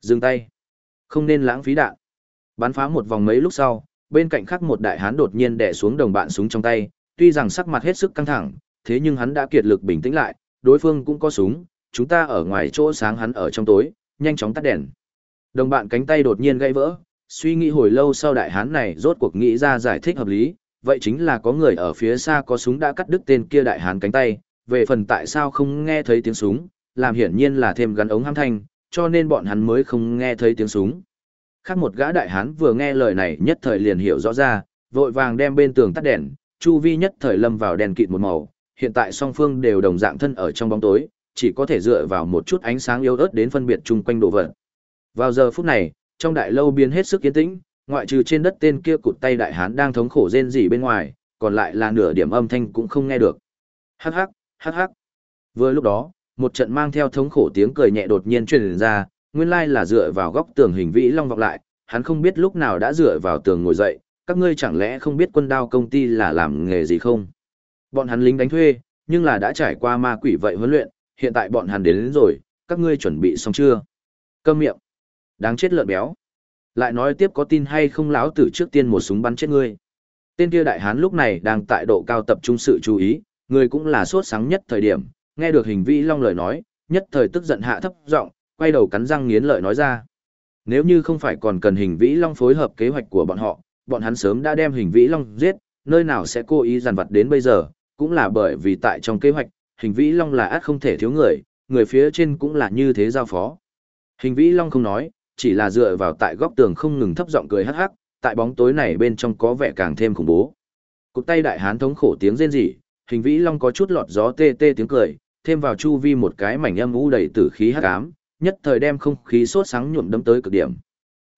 Dừng tay. Không nên lãng phí đạn. Bắn phá một vòng mấy lúc sau, bên cạnh khác một đại hán đột nhiên đè xuống đồng bạn súng trong tay, tuy rằng sắc mặt hết sức căng thẳng, thế nhưng hắn đã kiệt lực bình tĩnh lại, đối phương cũng có súng, chúng ta ở ngoài chỗ sáng hắn ở trong tối, nhanh chóng tắt đèn. Đồng bạn cánh tay đột nhiên gãy vỡ, suy nghĩ hồi lâu sau đại hán này rốt cuộc nghĩ ra giải thích hợp lý, vậy chính là có người ở phía xa có súng đã cắt đứt tên kia đại hán cánh tay, về phần tại sao không nghe thấy tiếng súng, làm hiển nhiên là thêm gắn ống ham thanh, cho nên bọn hắn mới không nghe thấy tiếng súng. Khác một gã đại hán vừa nghe lời này nhất thời liền hiểu rõ ra, vội vàng đem bên tường tắt đèn, chu vi nhất thời lâm vào đèn kịt một màu, hiện tại song phương đều đồng dạng thân ở trong bóng tối, chỉ có thể dựa vào một chút ánh sáng yếu ớt đến phân biệt chung quanh đồ vật. Vào giờ phút này, trong đại lâu biến hết sức yên tĩnh, ngoại trừ trên đất tên kia cụt tay đại hán đang thống khổ rên rỉ bên ngoài, còn lại là nửa điểm âm thanh cũng không nghe được. Hắc hắc, hắc hắc. Vừa lúc đó, một trận mang theo thống khổ tiếng cười nhẹ đột nhiên truyền ra, nguyên lai là dựa vào góc tường hình vĩ long vọng lại, hắn không biết lúc nào đã dựa vào tường ngồi dậy, các ngươi chẳng lẽ không biết quân đao công ty là làm nghề gì không? Bọn hắn lính đánh thuê, nhưng là đã trải qua ma quỷ vậy huấn luyện, hiện tại bọn hắn đến, đến rồi, các ngươi chuẩn bị xong chưa? Câm miệng. Đáng chết lợn béo. Lại nói tiếp có tin hay không lão tử trước tiên một súng bắn chết ngươi. Tên kia đại hán lúc này đang tại độ cao tập trung sự chú ý, người cũng là sốt sáng nhất thời điểm, nghe được hình vĩ long lời nói, nhất thời tức giận hạ thấp giọng, quay đầu cắn răng nghiến lợi nói ra. Nếu như không phải còn cần hình vĩ long phối hợp kế hoạch của bọn họ, bọn hắn sớm đã đem hình vĩ long giết, nơi nào sẽ cố ý giàn vặt đến bây giờ, cũng là bởi vì tại trong kế hoạch, hình vĩ long là át không thể thiếu người, người phía trên cũng là như thế giao phó. Hình vĩ long không nói, chỉ là dựa vào tại góc tường không ngừng thấp giọng cười hắc hắc, tại bóng tối này bên trong có vẻ càng thêm khủng bố. Cụt tay đại hán thống khổ tiếng rên rỉ, hình vĩ long có chút lọt gió tê tê tiếng cười, thêm vào chu vi một cái mảnh âm u đầy tử khí hắc ám, nhất thời đem không khí sốt sáng nhuộm đấm tới cực điểm.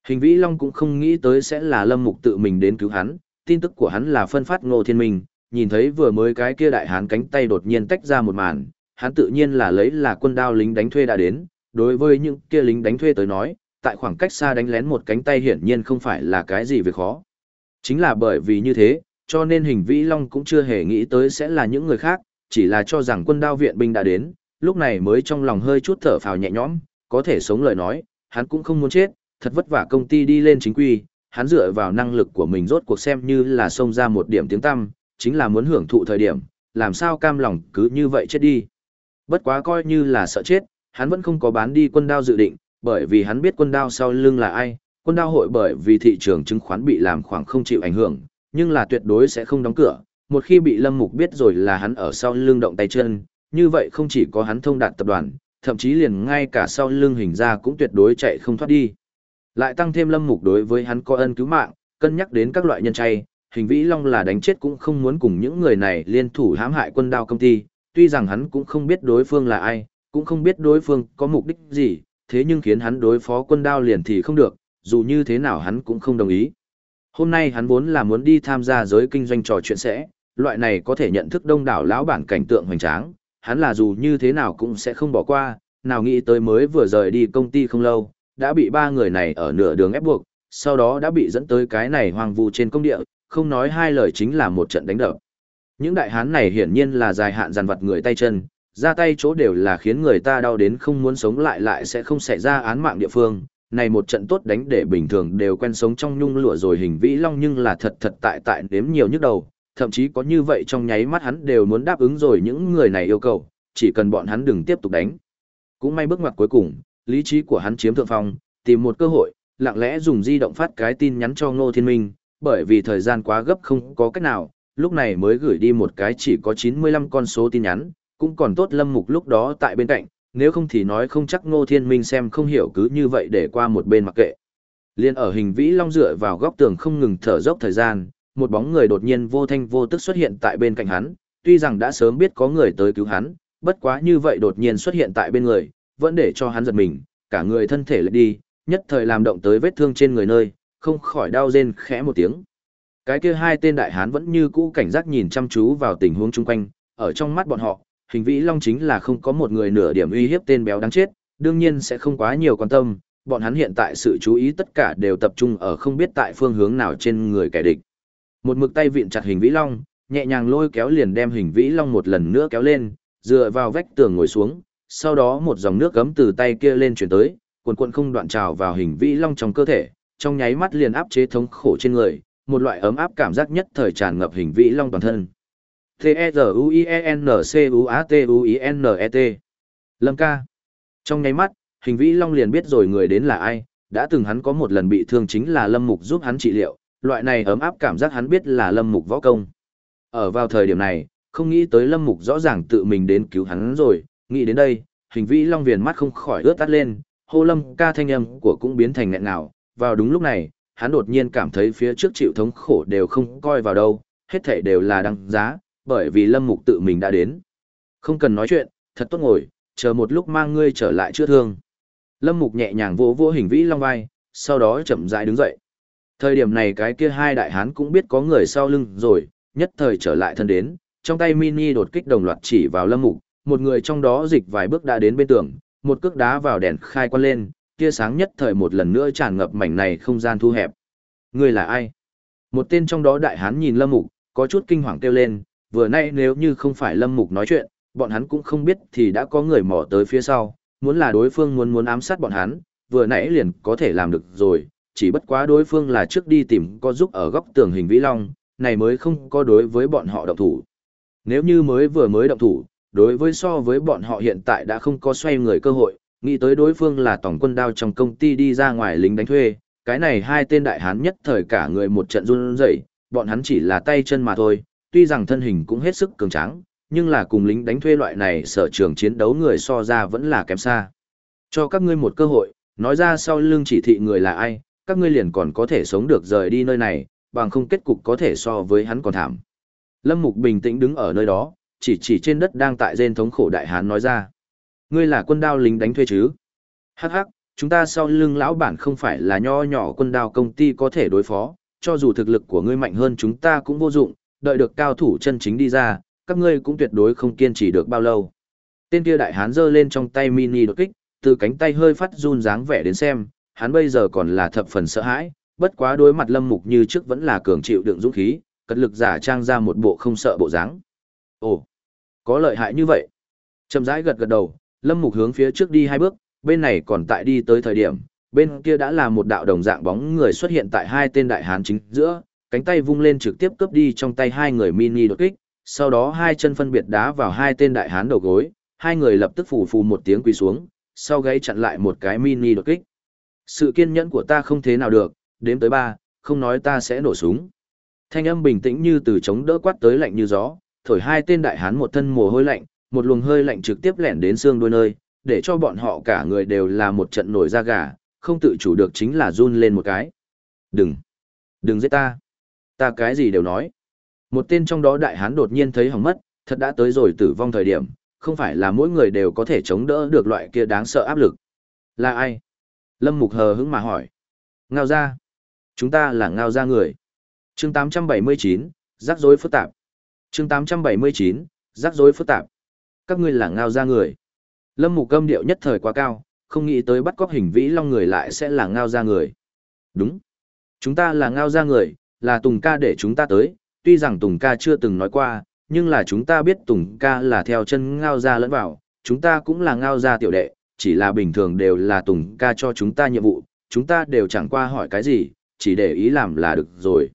Hình vĩ long cũng không nghĩ tới sẽ là lâm mục tự mình đến cứu hắn, tin tức của hắn là phân phát ngô thiên minh, nhìn thấy vừa mới cái kia đại hán cánh tay đột nhiên tách ra một màn, hắn tự nhiên là lấy là quân đao lính đánh thuê đã đến, đối với những kia lính đánh thuê tới nói, tại khoảng cách xa đánh lén một cánh tay hiển nhiên không phải là cái gì việc khó. Chính là bởi vì như thế, cho nên hình vĩ long cũng chưa hề nghĩ tới sẽ là những người khác, chỉ là cho rằng quân đao viện binh đã đến, lúc này mới trong lòng hơi chút thở phào nhẹ nhõm, có thể sống lời nói, hắn cũng không muốn chết, thật vất vả công ty đi lên chính quy, hắn dựa vào năng lực của mình rốt cuộc xem như là xông ra một điểm tiếng tăm, chính là muốn hưởng thụ thời điểm, làm sao cam lòng cứ như vậy chết đi. Bất quá coi như là sợ chết, hắn vẫn không có bán đi quân đao dự định, bởi vì hắn biết quân đao sau lưng là ai, quân đao hội bởi vì thị trường chứng khoán bị làm khoảng không chịu ảnh hưởng, nhưng là tuyệt đối sẽ không đóng cửa. Một khi bị Lâm Mục biết rồi là hắn ở sau lưng động tay chân, như vậy không chỉ có hắn thông đạt tập đoàn, thậm chí liền ngay cả sau lưng hình ra cũng tuyệt đối chạy không thoát đi. Lại tăng thêm Lâm Mục đối với hắn có ân cứu mạng, cân nhắc đến các loại nhân chay, hình vĩ long là đánh chết cũng không muốn cùng những người này liên thủ hãm hại quân đao công ty, tuy rằng hắn cũng không biết đối phương là ai, cũng không biết đối phương có mục đích gì, thế nhưng khiến hắn đối phó quân đao liền thì không được, dù như thế nào hắn cũng không đồng ý. Hôm nay hắn vốn là muốn đi tham gia giới kinh doanh trò chuyện sẽ, loại này có thể nhận thức đông đảo lão bản cảnh tượng hoành tráng, hắn là dù như thế nào cũng sẽ không bỏ qua, nào nghĩ tới mới vừa rời đi công ty không lâu, đã bị ba người này ở nửa đường ép buộc, sau đó đã bị dẫn tới cái này hoang vu trên công địa, không nói hai lời chính là một trận đánh đập. Những đại hán này hiển nhiên là dài hạn dàn vật người tay chân, ra tay chỗ đều là khiến người ta đau đến không muốn sống lại lại sẽ không xảy ra án mạng địa phương. Này một trận tốt đánh để bình thường đều quen sống trong nhung lụa rồi hình vĩ long nhưng là thật thật tại tại đếm nhiều nhức đầu, thậm chí có như vậy trong nháy mắt hắn đều muốn đáp ứng rồi những người này yêu cầu, chỉ cần bọn hắn đừng tiếp tục đánh. Cũng may bước ngoặt cuối cùng, lý trí của hắn chiếm thượng phong, tìm một cơ hội, lặng lẽ dùng di động phát cái tin nhắn cho Ngô Thiên Minh, bởi vì thời gian quá gấp không có cách nào, lúc này mới gửi đi một cái chỉ có 95 con số tin nhắn, cũng còn tốt Lâm Mục lúc đó tại bên cạnh, nếu không thì nói không chắc Ngô Thiên Minh xem không hiểu cứ như vậy để qua một bên mặc kệ. Liên ở hình vĩ long dựa vào góc tường không ngừng thở dốc thời gian, một bóng người đột nhiên vô thanh vô tức xuất hiện tại bên cạnh hắn, tuy rằng đã sớm biết có người tới cứu hắn, bất quá như vậy đột nhiên xuất hiện tại bên người, vẫn để cho hắn giật mình, cả người thân thể lại đi, nhất thời làm động tới vết thương trên người nơi, không khỏi đau rên khẽ một tiếng. Cái kia hai tên đại hán vẫn như cũ cảnh giác nhìn chăm chú vào tình huống chung quanh, ở trong mắt bọn họ, hình vĩ long chính là không có một người nửa điểm uy hiếp tên béo đáng chết, đương nhiên sẽ không quá nhiều quan tâm, bọn hắn hiện tại sự chú ý tất cả đều tập trung ở không biết tại phương hướng nào trên người kẻ địch. Một mực tay vịn chặt hình vĩ long, nhẹ nhàng lôi kéo liền đem hình vĩ long một lần nữa kéo lên, dựa vào vách tường ngồi xuống, sau đó một dòng nước gấm từ tay kia lên chuyển tới, cuồn cuộn không đoạn trào vào hình vĩ long trong cơ thể, trong nháy mắt liền áp chế thống khổ trên người, một loại ấm áp cảm giác nhất thời tràn ngập hình vĩ long toàn thân. T-E-Z-U-I-E-N-C-U-A-T-U-I-N-E-T Lâm ca. Trong nháy mắt, hình vĩ long liền biết rồi người đến là ai, đã từng hắn có một lần bị thương chính là Lâm Mục giúp hắn trị liệu, loại này ấm áp cảm giác hắn biết là Lâm Mục võ công. Ở vào thời điểm này, không nghĩ tới Lâm Mục rõ ràng tự mình đến cứu hắn rồi, nghĩ đến đây, hình vĩ long viền mắt không khỏi ướt tắt lên, hô Lâm ca thanh âm của cũng biến thành nghẹn ngào, vào đúng lúc này, hắn đột nhiên cảm thấy phía trước chịu thống khổ đều không coi vào đâu, hết thảy đều là đăng giá, bởi vì Lâm Mục tự mình đã đến. Không cần nói chuyện, thật tốt ngồi, chờ một lúc mang ngươi trở lại chữa thương. Lâm Mục nhẹ nhàng vỗ vỗ hình vĩ long vai, sau đó chậm rãi đứng dậy. Thời điểm này cái kia hai đại hán cũng biết có người sau lưng rồi, nhất thời trở lại thân đến, trong tay mini đột kích đồng loạt chỉ vào Lâm Mục, một người trong đó dịch vài bước đã đến bên tường, một cước đá vào đèn khai quan lên, tia sáng nhất thời một lần nữa tràn ngập mảnh này không gian thu hẹp. Người là ai? Một tên trong đó đại hán nhìn Lâm Mục, có chút kinh hoàng kêu lên, vừa nay nếu như không phải Lâm Mục nói chuyện, bọn hắn cũng không biết thì đã có người mò tới phía sau, muốn là đối phương muốn muốn ám sát bọn hắn, vừa nãy liền có thể làm được rồi, chỉ bất quá đối phương là trước đi tìm có giúp ở góc tường hình vĩ long, này mới không có đối với bọn họ động thủ. Nếu như mới vừa mới động thủ, đối với so với bọn họ hiện tại đã không có xoay người cơ hội, nghĩ tới đối phương là tổng quân đao trong công ty đi ra ngoài lính đánh thuê, cái này hai tên đại hán nhất thời cả người một trận run rẩy, bọn hắn chỉ là tay chân mà thôi, tuy rằng thân hình cũng hết sức cường tráng, nhưng là cùng lính đánh thuê loại này sở trường chiến đấu người so ra vẫn là kém xa. Cho các ngươi một cơ hội, nói ra sau lưng chỉ thị người là ai, các ngươi liền còn có thể sống được rời đi nơi này, bằng không kết cục có thể so với hắn còn thảm. Lâm Mục bình tĩnh đứng ở nơi đó, chỉ chỉ trên đất đang tại rên thống khổ đại hán nói ra. Ngươi là quân đao lính đánh thuê chứ? Hắc hắc, chúng ta sau lưng lão bản không phải là nho nhỏ quân đao công ty có thể đối phó, cho dù thực lực của ngươi mạnh hơn chúng ta cũng vô dụng, đợi được cao thủ chân chính đi ra, các ngươi cũng tuyệt đối không kiên trì được bao lâu. Tên kia đại hán giơ lên trong tay mini đột kích, từ cánh tay hơi phát run dáng vẻ đến xem, hắn bây giờ còn là thập phần sợ hãi, bất quá đối mặt Lâm Mục như trước vẫn là cường chịu đựng dũng khí, cật lực giả trang ra một bộ không sợ bộ dáng. Ồ, có lợi hại như vậy. Chậm rãi gật gật đầu, Lâm Mục hướng phía trước đi hai bước, bên này còn tại đi tới thời điểm, bên kia đã là một đạo đồng dạng bóng người xuất hiện tại hai tên đại hán chính giữa, cánh tay vung lên trực tiếp cướp đi trong tay hai người mini đột kích, sau đó hai chân phân biệt đá vào hai tên đại hán đầu gối, hai người lập tức phủ phù một tiếng quỳ xuống, sau gáy chặn lại một cái mini đột kích. Sự kiên nhẫn của ta không thế nào được, đếm tới ba, không nói ta sẽ nổ súng. Thanh âm bình tĩnh như từ chống đỡ quát tới lạnh như gió, thổi hai tên đại hán một thân mồ hôi lạnh, một luồng hơi lạnh trực tiếp lẻn đến xương đôi nơi, để cho bọn họ cả người đều là một trận nổi da gà, không tự chủ được chính là run lên một cái. Đừng! Đừng giết ta! Ta cái gì đều nói. Một tên trong đó đại hán đột nhiên thấy hỏng mất, thật đã tới rồi tử vong thời điểm, không phải là mỗi người đều có thể chống đỡ được loại kia đáng sợ áp lực. Là ai? Lâm Mục hờ hững mà hỏi. Ngao ra. Chúng ta là ngao ra người. chương 879, rắc rối phức tạp. chương 879, rắc rối phức tạp. Các ngươi là ngao ra người. Lâm Mục âm điệu nhất thời quá cao, không nghĩ tới bắt cóc hình vĩ long người lại sẽ là ngao ra người. Đúng. Chúng ta là ngao ra người, là Tùng ca để chúng ta tới, tuy rằng Tùng ca chưa từng nói qua, nhưng là chúng ta biết Tùng ca là theo chân ngao ra lẫn vào, chúng ta cũng là ngao ra tiểu đệ, chỉ là bình thường đều là Tùng ca cho chúng ta nhiệm vụ, chúng ta đều chẳng qua hỏi cái gì, chỉ để ý làm là được rồi.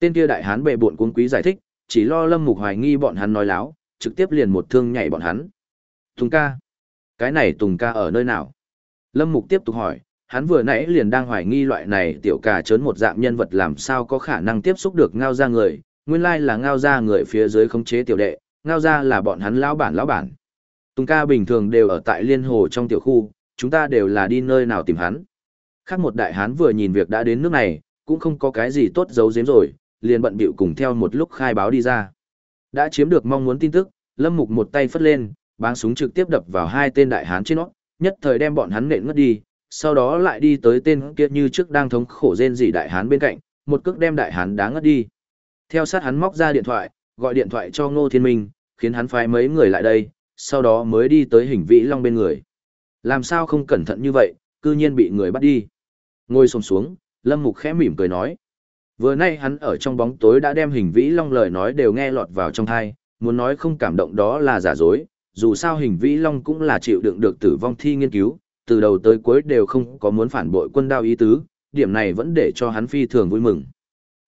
Tên kia đại hán bệ buộn cuốn quý giải thích, chỉ lo lâm mục hoài nghi bọn hắn nói láo, trực tiếp liền một thương nhảy bọn hắn. Tùng ca, cái này Tùng ca ở nơi nào? Lâm mục tiếp tục hỏi, hắn vừa nãy liền đang hoài nghi loại này tiểu cà chớn một dạng nhân vật làm sao có khả năng tiếp xúc được ngao ra người, nguyên lai là ngao ra người phía dưới khống chế tiểu đệ, ngao ra là bọn hắn lão bản lão bản. Tùng ca bình thường đều ở tại liên hồ trong tiểu khu, chúng ta đều là đi nơi nào tìm hắn. Khác một đại hán vừa nhìn việc đã đến nước này, cũng không có cái gì tốt giấu giếm rồi, liền bận bịu cùng theo một lúc khai báo đi ra. Đã chiếm được mong muốn tin tức, Lâm Mục một tay phất lên, báng súng trực tiếp đập vào hai tên đại hán trên nó, nhất thời đem bọn hắn nện ngất đi, sau đó lại đi tới tên kia như trước đang thống khổ rên rỉ đại hán bên cạnh, một cước đem đại hán đá ngất đi. Theo sát hắn móc ra điện thoại, gọi điện thoại cho Ngô Thiên Minh, khiến hắn phái mấy người lại đây, sau đó mới đi tới hình vĩ long bên người. Làm sao không cẩn thận như vậy, cư nhiên bị người bắt đi. Ngồi xổm xuống, Lâm Mục khẽ mỉm cười nói. Vừa nay hắn ở trong bóng tối đã đem hình vĩ long lời nói đều nghe lọt vào trong thai, muốn nói không cảm động đó là giả dối, dù sao hình vĩ long cũng là chịu đựng được tử vong thi nghiên cứu, từ đầu tới cuối đều không có muốn phản bội quân đao ý tứ, điểm này vẫn để cho hắn phi thường vui mừng.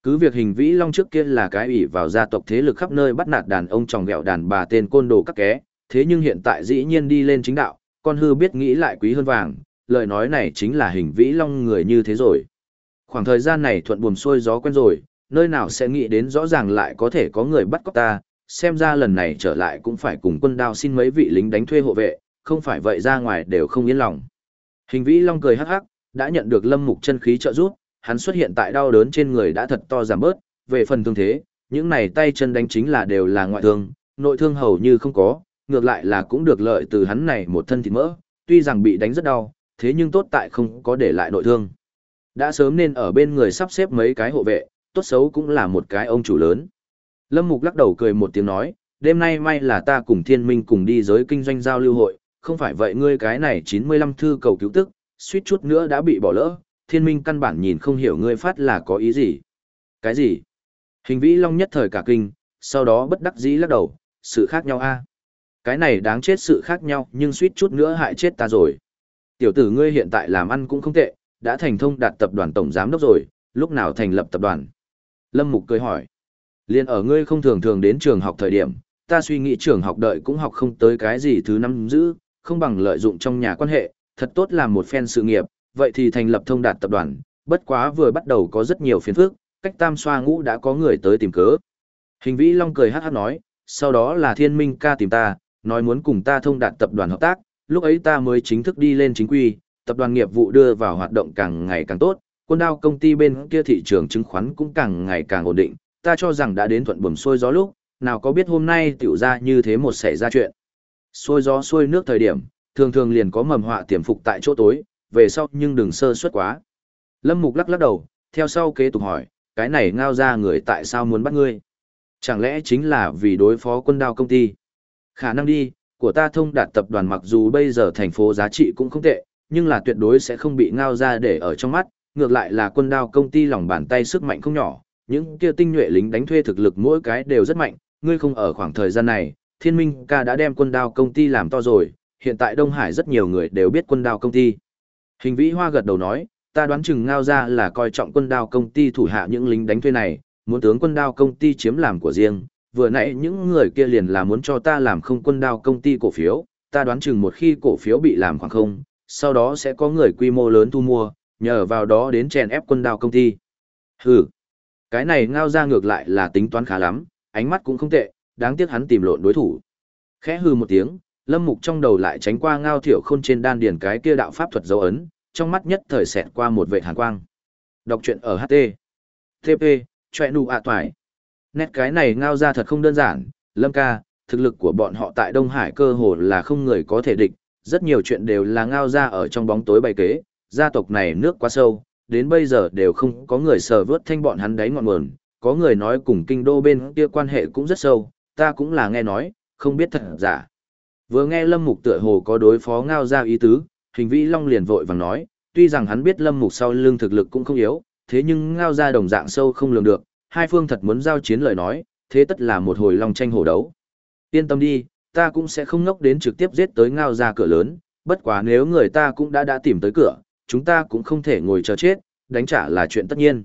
Cứ việc hình vĩ long trước kia là cái ủy vào gia tộc thế lực khắp nơi bắt nạt đàn ông tròng gẹo đàn bà tên côn đồ các ké, thế nhưng hiện tại dĩ nhiên đi lên chính đạo, con hư biết nghĩ lại quý hơn vàng, lời nói này chính là hình vĩ long người như thế rồi. Khoảng thời gian này thuận buồm xuôi gió quen rồi, nơi nào sẽ nghĩ đến rõ ràng lại có thể có người bắt cóc ta, xem ra lần này trở lại cũng phải cùng quân đao xin mấy vị lính đánh thuê hộ vệ, không phải vậy ra ngoài đều không yên lòng. Hình vĩ long cười hắc hắc, đã nhận được lâm mục chân khí trợ giúp, hắn xuất hiện tại đau đớn trên người đã thật to giảm bớt, về phần thương thế, những này tay chân đánh chính là đều là ngoại thương, nội thương hầu như không có, ngược lại là cũng được lợi từ hắn này một thân thịt mỡ, tuy rằng bị đánh rất đau, thế nhưng tốt tại không có để lại nội thương. Đã sớm nên ở bên người sắp xếp mấy cái hộ vệ, tốt xấu cũng là một cái ông chủ lớn. Lâm Mục lắc đầu cười một tiếng nói, đêm nay may là ta cùng thiên minh cùng đi giới kinh doanh giao lưu hội, không phải vậy ngươi cái này 95 thư cầu cứu tức, suýt chút nữa đã bị bỏ lỡ, thiên minh căn bản nhìn không hiểu ngươi phát là có ý gì. Cái gì? Hình vĩ long nhất thời cả kinh, sau đó bất đắc dĩ lắc đầu, sự khác nhau a cái này đáng chết sự khác nhau nhưng suýt chút nữa hại chết ta rồi. Tiểu tử ngươi hiện tại làm ăn cũng không tệ, đã thành thông đạt tập đoàn tổng giám đốc rồi, lúc nào thành lập tập đoàn? Lâm Mục cười hỏi. Liên ở ngươi không thường thường đến trường học thời điểm, ta suy nghĩ trường học đợi cũng học không tới cái gì thứ năm giữ, không bằng lợi dụng trong nhà quan hệ, thật tốt làm một phen sự nghiệp, vậy thì thành lập thông đạt tập đoàn, bất quá vừa bắt đầu có rất nhiều phiền phức, cách tam xoa ngũ đã có người tới tìm cớ. Hình vĩ long cười hát hát nói, sau đó là thiên minh ca tìm ta, nói muốn cùng ta thông đạt tập đoàn hợp tác, lúc ấy ta mới chính thức đi lên chính quy, tập đoàn nghiệp vụ đưa vào hoạt động càng ngày càng tốt, quân đao công ty bên kia thị trường chứng khoán cũng càng ngày càng ổn định, ta cho rằng đã đến thuận buồm xuôi gió lúc, nào có biết hôm nay tiểu ra như thế một xảy ra chuyện. Xuôi gió xuôi nước thời điểm, thường thường liền có mầm họa tiềm phục tại chỗ tối, về sau nhưng đừng sơ suất quá. Lâm Mục lắc lắc đầu, theo sau kế tục hỏi, cái này ngao ra người tại sao muốn bắt ngươi? Chẳng lẽ chính là vì đối phó quân đao công ty? Khả năng đi, của ta thông đạt tập đoàn mặc dù bây giờ thành phố giá trị cũng không tệ, nhưng là tuyệt đối sẽ không bị ngao ra để ở trong mắt, ngược lại là quân đao công ty lòng bàn tay sức mạnh không nhỏ, những kia tinh nhuệ lính đánh thuê thực lực mỗi cái đều rất mạnh, ngươi không ở khoảng thời gian này, thiên minh ca đã đem quân đao công ty làm to rồi, hiện tại Đông Hải rất nhiều người đều biết quân đao công ty. Hình vĩ hoa gật đầu nói, ta đoán chừng ngao ra là coi trọng quân đao công ty thủ hạ những lính đánh thuê này, muốn tướng quân đao công ty chiếm làm của riêng, vừa nãy những người kia liền là muốn cho ta làm không quân đao công ty cổ phiếu, ta đoán chừng một khi cổ phiếu bị làm khoảng không, sau đó sẽ có người quy mô lớn thu mua, nhờ vào đó đến chèn ép quân đao công ty. Hừ, cái này ngao ra ngược lại là tính toán khá lắm, ánh mắt cũng không tệ, đáng tiếc hắn tìm lộn đối thủ. Khẽ hừ một tiếng, Lâm Mục trong đầu lại tránh qua ngao thiểu khôn trên đan điển cái kia đạo pháp thuật dấu ấn, trong mắt nhất thời xẹt qua một vệ hàn quang. Đọc truyện ở HT. TP, chọe nụ ạ toài. Nét cái này ngao ra thật không đơn giản, Lâm ca, thực lực của bọn họ tại Đông Hải cơ hồ là không người có thể địch, rất nhiều chuyện đều là ngao ra ở trong bóng tối bày kế, gia tộc này nước quá sâu, đến bây giờ đều không có người sờ vớt thanh bọn hắn đáy ngọn nguồn, có người nói cùng kinh đô bên kia quan hệ cũng rất sâu, ta cũng là nghe nói, không biết thật giả. Vừa nghe Lâm Mục tựa hồ có đối phó ngao ra ý tứ, hình vĩ long liền vội vàng nói, tuy rằng hắn biết Lâm Mục sau lưng thực lực cũng không yếu, thế nhưng ngao ra đồng dạng sâu không lường được, hai phương thật muốn giao chiến lời nói, thế tất là một hồi long tranh hổ đấu. Yên tâm đi, ta cũng sẽ không ngốc đến trực tiếp giết tới ngao ra cửa lớn, bất quá nếu người ta cũng đã đã tìm tới cửa, chúng ta cũng không thể ngồi chờ chết, đánh trả là chuyện tất nhiên.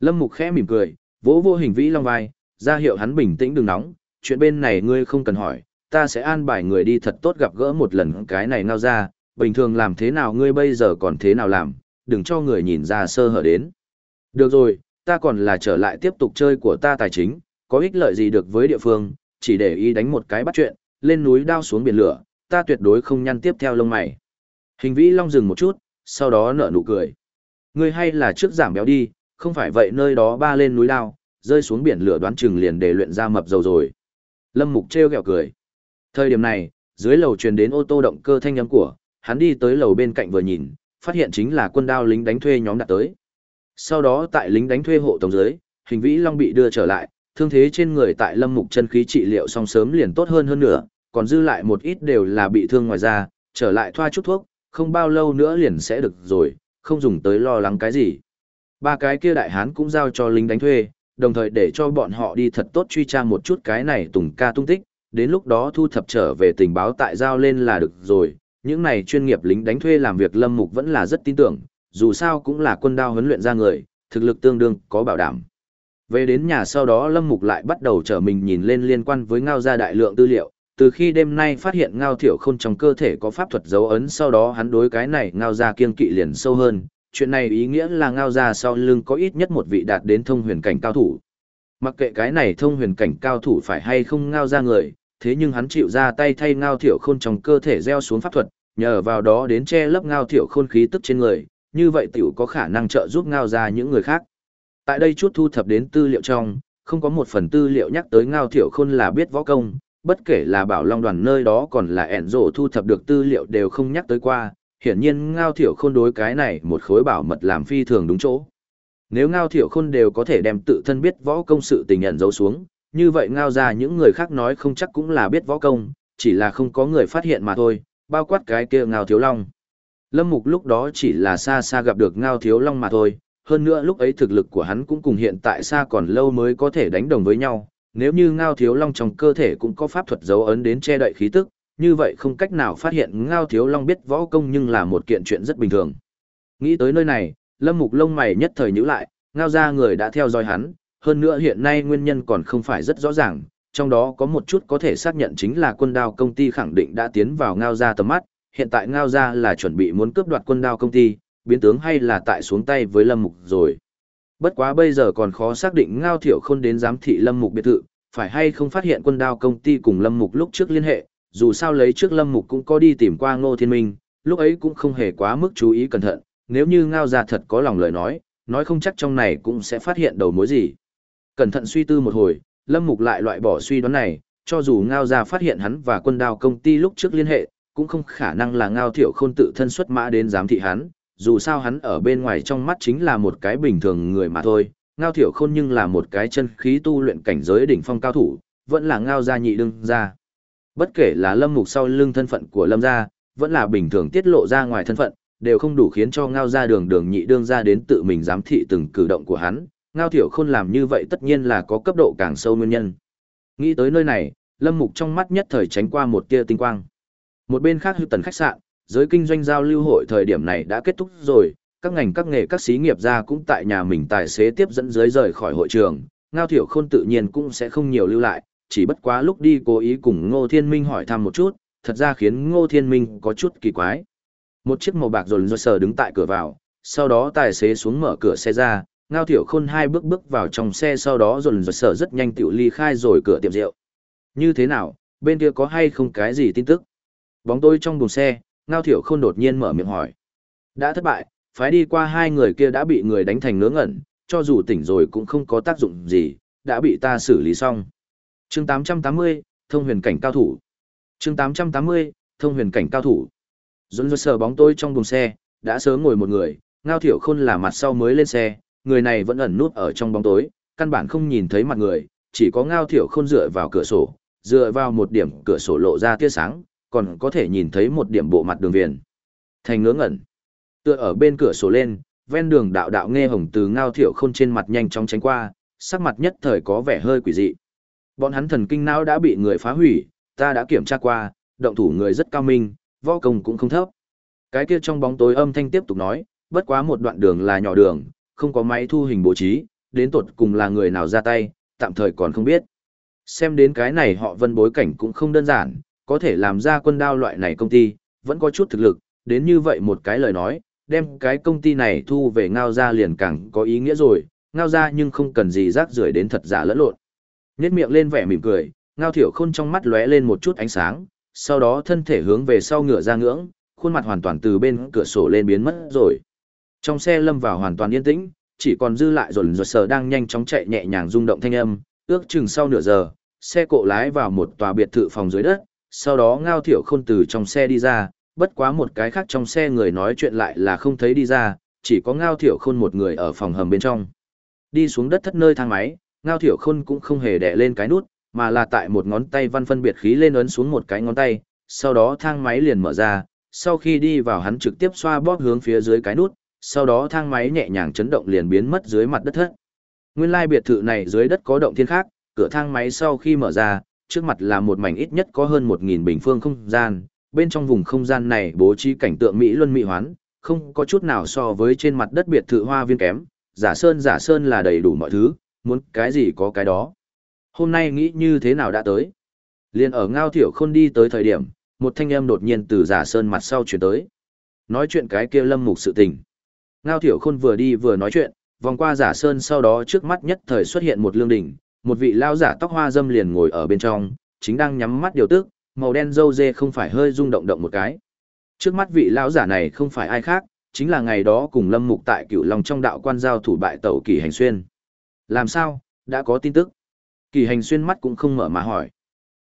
Lâm Mục khẽ mỉm cười, vỗ vô hình vĩ long vai, ra hiệu hắn bình tĩnh đừng nóng, chuyện bên này ngươi không cần hỏi, ta sẽ an bài người đi thật tốt gặp gỡ một lần cái này ngao ra, bình thường làm thế nào ngươi bây giờ còn thế nào làm, đừng cho người nhìn ra sơ hở đến. Được rồi, ta còn là trở lại tiếp tục chơi của ta tài chính, có ích lợi gì được với địa phương, chỉ để ý đánh một cái bắt chuyện, lên núi đao xuống biển lửa, ta tuyệt đối không nhăn tiếp theo lông mày. Hình vĩ long dừng một chút, sau đó nở nụ cười. Ngươi hay là trước giảm béo đi, không phải vậy nơi đó ba lên núi đao, rơi xuống biển lửa đoán chừng liền để luyện ra mập dầu rồi. Lâm Mục trêu ghẹo cười. Thời điểm này, dưới lầu truyền đến ô tô động cơ thanh âm của, hắn đi tới lầu bên cạnh vừa nhìn, phát hiện chính là quân đao lính đánh thuê nhóm đặt tới. Sau đó tại lính đánh thuê hộ tổng dưới, hình vĩ long bị đưa trở lại, thương thế trên người tại lâm mục chân khí trị liệu xong sớm liền tốt hơn hơn nữa, còn dư lại một ít đều là bị thương ngoài da, trở lại thoa chút thuốc, không bao lâu nữa liền sẽ được rồi, không dùng tới lo lắng cái gì. Ba cái kia đại hán cũng giao cho lính đánh thuê, đồng thời để cho bọn họ đi thật tốt truy tra một chút cái này tùng ca tung tích, đến lúc đó thu thập trở về tình báo tại giao lên là được rồi, những này chuyên nghiệp lính đánh thuê làm việc Lâm Mục vẫn là rất tin tưởng, dù sao cũng là quân đao huấn luyện ra người, thực lực tương đương có bảo đảm. Về đến nhà sau đó Lâm Mục lại bắt đầu trở mình nhìn lên liên quan với ngao gia đại lượng tư liệu, từ khi đêm nay phát hiện ngao thiểu khôn trong cơ thể có pháp thuật dấu ấn sau đó hắn đối cái này ngao gia kiên kỵ liền sâu hơn, chuyện này ý nghĩa là ngao gia sau lưng có ít nhất một vị đạt đến thông huyền cảnh cao thủ. Mặc kệ cái này thông huyền cảnh cao thủ phải hay không ngao gia người, thế nhưng hắn chịu ra tay thay ngao thiểu khôn trong cơ thể gieo xuống pháp thuật, nhờ vào đó đến che lấp ngao thiểu khôn khí tức trên người, như vậy tiểu có khả năng trợ giúp ngao ra những người khác. Tại đây chút thu thập đến tư liệu trong, không có một phần tư liệu nhắc tới ngao thiểu khôn là biết võ công, bất kể là bảo long đoàn nơi đó còn là ẻn rổ thu thập được tư liệu đều không nhắc tới qua, hiển nhiên ngao thiểu khôn đối cái này một khối bảo mật làm phi thường đúng chỗ. Nếu ngao thiểu khôn đều có thể đem tự thân biết võ công sự tình nhận dấu xuống, như vậy ngao ra những người khác nói không chắc cũng là biết võ công, chỉ là không có người phát hiện mà thôi, bao quát cái kia ngao thiếu long. Lâm Mục lúc đó chỉ là xa xa gặp được ngao thiếu long mà thôi, hơn nữa lúc ấy thực lực của hắn cũng cùng hiện tại xa còn lâu mới có thể đánh đồng với nhau, nếu như ngao thiếu long trong cơ thể cũng có pháp thuật dấu ấn đến che đậy khí tức, như vậy không cách nào phát hiện ngao thiếu long biết võ công nhưng là một kiện chuyện rất bình thường. Nghĩ tới nơi này, lâm mục lông mày nhất thời nhíu lại, ngao ra người đã theo dõi hắn, hơn nữa hiện nay nguyên nhân còn không phải rất rõ ràng, trong đó có một chút có thể xác nhận chính là quân đao công ty khẳng định đã tiến vào ngao ra tầm mắt, hiện tại ngao ra là chuẩn bị muốn cướp đoạt quân đao công ty, biến tướng hay là tại xuống tay với lâm mục rồi. Bất quá bây giờ còn khó xác định ngao thiểu khôn đến giám thị lâm mục biệt thự, phải hay không phát hiện quân đao công ty cùng lâm mục lúc trước liên hệ, dù sao lấy trước lâm mục cũng có đi tìm qua ngô thiên minh, lúc ấy cũng không hề quá mức chú ý cẩn thận, nếu như ngao ra thật có lòng lời nói, nói không chắc trong này cũng sẽ phát hiện đầu mối gì. Cẩn thận suy tư một hồi, lâm mục lại loại bỏ suy đoán này, cho dù ngao ra phát hiện hắn và quân đao công ty lúc trước liên hệ, cũng không khả năng là ngao thiểu khôn tự thân xuất mã đến giám thị hắn, dù sao hắn ở bên ngoài trong mắt chính là một cái bình thường người mà thôi, ngao thiểu khôn nhưng là một cái chân khí tu luyện cảnh giới đỉnh phong cao thủ, vẫn là ngao gia nhị đương gia. Bất kể là lâm mục sau lưng thân phận của lâm gia, vẫn là bình thường tiết lộ ra ngoài thân phận, đều không đủ khiến cho ngao gia đường đường nhị đương gia đến tự mình giám thị từng cử động của hắn, ngao thiểu khôn làm như vậy tất nhiên là có cấp độ càng sâu nguyên nhân. Nghĩ tới nơi này, lâm mục trong mắt nhất thời tránh qua một tia tinh quang. Một bên khác hư tần khách sạn, giới kinh doanh giao lưu hội thời điểm này đã kết thúc rồi, các ngành các nghề các xí nghiệp ra cũng tại nhà mình tài xế tiếp dẫn dưới rời khỏi hội trường, Ngao Thiểu Khôn tự nhiên cũng sẽ không nhiều lưu lại, chỉ bất quá lúc đi cố ý cùng Ngô Thiên Minh hỏi thăm một chút, thật ra khiến Ngô Thiên Minh có chút kỳ quái. Một chiếc màu bạc rồn rồn sờ đứng tại cửa vào, sau đó tài xế xuống mở cửa xe ra, Ngao Thiểu Khôn hai bước bước vào trong xe sau đó rồn rồn sờ rất nhanh tiểu ly khai rồi cửa tiệm rượu. Như thế nào, bên kia có hay không cái gì tin tức? Bóng tôi trong buồng xe, Ngao Thiểu Khôn đột nhiên mở miệng hỏi. Đã thất bại, phái đi qua hai người kia đã bị người đánh thành ngớ ngẩn, cho dù tỉnh rồi cũng không có tác dụng gì, đã bị ta xử lý xong. chương 880, thông huyền cảnh cao thủ. chương 880, thông huyền cảnh cao thủ. Dũng dơ sờ bóng tôi trong buồng xe, đã sớm ngồi một người, ngao thiểu khôn là mặt sau mới lên xe, người này vẫn ẩn nút ở trong bóng tối, căn bản không nhìn thấy mặt người, chỉ có ngao thiểu khôn dựa vào cửa sổ, dựa vào một điểm cửa sổ lộ ra tia sáng, còn có thể nhìn thấy một điểm bộ mặt đường viền. Thành ngớ ngẩn. Tựa ở bên cửa sổ lên, ven đường đạo đạo nghe hồng từ ngao thiểu khôn trên mặt nhanh chóng tránh qua, sắc mặt nhất thời có vẻ hơi quỷ dị. Bọn hắn thần kinh não đã bị người phá hủy, ta đã kiểm tra qua, động thủ người rất cao minh, võ công cũng không thấp. Cái kia trong bóng tối âm thanh tiếp tục nói, bất quá một đoạn đường là nhỏ đường, không có máy thu hình bố trí, đến tột cùng là người nào ra tay, tạm thời còn không biết. Xem đến cái này họ vân bối cảnh cũng không đơn giản, có thể làm ra quân đao loại này công ty, vẫn có chút thực lực, đến như vậy một cái lời nói, đem cái công ty này thu về ngao ra liền càng có ý nghĩa rồi, ngao ra nhưng không cần gì rác rưởi đến thật giả lẫn lộn. Nhét miệng lên vẻ mỉm cười, ngao thiểu khôn trong mắt lóe lên một chút ánh sáng, sau đó thân thể hướng về sau ngựa ra ngưỡng, khuôn mặt hoàn toàn từ bên cửa sổ lên biến mất rồi. Trong xe lâm vào hoàn toàn yên tĩnh, chỉ còn dư lại rồn rột sờ đang nhanh chóng chạy nhẹ nhàng rung động thanh âm, ước chừng sau nửa giờ, xe cộ lái vào một tòa biệt thự phòng dưới đất, sau đó ngao thiểu khôn từ trong xe đi ra, bất quá một cái khác trong xe người nói chuyện lại là không thấy đi ra, chỉ có ngao thiểu khôn một người ở phòng hầm bên trong. Đi xuống đất thất nơi thang máy, ngao thiểu khôn cũng không hề đè lên cái nút, mà là tại một ngón tay văn phân biệt khí lên ấn xuống một cái ngón tay, sau đó thang máy liền mở ra, sau khi đi vào hắn trực tiếp xoa bóp hướng phía dưới cái nút, sau đó thang máy nhẹ nhàng chấn động liền biến mất dưới mặt đất thất. Nguyên lai biệt thự này dưới đất có động thiên khác, cửa thang máy sau khi mở ra, trước mặt là một mảnh ít nhất có hơn 1.000 bình phương không gian, bên trong vùng không gian này bố trí cảnh tượng Mỹ luân mỹ hoán, không có chút nào so với trên mặt đất biệt thự hoa viên kém, giả sơn giả sơn là đầy đủ mọi thứ, muốn cái gì có cái đó. Hôm nay nghĩ như thế nào đã tới? Liên ở ngao thiểu khôn đi tới thời điểm, một thanh âm đột nhiên từ giả sơn mặt sau chuyển tới. Nói chuyện cái kia lâm mục sự tình. Ngao thiểu khôn vừa đi vừa nói chuyện, vòng qua giả sơn sau đó trước mắt nhất thời xuất hiện một lương đỉnh, một vị lao giả tóc hoa dâm liền ngồi ở bên trong, chính đang nhắm mắt điều tức, màu đen dâu dê không phải hơi rung động động một cái. Trước mắt vị lão giả này không phải ai khác, chính là ngày đó cùng Lâm Mục tại Cửu Long trong đạo quan giao thủ bại tẩu Kỳ Hành Xuyên. Làm sao, đã có tin tức? Kỳ Hành Xuyên mắt cũng không mở mà hỏi.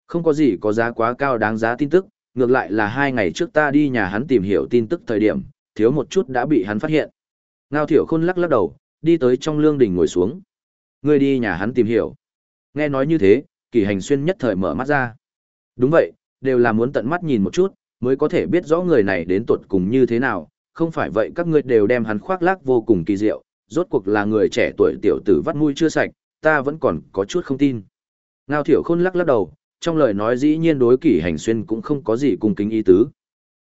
Không có gì có giá quá cao đáng giá tin tức, ngược lại là hai ngày trước ta đi nhà hắn tìm hiểu tin tức thời điểm, thiếu một chút đã bị hắn phát hiện. Ngao Thiểu Khôn lắc lắc đầu, đi tới trong lương đình ngồi xuống. Ngươi đi nhà hắn tìm hiểu. Nghe nói như thế, Kỳ Hành Xuyên nhất thời mở mắt ra. Đúng vậy, đều là muốn tận mắt nhìn một chút, mới có thể biết rõ người này đến tuột cùng như thế nào, không phải vậy các ngươi đều đem hắn khoác lác vô cùng kỳ diệu, rốt cuộc là người trẻ tuổi tiểu tử vắt mũi chưa sạch, ta vẫn còn có chút không tin. Ngao Thiểu Khôn lắc lắc đầu, trong lời nói dĩ nhiên đối kỷ hành xuyên cũng không có gì cung kính ý tứ.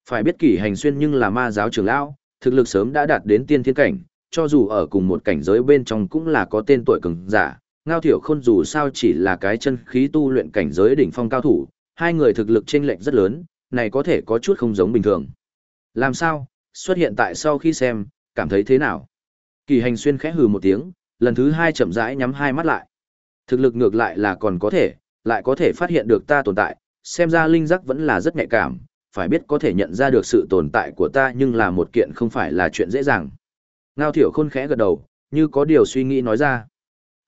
Phải biết kỷ hành xuyên nhưng là ma giáo trưởng lão, thực lực sớm đã đạt đến tiên thiên cảnh, cho dù ở cùng một cảnh giới bên trong cũng là có tên tuổi cường giả. Ngao Thiểu Khôn dù sao chỉ là cái chân khí tu luyện cảnh giới đỉnh phong cao thủ, hai người thực lực chênh lệch rất lớn, này có thể có chút không giống bình thường. Làm sao, xuất hiện tại sau khi xem, cảm thấy thế nào? Kỳ hành xuyên khẽ hừ một tiếng, lần thứ hai chậm rãi nhắm hai mắt lại. Thực lực ngược lại là còn có thể, lại có thể phát hiện được ta tồn tại, xem ra linh giác vẫn là rất nhạy cảm, phải biết có thể nhận ra được sự tồn tại của ta nhưng là một kiện không phải là chuyện dễ dàng. Ngao thiểu khôn khẽ gật đầu, như có điều suy nghĩ nói ra.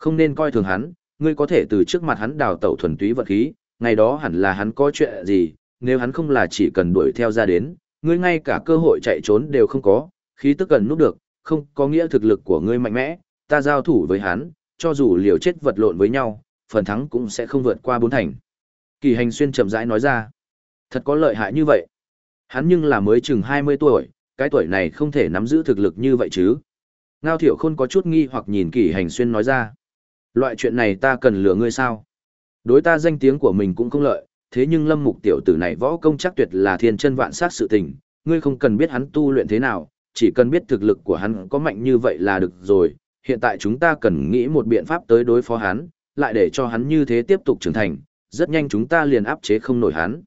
Không nên coi thường hắn, ngươi có thể từ trước mặt hắn đào tẩu thuần túy vật khí, ngày đó hẳn là hắn có chuyện gì, nếu hắn không là chỉ cần đuổi theo ra đến, ngươi ngay cả cơ hội chạy trốn đều không có, khí tức cần núp được, không có nghĩa thực lực của ngươi mạnh mẽ, ta giao thủ với hắn, cho dù liều chết vật lộn với nhau, phần thắng cũng sẽ không vượt qua bốn thành. Kỳ hành xuyên chậm rãi nói ra, thật có lợi hại như vậy. Hắn nhưng là mới chừng 20 tuổi, cái tuổi này không thể nắm giữ thực lực như vậy chứ. Ngao thiểu khôn có chút nghi hoặc nhìn kỳ hành xuyên nói ra. Loại chuyện này ta cần lừa ngươi sao? Đối ta danh tiếng của mình cũng không lợi, thế nhưng lâm mục tiểu tử này võ công chắc tuyệt là thiên chân vạn sát sự tình, ngươi không cần biết hắn tu luyện thế nào, chỉ cần biết thực lực của hắn có mạnh như vậy là được rồi, hiện tại chúng ta cần nghĩ một biện pháp tới đối phó hắn, lại để cho hắn như thế tiếp tục trưởng thành, rất nhanh chúng ta liền áp chế không nổi hắn.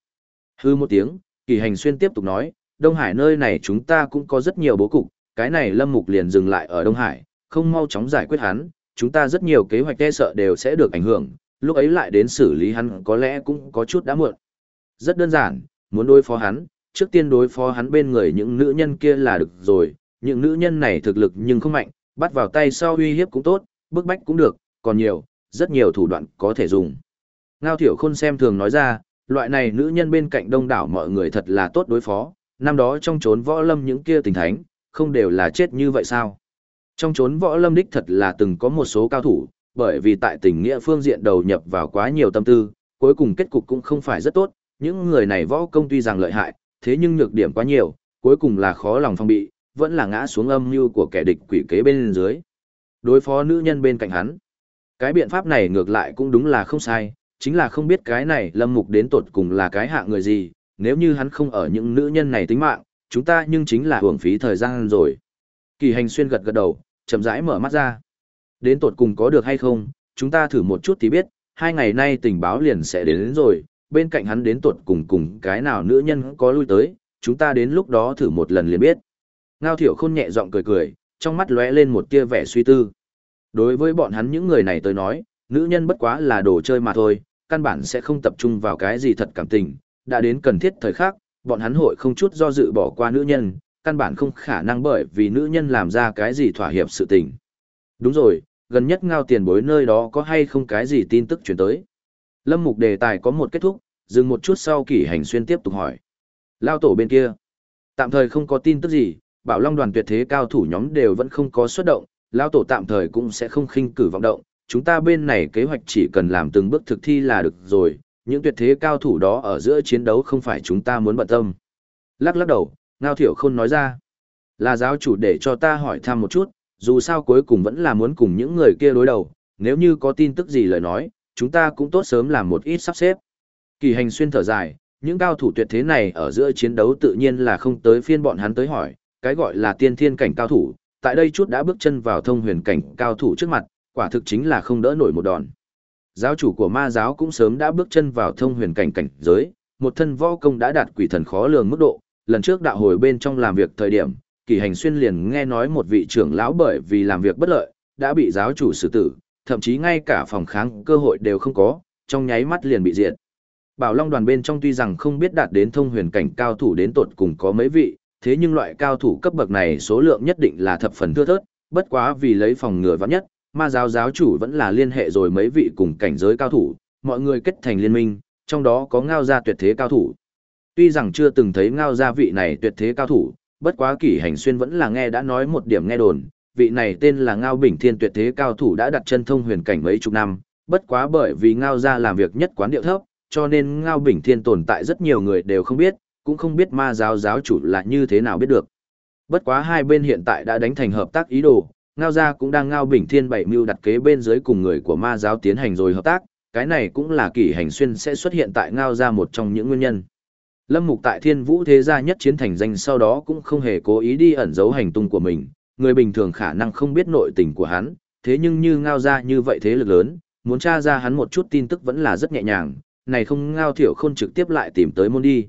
Hư một tiếng, kỳ hành xuyên tiếp tục nói, Đông Hải nơi này chúng ta cũng có rất nhiều bố cục, cái này lâm mục liền dừng lại ở Đông Hải, không mau chóng giải quyết hắn, chúng ta rất nhiều kế hoạch e sợ đều sẽ được ảnh hưởng, lúc ấy lại đến xử lý hắn có lẽ cũng có chút đã muộn. Rất đơn giản, muốn đối phó hắn, trước tiên đối phó hắn bên người những nữ nhân kia là được rồi, những nữ nhân này thực lực nhưng không mạnh, bắt vào tay sau uy hiếp cũng tốt, bức bách cũng được, còn nhiều, rất nhiều thủ đoạn có thể dùng. Ngao Thiểu Khôn xem thường nói ra, loại này nữ nhân bên cạnh đông đảo mọi người thật là tốt đối phó, năm đó trong chốn võ lâm những kia tình thánh, không đều là chết như vậy sao? Trong chốn võ lâm đích thật là từng có một số cao thủ, bởi vì tại tình nghĩa phương diện đầu nhập vào quá nhiều tâm tư, cuối cùng kết cục cũng không phải rất tốt, những người này võ công tuy rằng lợi hại, thế nhưng nhược điểm quá nhiều, cuối cùng là khó lòng phong bị, vẫn là ngã xuống âm mưu của kẻ địch quỷ kế bên dưới. Đối phó nữ nhân bên cạnh hắn. Cái biện pháp này ngược lại cũng đúng là không sai, chính là không biết cái này lâm mục đến tột cùng là cái hạ người gì, nếu như hắn không ở những nữ nhân này tính mạng, chúng ta nhưng chính là hưởng phí thời gian rồi. Kỳ hành xuyên gật gật đầu, chậm rãi mở mắt ra. Đến tột cùng có được hay không, chúng ta thử một chút thì biết, hai ngày nay tình báo liền sẽ đến, đến rồi, bên cạnh hắn đến tột cùng cùng cái nào nữ nhân có lui tới, chúng ta đến lúc đó thử một lần liền biết. Ngao thiểu khôn nhẹ giọng cười cười, trong mắt lóe lên một tia vẻ suy tư. Đối với bọn hắn những người này tới nói, nữ nhân bất quá là đồ chơi mà thôi, căn bản sẽ không tập trung vào cái gì thật cảm tình, đã đến cần thiết thời khắc, bọn hắn hội không chút do dự bỏ qua nữ nhân, căn bản không khả năng bởi vì nữ nhân làm ra cái gì thỏa hiệp sự tình. Đúng rồi, gần nhất ngao tiền bối nơi đó có hay không cái gì tin tức chuyển tới. Lâm mục đề tài có một kết thúc, dừng một chút sau kỷ hành xuyên tiếp tục hỏi. Lao tổ bên kia, tạm thời không có tin tức gì, bảo long đoàn tuyệt thế cao thủ nhóm đều vẫn không có xuất động, Lao tổ tạm thời cũng sẽ không khinh cử vọng động, chúng ta bên này kế hoạch chỉ cần làm từng bước thực thi là được rồi, những tuyệt thế cao thủ đó ở giữa chiến đấu không phải chúng ta muốn bận tâm. Lắc lắc đầu, Ngao Thiểu Khôn nói ra, là giáo chủ để cho ta hỏi thăm một chút, dù sao cuối cùng vẫn là muốn cùng những người kia đối đầu, nếu như có tin tức gì lời nói, chúng ta cũng tốt sớm làm một ít sắp xếp. Kỳ hành xuyên thở dài, những cao thủ tuyệt thế này ở giữa chiến đấu tự nhiên là không tới phiên bọn hắn tới hỏi, cái gọi là tiên thiên cảnh cao thủ, tại đây chút đã bước chân vào thông huyền cảnh cao thủ trước mặt, quả thực chính là không đỡ nổi một đòn. Giáo chủ của ma giáo cũng sớm đã bước chân vào thông huyền cảnh cảnh giới, một thân võ công đã đạt quỷ thần khó lường mức độ, lần trước đạo hồi bên trong làm việc thời điểm, kỳ hành xuyên liền nghe nói một vị trưởng lão bởi vì làm việc bất lợi, đã bị giáo chủ xử tử, thậm chí ngay cả phòng kháng cơ hội đều không có, trong nháy mắt liền bị diệt. Bảo Long đoàn bên trong tuy rằng không biết đạt đến thông huyền cảnh cao thủ đến tột cùng có mấy vị, thế nhưng loại cao thủ cấp bậc này số lượng nhất định là thập phần thưa thớt, bất quá vì lấy phòng ngừa vắng nhất, ma giáo giáo chủ vẫn là liên hệ rồi mấy vị cùng cảnh giới cao thủ, mọi người kết thành liên minh, trong đó có ngao gia tuyệt thế cao thủ. Tuy rằng chưa từng thấy ngao gia vị này tuyệt thế cao thủ, bất quá kỷ hành xuyên vẫn là nghe đã nói một điểm nghe đồn, vị này tên là ngao bình thiên tuyệt thế cao thủ đã đặt chân thông huyền cảnh mấy chục năm, bất quá bởi vì ngao gia làm việc nhất quán điệu thấp, cho nên ngao bình thiên tồn tại rất nhiều người đều không biết, cũng không biết ma giáo giáo chủ là như thế nào biết được. Bất quá hai bên hiện tại đã đánh thành hợp tác ý đồ, Ngao gia cũng đang Ngao Bình Thiên bảy mưu đặt kế bên dưới cùng người của ma giáo tiến hành rồi hợp tác, cái này cũng là kỷ hành xuyên sẽ xuất hiện tại Ngao gia một trong những nguyên nhân. Lâm Mục tại Thiên Vũ thế gia nhất chiến thành danh sau đó cũng không hề cố ý đi ẩn giấu hành tung của mình, người bình thường khả năng không biết nội tình của hắn, thế nhưng như Ngao gia như vậy thế lực lớn, muốn tra ra hắn một chút tin tức vẫn là rất nhẹ nhàng, này không Ngao Thiểu Khôn trực tiếp lại tìm tới môn đi.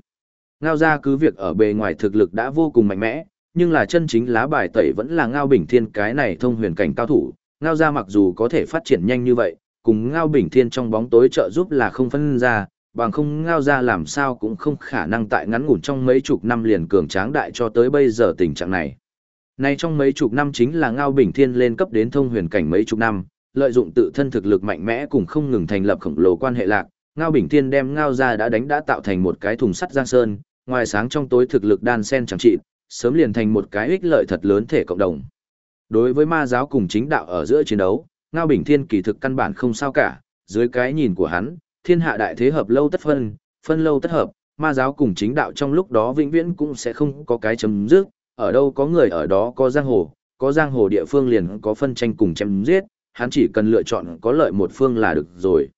Ngao gia cứ việc ở bề ngoài thực lực đã vô cùng mạnh mẽ, nhưng là chân chính lá bài tẩy vẫn là Ngao Bình Thiên cái này thông huyền cảnh cao thủ. Ngao gia mặc dù có thể phát triển nhanh như vậy, cùng Ngao Bình Thiên trong bóng tối trợ giúp là không phân ra, bằng không Ngao gia làm sao cũng không khả năng tại ngắn ngủn trong mấy chục năm liền cường tráng đại cho tới bây giờ tình trạng này. Nay trong mấy chục năm chính là Ngao Bình Thiên lên cấp đến thông huyền cảnh mấy chục năm, lợi dụng tự thân thực lực mạnh mẽ cùng không ngừng thành lập khổng lồ quan hệ lạc, Ngao Bình Thiên đem Ngao gia đã đánh đã tạo thành một cái thùng sắt giang sơn, ngoài sáng trong tối thực lực đan sen chẳng trị, sớm liền thành một cái ích lợi thật lớn thể cộng đồng. Đối với ma giáo cùng chính đạo ở giữa chiến đấu, Ngao Bình Thiên kỳ thực căn bản không sao cả, dưới cái nhìn của hắn, thiên hạ đại thế hợp lâu tất phân, phân lâu tất hợp, ma giáo cùng chính đạo trong lúc đó vĩnh viễn cũng sẽ không có cái chấm dứt, ở đâu có người ở đó có giang hồ, có giang hồ địa phương liền có phân tranh cùng chém giết, hắn chỉ cần lựa chọn có lợi một phương là được rồi.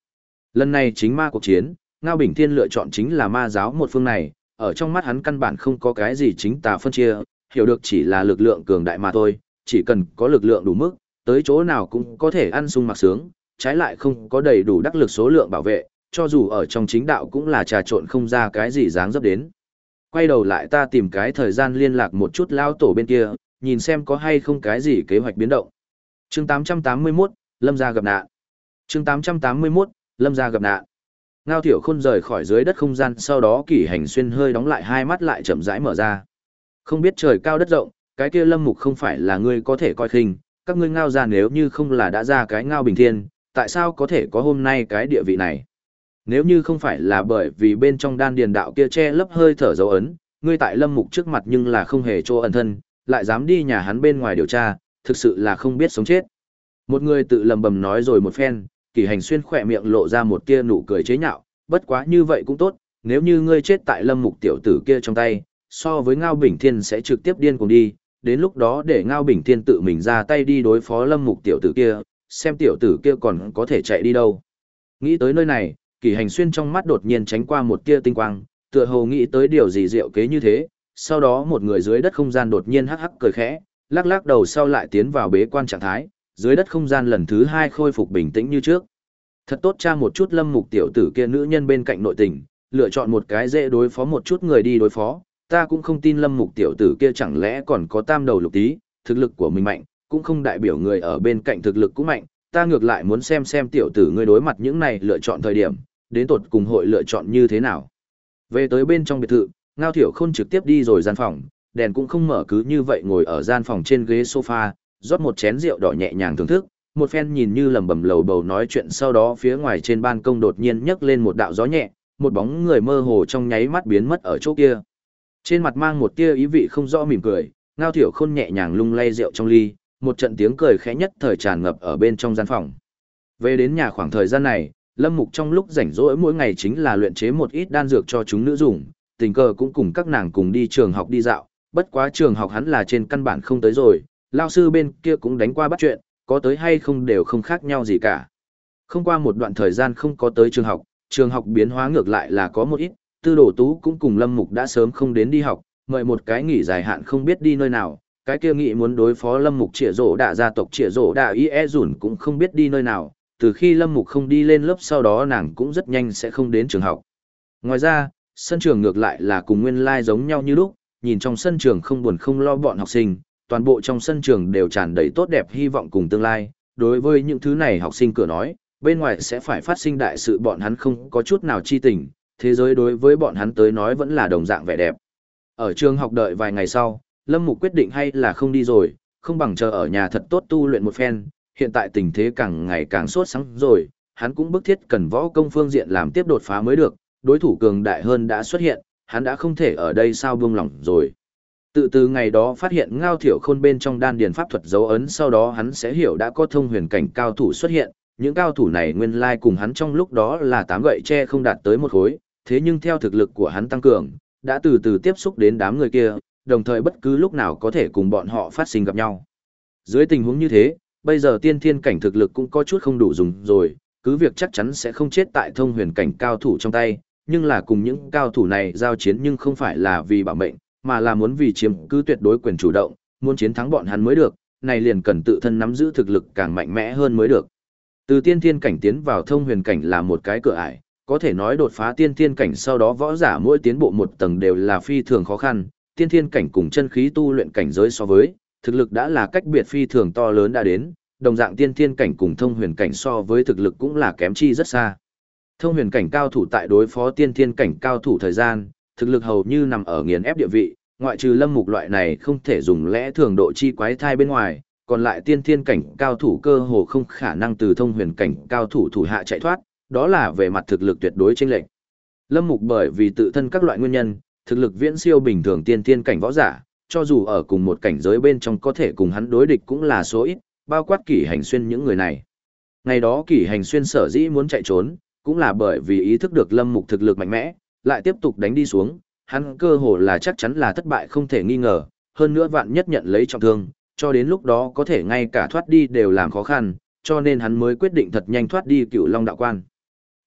Lần này chính ma cuộc chiến, Ngao Bình Thiên lựa chọn chính là ma giáo một phương này, ở trong mắt hắn căn bản không có cái gì chính tà phân chia, hiểu được chỉ là lực lượng cường đại mà thôi, chỉ cần có lực lượng đủ mức, tới chỗ nào cũng có thể ăn sung mặc sướng, trái lại không có đầy đủ đắc lực số lượng bảo vệ, cho dù ở trong chính đạo cũng là trà trộn không ra cái gì dáng dấp đến. Quay đầu lại ta tìm cái thời gian liên lạc một chút lao tổ bên kia, nhìn xem có hay không cái gì kế hoạch biến động. chương 881, Lâm gia gặp nạn. chương 881, Lâm gia gặp nạn. Ngao Thiểu Khôn rời khỏi dưới đất không gian sau đó kỷ hành xuyên hơi đóng lại hai mắt lại chậm rãi mở ra. Không biết trời cao đất rộng, cái kia lâm mục không phải là ngươi có thể coi khinh, các ngươi ngao ra nếu như không là đã ra cái ngao bình thiên, tại sao có thể có hôm nay cái địa vị này? Nếu như không phải là bởi vì bên trong đan điền đạo kia che lấp hơi thở dấu ấn, ngươi tại lâm mục trước mặt nhưng là không hề chỗ ẩn thân, lại dám đi nhà hắn bên ngoài điều tra, thực sự là không biết sống chết. Một người tự lầm bầm nói rồi một phen, kỷ hành xuyên khỏe miệng lộ ra một tia nụ cười chế nhạo, bất quá như vậy cũng tốt, nếu như ngươi chết tại lâm mục tiểu tử kia trong tay, so với Ngao Bình Thiên sẽ trực tiếp điên cùng đi, đến lúc đó để Ngao Bình Thiên tự mình ra tay đi đối phó lâm mục tiểu tử kia, xem tiểu tử kia còn có thể chạy đi đâu. Nghĩ tới nơi này, kỷ hành xuyên trong mắt đột nhiên tránh qua một tia tinh quang, tựa hồ nghĩ tới điều gì diệu kế như thế, sau đó một người dưới đất không gian đột nhiên hắc hắc cười khẽ, lắc lắc đầu sau lại tiến vào bế quan trạng thái, dưới đất không gian lần thứ hai khôi phục bình tĩnh như trước. Thật tốt cha một chút lâm mục tiểu tử kia nữ nhân bên cạnh nội tình, lựa chọn một cái dễ đối phó một chút người đi đối phó, ta cũng không tin lâm mục tiểu tử kia chẳng lẽ còn có tam đầu lục tí, thực lực của mình mạnh, cũng không đại biểu người ở bên cạnh thực lực cũng mạnh, ta ngược lại muốn xem xem tiểu tử ngươi đối mặt những này lựa chọn thời điểm, đến tột cùng hội lựa chọn như thế nào. Về tới bên trong biệt thự, Ngao Thiểu Khôn trực tiếp đi rồi gian phòng, đèn cũng không mở cứ như vậy ngồi ở gian phòng trên ghế sofa, rót một chén rượu đỏ nhẹ nhàng thưởng thức, một phen nhìn như lẩm bẩm lầu bầu nói chuyện sau đó phía ngoài trên ban công đột nhiên nhấc lên một đạo gió nhẹ, một bóng người mơ hồ trong nháy mắt biến mất ở chỗ kia. Trên mặt mang một tia ý vị không rõ mỉm cười, Ngao Thiểu Khôn nhẹ nhàng lung lay rượu trong ly, một trận tiếng cười khẽ nhất thời tràn ngập ở bên trong gian phòng. Về đến nhà khoảng thời gian này, Lâm Mục trong lúc rảnh rỗi mỗi ngày chính là luyện chế một ít đan dược cho chúng nữ dùng, tình cờ cũng cùng các nàng cùng đi trường học đi dạo, bất quá trường học hắn là trên căn bản không tới rồi, lao sư bên kia cũng đánh qua bắt chuyện, có tới hay không đều không khác nhau gì cả. Không qua một đoạn thời gian không có tới trường học, trường học biến hóa ngược lại là có một ít, tư đồ tú cũng cùng lâm mục đã sớm không đến đi học, mời một cái nghỉ dài hạn không biết đi nơi nào, cái kia nghĩ muốn đối phó lâm mục trịa rổ đạ gia tộc trịa rổ đạ y e dùn cũng không biết đi nơi nào, từ khi lâm mục không đi lên lớp sau đó nàng cũng rất nhanh sẽ không đến trường học. Ngoài ra, sân trường ngược lại là cùng nguyên lai like giống nhau như lúc, nhìn trong sân trường không buồn không lo bọn học sinh, toàn bộ trong sân trường đều tràn đầy tốt đẹp hy vọng cùng tương lai. Đối với những thứ này học sinh cửa nói, bên ngoài sẽ phải phát sinh đại sự bọn hắn không có chút nào chi tình, thế giới đối với bọn hắn tới nói vẫn là đồng dạng vẻ đẹp. Ở trường học đợi vài ngày sau, Lâm Mục quyết định hay là không đi rồi, không bằng chờ ở nhà thật tốt tu luyện một phen, hiện tại tình thế càng ngày càng sốt sắng rồi, hắn cũng bức thiết cần võ công phương diện làm tiếp đột phá mới được, đối thủ cường đại hơn đã xuất hiện, hắn đã không thể ở đây sao buông lỏng rồi. Tự từ ngày đó phát hiện ngao thiểu khôn bên trong đan điền pháp thuật dấu ấn sau đó hắn sẽ hiểu đã có thông huyền cảnh cao thủ xuất hiện, những cao thủ này nguyên lai cùng hắn trong lúc đó là tám gậy tre không đạt tới một khối, thế nhưng theo thực lực của hắn tăng cường, đã từ từ tiếp xúc đến đám người kia, đồng thời bất cứ lúc nào có thể cùng bọn họ phát sinh gặp nhau. Dưới tình huống như thế, bây giờ tiên thiên cảnh thực lực cũng có chút không đủ dùng rồi, cứ việc chắc chắn sẽ không chết tại thông huyền cảnh cao thủ trong tay, nhưng là cùng những cao thủ này giao chiến nhưng không phải là vì bảo mệnh, mà là muốn vì chiếm cứ tuyệt đối quyền chủ động, muốn chiến thắng bọn hắn mới được, này liền cần tự thân nắm giữ thực lực càng mạnh mẽ hơn mới được. Từ tiên thiên cảnh tiến vào thông huyền cảnh là một cái cửa ải, có thể nói đột phá tiên thiên cảnh sau đó võ giả mỗi tiến bộ một tầng đều là phi thường khó khăn, tiên thiên cảnh cùng chân khí tu luyện cảnh giới so với, thực lực đã là cách biệt phi thường to lớn đã đến, đồng dạng tiên thiên cảnh cùng thông huyền cảnh so với thực lực cũng là kém chi rất xa. Thông huyền cảnh cao thủ tại đối phó tiên thiên cảnh cao thủ thời gian, thực lực hầu như nằm ở nghiền ép địa vị, ngoại trừ lâm mục loại này không thể dùng lẽ thường độ chi quái thai bên ngoài, còn lại tiên thiên cảnh cao thủ cơ hồ không khả năng từ thông huyền cảnh cao thủ thủ hạ chạy thoát, đó là về mặt thực lực tuyệt đối chênh lệch. Lâm Mục bởi vì tự thân các loại nguyên nhân, thực lực viễn siêu bình thường tiên thiên cảnh võ giả, cho dù ở cùng một cảnh giới bên trong có thể cùng hắn đối địch cũng là số ít, bao quát kỷ hành xuyên những người này. Ngày đó kỷ hành xuyên sở dĩ muốn chạy trốn, cũng là bởi vì ý thức được lâm mục thực lực mạnh mẽ, lại tiếp tục đánh đi xuống, hắn cơ hồ là chắc chắn là thất bại không thể nghi ngờ, hơn nữa vạn nhất nhận lấy trọng thương, cho đến lúc đó có thể ngay cả thoát đi đều làm khó khăn, cho nên hắn mới quyết định thật nhanh thoát đi cựu long đạo quan.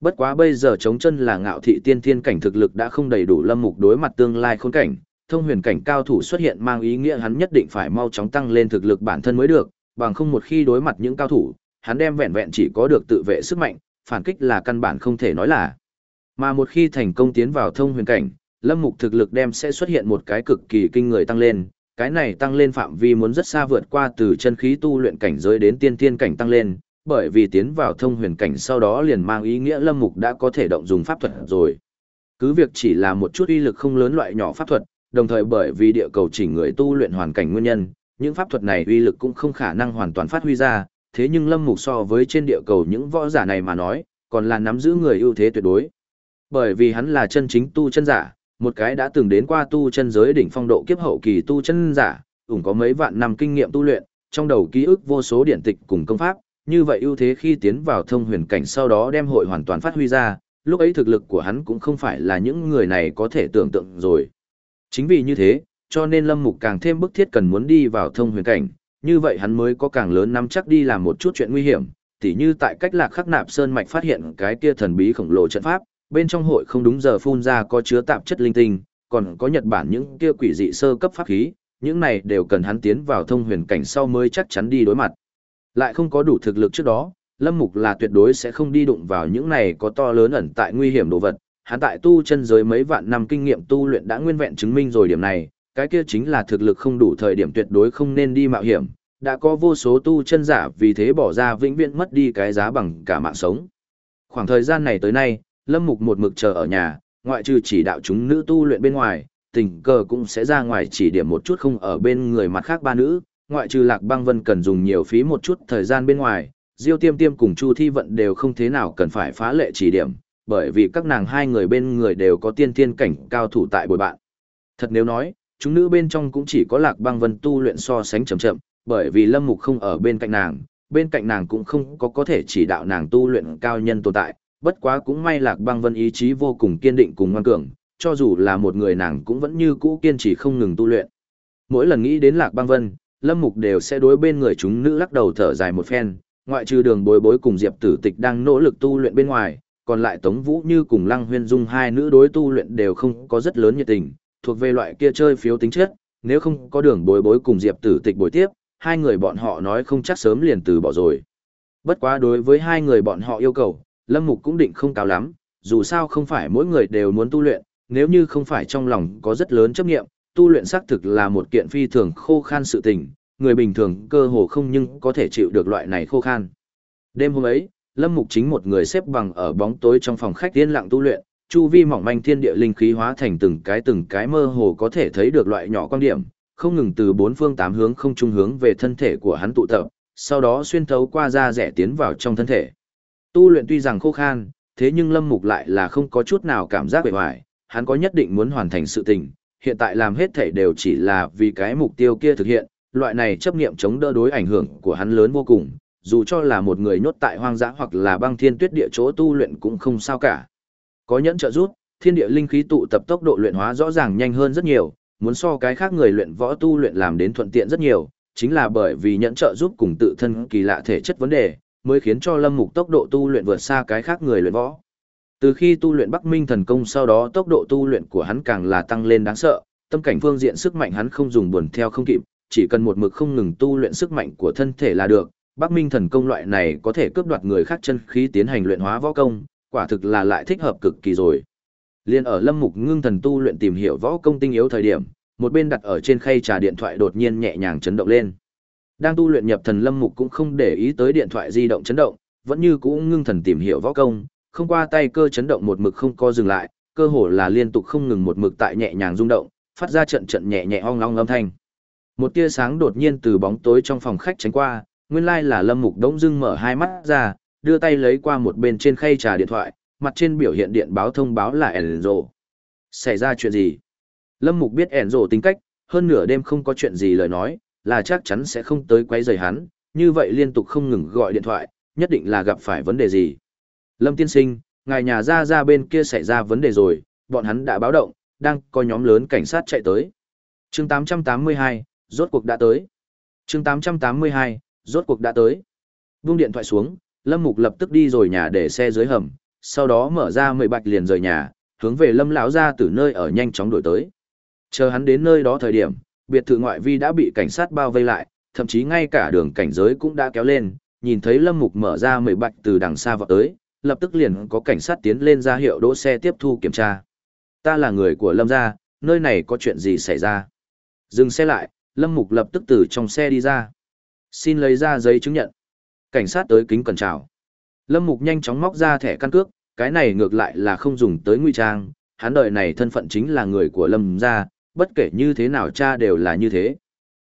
Bất quá bây giờ chống chân là ngạo thị tiên thiên cảnh thực lực đã không đầy đủ lâm mục đối mặt tương lai khốn cảnh, thông huyền cảnh cao thủ xuất hiện mang ý nghĩa hắn nhất định phải mau chóng tăng lên thực lực bản thân mới được, bằng không một khi đối mặt những cao thủ, hắn đem vẹn vẹn chỉ có được tự vệ sức mạnh, phản kích là căn bản không thể nói là. Mà một khi thành công tiến vào thông huyền cảnh, lâm mục thực lực đem sẽ xuất hiện một cái cực kỳ kinh người tăng lên, cái này tăng lên phạm vi muốn rất xa vượt qua từ chân khí tu luyện cảnh giới đến tiên thiên cảnh tăng lên, bởi vì tiến vào thông huyền cảnh sau đó liền mang ý nghĩa lâm mục đã có thể động dùng pháp thuật rồi. Cứ việc chỉ là một chút uy lực không lớn loại nhỏ pháp thuật, đồng thời bởi vì địa cầu chỉnh người tu luyện hoàn cảnh nguyên nhân, những pháp thuật này uy lực cũng không khả năng hoàn toàn phát huy ra, thế nhưng lâm mục so với trên địa cầu những võ giả này mà nói, còn là nắm giữ người ưu thế tuyệt đối. Bởi vì hắn là chân chính tu chân giả, một cái đã từng đến qua tu chân giới đỉnh phong độ kiếp hậu kỳ tu chân giả, ủng có mấy vạn năm kinh nghiệm tu luyện, trong đầu ký ức vô số điển tịch cùng công pháp, như vậy ưu thế khi tiến vào thông huyền cảnh sau đó đem hội hoàn toàn phát huy ra, lúc ấy thực lực của hắn cũng không phải là những người này có thể tưởng tượng rồi. Chính vì như thế, cho nên Lâm Mục càng thêm bức thiết cần muốn đi vào thông huyền cảnh, như vậy hắn mới có càng lớn nắm chắc đi làm một chút chuyện nguy hiểm, tỉ như tại cách lạc khắc nạp sơn mạch phát hiện cái kia thần bí khổng lồ trận pháp, bên trong hội không đúng giờ phun ra có chứa tạp chất linh tinh, còn có Nhật Bản những kia quỷ dị sơ cấp pháp khí, những này đều cần hắn tiến vào thông huyền cảnh sau mới chắc chắn đi đối mặt. Lại không có đủ thực lực trước đó, Lâm Mục là tuyệt đối sẽ không đi đụng vào những này có to lớn ẩn tại nguy hiểm đồ vật. Hắn tại tu chân giới mấy vạn năm kinh nghiệm tu luyện đã nguyên vẹn chứng minh rồi điểm này, cái kia chính là thực lực không đủ thời điểm tuyệt đối không nên đi mạo hiểm. Đã có vô số tu chân giả vì thế bỏ ra vĩnh viễn mất đi cái giá bằng cả mạng sống. Khoảng thời gian này tới nay, Lâm Mục một mực chờ ở nhà, ngoại trừ chỉ đạo chúng nữ tu luyện bên ngoài, tình cờ cũng sẽ ra ngoài chỉ điểm một chút không ở bên người mặt khác ba nữ, ngoại trừ Lạc Băng Vân cần dùng nhiều phí một chút thời gian bên ngoài, Diêu Tiêm Tiêm cùng Chu Thi Vận đều không thế nào cần phải phá lệ chỉ điểm, bởi vì các nàng hai người bên người đều có tiên thiên cảnh cao thủ tại bồi bạn. Thật nếu nói, chúng nữ bên trong cũng chỉ có Lạc Băng Vân tu luyện so sánh chậm chậm, bởi vì Lâm Mục không ở bên cạnh nàng, bên cạnh nàng cũng không có có thể chỉ đạo nàng tu luyện cao nhân tồn tại, bất quá cũng may Lạc Băng Vân ý chí vô cùng kiên định cùng ngoan cường, cho dù là một người nàng cũng vẫn như cũ kiên trì không ngừng tu luyện. Mỗi lần nghĩ đến Lạc Băng Vân, Lâm Mục đều sẽ đối bên người chúng nữ lắc đầu thở dài một phen, ngoại trừ đường bối bối cùng Diệp Tử Tịch đang nỗ lực tu luyện bên ngoài, còn lại Tống Vũ Như cùng Lăng Huyên Dung hai nữ đối tu luyện đều không có rất lớn nhiệt tình, thuộc về loại kia chơi phiếu tính chất, nếu không có đường bối bối cùng Diệp Tử Tịch bồi tiếp, hai người bọn họ nói không chắc sớm liền từ bỏ rồi. Bất quá đối với hai người bọn họ yêu cầu, Lâm Mục cũng định không cao lắm, dù sao không phải mỗi người đều muốn tu luyện, nếu như không phải trong lòng có rất lớn chấp nghiệm, tu luyện xác thực là một kiện phi thường khô khan sự tình, người bình thường cơ hồ không nhưng có thể chịu được loại này khô khan. Đêm hôm ấy, Lâm Mục chính một người xếp bằng ở bóng tối trong phòng khách yên lặng tu luyện, chu vi mỏng manh thiên địa linh khí hóa thành từng cái từng cái mơ hồ có thể thấy được loại nhỏ quan điểm, không ngừng từ bốn phương tám hướng không trung hướng về thân thể của hắn tụ tập, sau đó xuyên thấu qua da rẻ tiến vào trong thân thể. Tu luyện tuy rằng khô khan, thế nhưng Lâm Mục lại là không có chút nào cảm giác bề ngoài, hắn có nhất định muốn hoàn thành sự tình, hiện tại làm hết thể đều chỉ là vì cái mục tiêu kia thực hiện, loại này chấp niệm chống đỡ đối ảnh hưởng của hắn lớn vô cùng, dù cho là một người nhốt tại hoang dã hoặc là băng thiên tuyết địa chỗ tu luyện cũng không sao cả. Có nhẫn trợ giúp, thiên địa linh khí tụ tập tốc độ luyện hóa rõ ràng nhanh hơn rất nhiều, muốn so cái khác người luyện võ tu luyện làm đến thuận tiện rất nhiều, chính là bởi vì nhẫn trợ giúp cùng tự thân kỳ lạ thể chất vấn đề, mới khiến cho Lâm Mục tốc độ tu luyện vượt xa cái khác người luyện võ. Từ khi tu luyện Bắc Minh thần công sau đó tốc độ tu luyện của hắn càng là tăng lên đáng sợ, tâm cảnh phương diện sức mạnh hắn không dùng buồn theo không kịp, chỉ cần một mực không ngừng tu luyện sức mạnh của thân thể là được. Bắc Minh thần công loại này có thể cướp đoạt người khác chân khí tiến hành luyện hóa võ công, quả thực là lại thích hợp cực kỳ rồi. Liên ở Lâm Mục ngưng thần tu luyện tìm hiểu võ công tinh yếu thời điểm, một bên đặt ở trên khay trà điện thoại đột nhiên nhẹ nhàng chấn động lên. Đang tu luyện nhập thần Lâm Mục cũng không để ý tới điện thoại di động chấn động, vẫn như cũ ngưng thần tìm hiểu võ công, không qua tay cơ chấn động một mực không co dừng lại, cơ hồ là liên tục không ngừng một mực tại nhẹ nhàng rung động, phát ra trận trận nhẹ nhẹ ong ong âm thanh. Một tia sáng đột nhiên từ bóng tối trong phòng khách tránh qua, nguyên lai là Lâm Mục đống dưng mở hai mắt ra, đưa tay lấy qua một bên trên khay trà điện thoại, mặt trên biểu hiện điện báo thông báo là Enzo. Xảy ra chuyện gì? Lâm Mục biết Enzo tính cách, hơn nửa đêm không có chuyện gì lời nói, là chắc chắn sẽ không tới quấy rầy hắn, như vậy liên tục không ngừng gọi điện thoại, nhất định là gặp phải vấn đề gì. Lâm tiên sinh, ngài nhà ra ra bên kia xảy ra vấn đề rồi, bọn hắn đã báo động, đang có nhóm lớn cảnh sát chạy tới. chương 882, rốt cuộc đã tới. chương 882, rốt cuộc đã tới. Vung điện thoại xuống, Lâm Mục lập tức đi rồi nhà để xe dưới hầm, sau đó mở ra mười bạch liền rời nhà, hướng về Lâm lão ra từ nơi ở nhanh chóng đuổi tới. Chờ hắn đến nơi đó thời điểm, biệt thự ngoại vi đã bị cảnh sát bao vây lại, thậm chí ngay cả đường cảnh giới cũng đã kéo lên, nhìn thấy Lâm Mục mở ra mười bạch từ đằng xa vào tới, lập tức liền có cảnh sát tiến lên ra hiệu đỗ xe tiếp thu kiểm tra. Ta là người của Lâm gia, nơi này có chuyện gì xảy ra? Dừng xe lại, Lâm Mục lập tức từ trong xe đi ra. Xin lấy ra giấy chứng nhận. Cảnh sát tới kính cẩn chào. Lâm Mục nhanh chóng móc ra thẻ căn cước, cái này ngược lại là không dùng tới nguy trang, hắn đời này thân phận chính là người của Lâm gia, bất kể như thế nào cha đều là như thế.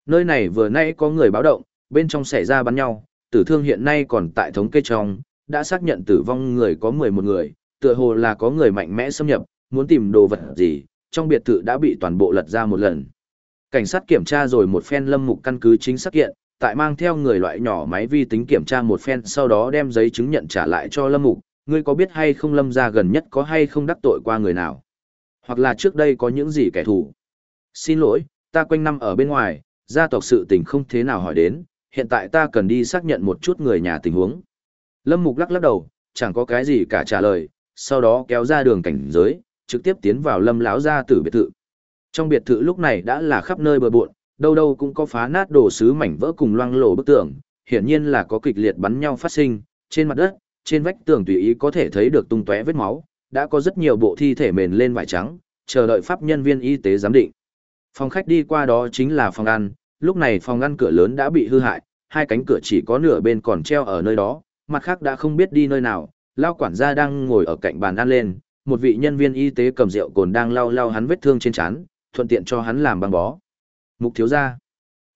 Nơi này vừa nãy có người báo động, bên trong xảy ra bắn nhau, tử thương hiện nay còn tại thống kê trong, đã xác nhận tử vong người có 11 người, tựa hồ là có người mạnh mẽ xâm nhập, muốn tìm đồ vật gì, trong biệt thự đã bị toàn bộ lật ra một lần. Cảnh sát kiểm tra rồi một phen lâm mục căn cứ chính xác kiện, tại mang theo người loại nhỏ máy vi tính kiểm tra một phen sau đó đem giấy chứng nhận trả lại cho lâm mục, ngươi có biết hay không lâm gia gần nhất có hay không đắc tội qua người nào? Hoặc là trước đây có những gì kẻ thù? Xin lỗi, ta quanh năm ở bên ngoài, gia tộc sự tình không thế nào hỏi đến, hiện tại ta cần đi xác nhận một chút người nhà tình huống. Lâm Mục lắc lắc đầu, chẳng có cái gì cả trả lời, sau đó kéo ra đường cảnh giới, trực tiếp tiến vào Lâm lão gia tử biệt thự. Trong biệt thự lúc này đã là khắp nơi bừa bộn, đâu đâu cũng có phá nát đồ sứ mảnh vỡ cùng loang lổ bức tường, hiển nhiên là có kịch liệt bắn nhau phát sinh, trên mặt đất, trên vách tường tùy ý có thể thấy được tung tóe vết máu, đã có rất nhiều bộ thi thể mền lên vải trắng, chờ đợi pháp nhân viên y tế giám định. Phòng khách đi qua đó chính là phòng ăn, lúc này phòng ăn cửa lớn đã bị hư hại, hai cánh cửa chỉ có nửa bên còn treo ở nơi đó, mặt khác đã không biết đi nơi nào, lao quản gia đang ngồi ở cạnh bàn ăn lên, một vị nhân viên y tế cầm rượu cồn đang lau lau hắn vết thương trên trán, thuận tiện cho hắn làm băng bó. Mục thiếu gia,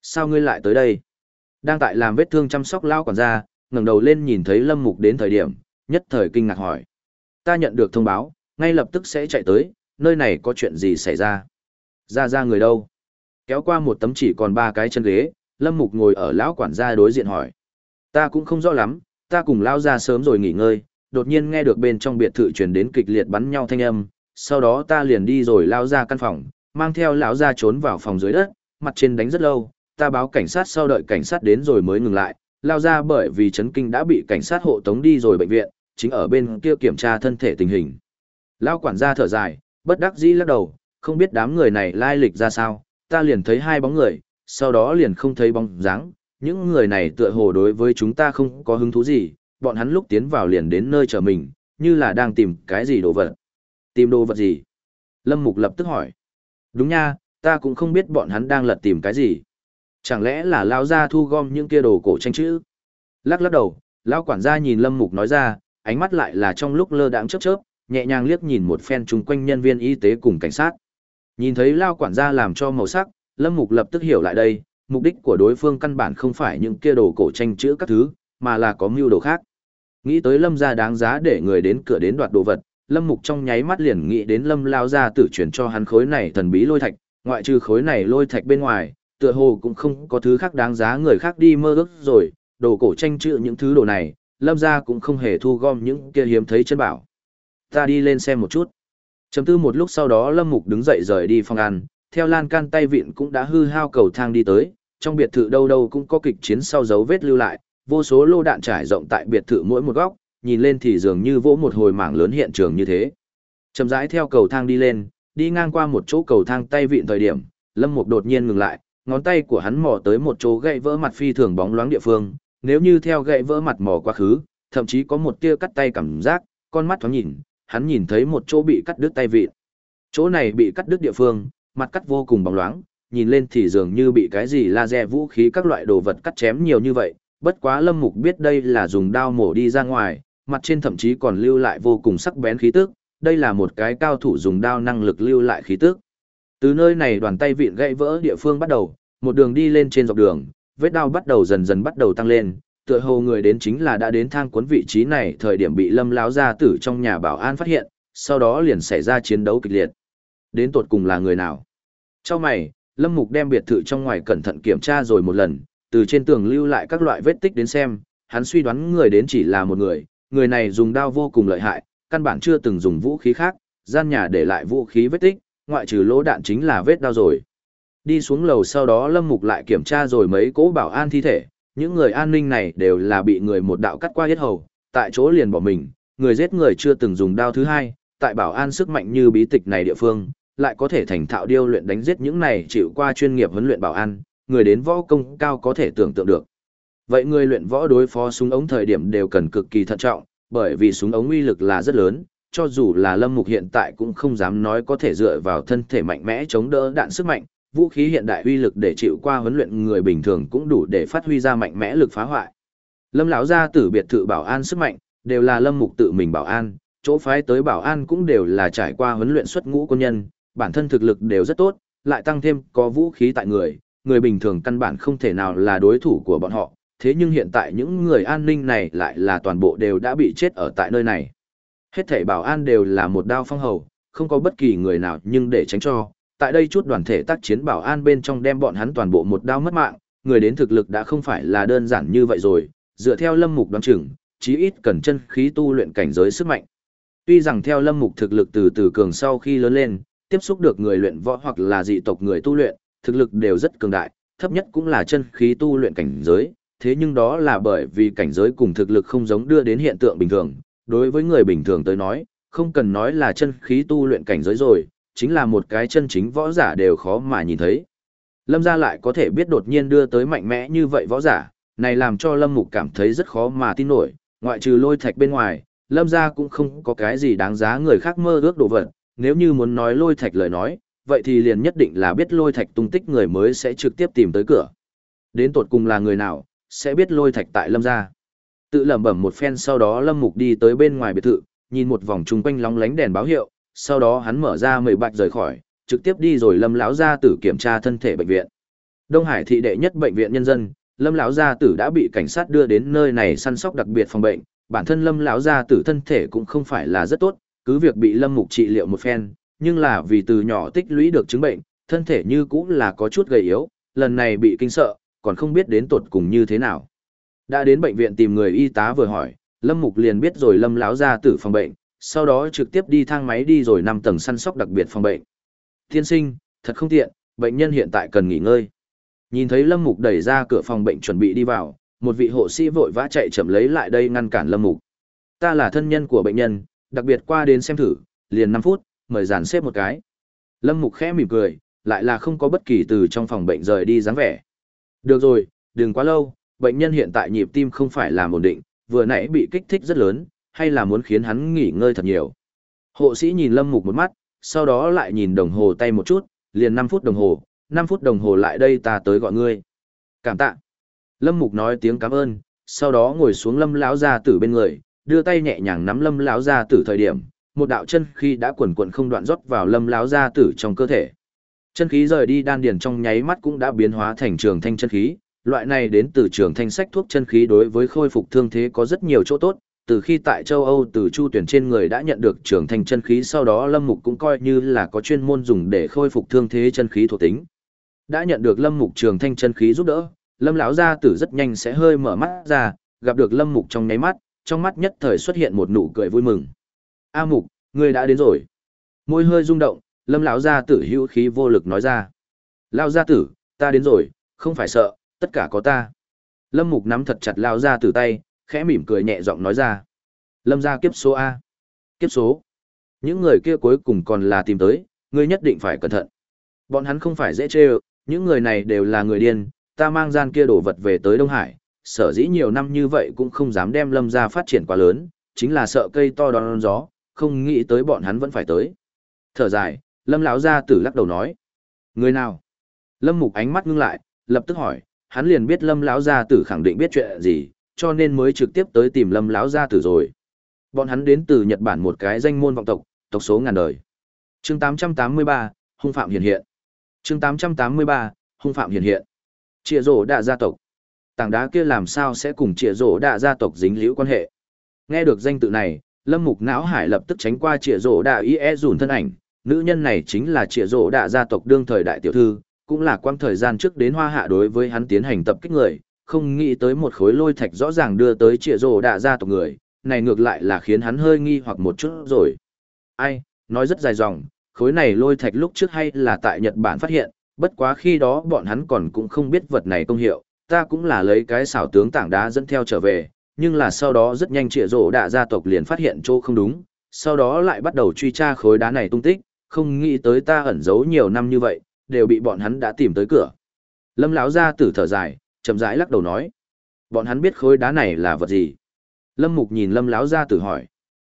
sao ngươi lại tới đây? Đang tại làm vết thương chăm sóc lao quản gia, ngẩng đầu lên nhìn thấy Lâm Mục đến thời điểm, nhất thời kinh ngạc hỏi. Ta nhận được thông báo, ngay lập tức sẽ chạy tới, nơi này có chuyện gì xảy ra? Ra ra người đâu? Kéo qua một tấm chỉ còn ba cái chân ghế, Lâm Mục ngồi ở lão quản gia đối diện hỏi. Ta cũng không rõ lắm, ta cùng lao ra sớm rồi nghỉ ngơi, đột nhiên nghe được bên trong biệt thự truyền đến kịch liệt bắn nhau thanh âm, sau đó ta liền đi rồi lao ra căn phòng, mang theo lão ra trốn vào phòng dưới đất, mặt trên đánh rất lâu, ta báo cảnh sát sau đợi cảnh sát đến rồi mới ngừng lại, lao ra bởi vì chấn kinh đã bị cảnh sát hộ tống đi rồi bệnh viện, chính ở bên kia kiểm tra thân thể tình hình. Lao quản gia thở dài, bất đắc dĩ lắc đầu, không biết đám người này lai lịch ra sao, ta liền thấy hai bóng người, sau đó liền không thấy bóng dáng, những người này tựa hồ đối với chúng ta không có hứng thú gì, bọn hắn lúc tiến vào liền đến nơi chờ mình, như là đang tìm cái gì đồ vật. Tìm đồ vật gì? Lâm Mục lập tức hỏi. Đúng nha, ta cũng không biết bọn hắn đang lật tìm cái gì. Chẳng lẽ là lao ra thu gom những kia đồ cổ tranh chữ? Lắc lắc đầu, lao quản gia nhìn Lâm Mục nói ra, ánh mắt lại là trong lúc lơ đãng chớp chớp, nhẹ nhàng liếc nhìn một phen chung quanh nhân viên y tế cùng cảnh sát. Nhìn thấy lao quản gia làm cho màu sắc, Lâm Mục lập tức hiểu lại đây, mục đích của đối phương căn bản không phải những kia đồ cổ tranh chữ các thứ, mà là có mưu đồ khác. Nghĩ tới Lâm gia đáng giá để người đến cửa đến đoạt đồ vật, Lâm Mục trong nháy mắt liền nghĩ đến Lâm lao gia tử chuyển cho hắn khối này thần bí lôi thạch, ngoại trừ khối này lôi thạch bên ngoài, tựa hồ cũng không có thứ khác đáng giá người khác đi mơ ước rồi, đồ cổ tranh chữ những thứ đồ này, Lâm gia cũng không hề thu gom những kia hiếm thấy chân bảo. Ta đi lên xem một chút. Chầm tư một lúc sau đó Lâm Mục đứng dậy rời đi phòng ăn, theo lan can tay vịn cũng đã hư hao cầu thang đi tới, trong biệt thự đâu đâu cũng có kịch chiến sau dấu vết lưu lại, vô số lô đạn trải rộng tại biệt thự mỗi một góc, nhìn lên thì dường như vỗ một hồi mảng lớn hiện trường như thế. Chầm rãi theo cầu thang đi lên, đi ngang qua một chỗ cầu thang tay vịn thời điểm, Lâm Mục đột nhiên ngừng lại, ngón tay của hắn mò tới một chỗ gậy vỡ mặt phi thường bóng loáng địa phương, nếu như theo gậy vỡ mặt mò quá khứ, thậm chí có một tia cắt tay cảm giác, con mắt thoáng nhìn, hắn nhìn thấy một chỗ bị cắt đứt tay vịn. Chỗ này bị cắt đứt địa phương, mặt cắt vô cùng bóng loáng, nhìn lên thì dường như bị cái gì laser vũ khí các loại đồ vật cắt chém nhiều như vậy, bất quá Lâm Mục biết đây là dùng dao mổ đi ra ngoài, mặt trên thậm chí còn lưu lại vô cùng sắc bén khí tức, đây là một cái cao thủ dùng đao năng lực lưu lại khí tức. Từ nơi này đoàn tay vịn gãy vỡ địa phương bắt đầu, một đường đi lên trên dọc đường, vết đao bắt đầu dần dần bắt đầu tăng lên, tựa hồ người đến chính là đã đến thang cuốn vị trí này thời điểm bị Lâm lão gia tử trong nhà bảo an phát hiện, sau đó liền xảy ra chiến đấu kịch liệt. Đến tột cùng là người nào? Cho mày, Lâm Mục đem biệt thự trong ngoài cẩn thận kiểm tra rồi một lần, từ trên tường lưu lại các loại vết tích đến xem, hắn suy đoán người đến chỉ là một người, người này dùng đao vô cùng lợi hại, căn bản chưa từng dùng vũ khí khác, gian nhà để lại vũ khí vết tích, ngoại trừ lỗ đạn chính là vết đao rồi. Đi xuống lầu sau đó Lâm Mục lại kiểm tra rồi mấy cỗ bảo an thi thể, những người an ninh này đều là bị người một đạo cắt qua hết hầu, tại chỗ liền bỏ mình, người giết người chưa từng dùng đao thứ hai, tại bảo an sức mạnh như bí tịch này địa phương, lại có thể thành thạo điêu luyện đánh giết những này chịu qua chuyên nghiệp huấn luyện bảo an, người đến võ công cao có thể tưởng tượng được. Vậy người luyện võ đối phó súng ống thời điểm đều cần cực kỳ thận trọng, bởi vì súng ống uy lực là rất lớn, cho dù là Lâm Mục hiện tại cũng không dám nói có thể dựa vào thân thể mạnh mẽ chống đỡ đạn sức mạnh, vũ khí hiện đại uy lực để chịu qua huấn luyện người bình thường cũng đủ để phát huy ra mạnh mẽ lực phá hoại. Lâm lão gia tử biệt thự bảo an sức mạnh, đều là Lâm Mục tự mình bảo an, chỗ phái tới bảo an cũng đều là trải qua huấn luyện xuất ngũ quân nhân, bản thân thực lực đều rất tốt, lại tăng thêm có vũ khí tại người, người bình thường căn bản không thể nào là đối thủ của bọn họ, thế nhưng hiện tại những người an ninh này lại là toàn bộ đều đã bị chết ở tại nơi này. Hết thảy bảo an đều là một đao phong hầu, không có bất kỳ người nào nhưng để tránh cho, tại đây chút đoàn thể tác chiến bảo an bên trong đem bọn hắn toàn bộ một đao mất mạng, người đến thực lực đã không phải là đơn giản như vậy rồi, dựa theo lâm mục đoán chừng, chí ít cần chân khí tu luyện cảnh giới sức mạnh. Tuy rằng theo lâm mục thực lực từ từ cường sau khi lớn lên, tiếp xúc được người luyện võ hoặc là dị tộc người tu luyện, thực lực đều rất cường đại, thấp nhất cũng là chân khí tu luyện cảnh giới, thế nhưng đó là bởi vì cảnh giới cùng thực lực không giống đưa đến hiện tượng bình thường. Đối với người bình thường tới nói, không cần nói là chân khí tu luyện cảnh giới rồi, chính là một cái chân chính võ giả đều khó mà nhìn thấy. Lâm gia lại có thể biết đột nhiên đưa tới mạnh mẽ như vậy võ giả, này làm cho Lâm Mục cảm thấy rất khó mà tin nổi, ngoại trừ lôi thạch bên ngoài, Lâm gia cũng không có cái gì đáng giá người khác mơ ước đồ vật, nếu như muốn nói lôi thạch lời nói, vậy thì liền nhất định là biết lôi thạch tung tích người mới sẽ trực tiếp tìm tới cửa. Đến tột cùng là người nào, sẽ biết lôi thạch tại lâm gia. Tự lẩm bẩm một phen sau đó lâm mục đi tới bên ngoài biệt thự, nhìn một vòng chung quanh lóng lánh đèn báo hiệu, sau đó hắn mở ra mười bạch rời khỏi, trực tiếp đi rồi lâm lão gia tử kiểm tra thân thể bệnh viện. Đông Hải thị đệ nhất bệnh viện nhân dân, lâm lão gia tử đã bị cảnh sát đưa đến nơi này săn sóc đặc biệt phòng bệnh, bản thân lâm lão gia tử thân thể cũng không phải là rất tốt, cứ việc bị lâm mục trị liệu một phen, nhưng là vì từ nhỏ tích lũy được chứng bệnh, thân thể như cũng là có chút gầy yếu, lần này bị kinh sợ, còn không biết đến tột cùng như thế nào. Đã đến bệnh viện tìm người y tá vừa hỏi, Lâm Mục liền biết rồi Lâm lão ra tử phòng bệnh, sau đó trực tiếp đi thang máy đi rồi 5 tầng săn sóc đặc biệt phòng bệnh. Tiên sinh, thật không tiện, bệnh nhân hiện tại cần nghỉ ngơi. Nhìn thấy Lâm Mục đẩy ra cửa phòng bệnh chuẩn bị đi vào, một vị hộ sĩ vội vã chạy chậm lấy lại đây ngăn cản Lâm Mục. ta là thân nhân của bệnh nhân, đặc biệt qua đến xem thử, liền 5 phút, mời dàn xếp một cái. Lâm Mục khẽ mỉm cười, lại là không có bất kỳ từ trong phòng bệnh rời đi dáng vẻ. Được rồi, đừng quá lâu, bệnh nhân hiện tại nhịp tim không phải là ổn định, vừa nãy bị kích thích rất lớn, hay là muốn khiến hắn nghỉ ngơi thật nhiều. Hộ sĩ nhìn Lâm Mục một mắt, sau đó lại nhìn đồng hồ tay một chút, liền 5 phút đồng hồ, 5 phút đồng hồ lại đây ta tới gọi ngươi. Cảm tạ. Lâm Mục nói tiếng cảm ơn, sau đó ngồi xuống Lâm lão gia tử bên người, đưa tay nhẹ nhàng nắm Lâm lão gia tử thời điểm, một đạo chân khi đã quần quần không đoạn rót vào Lâm lão gia tử trong cơ thể. Chân khí rời đi đan điền trong nháy mắt cũng đã biến hóa thành trường thanh chân khí, loại này đến từ trường thanh sách thuốc chân khí đối với khôi phục thương thế có rất nhiều chỗ tốt, từ khi tại châu Âu từ Chu tuyển trên người đã nhận được trường thanh chân khí sau đó Lâm Mục cũng coi như là có chuyên môn dùng để khôi phục thương thế chân khí thuộc tính. Đã nhận được Lâm Mục trường thanh chân khí giúp đỡ, Lâm lão gia tử rất nhanh sẽ hơi mở mắt ra, gặp được Lâm Mục trong nháy mắt, trong mắt nhất thời xuất hiện một nụ cười vui mừng. "A Mục, ngươi đã đến rồi." Môi hơi rung động, Lâm lão gia tử hữu khí vô lực nói ra. "Lão gia tử, ta đến rồi, không phải sợ, tất cả có ta." Lâm Mục nắm thật chặt lão gia tử tay, khẽ mỉm cười nhẹ giọng nói ra. Lâm gia kiếp số A. Kiếp số. Những người kia cuối cùng còn là tìm tới, ngươi nhất định phải cẩn thận. Bọn hắn không phải dễ chê những người này đều là người điên, ta mang gian kia đổ vật về tới Đông Hải, sở dĩ nhiều năm như vậy cũng không dám đem lâm gia phát triển quá lớn, chính là sợ cây to đón gió, không nghĩ tới bọn hắn vẫn phải tới. Thở dài, lâm lão gia tử lắc đầu nói. Người nào? Lâm mục ánh mắt ngưng lại, lập tức hỏi, hắn liền biết lâm lão gia tử khẳng định biết chuyện gì, cho nên mới trực tiếp tới tìm lâm lão gia tử rồi. Bọn hắn đến từ Nhật Bản một cái danh môn vọng tộc, tộc số ngàn đời. Chương 883, hung phạm hiện hiện. Chương 883, hung phạm hiện hiện. Trịa rổ đạ gia tộc. Tảng đá kia làm sao sẽ cùng trịa rổ đạ gia tộc dính liễu quan hệ. Nghe được danh tự này, Lâm Mục não hải lập tức tránh qua trịa rổ đạ y e dùn thân ảnh. Nữ nhân này chính là trịa rổ đạ gia tộc đương thời đại tiểu thư, cũng là quang thời gian trước đến hoa hạ đối với hắn tiến hành tập kích người, không nghĩ tới một khối lôi thạch rõ ràng đưa tới trịa rổ đạ gia tộc người, này ngược lại là khiến hắn hơi nghi hoặc một chút rồi. Ai, nói rất dài dòng, khối này lôi thạch lúc trước hay là tại Nhật Bản phát hiện, bất quá khi đó bọn hắn còn cũng không biết vật này công hiệu, ta cũng là lấy cái xảo tướng tảng đá dẫn theo trở về, nhưng là sau đó rất nhanh trịa rổ đạ gia tộc liền phát hiện chỗ không đúng, sau đó lại bắt đầu truy tra khối đá này tung tích, không nghĩ tới ta ẩn giấu nhiều năm như vậy, đều bị bọn hắn đã tìm tới cửa. Lâm lão gia tử thở dài, chậm rãi lắc đầu nói, bọn hắn biết khối đá này là vật gì. Lâm Mục nhìn Lâm lão gia tử hỏi,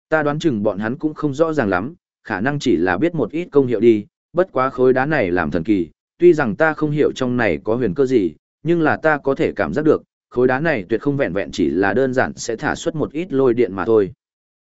ta đoán chừng bọn hắn cũng không rõ ràng lắm, khả năng chỉ là biết một ít công hiệu đi, bất quá khối đá này làm thần kỳ, tuy rằng ta không hiểu trong này có huyền cơ gì, nhưng là ta có thể cảm giác được, khối đá này tuyệt không vẹn vẹn chỉ là đơn giản sẽ thả xuất một ít lôi điện mà thôi.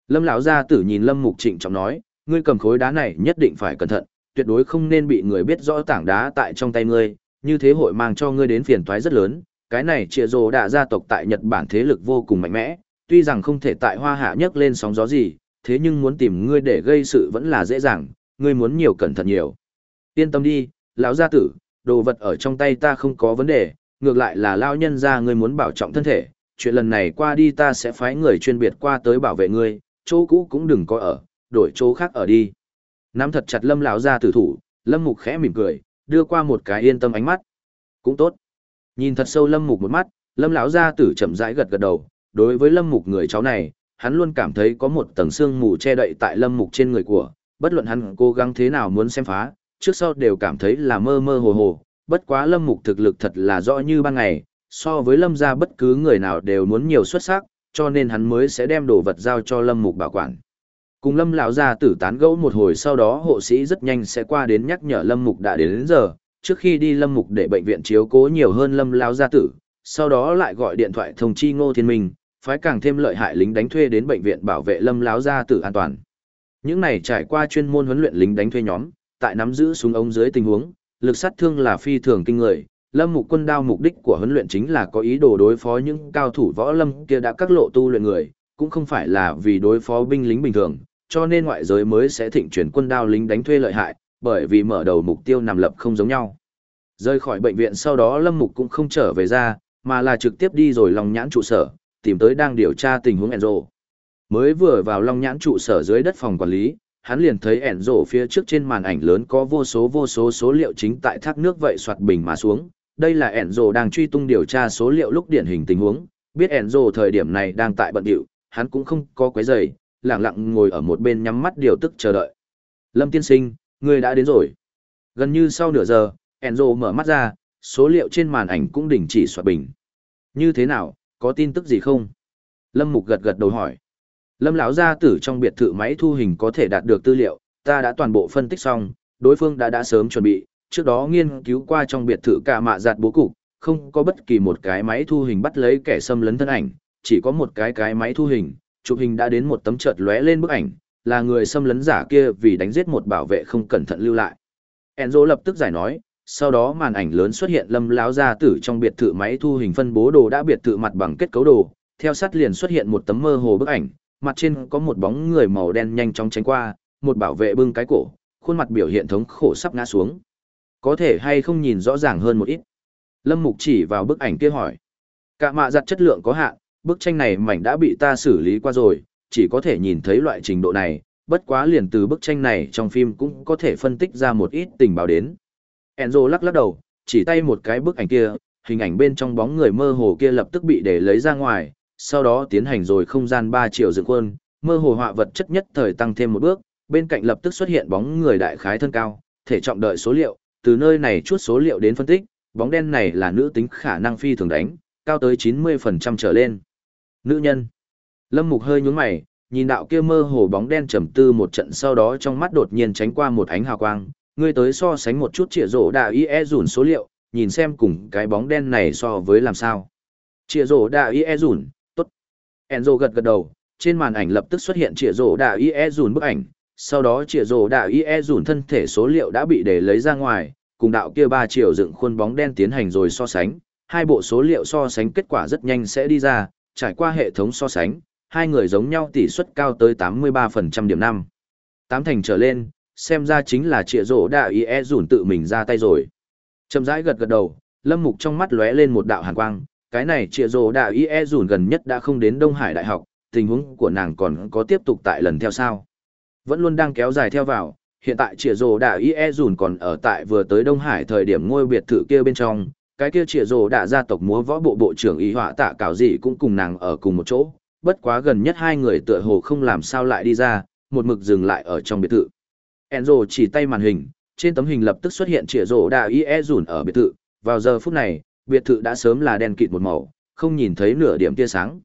Lâm lão gia tử nhìn Lâm Mục Trịnh trọng nói, ngươi cầm khối đá này nhất định phải cẩn thận, tuyệt đối không nên bị người biết rõ tảng đá tại trong tay ngươi, như thế hội mang cho ngươi đến phiền toái rất lớn. Cái này trịa Dồ đã gia tộc tại Nhật Bản thế lực vô cùng mạnh mẽ, tuy rằng không thể tại Hoa Hạ nhấc lên sóng gió gì, thế nhưng muốn tìm ngươi để gây sự vẫn là dễ dàng, ngươi muốn nhiều cẩn thận nhiều. Yên tâm đi, lão gia tử, đồ vật ở trong tay ta không có vấn đề, ngược lại là lão nhân gia ngươi muốn bảo trọng thân thể, chuyện lần này qua đi ta sẽ phái người chuyên biệt qua tới bảo vệ ngươi, chỗ cũ cũng đừng có ở, đổi chỗ khác ở đi. Nắm thật chặt Lâm lão gia tử thủ, Lâm Mục khẽ mỉm cười, đưa qua một cái yên tâm ánh mắt. Cũng tốt. Nhìn thật sâu Lâm Mục một mắt, Lâm lão gia tử chậm rãi gật gật đầu, đối với Lâm Mục người cháu này, hắn luôn cảm thấy có một tầng xương mù che đậy tại Lâm Mục trên người của, bất luận hắn cố gắng thế nào muốn xem phá, trước sau đều cảm thấy là mơ mơ hồ hồ, bất quá lâm mục thực lực thật là rõ như ban ngày, so với lâm gia bất cứ người nào đều muốn nhiều xuất sắc, cho nên hắn mới sẽ đem đồ vật giao cho lâm mục bảo quản. Cùng lâm lão gia tử tán gẫu một hồi sau đó hộ sĩ rất nhanh sẽ qua đến nhắc nhở lâm mục đã đến, đến giờ, trước khi đi lâm mục để bệnh viện chiếu cố nhiều hơn lâm lão gia tử, sau đó lại gọi điện thoại thông chi ngô thiên minh, phái càng thêm lợi hại lính đánh thuê đến bệnh viện bảo vệ lâm lão gia tử an toàn. Những này trải qua chuyên môn huấn luyện lính đánh thuê nhóm, tại nắm giữ súng ống dưới tình huống, lực sát thương là phi thường kinh người. Lâm Mục Quân đao mục đích của huấn luyện chính là có ý đồ đối phó những cao thủ võ lâm kia đã các lộ tu luyện người, cũng không phải là vì đối phó binh lính bình thường, cho nên ngoại giới mới sẽ thịnh chuyển quân đao lính đánh thuê lợi hại, bởi vì mở đầu mục tiêu nằm lập không giống nhau. Rời khỏi bệnh viện sau đó Lâm Mục cũng không trở về ra, mà là trực tiếp đi rồi lòng nhãn trụ sở, tìm tới đang điều tra tình huống Enzo. Mới vừa vào Long Nhãn trụ sở dưới đất phòng quản lý, hắn liền thấy Enzo phía trước trên màn ảnh lớn có vô số vô số số liệu chính tại thác nước vậy soạt bình mà xuống. Đây là Enzo đang truy tung điều tra số liệu lúc điển hình tình huống, biết Enzo thời điểm này đang tại bận điệu, hắn cũng không có quấy rầy, lặng lặng ngồi ở một bên nhắm mắt điều tức chờ đợi. Lâm tiên sinh, người đã đến rồi. Gần như sau nửa giờ, Enzo mở mắt ra, số liệu trên màn ảnh cũng đình chỉ soạt bình. Như thế nào, có tin tức gì không? Lâm Mục gật gật đầu hỏi. Lâm lão gia tử trong biệt thự máy thu hình có thể đạt được tư liệu, ta đã toàn bộ phân tích xong, đối phương đã đã sớm chuẩn bị, trước đó nghiên cứu qua trong biệt thự cả mạ giặt bố cục, không có bất kỳ một cái máy thu hình bắt lấy kẻ xâm lấn thân ảnh, chỉ có một cái cái máy thu hình, chụp hình đã đến một tấm chợt lóe lên bức ảnh, là người xâm lấn giả kia vì đánh giết một bảo vệ không cẩn thận lưu lại. Enzo lập tức giải nói, sau đó màn ảnh lớn xuất hiện lâm láo gia tử trong biệt thự máy thu hình phân bố đồ đã biệt thự mặt bằng kết cấu đồ, theo sát liền xuất hiện một tấm mơ hồ bức ảnh, mặt trên có một bóng người màu đen nhanh chóng tránh qua, một bảo vệ bưng cái cổ, khuôn mặt biểu hiện thống khổ sắp ngã xuống. Có thể hay không nhìn rõ ràng hơn một ít. Lâm Mục chỉ vào bức ảnh kia hỏi. Cả mạ giặt chất lượng có hạn, bức tranh này mảnh đã bị ta xử lý qua rồi, chỉ có thể nhìn thấy loại trình độ này, bất quá liền từ bức tranh này trong phim cũng có thể phân tích ra một ít tình báo đến. Enzo lắc lắc đầu, chỉ tay một cái bức ảnh kia, hình ảnh bên trong bóng người mơ hồ kia lập tức bị để lấy ra ngoài, sau đó tiến hành rồi không gian 3 triệu dựng quân, mơ hồ họa vật chất nhất thời tăng thêm một bước, bên cạnh lập tức xuất hiện bóng người đại khái thân cao, thể trọng đợi số liệu, từ nơi này chút số liệu đến phân tích, bóng đen này là nữ tính khả năng phi thường đánh, cao tới 90% trở lên. Nữ nhân. Lâm Mục hơi nhướng mày, nhìn đạo kia mơ hồ bóng đen trầm tư một trận sau đó trong mắt đột nhiên tránh qua một ánh hào quang, ngươi tới so sánh một chút trịa rổ đạo y e rủn số liệu, nhìn xem cùng cái bóng đen này so với làm sao. Trịa rổ đạo y e rủn, tốt. Enzo gật gật đầu, trên màn ảnh lập tức xuất hiện trịa rổ đạo y e rủn bức ảnh, sau đó trịa rổ đạo y e rủn thân thể số liệu đã bị để lấy ra ngoài, cùng đạo kia ba triệu dựng khuôn bóng đen tiến hành rồi so sánh, hai bộ số liệu so sánh kết quả rất nhanh sẽ đi ra, trải qua hệ thống so sánh, hai người giống nhau tỷ suất cao tới 83% điểm năm. Tám thành trở lên, xem ra chính là trịa rổ đạ ý e rủn tự mình ra tay rồi. Chậm rãi gật gật đầu, lâm mục trong mắt lóe lên một đạo hàn quang, cái này trịa rổ đạ ý e rủn gần nhất đã không đến Đông Hải Đại học, tình huống của nàng còn có tiếp tục tại lần theo sao. Vẫn luôn đang kéo dài theo vào, hiện tại trịa rổ đạ ý e rủn còn ở tại vừa tới Đông Hải thời điểm ngôi biệt thự kia bên trong, cái kia trịa rồ đạ gia tộc múa võ bộ bộ trưởng ý họa tạ cảo gì cũng cùng nàng ở cùng một chỗ, bất quá gần nhất hai người tựa hồ không làm sao lại đi ra, một mực dừng lại ở trong biệt thự. Enzo chỉ tay màn hình, trên tấm hình lập tức xuất hiện trịa rổ đà e rủn ở biệt thự, vào giờ phút này, biệt thự đã sớm là đen kịt một màu, không nhìn thấy nửa điểm tia sáng.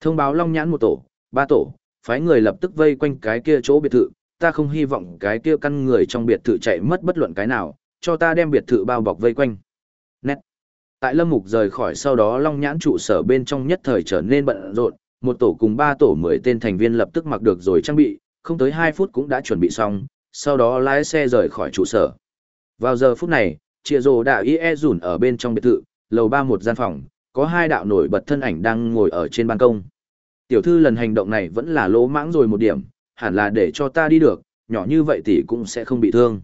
Thông báo long nhãn một tổ, ba tổ, phái người lập tức vây quanh cái kia chỗ biệt thự, ta không hy vọng cái kia căn người trong biệt thự chạy mất bất luận cái nào, cho ta đem biệt thự bao bọc vây quanh. Nét. Tại Lâm Mục rời khỏi sau đó Long Nhãn trụ sở bên trong nhất thời trở nên bận rộn, một tổ cùng ba tổ mười tên thành viên lập tức mặc được rồi trang bị, không tới hai phút cũng đã chuẩn bị xong, sau đó lái xe rời khỏi trụ sở. Vào giờ phút này, chia Dồ đạo e rủn ở bên trong biệt thự, lầu ba một gian phòng, có hai đạo nổi bật thân ảnh đang ngồi ở trên ban công. Tiểu thư lần hành động này vẫn là lỗ mãng rồi một điểm, hẳn là để cho ta đi được, nhỏ như vậy thì cũng sẽ không bị thương.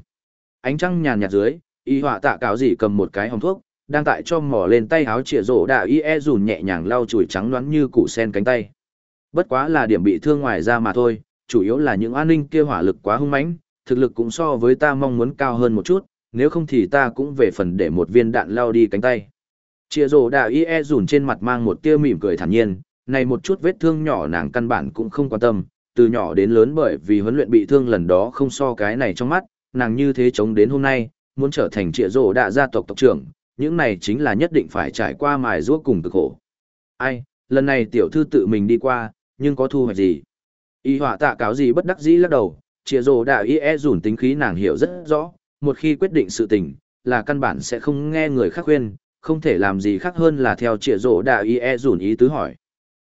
Ánh trăng nhàn nhạt dưới, y họa tạ cáo gì cầm một cái hồng thuốc, đang tại cho mỏ lên tay háo chĩa rổ đạo e dùn nhẹ nhàng lau chùi trắng loáng như củ sen cánh tay. Bất quá là điểm bị thương ngoài ra mà thôi, chủ yếu là những an ninh kia hỏa lực quá hung mãnh, thực lực cũng so với ta mong muốn cao hơn một chút, nếu không thì ta cũng về phần để một viên đạn lao đi cánh tay. chĩa rổ đạ đạo e dùn trên mặt mang một tia mỉm cười thản nhiên, này một chút vết thương nhỏ nàng căn bản cũng không quan tâm, từ nhỏ đến lớn bởi vì huấn luyện bị thương lần đó không so cái này trong mắt, nàng như thế chống đến hôm nay, muốn trở thành trịa rổ đạ gia tộc tộc trưởng, những này chính là nhất định phải trải qua mài ruốc cùng cực khổ. Ai, lần này tiểu thư tự mình đi qua, nhưng có thu hoạch gì? Y họa tạ cáo gì bất đắc dĩ lắc đầu, trịa rổ đạ y e dùn tính khí nàng hiểu rất rõ, một khi quyết định sự tình, là căn bản sẽ không nghe người khác khuyên, không thể làm gì khác hơn là theo trịa rổ đạ y e dùn ý tứ hỏi.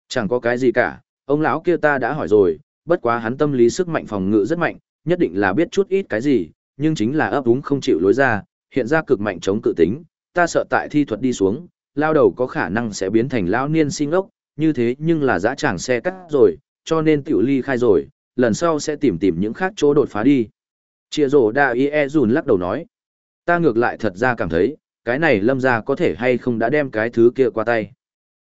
Chẳng có cái gì cả, ông lão kia ta đã hỏi rồi, bất quá hắn tâm lý sức mạnh phòng ngự rất mạnh, nhất định là biết chút ít cái gì, nhưng chính là ấp úng không chịu lối ra, hiện ra cực mạnh chống cự tính, ta sợ tại thi thuật đi xuống, lao đầu có khả năng sẽ biến thành lão niên sinh ốc, như thế nhưng là dã tràng xe cắt rồi, cho nên tiểu ly khai rồi, lần sau sẽ tìm tìm những khác chỗ đột phá đi. Chia rổ đà y e dùn lắc đầu nói. Ta ngược lại thật ra cảm thấy, cái này lâm ra có thể hay không đã đem cái thứ kia qua tay.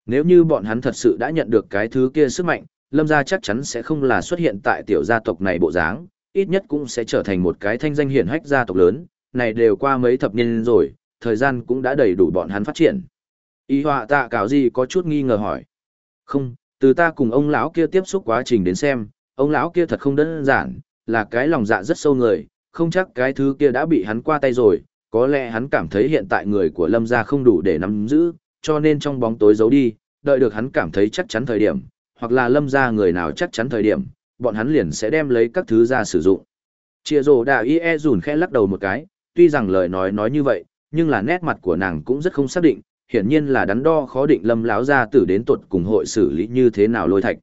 Nếu như bọn hắn thật sự đã nhận được cái thứ kia sức mạnh, lâm gia chắc chắn sẽ không là xuất hiện tại tiểu gia tộc này bộ dáng, ít nhất cũng sẽ trở thành một cái thanh danh hiển hách gia tộc lớn, này đều qua mấy thập niên rồi, thời gian cũng đã đầy đủ bọn hắn phát triển. Y họa tạ cáo gì có chút nghi ngờ hỏi. Không, Từ ta cùng ông lão kia tiếp xúc quá trình đến xem, ông lão kia thật không đơn giản, là cái lòng dạ rất sâu người, không chắc cái thứ kia đã bị hắn qua tay rồi, có lẽ hắn cảm thấy hiện tại người của Lâm gia không đủ để nắm giữ, cho nên trong bóng tối giấu đi, đợi được hắn cảm thấy chắc chắn thời điểm, hoặc là Lâm gia người nào chắc chắn thời điểm, bọn hắn liền sẽ đem lấy các thứ ra sử dụng. Chia rồ đà y e rùn khẽ lắc đầu một cái, tuy rằng lời nói nói như vậy, nhưng là nét mặt của nàng cũng rất không xác định, hiển nhiên là đắn đo khó định lâm láo ra tử đến tuột cùng hội xử lý như thế nào lôi thạch.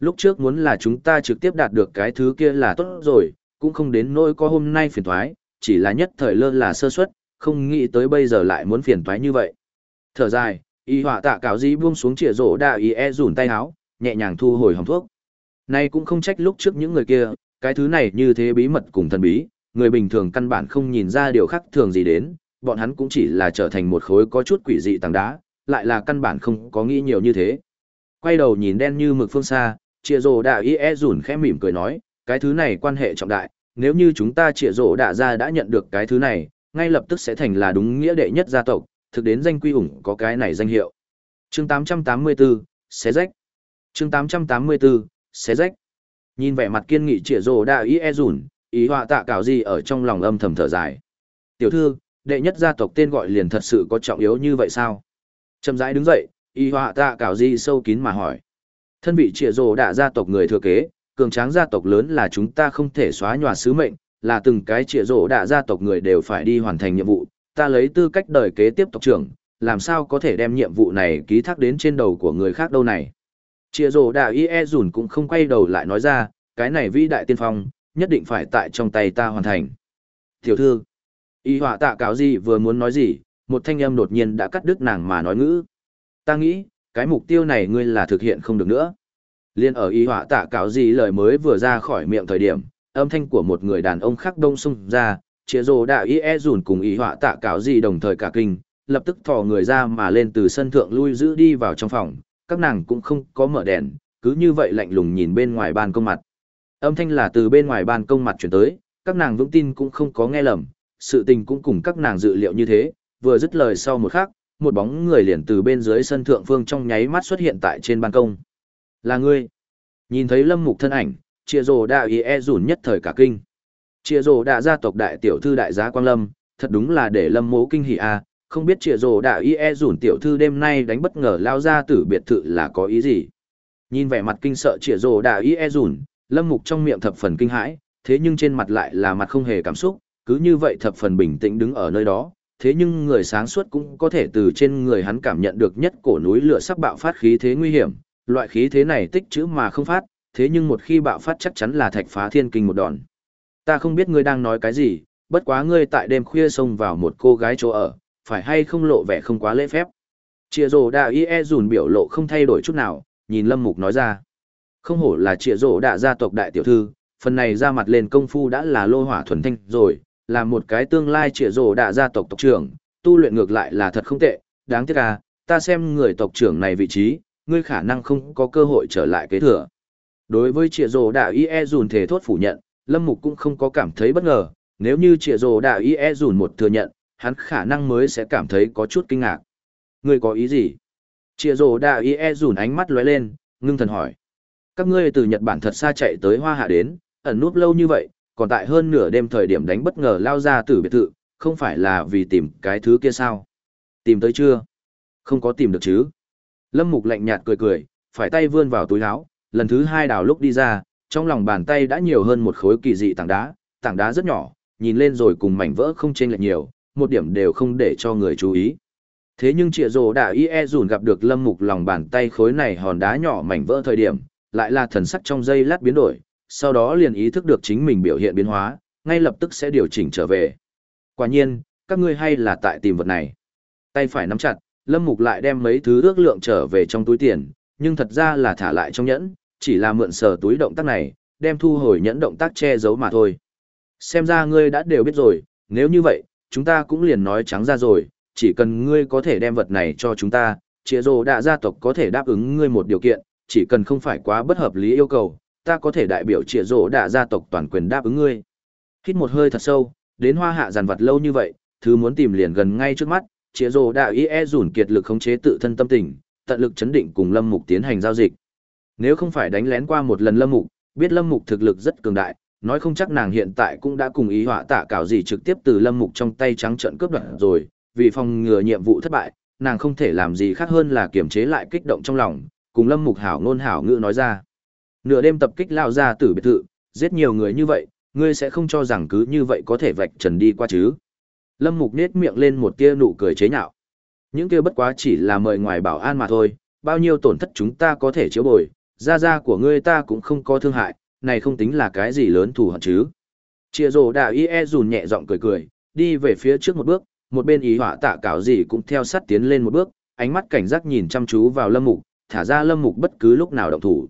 Lúc trước muốn là chúng ta trực tiếp đạt được cái thứ kia là tốt rồi, cũng không đến nỗi có hôm nay phiền thoái, chỉ là nhất thời lơ là sơ suất, không nghĩ tới bây giờ lại muốn phiền toái như vậy. Thở dài, y họa tạ cảo di buông xuống chĩa rổ đà y e rủn tay áo, nhẹ nhàng thu hồi hồng thuốc nay cũng không trách lúc trước những người kia, cái thứ này như thế bí mật cùng thần bí, người bình thường căn bản không nhìn ra điều khác thường gì đến, bọn hắn cũng chỉ là trở thành một khối có chút quỷ dị tảng đá, lại là căn bản không có nghĩ nhiều như thế. Quay đầu nhìn đen như mực phương xa, Triệu Dụ Đạ Y E rủn khẽ mỉm cười nói, cái thứ này quan hệ trọng đại, nếu như chúng ta Triệu Dụ Đạ gia đã nhận được cái thứ này, ngay lập tức sẽ thành là đúng nghĩa đệ nhất gia tộc, thực đến danh quy ủng có cái này danh hiệu. Chương 884, xé rách. Chương 884, xé rách. Nhìn vẻ mặt kiên nghị Triệu rồ đa ý E rủn, ý họa tạ cảo gì ở trong lòng âm thầm thở dài. Tiểu thư, đệ nhất gia tộc tên gọi liền thật sự có trọng yếu như vậy sao? Chậm rãi đứng dậy, ý họa tạ cảo di sâu kín mà hỏi. Thân vị trịa rồ đa gia tộc người thừa kế, cường tráng gia tộc lớn là chúng ta không thể xóa nhòa sứ mệnh, là từng cái trịa rồ đạ gia tộc người đều phải đi hoàn thành nhiệm vụ, ta lấy tư cách đời kế tiếp tộc trưởng, làm sao có thể đem nhiệm vụ này ký thác đến trên đầu của người khác đâu này. Chia rồ đà y e dùn cũng không quay đầu lại nói ra, cái này vĩ đại tiên phong, nhất định phải tại trong tay ta hoàn thành. Tiểu thư, Y họa tạ cáo gì vừa muốn nói gì, một thanh âm đột nhiên đã cắt đứt nàng mà nói ngữ. Ta nghĩ, cái mục tiêu này ngươi là thực hiện không được nữa. Liên ở y họa tạ cáo gì lời mới vừa ra khỏi miệng thời điểm, âm thanh của một người đàn ông khác đông xung ra, chia rồ đà y e dùn cùng y họa tạ cáo gì đồng thời cả kinh, lập tức thò người ra mà lên từ sân thượng lui giữ đi vào trong phòng, các nàng cũng không có mở đèn, cứ như vậy lạnh lùng nhìn bên ngoài ban công mặt. Âm thanh là từ bên ngoài ban công mặt chuyển tới, các nàng vững tin cũng không có nghe lầm, sự tình cũng cùng các nàng dự liệu như thế, vừa dứt lời sau một khắc, một bóng người liền từ bên dưới sân thượng phương trong nháy mắt xuất hiện tại trên ban công. Là ngươi. Nhìn thấy lâm mục thân ảnh, chia rồ Đạ Y e rủn nhất thời cả kinh. Chia rồ Đạ gia tộc đại tiểu thư đại giá quang lâm, thật đúng là để lâm mố kinh hỉ a à, không biết chia rồ đã y e dùn tiểu thư đêm nay đánh bất ngờ lao ra từ biệt thự là có ý gì. Nhìn vẻ mặt kinh sợ chia rồ đã y e dùn lâm mục trong miệng thập phần kinh hãi, thế nhưng trên mặt lại là mặt không hề cảm xúc, cứ như vậy thập phần bình tĩnh đứng ở nơi đó, thế nhưng người sáng suốt cũng có thể từ trên người hắn cảm nhận được nhất cổ núi lửa sắp bạo phát khí thế nguy hiểm, loại khí thế này tích trữ mà không phát, thế nhưng một khi bạo phát chắc chắn là thạch phá thiên kinh một đòn. Ta không biết ngươi đang nói cái gì, bất quá ngươi tại đêm khuya xông vào một cô gái chỗ ở, phải hay không lộ vẻ không quá lễ phép. Chìa rồ đạ y e dùn biểu lộ không thay đổi chút nào, nhìn Lâm Mục nói ra. Không hổ là chìa rồ đạ gia tộc đại tiểu thư, phần này ra mặt lên công phu đã là lô hỏa thuần thanh rồi, là một cái tương lai trịa rồ đạ gia tộc tộc trưởng, tu luyện ngược lại là thật không tệ, đáng tiếc à, ta xem người tộc trưởng này vị trí, ngươi khả năng không có cơ hội trở lại kế thừa. Đối với trịa rồ đạ y e dùn thể thốt phủ nhận, Lâm Mục cũng không có cảm thấy bất ngờ, nếu như trịa rồ đạ y e dùn một thừa nhận, hắn khả năng mới sẽ cảm thấy có chút kinh ngạc. Ngươi có ý gì? Chia rồ đà y e rủn ánh mắt lóe lên, ngưng thần hỏi. Các ngươi từ Nhật Bản thật xa chạy tới Hoa Hạ đến, ẩn núp lâu như vậy, còn tại hơn nửa đêm thời điểm đánh bất ngờ lao ra từ biệt thự, không phải là vì tìm cái thứ kia sao? Tìm tới chưa? Không có tìm được chứ? Lâm Mục lạnh nhạt cười cười, phải tay vươn vào túi áo, lần thứ hai đào lúc đi ra, trong lòng bàn tay đã nhiều hơn một khối kỳ dị tảng đá, tảng đá rất nhỏ, nhìn lên rồi cùng mảnh vỡ không chênh lệch nhiều, một điểm đều không để cho người chú ý. Thế nhưng trịa rồ đã y e dùn gặp được lâm mục lòng bàn tay khối này hòn đá nhỏ mảnh vỡ thời điểm, lại là thần sắc trong dây lát biến đổi, sau đó liền ý thức được chính mình biểu hiện biến hóa, ngay lập tức sẽ điều chỉnh trở về. Quả nhiên, các ngươi hay là tại tìm vật này. Tay phải nắm chặt, Lâm Mục lại đem mấy thứ ước lượng trở về trong túi tiền, nhưng thật ra là thả lại trong nhẫn, chỉ là mượn sờ túi động tác này, đem thu hồi nhẫn động tác che giấu mà thôi. Xem ra ngươi đã đều biết rồi, nếu như vậy, chúng ta cũng liền nói trắng ra rồi, chỉ cần ngươi có thể đem vật này cho chúng ta, trịa rồ đạ gia tộc có thể đáp ứng ngươi một điều kiện, chỉ cần không phải quá bất hợp lý yêu cầu, ta có thể đại biểu trịa rồ đạ gia tộc toàn quyền đáp ứng ngươi. Hít một hơi thật sâu, đến hoa hạ giàn vật lâu như vậy, thứ muốn tìm liền gần ngay trước mắt, trịa rồ đạ y e rủn kiệt lực khống chế tự thân tâm tình, tận lực chấn định cùng lâm mục tiến hành giao dịch. Nếu không phải đánh lén qua một lần Lâm Mục, biết Lâm Mục thực lực rất cường đại, nói không chắc nàng hiện tại cũng đã cùng ý họa tạ cảo gì trực tiếp từ Lâm Mục trong tay trắng trận cướp đoạt rồi, vì phòng ngừa nhiệm vụ thất bại, nàng không thể làm gì khác hơn là kiềm chế lại kích động trong lòng, cùng Lâm Mục hảo ngôn hảo ngữ nói ra. Nửa đêm tập kích lao ra tử biệt thự, giết nhiều người như vậy, ngươi sẽ không cho rằng cứ như vậy có thể vạch trần đi qua chứ. Lâm Mục nết miệng lên một tia nụ cười chế nhạo. Những kia bất quá chỉ là mời ngoài bảo an mà thôi, bao nhiêu tổn thất chúng ta có thể chữa bồi, gia gia của ngươi ta cũng không có thương hại, này không tính là cái gì lớn thù hận chứ. Chia rồ đà y e dùn nhẹ giọng cười cười, đi về phía trước một bước, một bên ý họa tạ cảo gì cũng theo sát tiến lên một bước, ánh mắt cảnh giác nhìn chăm chú vào lâm mục, thả ra lâm mục bất cứ lúc nào động thủ.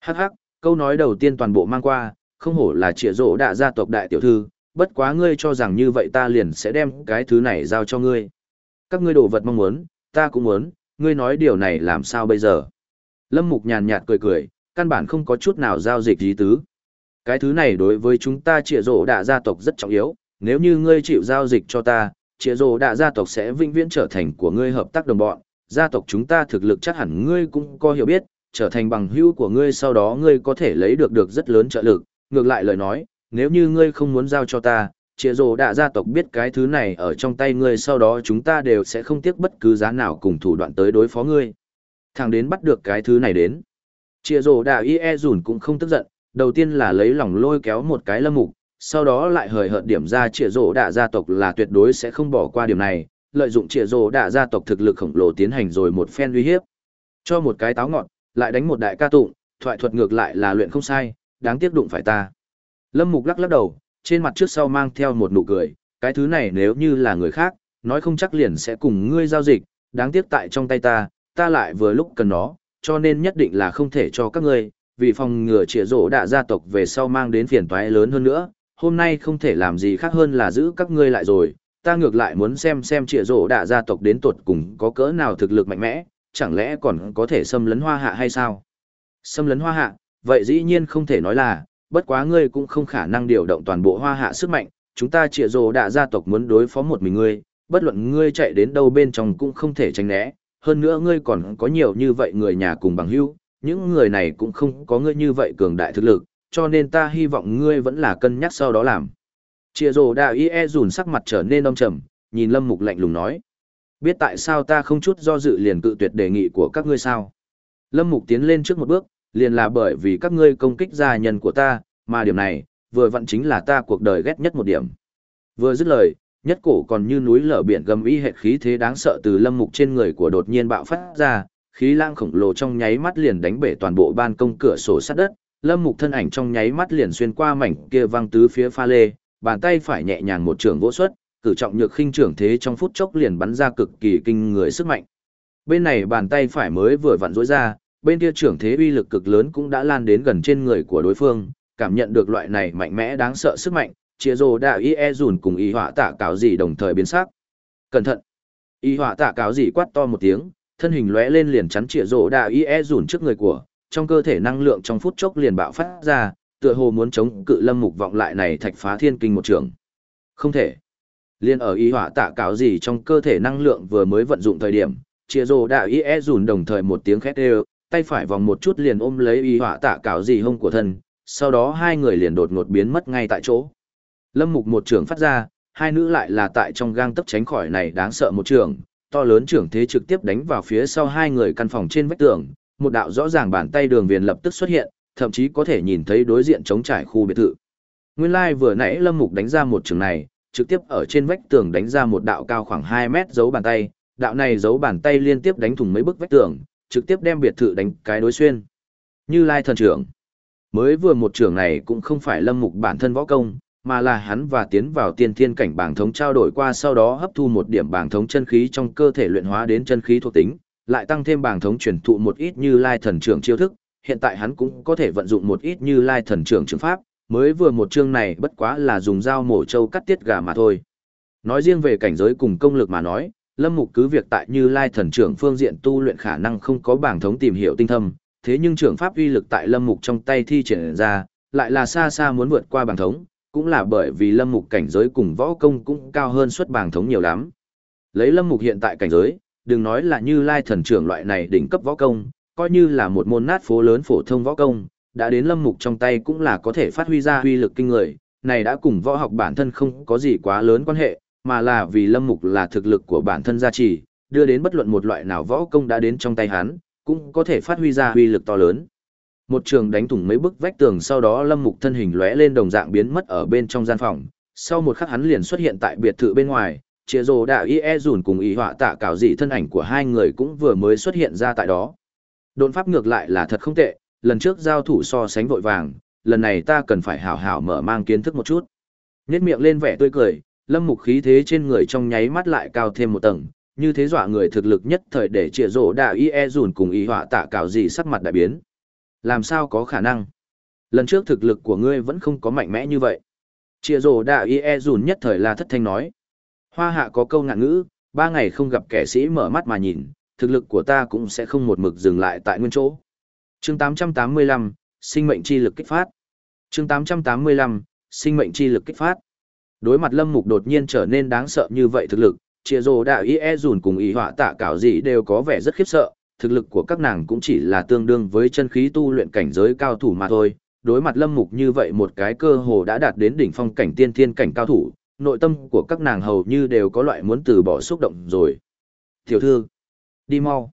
Hắc hắc, câu nói đầu tiên toàn bộ mang qua, không hổ là trịa rỗ đạ gia tộc đại tiểu thư, bất quá ngươi cho rằng như vậy ta liền sẽ đem cái thứ này giao cho ngươi. Các ngươi đồ vật mong muốn, ta cũng muốn, ngươi nói điều này làm sao bây giờ? Lâm Mục nhàn nhạt cười cười, căn bản không có chút nào giao dịch ý tứ. Cái thứ này đối với chúng ta trịa rổ đạ gia tộc rất trọng yếu, nếu như ngươi chịu giao dịch cho ta, trịa rổ đạ gia tộc sẽ vĩnh viễn trở thành của ngươi hợp tác đồng bọn, gia tộc chúng ta thực lực chắc hẳn ngươi cũng có hiểu biết, trở thành bằng hữu của ngươi sau đó ngươi có thể lấy được được rất lớn trợ lực, ngược lại lời nói, nếu như ngươi không muốn giao cho ta, trịa rổ đạ gia tộc biết cái thứ này ở trong tay ngươi sau đó chúng ta đều sẽ không tiếc bất cứ giá nào cùng thủ đoạn tới đối phó ngươi. Thằng đến bắt được cái thứ này đến. Chia rồ đà y e dùn cũng không tức giận, đầu tiên là lấy lòng lôi kéo một cái lâm mục, sau đó lại hời hợt điểm ra trịa rồ đạ gia tộc là tuyệt đối sẽ không bỏ qua điểm này, lợi dụng trịa rồ đạ gia tộc thực lực khổng lồ tiến hành rồi một phen uy hiếp. Cho một cái táo ngọn, lại đánh một đại ca tụng, thoại thuật ngược lại là luyện không sai, đáng tiếc đụng phải ta. Lâm Mục lắc lắc đầu, trên mặt trước sau mang theo một nụ cười, cái thứ này nếu như là người khác, nói không chắc liền sẽ cùng ngươi giao dịch, đáng tiếc tại trong tay ta, ta lại vừa lúc cần nó, cho nên nhất định là không thể cho các ngươi, vì phòng ngừa trịa rổ đạ gia tộc về sau mang đến phiền toái lớn hơn nữa, hôm nay không thể làm gì khác hơn là giữ các ngươi lại rồi, ta ngược lại muốn xem xem trịa rổ đạ gia tộc đến tuột cùng có cỡ nào thực lực mạnh mẽ, chẳng lẽ còn có thể xâm lấn hoa hạ hay sao? Xâm lấn hoa hạ, vậy dĩ nhiên không thể nói là, bất quá ngươi cũng không khả năng điều động toàn bộ hoa hạ sức mạnh, chúng ta trịa rổ đạ gia tộc muốn đối phó một mình ngươi, bất luận ngươi chạy đến đâu bên trong cũng không thể tránh né, hơn nữa ngươi còn có nhiều như vậy người nhà cùng bằng hữu, những người này cũng không có ngươi như vậy cường đại thực lực, cho nên ta hy vọng ngươi vẫn là cân nhắc sau đó làm. Chia rồ đạo y e dùn sắc mặt trở nên đông trầm, nhìn lâm mục lạnh lùng nói. Biết tại sao ta không chút do dự liền cự tuyệt đề nghị của các ngươi sao? Lâm mục tiến lên trước một bước, liền là bởi vì các ngươi công kích gia nhân của ta, mà điểm này, vừa vặn chính là ta cuộc đời ghét nhất một điểm. Vừa dứt lời, nhất cổ còn như núi lở biển gầm y hệ khí thế đáng sợ từ lâm mục trên người của đột nhiên bạo phát ra, khí lang khổng lồ trong nháy mắt liền đánh bể toàn bộ ban công cửa sổ sắt đất, lâm mục thân ảnh trong nháy mắt liền xuyên qua mảnh kia văng tứ phía pha lê, bàn tay phải nhẹ nhàng một trường vỗ xuất, cử trọng nhược khinh trưởng thế trong phút chốc liền bắn ra cực kỳ kinh người sức mạnh. Bên này bàn tay phải mới vừa vặn rối ra, bên kia trưởng thế uy lực cực lớn cũng đã lan đến gần trên người của đối phương, cảm nhận được loại này mạnh mẽ đáng sợ sức mạnh, chia rồ đạo y e dùn cùng y họa tạ cáo gì đồng thời biến sắc. Cẩn thận! Y họa tạ cáo gì quát to một tiếng, thân hình lóe lên liền chắn chia rồ đạo y e dùn trước người của, trong cơ thể năng lượng trong phút chốc liền bạo phát ra, tựa hồ muốn chống cự lâm mục vọng lại này thạch phá thiên kinh một trường. Không thể. Liên ở y họa tạ cáo gì trong cơ thể năng lượng vừa mới vận dụng thời điểm, chia rồ đạo y e dùn đồng thời một tiếng khét đều, tay phải vòng một chút liền ôm lấy y họa tạ Cáo gì hông của thân, sau đó hai người liền đột ngột biến mất ngay tại chỗ. Lâm mục một trường phát ra, hai nữ lại là tại trong gang tấc tránh khỏi này đáng sợ một trường, to lớn trưởng thế trực tiếp đánh vào phía sau hai người căn phòng trên vách tường, một đạo rõ ràng bàn tay đường viền lập tức xuất hiện, thậm chí có thể nhìn thấy đối diện chống trải khu biệt thự. Nguyên lai like vừa nãy Lâm Mục đánh ra một trường này, trực tiếp ở trên vách tường đánh ra một đạo cao khoảng 2 mét dấu bàn tay, đạo này dấu bàn tay liên tiếp đánh thủng mấy bức vách tường, trực tiếp đem biệt thự đánh cái đối xuyên. Như Lai thần trưởng. Mới vừa một trường này cũng không phải lâm mục bản thân võ công, mà là hắn và tiến vào tiên thiên cảnh bảng thống trao đổi qua sau đó hấp thu một điểm bảng thống chân khí trong cơ thể luyện hóa đến chân khí thuộc tính, lại tăng thêm bảng thống truyền thụ một ít như Lai thần trưởng chiêu thức, hiện tại hắn cũng có thể vận dụng một ít như Lai thần trưởng trường pháp, mới vừa một chương này bất quá là dùng dao mổ trâu cắt tiết gà mà thôi. Nói riêng về cảnh giới cùng công lực mà nói, Lâm Mục cứ việc tại Như Lai thần trưởng phương diện tu luyện khả năng không có bảng thống tìm hiểu tinh thâm, thế nhưng trưởng pháp uy lực tại Lâm Mục trong tay thi triển ra, lại là xa xa muốn vượt qua bảng thống, cũng là bởi vì Lâm Mục cảnh giới cùng võ công cũng cao hơn xuất bàng thống nhiều lắm. Lấy Lâm Mục hiện tại cảnh giới, đừng nói là Như Lai thần trưởng loại này đỉnh cấp võ công, coi như là một môn nát phố lớn phổ thông võ công, đã đến lâm mục trong tay cũng là có thể phát huy ra huy lực kinh người, này đã cùng võ học bản thân không có gì quá lớn quan hệ, mà là vì lâm mục là thực lực của bản thân gia trì, đưa đến bất luận một loại nào võ công đã đến trong tay hắn, cũng có thể phát huy ra huy lực to lớn. Một trường đánh thủng mấy bức vách tường sau đó lâm mục thân hình lóe lên đồng dạng biến mất ở bên trong gian phòng, sau một khắc hắn liền xuất hiện tại biệt thự bên ngoài, chia rồ đạo y e dùn cùng Y họa tạ cảo dị thân ảnh của hai người cũng vừa mới xuất hiện ra tại đó. Độn pháp ngược lại là thật không tệ, lần trước giao thủ so sánh vội vàng, lần này ta cần phải hảo hảo mở mang kiến thức một chút. Nhét miệng lên vẻ tươi cười, lâm mục khí thế trên người trong nháy mắt lại cao thêm một tầng, như thế dọa người thực lực nhất thời để chia rồ đạo y e dùn cùng Y họa tạ cảo dị sắc mặt đại biến. Làm sao có khả năng? Lần trước thực lực của ngươi vẫn không có mạnh mẽ như vậy. Chia rồ đạo y e dùn nhất thời là thất thanh nói. Hoa hạ có câu ngạn ngữ, ba ngày không gặp kẻ sĩ mở mắt mà nhìn, thực lực của ta cũng sẽ không một mực dừng lại tại nguyên chỗ. Chương 885, sinh mệnh chi lực kích phát. Chương 885, sinh mệnh chi lực kích phát. Đối mặt Lâm Mục đột nhiên trở nên đáng sợ như vậy thực lực, Chia Rồ Đạo Y E dùn cùng ý họa tạ cảo gì đều có vẻ rất khiếp sợ, thực lực của các nàng cũng chỉ là tương đương với chân khí tu luyện cảnh giới cao thủ mà thôi. Đối mặt Lâm Mục như vậy một cái cơ hồ đã đạt đến đỉnh phong cảnh tiên thiên cảnh cao thủ, nội tâm của các nàng hầu như đều có loại muốn từ bỏ xúc động rồi. Tiểu thư, đi mau.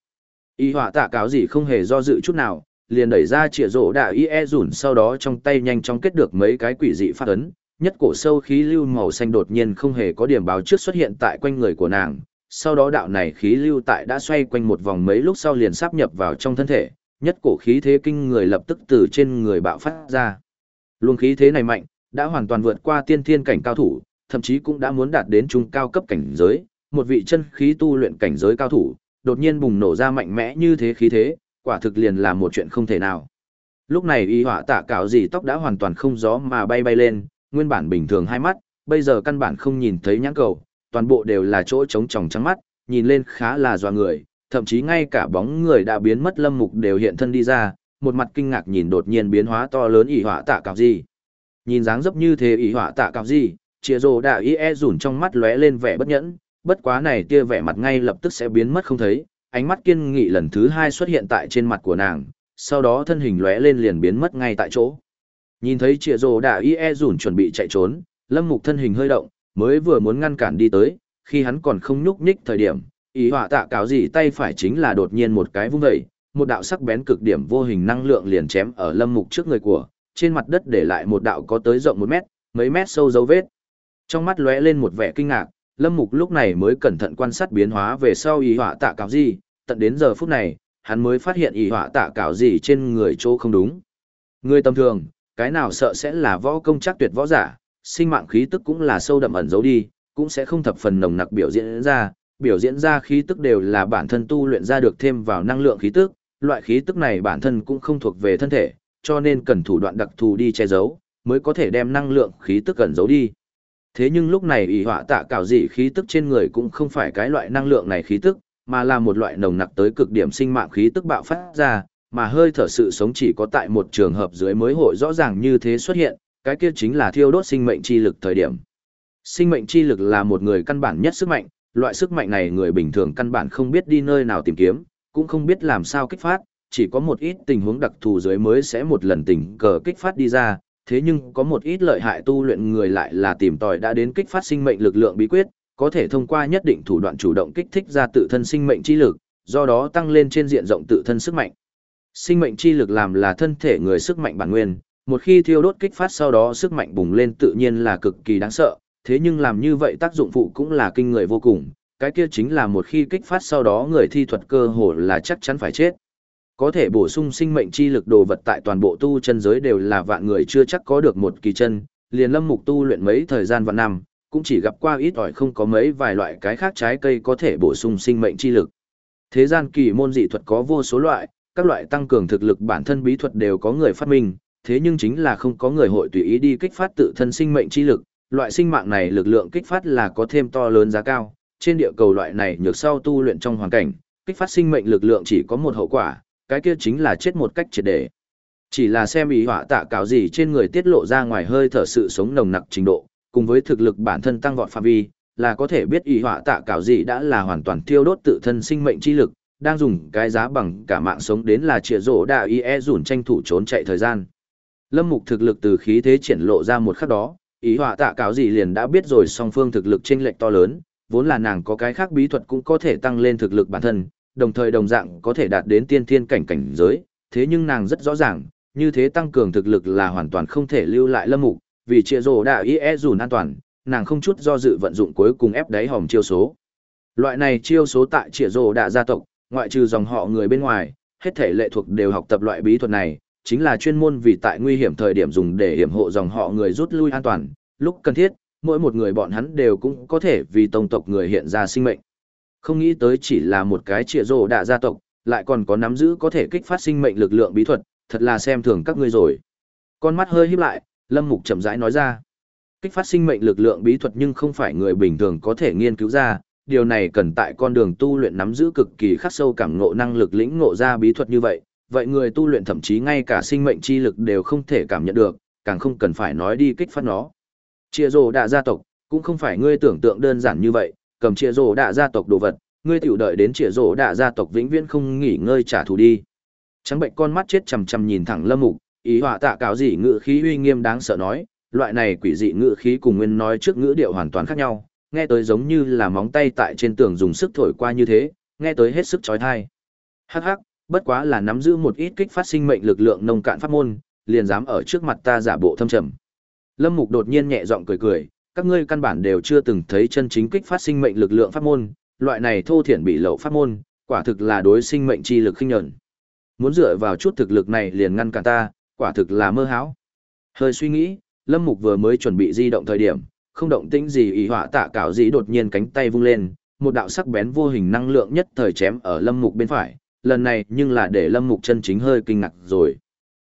Y họa tạ cáo gì không hề do dự chút nào, liền đẩy ra trịa rổ đạ y e rủn sau đó trong tay nhanh chóng kết được mấy cái quỷ dị phát ấn. Nhất cổ sâu khí lưu màu xanh đột nhiên không hề có điểm báo trước xuất hiện tại quanh người của nàng, sau đó đạo này khí lưu tại đã xoay quanh một vòng mấy lúc sau liền sáp nhập vào trong thân thể, nhất cổ khí thế kinh người lập tức từ trên người bạo phát ra. Luồng khí thế này mạnh, đã hoàn toàn vượt qua tiên thiên cảnh cao thủ, thậm chí cũng đã muốn đạt đến trung cao cấp cảnh giới, một vị chân khí tu luyện cảnh giới cao thủ, đột nhiên bùng nổ ra mạnh mẽ như thế khí thế, quả thực liền là một chuyện không thể nào. Lúc này y họa tạ cạo gì tóc đã hoàn toàn không gió mà bay bay lên, nguyên bản bình thường hai mắt, bây giờ căn bản không nhìn thấy nhãn cầu, toàn bộ đều là chỗ trống tròng trắng mắt, nhìn lên khá là doa người, thậm chí ngay cả bóng người đã biến mất lâm mục đều hiện thân đi ra, một mặt kinh ngạc nhìn đột nhiên biến hóa to lớn ỷ họa tạ cạo gì. Nhìn dáng dấp như thế ỷ họa tạ cạo gì, chia rồ đạ y e rủn trong mắt lóe lên vẻ bất nhẫn, bất quá này tia vẻ mặt ngay lập tức sẽ biến mất không thấy, ánh mắt kiên nghị lần thứ hai xuất hiện tại trên mặt của nàng, sau đó thân hình lóe lên liền biến mất ngay tại chỗ. Nhìn thấy chia rồ đạ y e rủn chuẩn bị chạy trốn, lâm mục thân hình hơi động, mới vừa muốn ngăn cản đi tới, khi hắn còn không nhúc nhích thời điểm, ý họa tạ cáo gì tay phải chính là đột nhiên một cái vung dậy, một đạo sắc bén cực điểm vô hình năng lượng liền chém ở lâm mục trước người của, trên mặt đất để lại một đạo có tới rộng một mét, mấy mét sâu dấu vết. Trong mắt lóe lên một vẻ kinh ngạc, Lâm Mục lúc này mới cẩn thận quan sát biến hóa về sau ý họa tạ cảo gì, tận đến giờ phút này, hắn mới phát hiện ý họa tạ cảo gì trên người chỗ không đúng. Người tầm thường, cái nào sợ sẽ là võ công chắc tuyệt võ giả, sinh mạng khí tức cũng là sâu đậm ẩn giấu đi, cũng sẽ không thập phần nồng nặc biểu diễn ra, biểu diễn ra khí tức đều là bản thân tu luyện ra được thêm vào năng lượng khí tức, loại khí tức này bản thân cũng không thuộc về thân thể, cho nên cần thủ đoạn đặc thù đi che giấu, mới có thể đem năng lượng khí tức ẩn giấu đi. Thế nhưng lúc này ỷ họa tạ cảo dị khí tức trên người cũng không phải cái loại năng lượng này khí tức, mà là một loại nồng nặc tới cực điểm sinh mạng khí tức bạo phát ra, mà hơi thở sự sống chỉ có tại một trường hợp dưới mới hội rõ ràng như thế xuất hiện, cái kia chính là thiêu đốt sinh mệnh chi lực thời điểm. Sinh mệnh chi lực là một người căn bản nhất sức mạnh, loại sức mạnh này người bình thường căn bản không biết đi nơi nào tìm kiếm, cũng không biết làm sao kích phát, chỉ có một ít tình huống đặc thù dưới mới sẽ một lần tình cờ kích phát đi ra, thế nhưng có một ít lợi hại tu luyện người lại là tìm tòi đã đến kích phát sinh mệnh lực lượng bí quyết, có thể thông qua nhất định thủ đoạn chủ động kích thích ra tự thân sinh mệnh chi lực, do đó tăng lên trên diện rộng tự thân sức mạnh. Sinh mệnh chi lực làm là thân thể người sức mạnh bản nguyên, một khi thiêu đốt kích phát sau đó sức mạnh bùng lên tự nhiên là cực kỳ đáng sợ, thế nhưng làm như vậy tác dụng phụ cũng là kinh người vô cùng, cái kia chính là một khi kích phát sau đó người thi thuật cơ hồ là chắc chắn phải chết. Có thể bổ sung sinh mệnh chi lực đồ vật tại toàn bộ tu chân giới đều là vạn người chưa chắc có được một kỳ chân, liền lâm mục tu luyện mấy thời gian vạn năm, cũng chỉ gặp qua ít ỏi không có mấy vài loại cái khác trái cây có thể bổ sung sinh mệnh chi lực. Thế gian kỳ môn dị thuật có vô số loại, các loại tăng cường thực lực bản thân bí thuật đều có người phát minh, thế nhưng chính là không có người hội tùy ý đi kích phát tự thân sinh mệnh chi lực, loại sinh mạng này lực lượng kích phát là có thêm to lớn giá cao, trên địa cầu loại này nhược sau tu luyện trong hoàn cảnh, kích phát sinh mệnh lực lượng chỉ có một hậu quả, cái kia chính là chết một cách triệt để. Chỉ là xem ý họa tạ cáo gì trên người tiết lộ ra ngoài hơi thở sự sống nồng nặc trình độ, cùng với thực lực bản thân tăng vọt phạm vi, là có thể biết ý họa tạ cáo gì đã là hoàn toàn thiêu đốt tự thân sinh mệnh chi lực, đang dùng cái giá bằng cả mạng sống đến là trịa rổ đạo y e dùn tranh thủ trốn chạy thời gian. Lâm Mục thực lực từ khí thế triển lộ ra một khắc đó, ý họa tạ cáo gì liền đã biết rồi song phương thực lực chênh lệch to lớn, vốn là nàng có cái khác bí thuật cũng có thể tăng lên thực lực bản thân, đồng thời đồng dạng có thể đạt đến tiên thiên cảnh cảnh giới, thế nhưng nàng rất rõ ràng, như thế tăng cường thực lực là hoàn toàn không thể lưu lại lâm mục, vì chia rồ đã ý e dùn an toàn, nàng không chút do dự vận dụng cuối cùng ép đáy hòm chiêu số. Loại này chiêu số tại chia rồ đã gia tộc, ngoại trừ dòng họ người bên ngoài, hết thể lệ thuộc đều học tập loại bí thuật này, chính là chuyên môn vì tại nguy hiểm thời điểm dùng để hiểm hộ dòng họ người rút lui an toàn, lúc cần thiết, mỗi một người bọn hắn đều cũng có thể vì tông tộc người hiện ra sinh mệnh. Không nghĩ tới chỉ là một cái trịa rồ đạ gia tộc, lại còn có nắm giữ có thể kích phát sinh mệnh lực lượng bí thuật, thật là xem thường các ngươi rồi. Con mắt hơi híp lại, Lâm Mục chậm rãi nói ra. Kích phát sinh mệnh lực lượng bí thuật nhưng không phải người bình thường có thể nghiên cứu ra, điều này cần tại con đường tu luyện nắm giữ cực kỳ khắc sâu cảm ngộ năng lực lĩnh ngộ ra bí thuật như vậy, vậy người tu luyện thậm chí ngay cả sinh mệnh chi lực đều không thể cảm nhận được, càng không cần phải nói đi kích phát nó. Chia rồ đạ gia tộc, cũng không phải ngươi tưởng tượng đơn giản như vậy, cầm chia rồ đạ gia tộc đồ vật, ngươi tiểu đợi đến chia rồ đạ gia tộc vĩnh viễn không nghỉ ngơi trả thù đi. Trắng bệnh con mắt chết chằm chằm nhìn thẳng Lâm Mục, ý họa tạ cáo gì ngự khí uy nghiêm đáng sợ nói, loại này quỷ dị ngự khí cùng nguyên nói trước ngữ điệu hoàn toàn khác nhau, nghe tới giống như là móng tay tại trên tường dùng sức thổi qua như thế, nghe tới hết sức chói tai. Hắc hắc, bất quá là nắm giữ một ít kích phát sinh mệnh lực lượng nông cạn pháp môn, liền dám ở trước mặt ta giả bộ thâm trầm. Lâm Mục đột nhiên nhẹ giọng cười cười, các ngươi căn bản đều chưa từng thấy chân chính kích phát sinh mệnh lực lượng pháp môn, loại này thô thiển bị lậu pháp môn, quả thực là đối sinh mệnh chi lực khinh nhẫn. Muốn dựa vào chút thực lực này liền ngăn cản ta, quả thực là mơ hão. Hơi suy nghĩ, Lâm Mục vừa mới chuẩn bị di động thời điểm, không động tĩnh gì ý họa tạ cảo dĩ đột nhiên cánh tay vung lên, một đạo sắc bén vô hình năng lượng nhất thời chém ở Lâm Mục bên phải, lần này nhưng là để Lâm Mục chân chính hơi kinh ngạc rồi.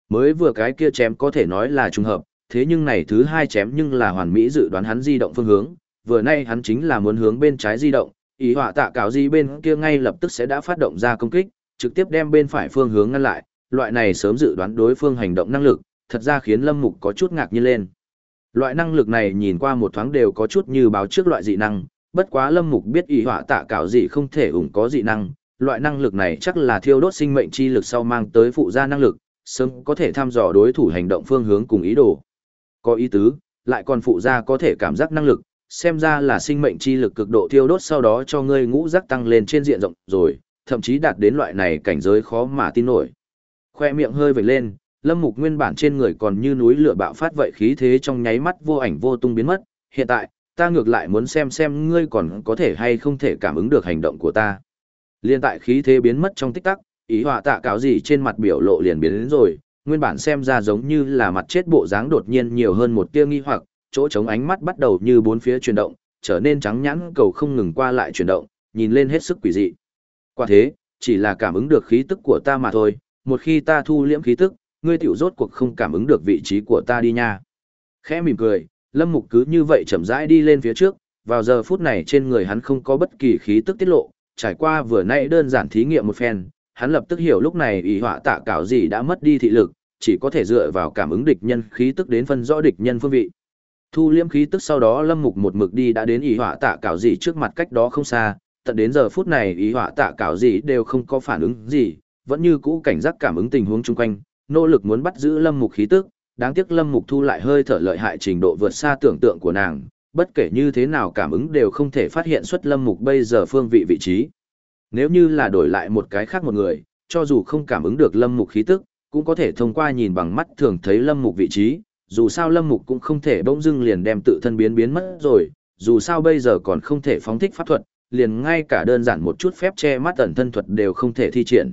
Mới vừa cái kia chém có thể nói là trùng hợp, thế nhưng này thứ hai chém nhưng là hoàn mỹ dự đoán hắn di động phương hướng, vừa nay hắn chính là muốn hướng bên trái di động, ý họa tạ cảo gì bên kia ngay lập tức sẽ đã phát động ra công kích, trực tiếp đem bên phải phương hướng ngăn lại, loại này sớm dự đoán đối phương hành động năng lực, thật ra khiến Lâm Mục có chút ngạc nhiên lên. Loại năng lực này nhìn qua một thoáng đều có chút như báo trước loại dị năng, bất quá Lâm Mục biết ý họa tạ cảo gì không thể ủng có dị năng, loại năng lực này chắc là thiêu đốt sinh mệnh chi lực sau mang tới phụ gia năng lực, sớm có thể thăm dò đối thủ hành động phương hướng cùng ý đồ. Có ý tứ, lại còn phụ gia có thể cảm giác năng lực, xem ra là sinh mệnh chi lực cực độ thiêu đốt sau đó cho ngươi ngũ giác tăng lên trên diện rộng rồi, thậm chí đạt đến loại này cảnh giới khó mà tin nổi. Khoe miệng hơi vểnh lên, Lâm Mục nguyên bản trên người còn như núi lửa bạo phát vậy khí thế trong nháy mắt vô ảnh vô tung biến mất, hiện tại, ta ngược lại muốn xem xem ngươi còn có thể hay không thể cảm ứng được hành động của ta. Liên tại khí thế biến mất trong tích tắc, ý họa tạ cáo gì trên mặt biểu lộ liền biến đến rồi, nguyên bản xem ra giống như là mặt chết bộ dáng đột nhiên nhiều hơn một tia nghi hoặc, chỗ trống ánh mắt bắt đầu như bốn phía chuyển động, trở nên trắng nhãn cầu không ngừng qua lại chuyển động, nhìn lên hết sức quỷ dị. Quả thế, chỉ là cảm ứng được khí tức của ta mà thôi, một khi ta thu liễm khí tức, ngươi tiểu rốt cuộc không cảm ứng được vị trí của ta đi nha. Khẽ mỉm cười, Lâm Mục cứ như vậy chậm rãi đi lên phía trước, vào giờ phút này trên người hắn không có bất kỳ khí tức tiết lộ, trải qua vừa nãy đơn giản thí nghiệm một phen, hắn lập tức hiểu lúc này ý họa tạ cảo gì đã mất đi thị lực, chỉ có thể dựa vào cảm ứng địch nhân khí tức đến phân rõ địch nhân phương vị. Thu liễm khí tức sau đó Lâm Mục một mực đi đã đến ý họa tạ cảo gì trước mặt cách đó không xa, tận đến giờ phút này ý họa tạ cảo gì đều không có phản ứng gì, vẫn như cũ cảnh giác cảm ứng tình huống chung quanh, nỗ lực muốn bắt giữ Lâm Mục khí tức, đáng tiếc Lâm Mục thu lại hơi thở lợi hại trình độ vượt xa tưởng tượng của nàng, bất kể như thế nào cảm ứng đều không thể phát hiện xuất Lâm Mục bây giờ phương vị vị trí. Nếu như là đổi lại một cái khác một người, cho dù không cảm ứng được Lâm Mục khí tức, cũng có thể thông qua nhìn bằng mắt thường thấy Lâm Mục vị trí, dù sao Lâm Mục cũng không thể bỗng dưng liền đem tự thân biến biến mất rồi, dù sao bây giờ còn không thể phóng thích pháp thuật, liền ngay cả đơn giản một chút phép che mắt ẩn thân thuật đều không thể thi triển.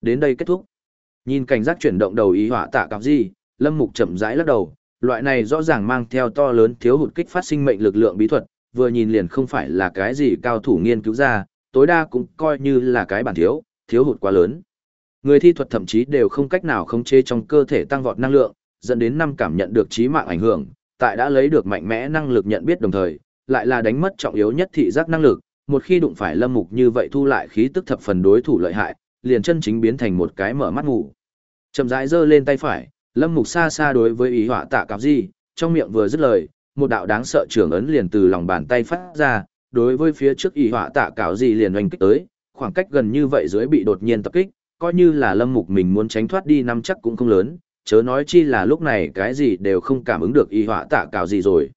Đến đây kết thúc. Nhìn cảnh giác chuyển động đầu ý họa tạ cảm gì, Lâm Mục chậm rãi lắc đầu, loại này rõ ràng mang theo to lớn thiếu hụt kích phát sinh mệnh lực lượng bí thuật, vừa nhìn liền không phải là cái gì cao thủ nghiên cứu ra, tối đa cũng coi như là cái bản thiếu, thiếu hụt quá lớn. Người thi thuật thậm chí đều không cách nào khống chế trong cơ thể tăng vọt năng lượng, dẫn đến năm cảm nhận được trí mạng ảnh hưởng, tại đã lấy được mạnh mẽ năng lực nhận biết đồng thời, lại là đánh mất trọng yếu nhất thị giác năng lực, một khi đụng phải lâm mục như vậy thu lại khí tức thập phần đối thủ lợi hại, liền chân chính biến thành một cái mở mắt ngủ. Chậm rãi giơ lên tay phải, lâm mục xa xa đối với ý họa tạ cạp gì, trong miệng vừa dứt lời, một đạo đáng sợ trưởng ấn liền từ lòng bàn tay phát ra, đối với phía trước ý họa tạ cáo gì liền oanh kích tới, khoảng cách gần như vậy dưới bị đột nhiên tập kích, coi như là lâm mục mình muốn tránh thoát đi năm chắc cũng không lớn, chớ nói chi là lúc này cái gì đều không cảm ứng được Ý họa tạ cáo gì rồi.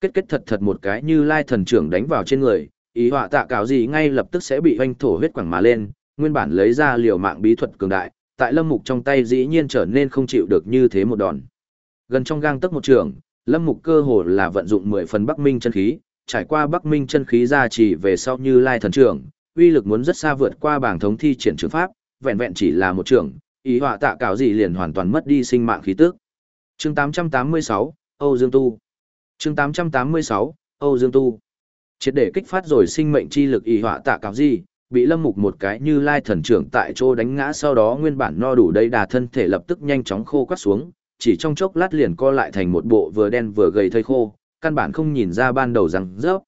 Kết kết thật thật một cái như lai thần trưởng đánh vào trên người, Ý họa tạ cáo gì ngay lập tức sẽ bị hoanh thổ huyết quẳng mà lên, nguyên bản lấy ra liều mạng bí thuật cường đại, tại lâm mục trong tay dĩ nhiên trở nên không chịu được như thế một đòn. Gần trong gang tấc một trường, lâm mục cơ hồ là vận dụng 10 phần bắc minh chân khí, trải qua bắc minh chân khí ra chỉ về sau như lai thần trưởng, uy lực muốn rất xa vượt qua bảng thống thi triển trường pháp, vẹn vẹn chỉ là một trường, ý họa tạ cảo gì liền hoàn toàn mất đi sinh mạng khí tức. Chương 886, Âu Dương Tu. Chương 886, Âu Dương Tu. Triệt để kích phát rồi sinh mệnh chi lực ý họa tạ cảo gì, bị lâm mục một cái như lai thần trưởng tại chỗ đánh ngã sau đó nguyên bản no đủ đầy đà thân thể lập tức nhanh chóng khô quắt xuống, chỉ trong chốc lát liền co lại thành một bộ vừa đen vừa gầy thây khô, căn bản không nhìn ra ban đầu rằng rớp.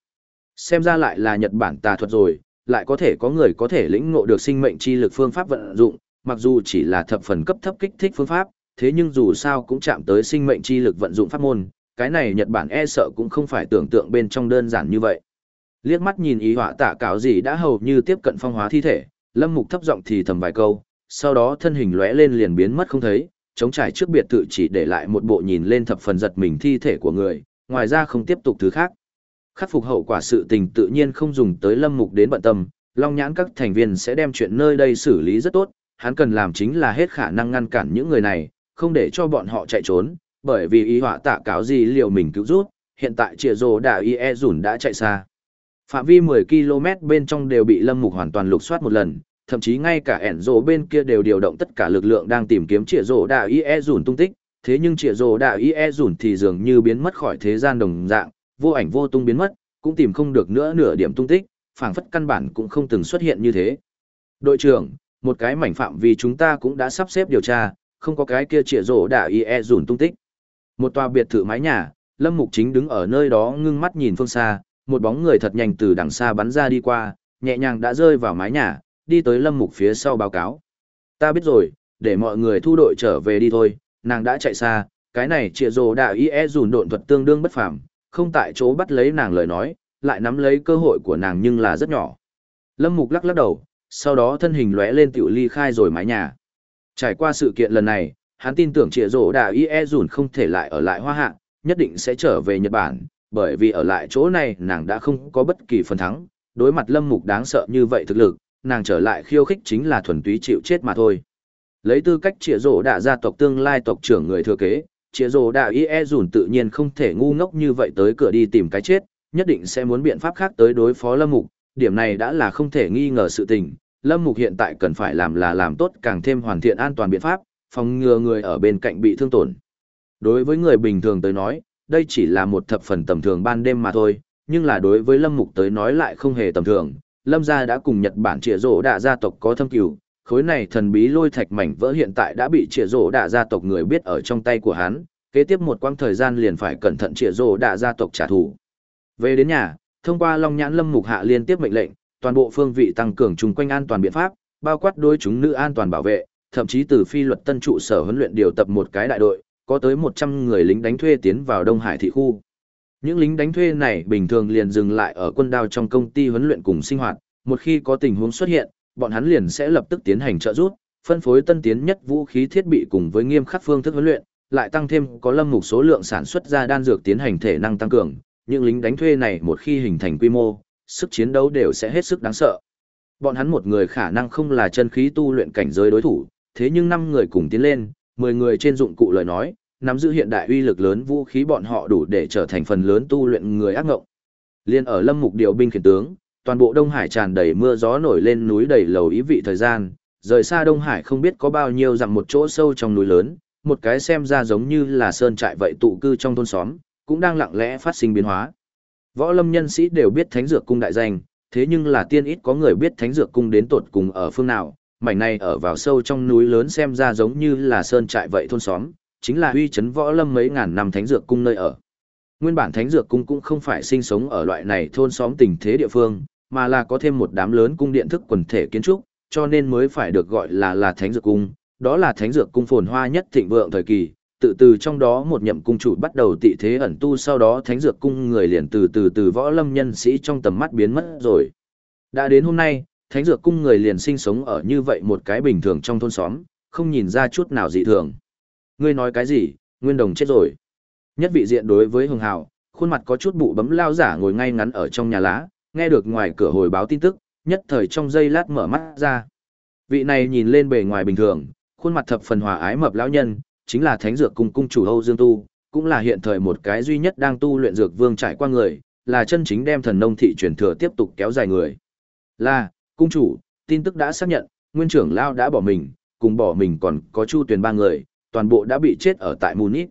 Xem ra lại là Nhật Bản tà thuật rồi, lại có thể có người có thể lĩnh ngộ được sinh mệnh chi lực phương pháp vận dụng, mặc dù chỉ là thập phần cấp thấp kích thích phương pháp, thế nhưng dù sao cũng chạm tới sinh mệnh chi lực vận dụng pháp môn, cái này Nhật Bản e sợ cũng không phải tưởng tượng bên trong đơn giản như vậy. Liếc mắt nhìn ý họa tạ cáo gì đã hầu như tiếp cận phong hóa thi thể, Lâm Mục thấp giọng thì thầm vài câu, sau đó thân hình lóe lên liền biến mất không thấy, chống trải trước biệt thự chỉ để lại một bộ nhìn lên thập phần giật mình thi thể của người, ngoài ra không tiếp tục thứ khác. Khắc phục hậu quả sự tình tự nhiên không dùng tới Lâm Mục đến bận tâm, Long Nhãn các thành viên sẽ đem chuyện nơi đây xử lý rất tốt, hắn cần làm chính là hết khả năng ngăn cản những người này, không để cho bọn họ chạy trốn, bởi vì ý họa tạ cáo gì liều mình cứu rút, hiện tại chìa rồ đà y e dùn đã chạy xa. Phạm vi 10 km bên trong đều bị Lâm Mục hoàn toàn lục soát một lần, thậm chí ngay cả ẻn rồ bên kia đều điều động tất cả lực lượng đang tìm kiếm trịa rồ đạo y e dùn tung tích, thế nhưng trịa rồ đạo y e dùn thì dường như biến mất khỏi thế gian đồng dạng, vô ảnh vô tung biến mất, cũng tìm không được nữa nửa điểm tung tích, phảng phất căn bản cũng không từng xuất hiện như thế. Đội trưởng, một cái mảnh phạm vì chúng ta cũng đã sắp xếp điều tra, không có cái kia trịa rổ đạo y e dùn tung tích. Một tòa biệt thự mái nhà, Lâm Mục Chính đứng ở nơi đó ngưng mắt nhìn phương xa, một bóng người thật nhanh từ đằng xa bắn ra đi qua, nhẹ nhàng đã rơi vào mái nhà, đi tới Lâm Mục phía sau báo cáo. Ta biết rồi, để mọi người thu đội trở về đi thôi, nàng đã chạy xa, cái này trịa rổ đạo y e dùn độn thuật tương đương bất phàm, không tại chỗ bắt lấy nàng lời nói, lại nắm lấy cơ hội của nàng nhưng là rất nhỏ. Lâm Mục lắc lắc đầu, sau đó thân hình lóe lên tiểu ly khai rồi mái nhà. Trải qua sự kiện lần này, hắn tin tưởng trịa rổ đà y e dùn không thể lại ở lại hoa hạ, nhất định sẽ trở về Nhật Bản, bởi vì ở lại chỗ này nàng đã không có bất kỳ phần thắng, đối mặt lâm mục đáng sợ như vậy thực lực, nàng trở lại khiêu khích chính là thuần túy chịu chết mà thôi. Lấy tư cách trịa rổ đà gia tộc tương lai tộc trưởng người thừa kế, trịa rổ đà y e dùn tự nhiên không thể ngu ngốc như vậy tới cửa đi tìm cái chết, nhất định sẽ muốn biện pháp khác tới đối phó lâm mục, điểm này đã là không thể nghi ngờ sự tình. Lâm Mục hiện tại cần phải làm là làm tốt càng thêm hoàn thiện an toàn biện pháp, phòng ngừa người ở bên cạnh bị thương tổn. Đối với người bình thường tới nói, đây chỉ là một thập phần tầm thường ban đêm mà thôi, nhưng là đối với Lâm Mục tới nói lại không hề tầm thường. Lâm gia đã cùng Nhật Bản trịa rổ đạ gia tộc có thâm cửu, khối này thần bí lôi thạch mảnh vỡ hiện tại đã bị trịa rổ đạ gia tộc người biết ở trong tay của hắn, kế tiếp một quãng thời gian liền phải cẩn thận trịa rổ đạ gia tộc trả thù. Về đến nhà, thông qua Long Nhãn Lâm Mục hạ liên tiếp mệnh lệnh, toàn bộ phương vị tăng cường chung quanh an toàn biện pháp, bao quát đối chúng nữ an toàn bảo vệ, thậm chí từ phi luật tân trụ sở huấn luyện điều tập một cái đại đội, có tới 100 người lính đánh thuê tiến vào Đông Hải thị khu. Những lính đánh thuê này bình thường liền dừng lại ở quân đao trong công ty huấn luyện cùng sinh hoạt, một khi có tình huống xuất hiện, bọn hắn liền sẽ lập tức tiến hành trợ giúp, phân phối tân tiến nhất vũ khí thiết bị cùng với nghiêm khắc phương thức huấn luyện, lại tăng thêm có lâm mục số lượng sản xuất ra đan dược tiến hành thể năng tăng cường, những lính đánh thuê này một khi hình thành quy mô, sức chiến đấu đều sẽ hết sức đáng sợ. Bọn hắn một người khả năng không là chân khí tu luyện cảnh giới đối thủ, thế nhưng năm người cùng tiến lên, 10 người trên dụng cụ lời nói, nắm giữ hiện đại uy lực lớn vũ khí bọn họ đủ để trở thành phần lớn tu luyện người ác ngộng. Liên ở Lâm Mục điều binh khiển tướng, toàn bộ Đông Hải tràn đầy mưa gió nổi lên núi đầy lầu ý vị thời gian, rời xa Đông Hải không biết có bao nhiêu dặm một chỗ sâu trong núi lớn, một cái xem ra giống như là sơn trại vậy tụ cư trong thôn xóm, cũng đang lặng lẽ phát sinh biến hóa. Võ lâm nhân sĩ đều biết Thánh Dược Cung đại danh, thế nhưng là tiên ít có người biết Thánh Dược Cung đến tột cùng ở phương nào, mảnh này ở vào sâu trong núi lớn xem ra giống như là sơn trại vậy thôn xóm, chính là uy chấn võ lâm mấy ngàn năm Thánh Dược Cung nơi ở. Nguyên bản Thánh Dược Cung cũng không phải sinh sống ở loại này thôn xóm tình thế địa phương, mà là có thêm một đám lớn cung điện thức quần thể kiến trúc, cho nên mới phải được gọi là là Thánh Dược Cung. Đó là Thánh Dược Cung phồn hoa nhất thịnh vượng thời kỳ, tự từ trong đó một nhậm cung chủ bắt đầu tị thế ẩn tu sau đó thánh dược cung người liền từ từ từ võ lâm nhân sĩ trong tầm mắt biến mất rồi. Đã đến hôm nay, thánh dược cung người liền sinh sống ở như vậy một cái bình thường trong thôn xóm, không nhìn ra chút nào dị thường. Ngươi nói cái gì, Nguyên Đồng chết rồi. Nhất vị diện đối với hường Hào, khuôn mặt có chút bụ bấm lao giả ngồi ngay ngắn ở trong nhà lá, nghe được ngoài cửa hồi báo tin tức, nhất thời trong giây lát mở mắt ra. Vị này nhìn lên bề ngoài bình thường, khuôn mặt thập phần hòa ái mập lão nhân, chính là Thánh Dược Cung cung chủ Âu Dương Tu, cũng là hiện thời một cái duy nhất đang tu luyện dược vương trải qua người, là chân chính đem thần nông thị truyền thừa tiếp tục kéo dài người. Là, cung chủ, tin tức đã xác nhận, nguyên trưởng lao đã bỏ mình, cùng bỏ mình còn có Chu Tuyền ba người, toàn bộ đã bị chết ở tại Munich.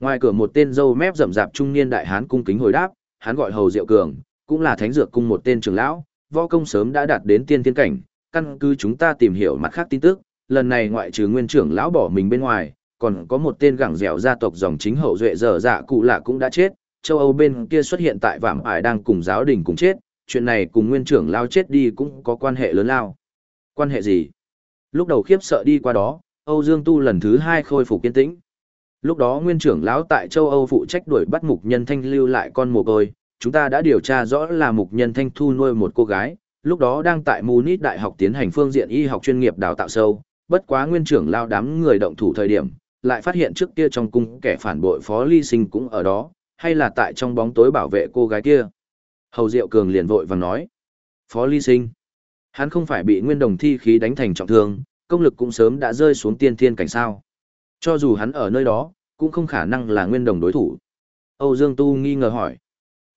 Ngoài cửa một tên dâu mép rậm rạp trung niên đại hán cung kính hồi đáp, hắn gọi Hầu Diệu Cường, cũng là thánh dược cung một tên trưởng lão, võ công sớm đã đạt đến tiên thiên cảnh, căn cứ chúng ta tìm hiểu mặt khác tin tức, lần này ngoại trừ nguyên trưởng lão bỏ mình bên ngoài, còn có một tên gẳng dẻo gia tộc dòng chính hậu duệ dở dạ cụ lạ cũng đã chết, châu Âu bên kia xuất hiện tại vạm ải đang cùng giáo đình cùng chết, chuyện này cùng nguyên trưởng lao chết đi cũng có quan hệ lớn lao. Quan hệ gì? Lúc đầu khiếp sợ đi qua đó, Âu Dương Tu lần thứ hai khôi phục kiên tĩnh. Lúc đó nguyên trưởng lão tại châu Âu phụ trách đuổi bắt mục nhân thanh lưu lại con mồ côi, chúng ta đã điều tra rõ là mục nhân thanh thu nuôi một cô gái, lúc đó đang tại Munich Đại học tiến hành phương diện y học chuyên nghiệp đào tạo sâu, bất quá nguyên trưởng lao đám người động thủ thời điểm, lại phát hiện trước kia trong cung kẻ phản bội phó ly sinh cũng ở đó, hay là tại trong bóng tối bảo vệ cô gái kia. Hầu Diệu Cường liền vội vàng nói, phó ly sinh, hắn không phải bị nguyên đồng thi khí đánh thành trọng thương, công lực cũng sớm đã rơi xuống tiên thiên cảnh sao. Cho dù hắn ở nơi đó, cũng không khả năng là nguyên đồng đối thủ. Âu Dương Tu nghi ngờ hỏi.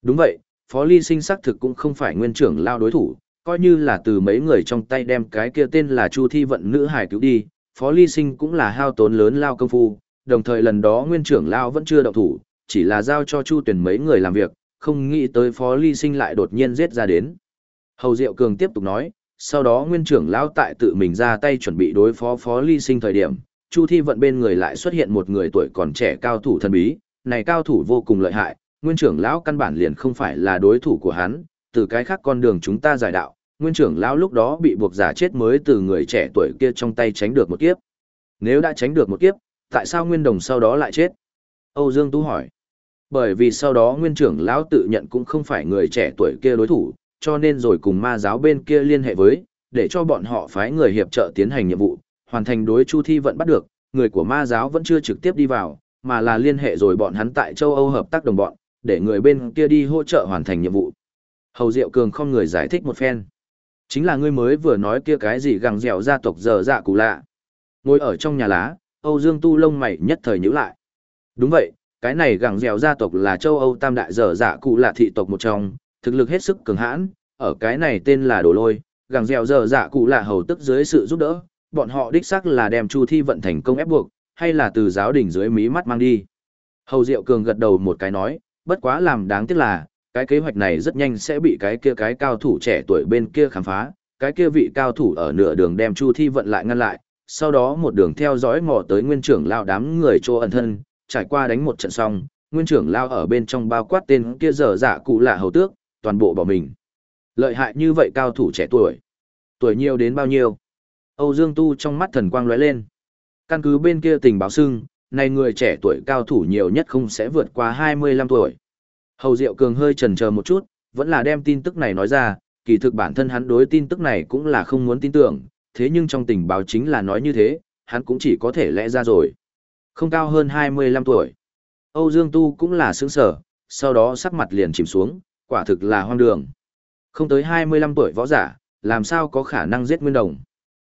Đúng vậy, Phó Ly Sinh xác thực cũng không phải nguyên trưởng lao đối thủ, coi như là từ mấy người trong tay đem cái kia tên là Chu Thi Vận nữ hải cứu đi, Phó Ly Sinh cũng là hao tốn lớn lao công phu, đồng thời lần đó nguyên trưởng lao vẫn chưa động thủ, chỉ là giao cho Chu Tuyển mấy người làm việc, không nghĩ tới Phó Ly Sinh lại đột nhiên giết ra đến. Hầu Diệu Cường tiếp tục nói, sau đó nguyên trưởng lão tại tự mình ra tay chuẩn bị đối phó Phó Ly Sinh thời điểm, Chu Thi Vận bên người lại xuất hiện một người tuổi còn trẻ cao thủ thần bí, này cao thủ vô cùng lợi hại, nguyên trưởng lão căn bản liền không phải là đối thủ của hắn, từ cái khác con đường chúng ta giải đạo, nguyên trưởng lão lúc đó bị buộc giả chết mới từ người trẻ tuổi kia trong tay tránh được một kiếp. Nếu đã tránh được một kiếp, tại sao nguyên đồng sau đó lại chết? Âu Dương Tú hỏi. Bởi vì sau đó nguyên trưởng lão tự nhận cũng không phải người trẻ tuổi kia đối thủ, cho nên rồi cùng ma giáo bên kia liên hệ với, để cho bọn họ phái người hiệp trợ tiến hành nhiệm vụ, hoàn thành đối Chu Thi vẫn bắt được, người của ma giáo vẫn chưa trực tiếp đi vào, mà là liên hệ rồi bọn hắn tại châu Âu hợp tác đồng bọn, để người bên kia đi hỗ trợ hoàn thành nhiệm vụ. Hầu Diệu Cường không người giải thích một phen. Chính là ngươi mới vừa nói kia cái gì gằng dẻo gia tộc giờ dạ cụ lạ. Ngồi ở trong nhà lá, Âu Dương Tu lông mày nhất thời nhíu lại. Đúng vậy, cái này gẳng dẻo gia tộc là châu Âu tam đại dở dạ cụ lạ thị tộc một trong, thực lực hết sức cường hãn, ở cái này tên là Đồ Lôi, gẳng dẻo dở dạ cụ lạ hầu tức dưới sự giúp đỡ, bọn họ đích xác là đem Chu Thi vận thành công ép buộc, hay là từ giáo đỉnh dưới mí mắt mang đi. Hầu Diệu Cường gật đầu một cái nói, bất quá làm đáng tiếc là, cái kế hoạch này rất nhanh sẽ bị cái kia cái cao thủ trẻ tuổi bên kia khám phá, cái kia vị cao thủ ở nửa đường đem Chu Thi vận lại ngăn lại, sau đó một đường theo dõi mò tới nguyên trưởng lao đám người chỗ ẩn thân, trải qua đánh một trận xong, nguyên trưởng lao ở bên trong bao quát tên kia dở dạ cụ lạ hầu tước, toàn bộ bỏ mình. Lợi hại như vậy cao thủ trẻ tuổi. Tuổi nhiều đến bao nhiêu? Âu Dương Tu trong mắt thần quang lóe lên. Căn cứ bên kia tình báo xưng, này người trẻ tuổi cao thủ nhiều nhất không sẽ vượt qua 25 tuổi. Hầu Diệu Cường hơi chần chờ một chút, vẫn là đem tin tức này nói ra, kỳ thực bản thân hắn đối tin tức này cũng là không muốn tin tưởng, thế nhưng trong tình báo chính là nói như thế, hắn cũng chỉ có thể lẽ ra rồi. Không cao hơn 25 tuổi. Âu Dương Tu cũng là sướng sở, sau đó sắc mặt liền chìm xuống, quả thực là hoang đường. Không tới 25 tuổi võ giả, làm sao có khả năng giết Nguyên Đồng.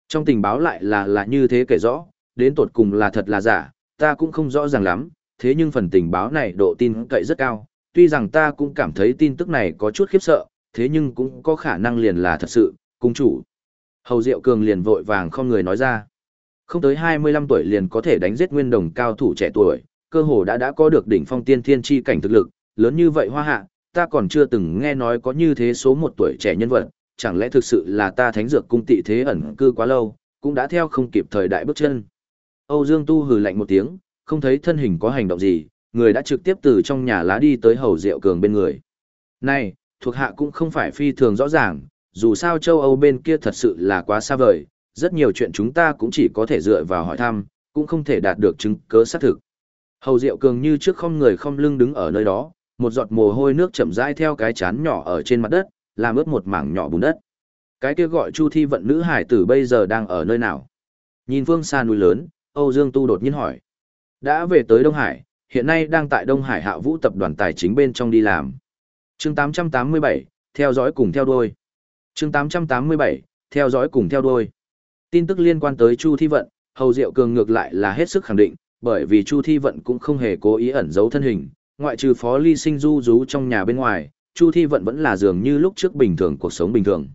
Trong tình báo lại là là như thế kể rõ, đến tột cùng là thật là giả, ta cũng không rõ ràng lắm, thế nhưng phần tình báo này độ tin cậy rất cao, tuy rằng ta cũng cảm thấy tin tức này có chút khiếp sợ, thế nhưng cũng có khả năng liền là thật sự, cung chủ. Hầu Diệu Cường liền vội vàng không người nói ra. Không tới 25 tuổi liền có thể đánh giết nguyên đồng cao thủ trẻ tuổi, cơ hồ đã đã có được đỉnh phong tiên thiên chi cảnh thực lực, lớn như vậy hoa hạ, ta còn chưa từng nghe nói có như thế số một tuổi trẻ nhân vật, chẳng lẽ thực sự là ta thánh dược cung tị thế ẩn cư quá lâu, cũng đã theo không kịp thời đại bước chân. Âu Dương Tu hừ lạnh một tiếng, không thấy thân hình có hành động gì, người đã trực tiếp từ trong nhà lá đi tới hầu diệu cường bên người. Này, thuộc hạ cũng không phải phi thường rõ ràng, dù sao châu Âu bên kia thật sự là quá xa vời, rất nhiều chuyện chúng ta cũng chỉ có thể dựa vào hỏi thăm, cũng không thể đạt được chứng cứ xác thực. Hầu Diệu Cường như trước không người không lưng đứng ở nơi đó, một giọt mồ hôi nước chậm rãi theo cái chán nhỏ ở trên mặt đất, làm ướt một mảng nhỏ bùn đất. Cái kia gọi Chu Thi vận nữ hải tử bây giờ đang ở nơi nào? Nhìn phương xa núi lớn, Âu Dương Tu đột nhiên hỏi. Đã về tới Đông Hải, hiện nay đang tại Đông Hải Hạ Vũ tập đoàn tài chính bên trong đi làm. Chương 887, theo dõi cùng theo đuôi. Chương 887, theo dõi cùng theo đuôi. Tin tức liên quan tới Chu Thi vận, Hầu Diệu Cường ngược lại là hết sức khẳng định, bởi vì Chu Thi vận cũng không hề cố ý ẩn giấu thân hình, ngoại trừ Phó Ly Sinh du rú trong nhà bên ngoài, Chu Thi vận vẫn là dường như lúc trước bình thường cuộc sống bình thường.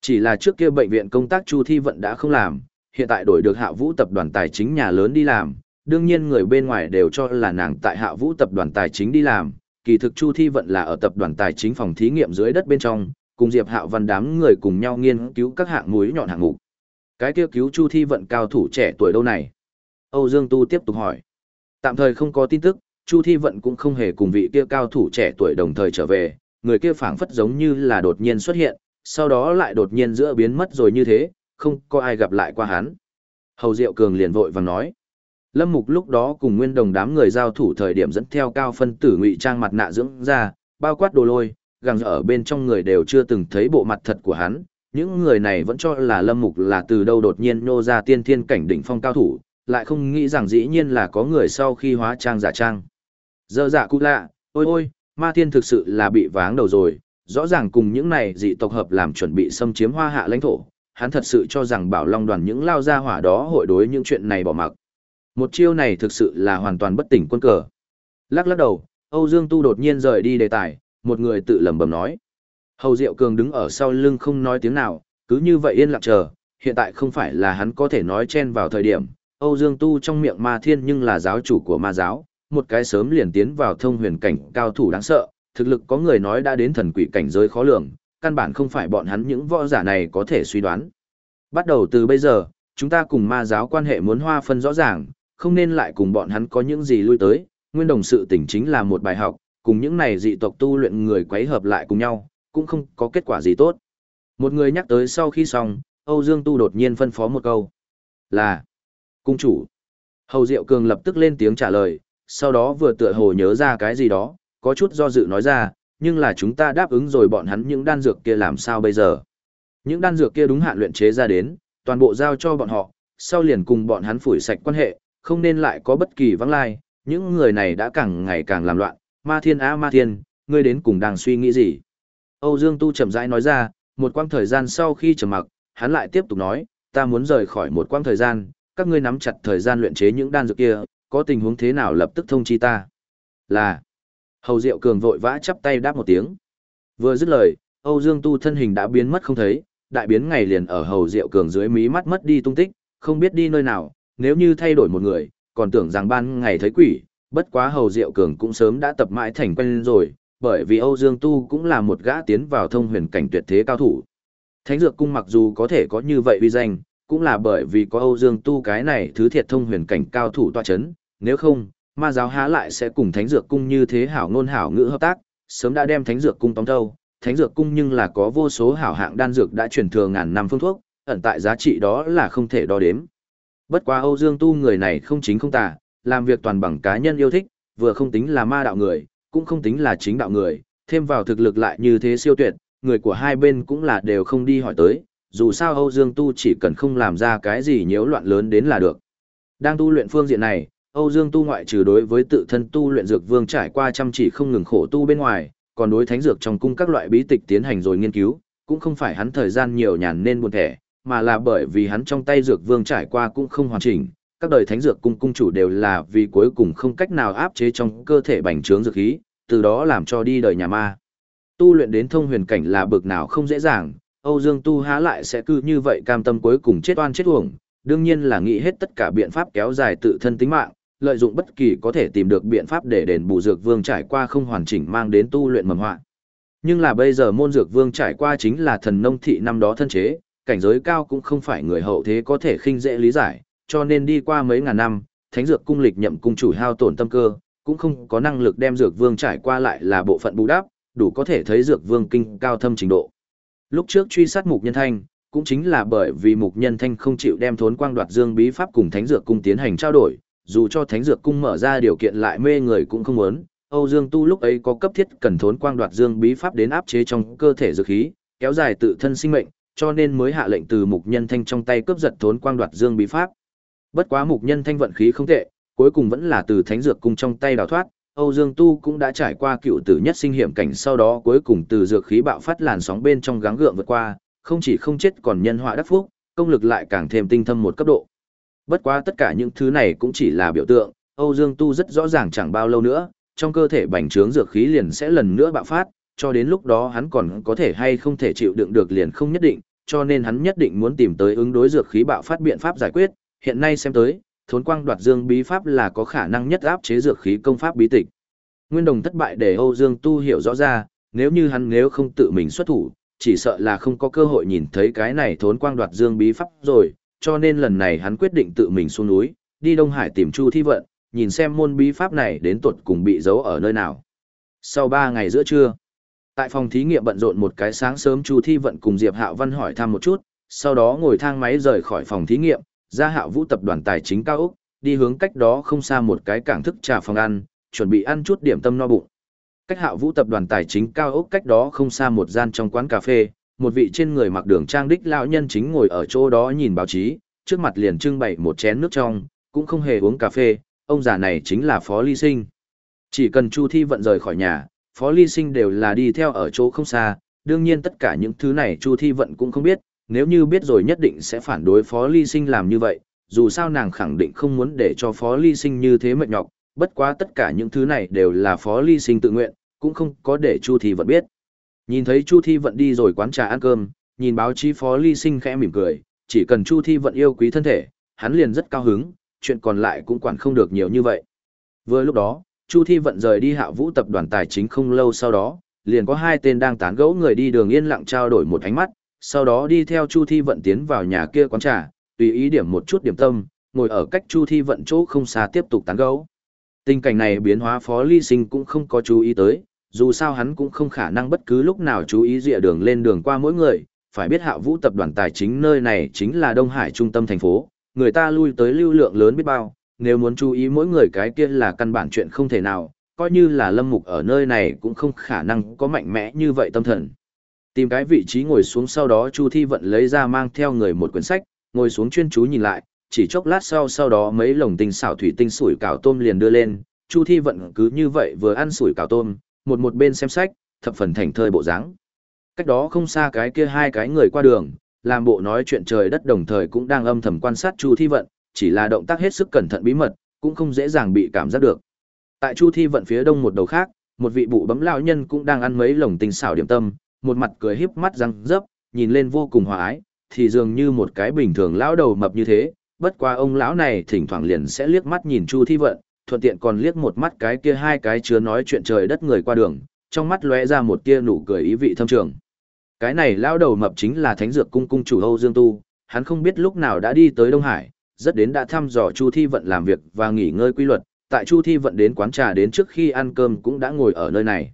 Chỉ là trước kia bệnh viện công tác Chu Thi vận đã không làm, hiện tại đổi được Hạ Vũ tập đoàn tài chính nhà lớn đi làm, đương nhiên người bên ngoài đều cho là nàng tại Hạ Vũ tập đoàn tài chính đi làm, kỳ thực Chu Thi vận là ở tập đoàn tài chính phòng thí nghiệm dưới đất bên trong, cùng Diệp Hạo Văn đám người cùng nhau nghiên cứu các hạng mũi nhọn hạng mục. Cái kia cứu Chu Thi vận cao thủ trẻ tuổi đâu này? Âu Dương Tu tiếp tục hỏi. Tạm thời không có tin tức, Chu Thi vận cũng không hề cùng vị kia cao thủ trẻ tuổi đồng thời trở về, người kia phảng phất giống như là đột nhiên xuất hiện, sau đó lại đột nhiên giữa biến mất rồi như thế, không có ai gặp lại qua hắn. Hầu Diệu Cường liền vội vàng nói. Lâm Mục lúc đó cùng nguyên đồng đám người giao thủ thời điểm dẫn theo cao phân tử ngụy trang mặt nạ dưỡng ra, bao quát đồ lôi, gàng ở bên trong người đều chưa từng thấy bộ mặt thật của hắn. Những người này vẫn cho là Lâm Mục là từ đâu đột nhiên nô ra tiên thiên cảnh đỉnh phong cao thủ, lại không nghĩ rằng dĩ nhiên là có người sau khi hóa trang giả trang. Giờ giả dạ cụ lạ, ôi ôi, ma thiên thực sự là bị váng đầu rồi, rõ ràng cùng những này dị tộc hợp làm chuẩn bị xâm chiếm hoa hạ lãnh thổ, hắn thật sự cho rằng bảo long đoàn những lao gia hỏa đó hội đối những chuyện này bỏ mặc. Một chiêu này thực sự là hoàn toàn bất tỉnh quân cờ. Lắc lắc đầu, Âu Dương Tu đột nhiên rời đi đề tài, một người tự lẩm bẩm nói. Hầu Diệu Cường đứng ở sau lưng không nói tiếng nào, cứ như vậy yên lặng chờ, hiện tại không phải là hắn có thể nói chen vào thời điểm. Âu Dương Tu trong miệng ma thiên nhưng là giáo chủ của ma giáo, một cái sớm liền tiến vào thông huyền cảnh cao thủ đáng sợ, thực lực có người nói đã đến thần quỷ cảnh giới khó lường, căn bản không phải bọn hắn những võ giả này có thể suy đoán. Bắt đầu từ bây giờ, chúng ta cùng ma giáo quan hệ muốn hoa phân rõ ràng, không nên lại cùng bọn hắn có những gì lui tới, nguyên đồng sự tỉnh chính là một bài học, cùng những này dị tộc tu luyện người quấy hợp lại cùng nhau, cũng không có kết quả gì tốt. Một người nhắc tới sau khi xong, Âu Dương Tu đột nhiên phân phó một câu. Là, cung chủ. Hầu Diệu Cường lập tức lên tiếng trả lời, sau đó vừa tựa hồ nhớ ra cái gì đó, có chút do dự nói ra, nhưng là chúng ta đáp ứng rồi bọn hắn những đan dược kia làm sao bây giờ. Những đan dược kia đúng hạn luyện chế ra đến, toàn bộ giao cho bọn họ, sau liền cùng bọn hắn phủi sạch quan hệ, không nên lại có bất kỳ vắng lai, những người này đã càng ngày càng làm loạn, ma thiên á ma thiên, ngươi đến cùng đang suy nghĩ gì. Âu Dương Tu chậm rãi nói ra, một quãng thời gian sau khi trầm mặc, hắn lại tiếp tục nói, ta muốn rời khỏi một quãng thời gian, các ngươi nắm chặt thời gian luyện chế những đan dược kia, có tình huống thế nào lập tức thông chi ta. Là, Hầu Diệu Cường vội vã chắp tay đáp một tiếng. Vừa dứt lời, Âu Dương Tu thân hình đã biến mất không thấy, đại biến ngày liền ở Hầu Diệu Cường dưới mí mắt mất đi tung tích, không biết đi nơi nào, nếu như thay đổi một người, còn tưởng rằng ban ngày thấy quỷ, bất quá Hầu Diệu Cường cũng sớm đã tập mãi thành quen rồi, bởi vì Âu Dương Tu cũng là một gã tiến vào thông huyền cảnh tuyệt thế cao thủ. Thánh Dược Cung mặc dù có thể có như vậy uy danh, cũng là bởi vì có Âu Dương Tu cái này thứ thiệt thông huyền cảnh cao thủ tọa chấn, nếu không, ma giáo há lại sẽ cùng thánh dược cung như thế hảo ngôn hảo ngữ hợp tác, sớm đã đem thánh dược cung tóm thâu. Thánh dược cung nhưng là có vô số hảo hạng đan dược đã truyền thừa ngàn năm phương thuốc, ẩn tại giá trị đó là không thể đo đếm. Bất quá Âu Dương Tu người này không chính không tà, làm việc toàn bằng cá nhân yêu thích, vừa không tính là ma đạo người, cũng không tính là chính đạo người, thêm vào thực lực lại như thế siêu tuyệt, người của hai bên cũng là đều không đi hỏi tới, dù sao Âu Dương Tu chỉ cần không làm ra cái gì nhiễu loạn lớn đến là được. Đang tu luyện phương diện này, Âu Dương tu ngoại trừ đối với tự thân tu luyện dược vương trải qua chăm chỉ không ngừng khổ tu bên ngoài, còn đối thánh dược trong cung các loại bí tịch tiến hành rồi nghiên cứu, cũng không phải hắn thời gian nhiều nhàn nên buồn thẻ, mà là bởi vì hắn trong tay dược vương trải qua cũng không hoàn chỉnh, các đời thánh dược cung cung chủ đều là vì cuối cùng không cách nào áp chế trong cơ thể bành trướng dược khí, từ đó làm cho đi đời nhà ma. Tu luyện đến thông huyền cảnh là bực nào không dễ dàng, Âu Dương tu há lại sẽ cứ như vậy cam tâm cuối cùng chết oan chết uổng, đương nhiên là nghĩ hết tất cả biện pháp kéo dài tự thân tính mạng, lợi dụng bất kỳ có thể tìm được biện pháp để đền bù dược vương trải qua không hoàn chỉnh mang đến tu luyện mầm họa. Nhưng là bây giờ môn dược vương trải qua chính là thần nông thị năm đó thân chế, cảnh giới cao cũng không phải người hậu thế có thể khinh dễ lý giải, cho nên đi qua mấy ngàn năm, thánh dược cung lịch nhậm cung chủ hao tổn tâm cơ, cũng không có năng lực đem dược vương trải qua lại là bộ phận bù đắp, đủ có thể thấy dược vương kinh cao thâm trình độ. Lúc trước truy sát mục nhân thanh, cũng chính là bởi vì mục nhân thanh không chịu đem thốn quang đoạt dương bí pháp cùng thánh dược cung tiến hành trao đổi, dù cho thánh dược cung mở ra điều kiện lại mê người cũng không muốn. Âu Dương Tu lúc ấy có cấp thiết cần thốn quang đoạt dương bí pháp đến áp chế trong cơ thể dược khí, kéo dài tự thân sinh mệnh, cho nên mới hạ lệnh từ mục nhân thanh trong tay cướp giật thốn quang đoạt dương bí pháp. Bất quá mục nhân thanh vận khí không tệ, cuối cùng vẫn là từ thánh dược cung trong tay đào thoát, Âu Dương Tu cũng đã trải qua cựu tử nhất sinh hiểm cảnh sau đó cuối cùng từ dược khí bạo phát làn sóng bên trong gắng gượng vượt qua, không chỉ không chết còn nhân họa đắc phúc, công lực lại càng thêm tinh thâm một cấp độ. Bất quá tất cả những thứ này cũng chỉ là biểu tượng, Âu Dương Tu rất rõ ràng chẳng bao lâu nữa, trong cơ thể bành trướng dược khí liền sẽ lần nữa bạo phát, cho đến lúc đó hắn còn có thể hay không thể chịu đựng được liền không nhất định, cho nên hắn nhất định muốn tìm tới ứng đối dược khí bạo phát biện pháp giải quyết, hiện nay xem tới, thốn quang đoạt dương bí pháp là có khả năng nhất áp chế dược khí công pháp bí tịch. Nguyên đồng thất bại để Âu Dương Tu hiểu rõ ra, nếu như hắn nếu không tự mình xuất thủ, chỉ sợ là không có cơ hội nhìn thấy cái này thốn quang đoạt dương bí pháp rồi, cho nên lần này hắn quyết định tự mình xuống núi, đi Đông Hải tìm Chu Thi Vận, nhìn xem môn bí pháp này đến tuột cùng bị giấu ở nơi nào. Sau 3 ngày giữa trưa, tại phòng thí nghiệm bận rộn một cái sáng sớm Chu Thi Vận cùng Diệp Hạo Văn hỏi thăm một chút, sau đó ngồi thang máy rời khỏi phòng thí nghiệm, ra Hạo Vũ tập đoàn tài chính cao úc đi hướng cách đó không xa một cái cảng thức trà phòng ăn, chuẩn bị ăn chút điểm tâm no bụng. Cách Hạo Vũ tập đoàn tài chính cao úc cách đó không xa một gian trong quán cà phê, một vị trên người mặc đường trang đích lão nhân chính ngồi ở chỗ đó nhìn báo chí, trước mặt liền trưng bày một chén nước trong, cũng không hề uống cà phê, ông già này chính là Phó Ly Sinh. Chỉ cần Chu Thi vận rời khỏi nhà, Phó Ly Sinh đều là đi theo ở chỗ không xa, đương nhiên tất cả những thứ này Chu Thi vận cũng không biết, nếu như biết rồi nhất định sẽ phản đối Phó Ly Sinh làm như vậy, dù sao nàng khẳng định không muốn để cho Phó Ly Sinh như thế mệt nhọc, bất quá tất cả những thứ này đều là Phó Ly Sinh tự nguyện, cũng không có để Chu Thi vận biết. Nhìn thấy Chu Thi vận đi rồi quán trà ăn cơm, nhìn báo chí Phó Ly Sinh khẽ mỉm cười, chỉ cần Chu Thi vận yêu quý thân thể, hắn liền rất cao hứng, chuyện còn lại cũng quản không được nhiều như vậy. Vừa lúc đó, Chu Thi vận rời đi hạ vũ tập đoàn tài chính không lâu sau đó, liền có hai tên đang tán gẫu người đi đường yên lặng trao đổi một ánh mắt, sau đó đi theo Chu Thi vận tiến vào nhà kia quán trà, tùy ý điểm một chút điểm tâm, ngồi ở cách Chu Thi vận chỗ không xa tiếp tục tán gẫu. Tình cảnh này biến hóa Phó Ly Sinh cũng không có chú ý tới, dù sao hắn cũng không khả năng bất cứ lúc nào chú ý dịa đường lên đường qua mỗi người, phải biết hạ vũ tập đoàn tài chính nơi này chính là Đông Hải trung tâm thành phố, người ta lui tới lưu lượng lớn biết bao, nếu muốn chú ý mỗi người cái kia là căn bản chuyện không thể nào, coi như là lâm mục ở nơi này cũng không khả năng có mạnh mẽ như vậy tâm thần. Tìm cái vị trí ngồi xuống sau đó Chu Thi Vận lấy ra mang theo người một quyển sách, ngồi xuống chuyên chú nhìn lại, chỉ chốc lát sau sau đó mấy lồng tinh xảo thủy tinh sủi cảo tôm liền đưa lên, Chu Thi Vận cứ như vậy vừa ăn sủi cảo tôm, một một bên xem sách, thập phần thành thơi bộ dáng. Cách đó không xa cái kia hai cái người qua đường, làm bộ nói chuyện trời đất đồng thời cũng đang âm thầm quan sát Chu Thi Vận, chỉ là động tác hết sức cẩn thận bí mật, cũng không dễ dàng bị cảm giác được. Tại Chu Thi Vận phía đông một đầu khác, một vị bụ bấm lão nhân cũng đang ăn mấy lồng tinh xảo điểm tâm, một mặt cười híp mắt răng rớp, nhìn lên vô cùng hòa ái, thì dường như một cái bình thường lão đầu mập như thế, bất qua ông lão này thỉnh thoảng liền sẽ liếc mắt nhìn Chu Thi Vận, thuận tiện còn liếc một mắt cái kia hai cái chứa nói chuyện trời đất người qua đường, trong mắt lóe ra một tia nụ cười ý vị thâm trường. Cái này lão đầu mập chính là Thánh Dược Cung cung chủ Âu Dương Tu, hắn không biết lúc nào đã đi tới Đông Hải, rất đến đã thăm dò Chu Thi Vận làm việc và nghỉ ngơi quy luật, tại Chu Thi Vận đến quán trà đến trước khi ăn cơm cũng đã ngồi ở nơi này.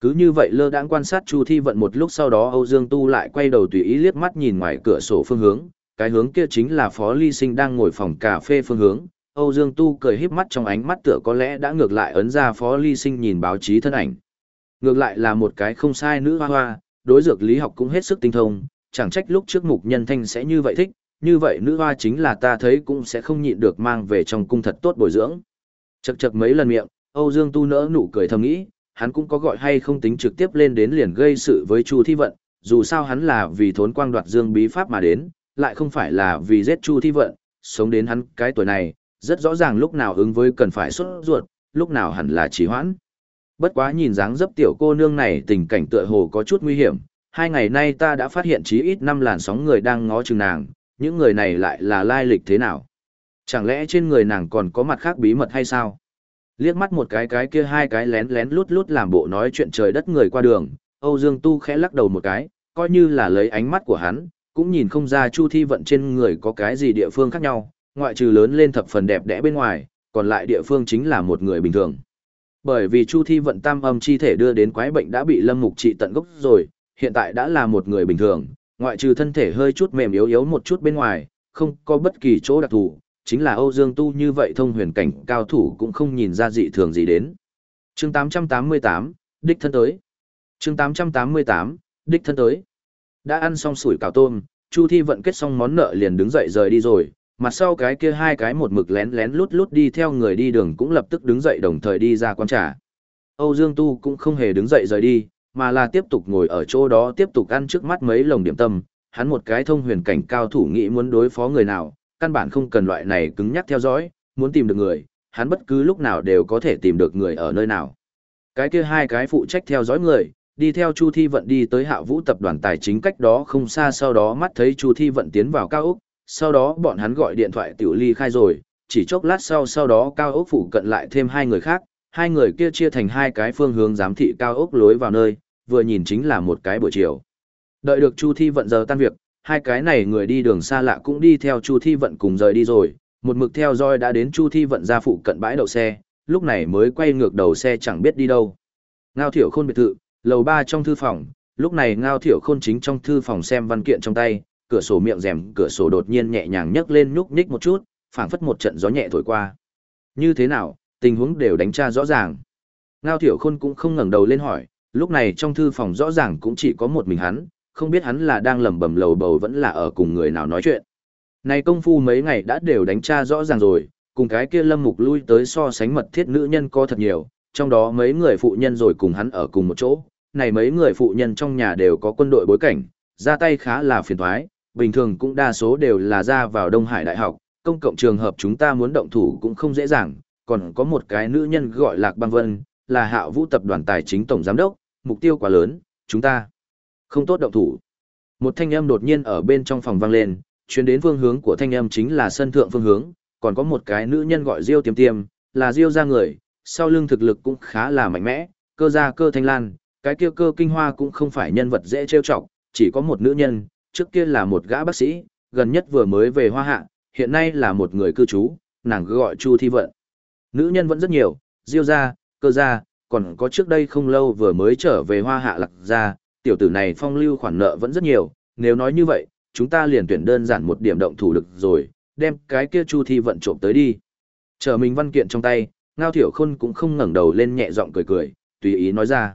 Cứ như vậy lơ đãng quan sát Chu Thi Vận một lúc sau đó Âu Dương Tu lại quay đầu tùy ý liếc mắt nhìn ngoài cửa sổ phương hướng, cái hướng kia chính là Phó Ly Sinh đang ngồi phòng cà phê phương hướng. Âu Dương Tu cười híp mắt trong ánh mắt tựa có lẽ đã ngược lại ấn ra Phó Ly Sinh nhìn báo chí thân ảnh. Ngược lại là một cái không sai nữ hoa hoa, đối dược lý học cũng hết sức tinh thông, chẳng trách lúc trước mục nhân thanh sẽ như vậy thích, như vậy nữ hoa chính là ta thấy cũng sẽ không nhịn được mang về trong cung thật tốt bồi dưỡng. Chậc chậc mấy lần miệng, Âu Dương Tu nỡ nụ cười thầm nghĩ, hắn cũng có gọi hay không tính trực tiếp lên đến liền gây sự với Chu Thi Vận, dù sao hắn là vì thốn quang đoạt dương bí pháp mà đến, lại không phải là vì giết Chu Thi Vận, sống đến hắn cái tuổi này, rất rõ ràng lúc nào ứng với cần phải xuất ruột, lúc nào hẳn là trì hoãn. Bất quá nhìn dáng dấp tiểu cô nương này tình cảnh tựa hồ có chút nguy hiểm, hai ngày nay ta đã phát hiện chí ít năm làn sóng người đang ngó chừng nàng, những người này lại là lai lịch thế nào? Chẳng lẽ trên người nàng còn có mặt khác bí mật hay sao? Liếc mắt một cái cái kia hai cái lén lén lút lút làm bộ nói chuyện trời đất người qua đường, Âu Dương Tu khẽ lắc đầu một cái, coi như là lấy ánh mắt của hắn, cũng nhìn không ra Chu Thi Vận trên người có cái gì địa phương khác nhau, ngoại trừ lớn lên thập phần đẹp đẽ bên ngoài, còn lại địa phương chính là một người bình thường. Bởi vì Chu Thi Vận tam âm chi thể đưa đến quái bệnh đã bị Lâm Mục trị tận gốc rồi, hiện tại đã là một người bình thường, ngoại trừ thân thể hơi chút mềm yếu yếu một chút bên ngoài, không có bất kỳ chỗ đặc thù, chính là Âu Dương Tu như vậy thông huyền cảnh cao thủ cũng không nhìn ra dị thường gì đến. Chương 888, đích thân tới. Chương 888, đích thân tới. Đã ăn xong sủi cảo tôm, Chu Thi vận kết xong món nợ liền đứng dậy rời đi rồi, mặt sau cái kia hai cái một mực lén lén lút lút đi theo người đi đường cũng lập tức đứng dậy đồng thời đi ra quán trà. Âu Dương Tu cũng không hề đứng dậy rời đi, mà là tiếp tục ngồi ở chỗ đó tiếp tục ăn trước mắt mấy lồng điểm tâm, hắn một cái thông huyền cảnh cao thủ nghĩ muốn đối phó người nào, căn bản không cần loại này cứng nhắc theo dõi, muốn tìm được người, hắn bất cứ lúc nào đều có thể tìm được người ở nơi nào. Cái kia hai cái phụ trách theo dõi người, đi theo Chu Thi Vận đi tới Hạ Vũ tập đoàn tài chính cách đó không xa sau đó mắt thấy Chu Thi Vận tiến vào cao ốc, sau đó bọn hắn gọi điện thoại tiểu ly khai rồi, chỉ chốc lát sau sau đó cao ốc phụ cận lại thêm hai người khác, hai người kia chia thành hai cái phương hướng giám thị cao ốc lối vào nơi, vừa nhìn chính là một cái buổi chiều. Đợi được Chu Thi Vận giờ tan việc, hai cái này người đi đường xa lạ cũng đi theo Chu Thi Vận cùng rời đi rồi, một mực theo dõi đã đến Chu Thi Vận ra phụ cận bãi đậu xe, lúc này mới quay ngược đầu xe chẳng biết đi đâu. Ngao Thiểu Khôn biệt thự, lầu ba trong thư phòng, lúc này Ngao Thiểu Khôn chính trong thư phòng xem văn kiện trong tay, cửa sổ miệng rèm, cửa sổ đột nhiên nhẹ nhàng nhấc lên nhúc nhích một chút, phảng phất một trận gió nhẹ thổi qua. Như thế nào, tình huống đều đánh tra rõ ràng. Ngao Thiểu Khôn cũng không ngẩng đầu lên hỏi, lúc này trong thư phòng rõ ràng cũng chỉ có một mình hắn, không biết hắn là đang lẩm bẩm lầu bầu vẫn là ở cùng người nào nói chuyện. Này công phu mấy ngày đã đều đánh tra rõ ràng rồi, cùng cái kia lâm mục lui tới so sánh mật thiết nữ nhân có thật nhiều, trong đó mấy người phụ nhân rồi cùng hắn ở cùng một chỗ, này mấy người phụ nhân trong nhà đều có quân đội bối cảnh, ra tay khá là phiền thoái, bình thường cũng đa số đều là ra vào Đông Hải Đại học, công cộng trường hợp chúng ta muốn động thủ cũng không dễ dàng, còn có một cái nữ nhân gọi Lạc Băng Vân, là Hạo vũ tập đoàn tài chính tổng giám đốc, mục tiêu quá lớn, chúng ta không tốt động thủ. Một thanh âm đột nhiên ở bên trong phòng vang lên, chuyến đến phương hướng của thanh âm chính là sân thượng phương hướng, còn có một cái nữ nhân gọi Diêu Tiêm Tiêm, là Diêu ra người, sau lưng thực lực cũng khá là mạnh mẽ, cơ gia cơ thanh lan, cái kia cơ kinh hoa cũng không phải nhân vật dễ trêu chọc, chỉ có một nữ nhân, trước kia là một gã bác sĩ, gần nhất vừa mới về Hoa Hạ, hiện nay là một người cư trú, nàng gọi Chu Thi Vận. Nữ nhân vẫn rất nhiều, Diêu gia, cơ gia, còn có trước đây không lâu vừa mới trở về Hoa Hạ Lạc gia, tiểu tử này phong lưu khoản nợ vẫn rất nhiều, nếu nói như vậy, chúng ta liền tuyển đơn giản một điểm động thủ lực rồi, đem cái kia Chu Thi Vận trộm tới đi. Chờ mình văn kiện trong tay, Ngao Thiểu Khôn cũng không ngẩng đầu lên nhẹ giọng cười cười, tùy ý nói ra.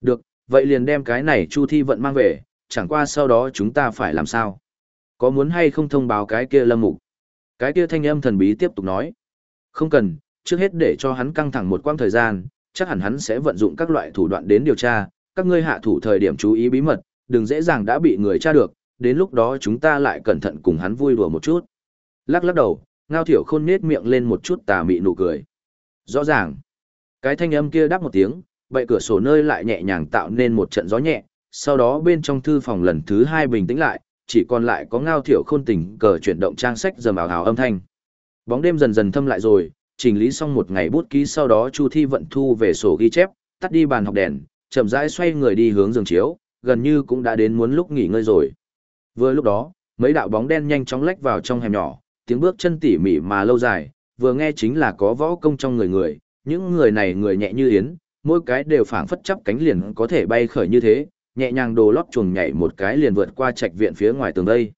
Được, vậy liền đem cái này Chu Thi Vận mang về, chẳng qua sau đó chúng ta phải làm sao? Có muốn hay không thông báo cái kia lâm mục? Cái kia thanh âm thần bí tiếp tục nói. Không cần, trước hết để cho hắn căng thẳng một quãng thời gian, chắc hẳn hắn sẽ vận dụng các loại thủ đoạn đến điều tra, các ngươi hạ thủ thời điểm chú ý bí mật, đừng dễ dàng đã bị người tra được, đến lúc đó chúng ta lại cẩn thận cùng hắn vui đùa một chút. Lắc lắc đầu, Ngao Thiểu Khôn nết miệng lên một chút tà mị nụ cười. Rõ ràng, cái thanh âm kia đáp một tiếng, bậy cửa sổ nơi lại nhẹ nhàng tạo nên một trận gió nhẹ, sau đó bên trong thư phòng lần thứ hai bình tĩnh lại, chỉ còn lại có Ngao Thiểu Khôn tỉnh cờ chuyển động trang sách dầm ảo hào âm thanh. Bóng đêm dần dần thâm lại rồi, chỉnh lý xong một ngày bút ký sau đó Chu Thi vận thu về sổ ghi chép, tắt đi bàn học đèn, chậm rãi xoay người đi hướng giường chiếu, gần như cũng đã đến muốn lúc nghỉ ngơi rồi. Vừa lúc đó, mấy đạo bóng đen nhanh chóng lách vào trong hẻm nhỏ, tiếng bước chân tỉ mỉ mà lâu dài, vừa nghe chính là có võ công trong người người, những người này người nhẹ như yến, mỗi cái đều phảng phất chắp cánh liền có thể bay khởi như thế, nhẹ nhàng đồ lót chuồng nhảy một cái liền vượt qua trạch viện phía ngoài tường đây.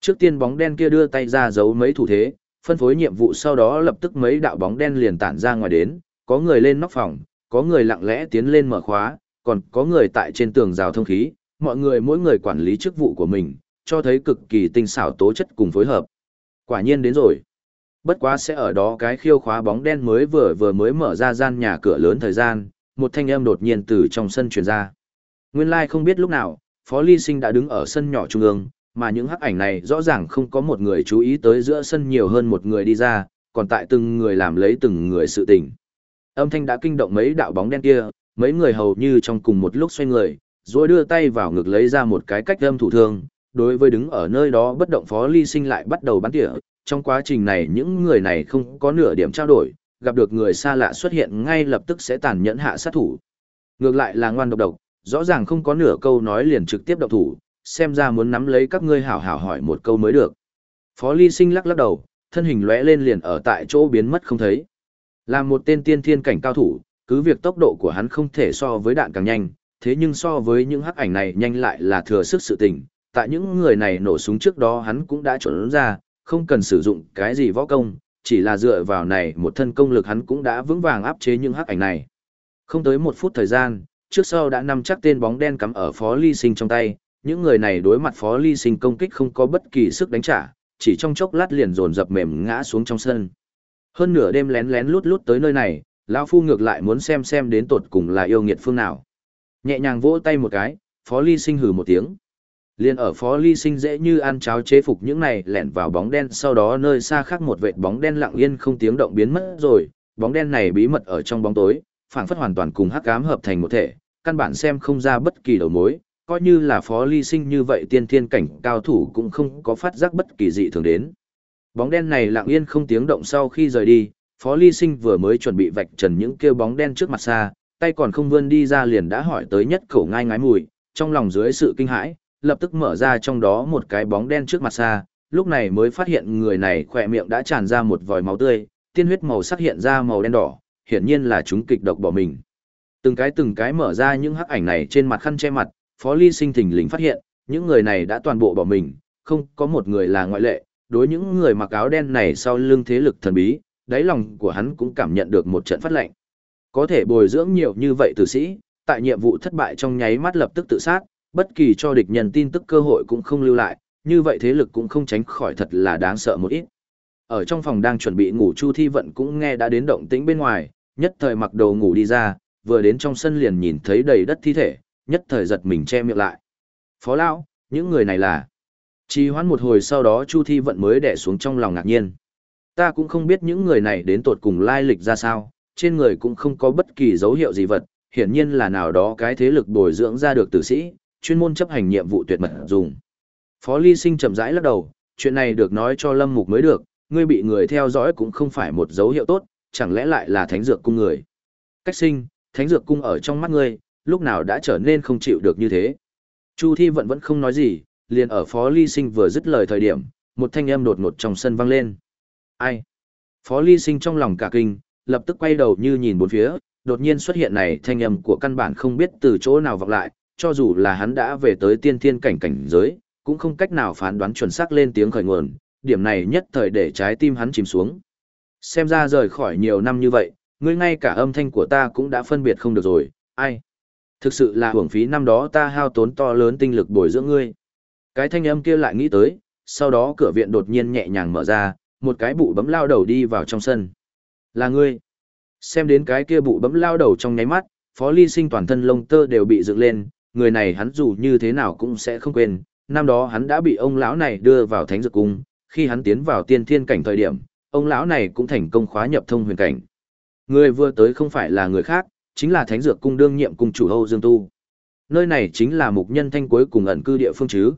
Trước tiên bóng đen kia đưa tay ra giấu mấy thủ thế, phân phối nhiệm vụ sau đó lập tức mấy đạo bóng đen liền tản ra ngoài đến, có người lên nóc phòng, có người lặng lẽ tiến lên mở khóa, còn có người tại trên tường rào thông khí, mọi người mỗi người quản lý chức vụ của mình, cho thấy cực kỳ tinh xảo tố chất cùng phối hợp. Quả nhiên đến rồi. Bất quá sẽ ở đó cái khiêu khóa bóng đen mới vừa vừa mới mở ra gian nhà cửa lớn thời gian, một thanh âm đột nhiên từ trong sân truyền ra. Nguyên lai like không biết lúc nào, Phó Ly Sinh đã đứng ở sân nhỏ trung ương, mà những hắc ảnh này rõ ràng không có một người chú ý tới giữa sân nhiều hơn một người đi ra, còn tại từng người làm lấy từng người sự tình. Âm thanh đã kinh động mấy đạo bóng đen kia, mấy người hầu như trong cùng một lúc xoay người, rồi đưa tay vào ngực lấy ra một cái cách âm thủ thương. Đối với đứng ở nơi đó bất động phó ly sinh lại bắt đầu bắn tỉa, trong quá trình này những người này không có nửa điểm trao đổi, gặp được người xa lạ xuất hiện ngay lập tức sẽ tàn nhẫn hạ sát thủ. Ngược lại là ngoan độc độc, rõ ràng không có nửa câu nói liền trực tiếp động thủ, xem ra muốn nắm lấy các ngươi hảo hảo hỏi một câu mới được. Phó Ly Sinh lắc lắc đầu, thân hình lóe lên liền ở tại chỗ biến mất không thấy. Là một tên tiên thiên cảnh cao thủ, cứ việc tốc độ của hắn không thể so với đạn càng nhanh, thế nhưng so với những hắc ảnh này nhanh lại là thừa sức sự tình. Tại những người này nổ súng trước đó hắn cũng đã chuẩn ra, không cần sử dụng cái gì võ công, chỉ là dựa vào này một thân công lực hắn cũng đã vững vàng áp chế những hắc ảnh này. Không tới một phút thời gian, trước sau đã nằm chắc tên bóng đen cắm ở phó ly sinh trong tay, những người này đối mặt Phó Ly Sinh công kích không có bất kỳ sức đánh trả, chỉ trong chốc lát liền dồn dập mềm ngã xuống trong sân. Hơn nửa đêm lén lén lút lút tới nơi này, lão phu ngược lại muốn xem xem đến tột cùng là yêu nghiệt phương nào. Nhẹ nhàng vỗ tay một cái, Phó Ly Sinh hừ một tiếng. liền ở Phó Ly Sinh dễ như ăn cháo chế phục những này lẻn vào bóng đen sau đó nơi xa khác một vệt bóng đen lặng yên không tiếng động biến mất rồi, bóng đen này bí mật ở trong bóng tối, phảng phất hoàn toàn cùng hắc ám hợp thành một thể, căn bản xem không ra bất kỳ đầu mối, coi như là Phó Ly Sinh như vậy tiên thiên cảnh cao thủ cũng không có phát giác bất kỳ dị thường đến. Bóng đen này lặng yên không tiếng động sau khi rời đi, Phó Ly Sinh vừa mới chuẩn bị vạch trần những kêu bóng đen trước mặt xa, tay còn không vươn đi ra liền đã hỏi tới nhất khẩu ngai ngái mùi, trong lòng dưới sự kinh hãi, lập tức mở ra trong đó một cái bóng đen trước mặt xa, lúc này mới phát hiện người này khỏe miệng đã tràn ra một vòi máu tươi, tiên huyết màu sắc hiện ra màu đen đỏ, hiển nhiên là chúng kịch độc bỏ mình. Từng cái từng cái mở ra những hắc ảnh này trên mặt khăn che mặt, Phó Ly Sinh thình lình phát hiện, những người này đã toàn bộ bỏ mình, không có một người là ngoại lệ, đối những người mặc áo đen này sau lưng thế lực thần bí, đáy lòng của hắn cũng cảm nhận được một trận phát lệnh. Có thể bồi dưỡng nhiều như vậy tử sĩ, tại nhiệm vụ thất bại trong nháy mắt lập tức tự sát, bất kỳ cho địch nhân tin tức cơ hội cũng không lưu lại, như vậy thế lực cũng không tránh khỏi thật là đáng sợ một ít. Ở trong phòng đang chuẩn bị ngủ Chu Thi Vận cũng nghe đã đến động tĩnh bên ngoài, nhất thời mặc đồ ngủ đi ra, vừa đến trong sân liền nhìn thấy đầy đất thi thể, nhất thời giật mình che miệng lại. Phó lão, những người này là... Chỉ hoãn một hồi sau đó Chu Thi Vận mới đẻ xuống trong lòng ngạc nhiên. Ta cũng không biết những người này đến tột cùng lai lịch ra sao, trên người cũng không có bất kỳ dấu hiệu gì vật, hiển nhiên là nào đó cái thế lực bồi dưỡng ra được tử sĩ, chuyên môn chấp hành nhiệm vụ tuyệt mật dùng. Phó Ly Sinh chậm rãi lắc đầu, chuyện này được nói cho Lâm Mục mới được, ngươi bị người theo dõi cũng không phải một dấu hiệu tốt, chẳng lẽ lại là thánh dược cung người. Cách sinh, thánh dược cung ở trong mắt ngươi, lúc nào đã trở nên không chịu được như thế. Chu Thi vẫn vẫn không nói gì, liền ở Phó Ly Sinh vừa dứt lời thời điểm, một thanh âm đột ngột trong sân vang lên. Ai? Phó Ly Sinh trong lòng cả kinh, lập tức quay đầu như nhìn bốn phía, đột nhiên xuất hiện này thanh âm của căn bản không biết từ chỗ nào vọng lại, cho dù là hắn đã về tới tiên thiên cảnh cảnh giới, cũng không cách nào phán đoán chuẩn xác lên tiếng khởi nguồn, điểm này nhất thời để trái tim hắn chìm xuống. Xem ra rời khỏi nhiều năm như vậy, ngươi ngay cả âm thanh của ta cũng đã phân biệt không được rồi, ai? Thực sự là hưởng phí năm đó ta hao tốn to lớn tinh lực bồi dưỡng ngươi. Cái thanh âm kia lại nghĩ tới, sau đó cửa viện đột nhiên nhẹ nhàng mở ra, một cái bụ bấm lao đầu đi vào trong sân. Là ngươi. Xem đến cái kia bụ bấm lao đầu trong nháy mắt, phó ly sinh toàn thân lông tơ đều bị dựng lên, người này hắn dù như thế nào cũng sẽ không quên. Năm đó hắn đã bị ông lão này đưa vào thánh dược cung, khi hắn tiến vào tiên thiên cảnh thời điểm, ông lão này cũng thành công khóa nhập thông huyền cảnh. Người vừa tới không phải là người khác, chính là thánh dược cung đương nhiệm cung chủ Âu Dương Tu. Nơi này chính là mục nhân thanh cuối cùng ẩn cư địa phương chứ.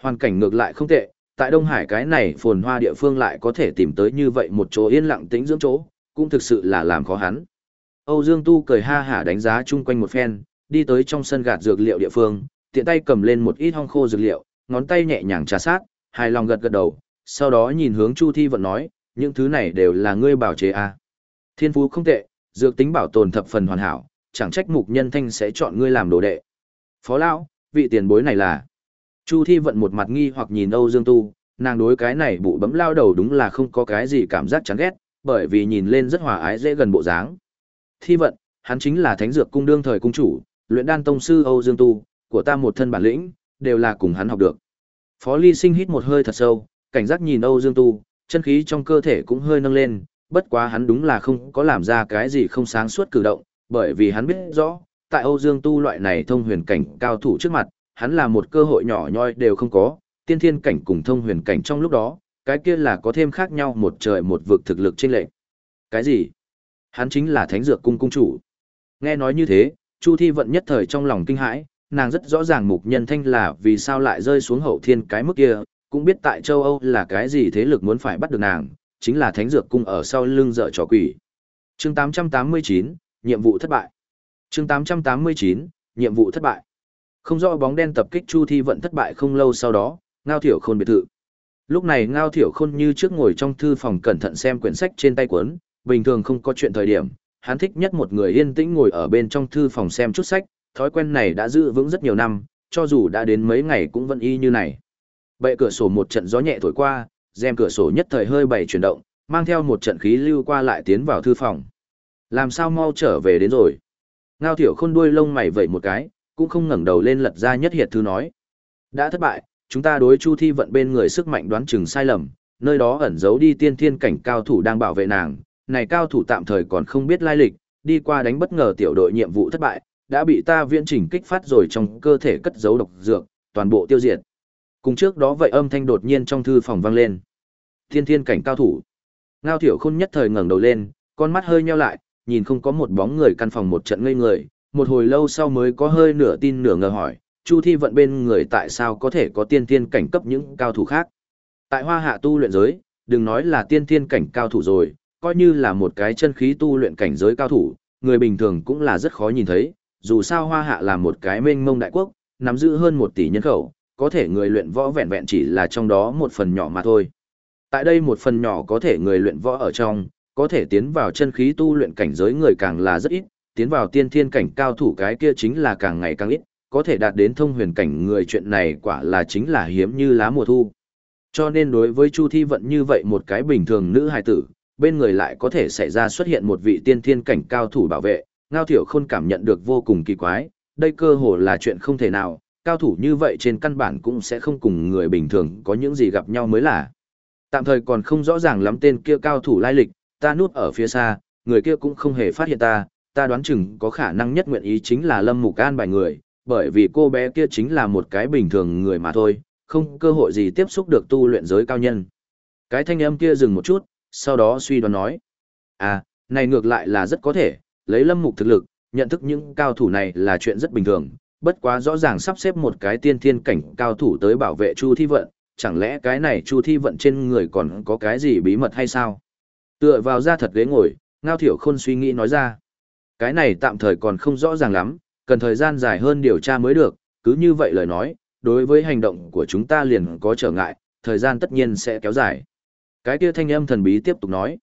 Hoàn cảnh ngược lại không tệ, tại Đông Hải cái này phồn hoa địa phương lại có thể tìm tới như vậy một chỗ yên lặng tĩnh dưỡng chỗ, cũng thực sự là làm khó hắn. Âu Dương Tu cười ha hả đánh giá chung quanh một phen, đi tới trong sân gạt dược liệu địa phương, tiện tay cầm lên một ít hong khô dược liệu, ngón tay nhẹ nhàng trà sát, hài lòng gật gật đầu, sau đó nhìn hướng Chu Thi Vận nói, những thứ này đều là ngươi bảo chế à. Thiên phú không tệ, dược tính bảo tồn thập phần hoàn hảo, chẳng trách mục nhân thanh sẽ chọn ngươi làm đồ đệ. Phó Lão, vị tiền bối này là... Chu Thi Vận một mặt nghi hoặc nhìn Âu Dương Tu, nàng đối cái này bụ bấm lao đầu đúng là không có cái gì cảm giác chán ghét, bởi vì nhìn lên rất hòa ái dễ gần bộ dáng. Thi Vận, hắn chính là thánh dược cung đương thời cung chủ, luyện đan tông sư Âu Dương Tu, của ta một thân bản lĩnh, đều là cùng hắn học được. Phó Ly Sinh hít một hơi thật sâu, cảnh giác nhìn Âu Dương Tu, chân khí trong cơ thể cũng hơi nâng lên, bất quá hắn đúng là không có làm ra cái gì không sáng suốt cử động, bởi vì hắn biết rõ, tại Âu Dương Tu loại này thông huyền cảnh cao thủ trước mặt, hắn là một cơ hội nhỏ nhoi đều không có, tiên thiên cảnh cùng thông huyền cảnh trong lúc đó, cái kia là có thêm khác nhau một trời một vực thực lực trên lệnh. Cái gì? Hắn chính là Thánh Dược Cung cung chủ. Nghe nói như thế, Chu Thi vận nhất thời trong lòng kinh hãi, nàng rất rõ ràng mục nhân thanh là vì sao lại rơi xuống hậu thiên cái mức kia, cũng biết tại châu Âu là cái gì thế lực muốn phải bắt được nàng, chính là Thánh Dược Cung ở sau lưng dợ trò quỷ. Chương 889, nhiệm vụ thất bại. Chương 889, nhiệm vụ thất bại. Không rõ bóng đen tập kích Chu Thi vận thất bại không lâu sau đó, Ngao Thiểu Khôn biệt thự. Lúc này Ngao Thiểu Khôn như trước ngồi trong thư phòng cẩn thận xem quyển sách trên tay cuốn, bình thường không có chuyện thời điểm, hắn thích nhất một người yên tĩnh ngồi ở bên trong thư phòng xem chút sách, thói quen này đã giữ vững rất nhiều năm, cho dù đã đến mấy ngày cũng vẫn y như này. Bệ cửa sổ một trận gió nhẹ thổi qua, rèm cửa sổ nhất thời hơi bảy chuyển động, mang theo một trận khí lưu qua lại tiến vào thư phòng. Làm sao mau trở về đến rồi? Ngao Thiểu Khôn đuôi lông mày vẩy một cái, cũng không ngẩng đầu lên lật ra nhất hiệt thư nói. Đã thất bại, chúng ta đối Chu Thi vận bên người sức mạnh đoán chừng sai lầm, nơi đó ẩn giấu đi tiên thiên cảnh cao thủ đang bảo vệ nàng, này cao thủ tạm thời còn không biết lai lịch, đi qua đánh bất ngờ tiểu đội nhiệm vụ thất bại, đã bị ta viễn chỉnh kích phát rồi trong cơ thể cất giấu độc dược, toàn bộ tiêu diệt. Cùng trước đó vậy âm thanh đột nhiên trong thư phòng vang lên. Thiên thiên cảnh cao thủ. Ngao Thiểu Khôn nhất thời ngẩng đầu lên, con mắt hơi nheo lại, nhìn không có một bóng người căn phòng một trận ngây người, một hồi lâu sau mới có hơi nửa tin nửa ngờ hỏi, Chu Thi vận bên người tại sao có thể có tiên thiên cảnh cấp những cao thủ khác. Tại Hoa Hạ tu luyện giới, đừng nói là tiên thiên cảnh cao thủ rồi, coi như là một cái chân khí tu luyện cảnh giới cao thủ, người bình thường cũng là rất khó nhìn thấy, dù sao Hoa Hạ là một cái mênh mông đại quốc, nắm giữ hơn một tỷ nhân khẩu, có thể người luyện võ vẹn vẹn chỉ là trong đó một phần nhỏ mà thôi. Tại đây một phần nhỏ có thể người luyện võ ở trong, có thể tiến vào chân khí tu luyện cảnh giới người càng là rất ít, tiến vào tiên thiên cảnh cao thủ cái kia chính là càng ngày càng ít, có thể đạt đến thông huyền cảnh người chuyện này quả là chính là hiếm như lá mùa thu. Cho nên đối với Chu Thi Vận như vậy một cái bình thường nữ hài tử, bên người lại có thể xảy ra xuất hiện một vị tiên thiên cảnh cao thủ bảo vệ, Ngao Thiểu Khôn cảm nhận được vô cùng kỳ quái, đây cơ hồ là chuyện không thể nào, cao thủ như vậy trên căn bản cũng sẽ không cùng người bình thường có những gì gặp nhau mới là. Tạm thời còn không rõ ràng lắm tên kia cao thủ lai lịch, ta núp ở phía xa, người kia cũng không hề phát hiện ta, ta đoán chừng có khả năng nhất nguyện ý chính là Lâm Mục An bài người, bởi vì cô bé kia chính là một cái bình thường người mà thôi, không cơ hội gì tiếp xúc được tu luyện giới cao nhân. Cái thanh âm kia dừng một chút, sau đó suy đoán nói. À, này ngược lại là rất có thể, lấy Lâm Mục thực lực, nhận thức những cao thủ này là chuyện rất bình thường, bất quá rõ ràng sắp xếp một cái tiên thiên cảnh cao thủ tới bảo vệ Chu Thi Vận, chẳng lẽ cái này Chu Thi Vận trên người còn có cái gì bí mật hay sao? Tựa vào ra thật ghế ngồi, Ngao Thiểu Khôn suy nghĩ nói ra. Cái này tạm thời còn không rõ ràng lắm, cần thời gian dài hơn điều tra mới được, cứ như vậy lời nói, đối với hành động của chúng ta liền có trở ngại, thời gian tất nhiên sẽ kéo dài. Cái kia thanh âm thần bí tiếp tục nói.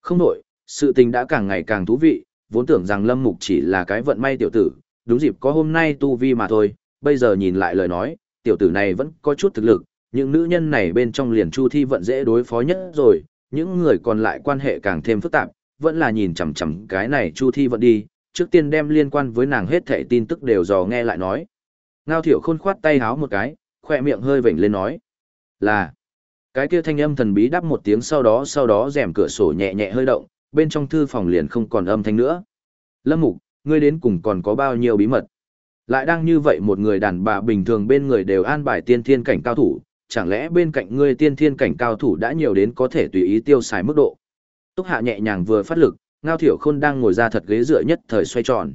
Không đổi, sự tình đã càng ngày càng thú vị, vốn tưởng rằng Lâm Mục chỉ là cái vận may tiểu tử, đúng dịp có hôm nay tu vi mà thôi, bây giờ nhìn lại lời nói, tiểu tử này vẫn có chút thực lực, những nữ nhân này bên trong liền chu thi vận dễ đối phó nhất rồi, những người còn lại quan hệ càng thêm phức tạp, vẫn là nhìn chằm chằm cái này chu thi vận đi, trước tiên đem liên quan với nàng hết thảy tin tức đều dò nghe lại nói. Ngao Thiệu khôn khoát tay háo một cái, khoe miệng hơi vểnh lên nói. Là, cái kia thanh âm thần bí đáp một tiếng sau đó sau đó rèm cửa sổ nhẹ nhẹ hơi động, bên trong thư phòng liền không còn âm thanh nữa. Lâm Mục, ngươi đến cùng còn có bao nhiêu bí mật? Lại đang như vậy một người đàn bà bình thường bên người đều an bài tiên thiên cảnh cao thủ, chẳng lẽ bên cạnh ngươi tiên thiên cảnh cao thủ đã nhiều đến có thể tùy ý tiêu xài mức độ? Túc Hạ nhẹ nhàng vừa phát lực, Ngao Thiểu Khôn đang ngồi ra thật ghế dựa nhất thời xoay tròn.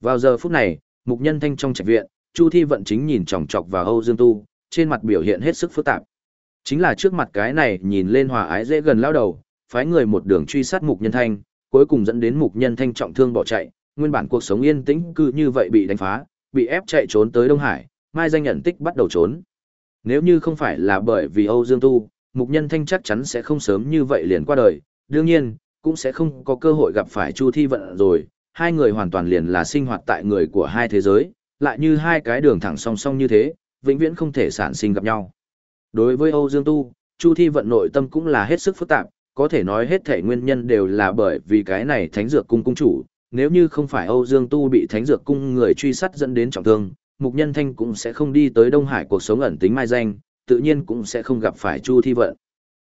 Vào giờ phút này, mục nhân thanh trong trạch viện, Chu Thi vận chính nhìn chòng chọc vào Âu Dương Tu, trên mặt biểu hiện hết sức phức tạp. Chính là trước mặt cái này nhìn lên hòa ái dễ gần lao đầu, phái người một đường truy sát mục nhân thanh, cuối cùng dẫn đến mục nhân thanh trọng thương bỏ chạy, nguyên bản cuộc sống yên tĩnh cứ như vậy bị đánh phá, bị ép chạy trốn tới Đông Hải, mai danh nhận tích bắt đầu trốn. Nếu như không phải là bởi vì Âu Dương Tu, mục nhân thanh chắc chắn sẽ không sớm như vậy liền qua đời, đương nhiên, cũng sẽ không có cơ hội gặp phải Chu Thi Vận rồi, hai người hoàn toàn liền là sinh hoạt tại người của hai thế giới, lại như hai cái đường thẳng song song như thế, vĩnh viễn không thể sản sinh gặp nhau. Đối với Âu Dương Tu, Chu Thi Vận nội tâm cũng là hết sức phức tạp, có thể nói hết thể nguyên nhân đều là bởi vì cái này thánh dược cung cung chủ, nếu như không phải Âu Dương Tu bị thánh dược cung người truy sát dẫn đến trọng thương, Mục Nhân Thanh cũng sẽ không đi tới Đông Hải cuộc sống ẩn tính mai danh, tự nhiên cũng sẽ không gặp phải Chu Thi Vận.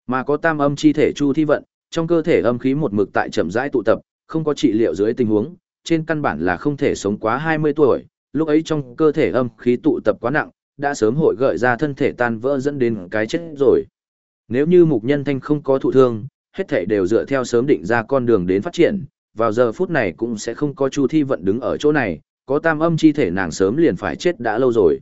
Mà có tam âm chi thể Chu Thi Vận, trong cơ thể âm khí một mực tại chậm rãi tụ tập, không có trị liệu dưới tình huống, trên căn bản là không thể sống quá 20 tuổi, lúc ấy trong cơ thể âm khí tụ tập quá nặng, đã sớm hội gợi ra thân thể tan vỡ dẫn đến cái chết rồi. Nếu như mục nhân thanh không có thụ thương, hết thể đều dựa theo sớm định ra con đường đến phát triển, vào giờ phút này cũng sẽ không có Chu Thi vận đứng ở chỗ này, có tam âm chi thể nàng sớm liền phải chết đã lâu rồi.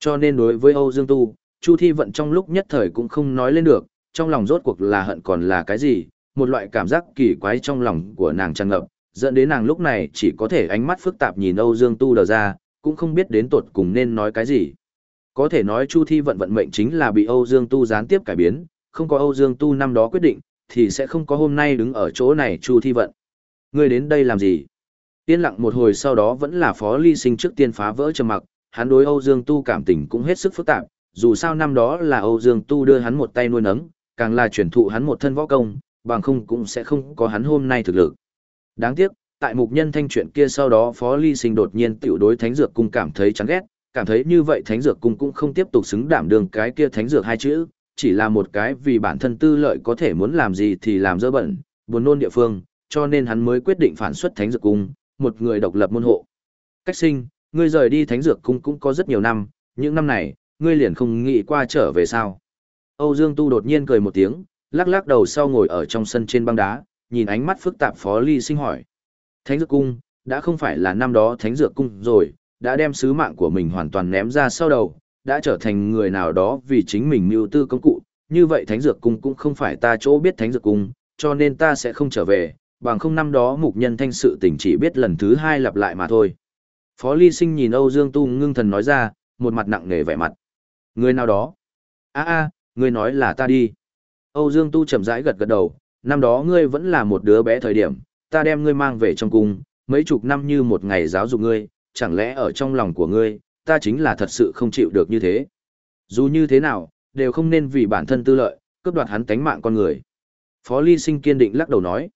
Cho nên đối với Âu Dương Tu, Chu Thi vận trong lúc nhất thời cũng không nói lên được, trong lòng rốt cuộc là hận còn là cái gì, một loại cảm giác kỳ quái trong lòng của nàng tràn ngập, dẫn đến nàng lúc này chỉ có thể ánh mắt phức tạp nhìn Âu Dương Tu đờ ra, cũng không biết đến tột cùng nên nói cái gì. Có thể nói Chu Thi vận vận mệnh chính là bị Âu Dương Tu gián tiếp cải biến, không có Âu Dương Tu năm đó quyết định, thì sẽ không có hôm nay đứng ở chỗ này Chu Thi vận. Ngươi đến đây làm gì? Yên lặng một hồi sau đó vẫn là Phó Ly Sinh trước tiên phá vỡ trầm mặc, hắn đối Âu Dương Tu cảm tình cũng hết sức phức tạp, dù sao năm đó là Âu Dương Tu đưa hắn một tay nuôi nấng, càng là truyền thụ hắn một thân võ công, bằng không cũng sẽ không có hắn hôm nay thực lực. Đáng tiếc, tại mục nhân thanh chuyện kia sau đó Phó Ly Sinh đột nhiên tiểu đối thánh dược cung cảm thấy chán ghét, cảm thấy như vậy thánh dược cung cũng không tiếp tục xứng đảm đường cái kia thánh dược hai chữ, chỉ là một cái vì bản thân tư lợi có thể muốn làm gì thì làm dơ bẩn, buồn nôn địa phương, cho nên hắn mới quyết định phản xuất thánh dược cung, một người độc lập môn hộ. Cách sinh, ngươi rời đi thánh dược cung cũng có rất nhiều năm, những năm này, ngươi liền không nghĩ qua trở về sao. Âu Dương Tu đột nhiên cười một tiếng, lắc lắc đầu sau ngồi ở trong sân trên băng đá, nhìn ánh mắt phức tạp Phó Ly Sinh hỏi. Thánh dược cung, đã không phải là năm đó thánh dược cung rồi, đã đem sứ mạng của mình hoàn toàn ném ra sau đầu, đã trở thành người nào đó vì chính mình mưu tư công cụ, như vậy thánh dược cung cũng không phải ta chỗ biết thánh dược cung, cho nên ta sẽ không trở về, bằng không năm đó mục nhân thanh sự tình chỉ biết lần thứ hai lặp lại mà thôi. Phó Ly Sinh nhìn Âu Dương Tu ngưng thần nói ra, một mặt nặng nề vẻ mặt. Người nào đó? a a người nói là ta đi. Âu Dương Tu chậm rãi gật gật đầu, năm đó ngươi vẫn là một đứa bé thời điểm, ta đem ngươi mang về trong cung, mấy chục năm như một ngày giáo dục ngươi, chẳng lẽ ở trong lòng của ngươi, ta chính là thật sự không chịu được như thế. Dù như thế nào, đều không nên vì bản thân tư lợi, cướp đoạt hắn tánh mạng con người. Phó Ly Sinh kiên định lắc đầu nói.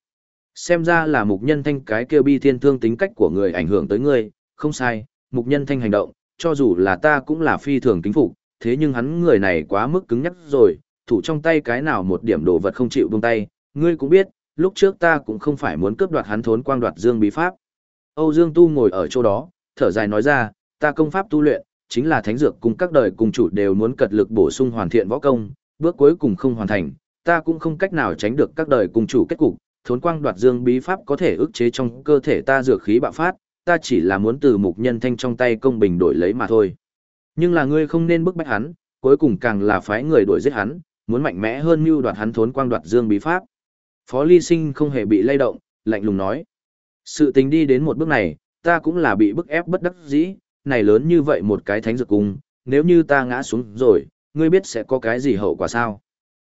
Xem ra là mục nhân thanh cái kêu bi thiên thương tính cách của người ảnh hưởng tới ngươi, không sai, mục nhân thanh hành động, cho dù là ta cũng là phi thường kính phục, thế nhưng hắn người này quá mức cứng nhắc rồi, thủ trong tay cái nào một điểm đồ vật không chịu buông tay, ngươi cũng biết, lúc trước ta cũng không phải muốn cướp đoạt hắn thốn quang đoạt dương bí pháp. Âu Dương Tu ngồi ở chỗ đó, thở dài nói ra, ta công pháp tu luyện, chính là thánh dược cùng các đời cùng chủ đều muốn cật lực bổ sung hoàn thiện võ công, bước cuối cùng không hoàn thành, ta cũng không cách nào tránh được các đời cùng chủ kết cục, thốn quang đoạt dương bí pháp có thể ức chế trong cơ thể ta dược khí bạo phát, ta chỉ là muốn từ mục nhân thanh trong tay công bình đổi lấy mà thôi. Nhưng là ngươi không nên bức bách hắn, cuối cùng càng là phái người đuổi giết hắn, muốn mạnh mẽ hơn mưu đoạt hắn thốn quang đoạt dương bí pháp. Phó Ly Sinh không hề bị lay động, lạnh lùng nói. Sự tình đi đến một bước này, ta cũng là bị bức ép bất đắc dĩ, này lớn như vậy một cái thánh dược cung, nếu như ta ngã xuống rồi, ngươi biết sẽ có cái gì hậu quả sao?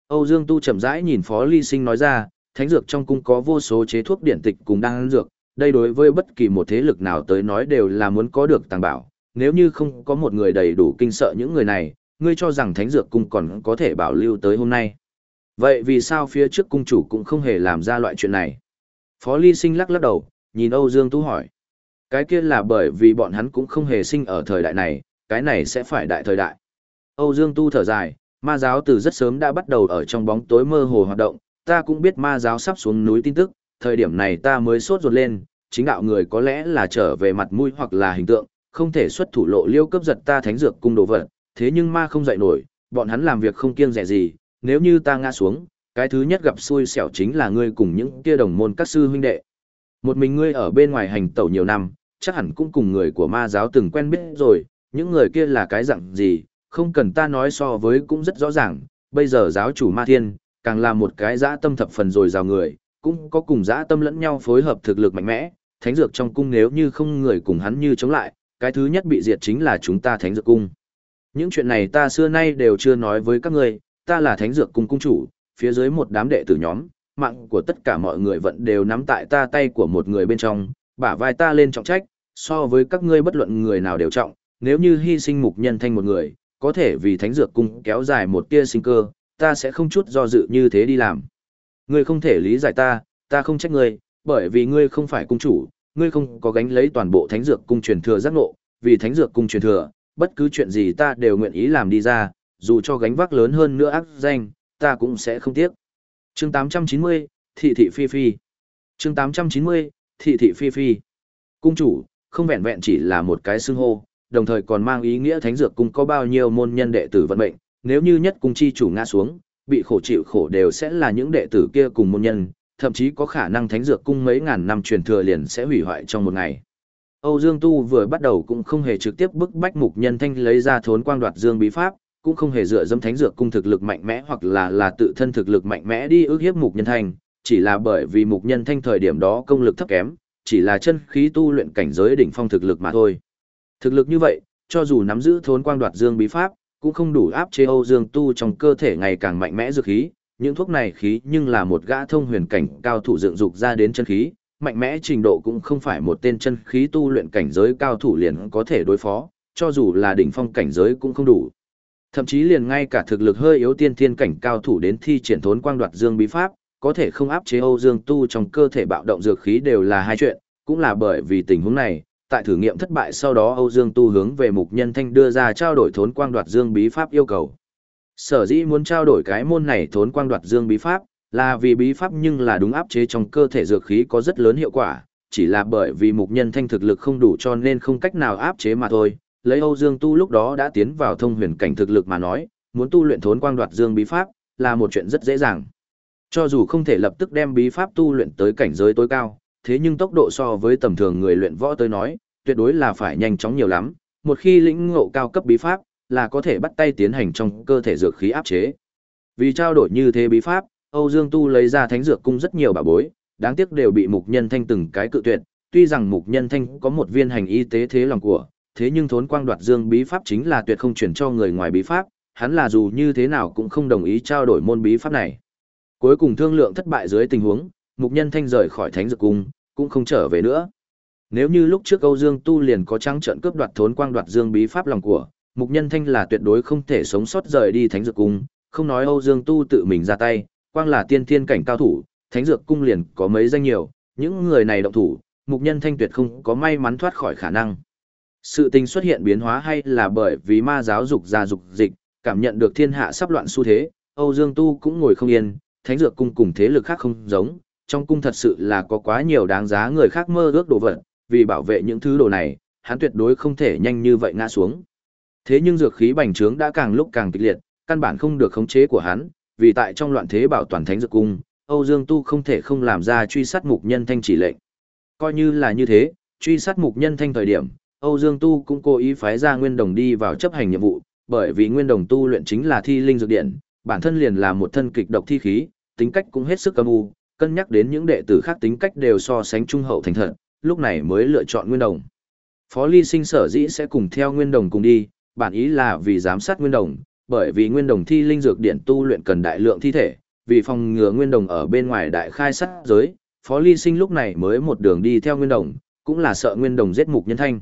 Âu Dương Tu chậm rãi nhìn Phó Ly Sinh nói ra, thánh dược trong cung có vô số chế thuốc điển tịch cùng đang dược, đây đối với bất kỳ một thế lực nào tới nói đều là muốn có được tàng bảo, nếu như không có một người đầy đủ kinh sợ những người này, ngươi cho rằng thánh dược cung còn có thể bảo lưu tới hôm nay. Vậy vì sao phía trước cung chủ cũng không hề làm ra loại chuyện này? Phó Ly Sinh lắc lắc đầu, nhìn Âu Dương Tu hỏi. Cái kia là bởi vì bọn hắn cũng không hề sinh ở thời đại này, cái này sẽ phải đại thời đại. Âu Dương Tu thở dài, ma giáo từ rất sớm đã bắt đầu ở trong bóng tối mơ hồ hoạt động, ta cũng biết ma giáo sắp xuống núi tin tức, thời điểm này ta mới sốt ruột lên, chính đạo người có lẽ là trở về mặt mũi hoặc là hình tượng, không thể xuất thủ lộ liêu cấp giật ta thánh dược cung đồ vật, thế nhưng ma không dậy nổi, bọn hắn làm việc không kiêng rẻ gì, nếu như ta ngã xuống, cái thứ nhất gặp xui xẻo chính là ngươi cùng những kia đồng môn các sư huynh đệ. Một mình ngươi ở bên ngoài hành tẩu nhiều năm, chắc hẳn cũng cùng người của ma giáo từng quen biết rồi, những người kia là cái dạng gì, không cần ta nói so với cũng rất rõ ràng, bây giờ giáo chủ ma thiên, càng là một cái dã tâm thập phần rồi rào người, cũng có cùng dã tâm lẫn nhau phối hợp thực lực mạnh mẽ, thánh dược trong cung nếu như không người cùng hắn như chống lại, cái thứ nhất bị diệt chính là chúng ta thánh dược cung. Những chuyện này ta xưa nay đều chưa nói với các ngươi, ta là thánh dược cung cung chủ, phía dưới một đám đệ tử nhóm, mạng của tất cả mọi người vẫn đều nắm tại ta tay của một người bên trong, bả vai ta lên trọng trách, so với các ngươi bất luận người nào đều trọng, nếu như hy sinh mục nhân thanh một người, có thể vì thánh dược cung kéo dài một tia sinh cơ, ta sẽ không chút do dự như thế đi làm. Ngươi không thể lý giải ta, ta không trách ngươi, bởi vì ngươi không phải cung chủ, ngươi không có gánh lấy toàn bộ thánh dược cung truyền thừa giác ngộ, vì thánh dược cung truyền thừa, bất cứ chuyện gì ta đều nguyện ý làm đi ra, dù cho gánh vác lớn hơn nữa ác danh, ta cũng sẽ không tiếc. Chương 890, Thị thị phi phi. Chương 890, Thị thị phi phi. Cung chủ, không vẹn vẹn chỉ là một cái xưng hô, đồng thời còn mang ý nghĩa thánh dược cung có bao nhiêu môn nhân đệ tử vận mệnh, nếu như nhất cung chi chủ ngã xuống, bị khổ chịu khổ đều sẽ là những đệ tử kia cùng môn nhân, thậm chí có khả năng thánh dược cung mấy ngàn năm truyền thừa liền sẽ hủy hoại trong một ngày. Âu Dương Tu vừa bắt đầu cũng không hề trực tiếp bức bách mục nhân thanh lấy ra thốn quang đoạt dương bí pháp, cũng không hề dựa dẫm thánh dược cung thực lực mạnh mẽ hoặc là là tự thân thực lực mạnh mẽ đi ước hiếp mục nhân thanh, chỉ là bởi vì mục nhân thanh thời điểm đó công lực thấp kém, chỉ là chân khí tu luyện cảnh giới đỉnh phong thực lực mà thôi. Thực lực như vậy, cho dù nắm giữ thốn quang đoạt dương bí pháp, cũng không đủ áp chế Âu Dương Tu trong cơ thể ngày càng mạnh mẽ dược khí, những thuốc này khí nhưng là một gã thông huyền cảnh cao thủ dựng dục ra đến chân khí, mạnh mẽ trình độ cũng không phải một tên chân khí tu luyện cảnh giới cao thủ liền có thể đối phó, cho dù là đỉnh phong cảnh giới cũng không đủ. Thậm chí liền ngay cả thực lực hơi yếu tiên thiên cảnh cao thủ đến thi triển thốn quang đoạt dương bí pháp, có thể không áp chế Âu Dương Tu trong cơ thể bạo động dược khí đều là hai chuyện, cũng là bởi vì tình huống này, tại thử nghiệm thất bại sau đó Âu Dương Tu hướng về Mục Nhân Thanh đưa ra trao đổi thốn quang đoạt dương bí pháp yêu cầu. Sở dĩ muốn trao đổi cái môn này thốn quang đoạt dương bí pháp, là vì bí pháp nhưng là đúng áp chế trong cơ thể dược khí có rất lớn hiệu quả, chỉ là bởi vì Mục Nhân Thanh thực lực không đủ cho nên không cách nào áp chế mà thôi. Lấy Âu Dương Tu lúc đó đã tiến vào thông huyền cảnh thực lực mà nói, muốn tu luyện thốn quang đoạt dương bí pháp là một chuyện rất dễ dàng. Cho dù không thể lập tức đem bí pháp tu luyện tới cảnh giới tối cao, thế nhưng tốc độ so với tầm thường người luyện võ tới nói, tuyệt đối là phải nhanh chóng nhiều lắm, một khi lĩnh ngộ cao cấp bí pháp, là có thể bắt tay tiến hành trong cơ thể dược khí áp chế. Vì trao đổi như thế bí pháp, Âu Dương Tu lấy ra thánh dược cung rất nhiều bảo bối, đáng tiếc đều bị Mục Nhân Thanh từng cái cự tuyệt, tuy rằng Mục Nhân Thanh có một viên hành y tế thế lòng của, thế nhưng thốn quang đoạt dương bí pháp chính là tuyệt không chuyển cho người ngoài bí pháp, hắn là dù như thế nào cũng không đồng ý trao đổi môn bí pháp này. Cuối cùng thương lượng thất bại dưới tình huống, Mục Nhân Thanh rời khỏi thánh dược cung, cũng không trở về nữa. Nếu như lúc trước Âu Dương Tu liền có trắng trận cướp đoạt thốn quang đoạt dương bí pháp lòng của, Mục Nhân Thanh là tuyệt đối không thể sống sót rời đi Thánh Dược Cung, không nói Âu Dương Tu tự mình ra tay, quang là tiên thiên cảnh cao thủ, Thánh Dược Cung liền có mấy danh nhiều, những người này động thủ, Mục Nhân Thanh tuyệt không có may mắn thoát khỏi khả năng. Sự tình xuất hiện biến hóa hay là bởi vì ma giáo dục ra dục dịch, cảm nhận được thiên hạ sắp loạn xu thế, Âu Dương Tu cũng ngồi không yên, Thánh Dược Cung cùng thế lực khác không giống, trong cung thật sự là có quá nhiều đáng giá người khác mơ ước đồ vật, vì bảo vệ những thứ đồ này, hắn tuyệt đối không thể nhanh như vậy ngã xuống. Thế nhưng dược khí bành trướng đã càng lúc càng kịch liệt, căn bản không được khống chế của hắn, vì tại trong loạn thế bảo toàn thánh dược cung, Âu Dương Tu không thể không làm ra truy sát mục nhân thanh chỉ lệnh. Coi như là như thế, truy sát mục nhân thanh thời điểm, Âu Dương Tu cũng cố ý phái ra Nguyên Đồng đi vào chấp hành nhiệm vụ, bởi vì Nguyên Đồng tu luyện chính là thi linh dược điện, bản thân liền là một thân kịch độc thi khí, tính cách cũng hết sức âm u, cân nhắc đến những đệ tử khác tính cách đều so sánh trung hậu thành thật, lúc này mới lựa chọn Nguyên Đồng. Phó Ly Sinh sở dĩ sẽ cùng theo Nguyên Đồng cùng đi, bản ý là vì giám sát Nguyên Đồng, bởi vì Nguyên Đồng thi linh dược điện tu luyện cần đại lượng thi thể, vì phòng ngừa Nguyên Đồng ở bên ngoài đại khai sát giới, Phó Ly Sinh lúc này mới một đường đi theo Nguyên Đồng, cũng là sợ Nguyên Đồng giết mục nhân thanh.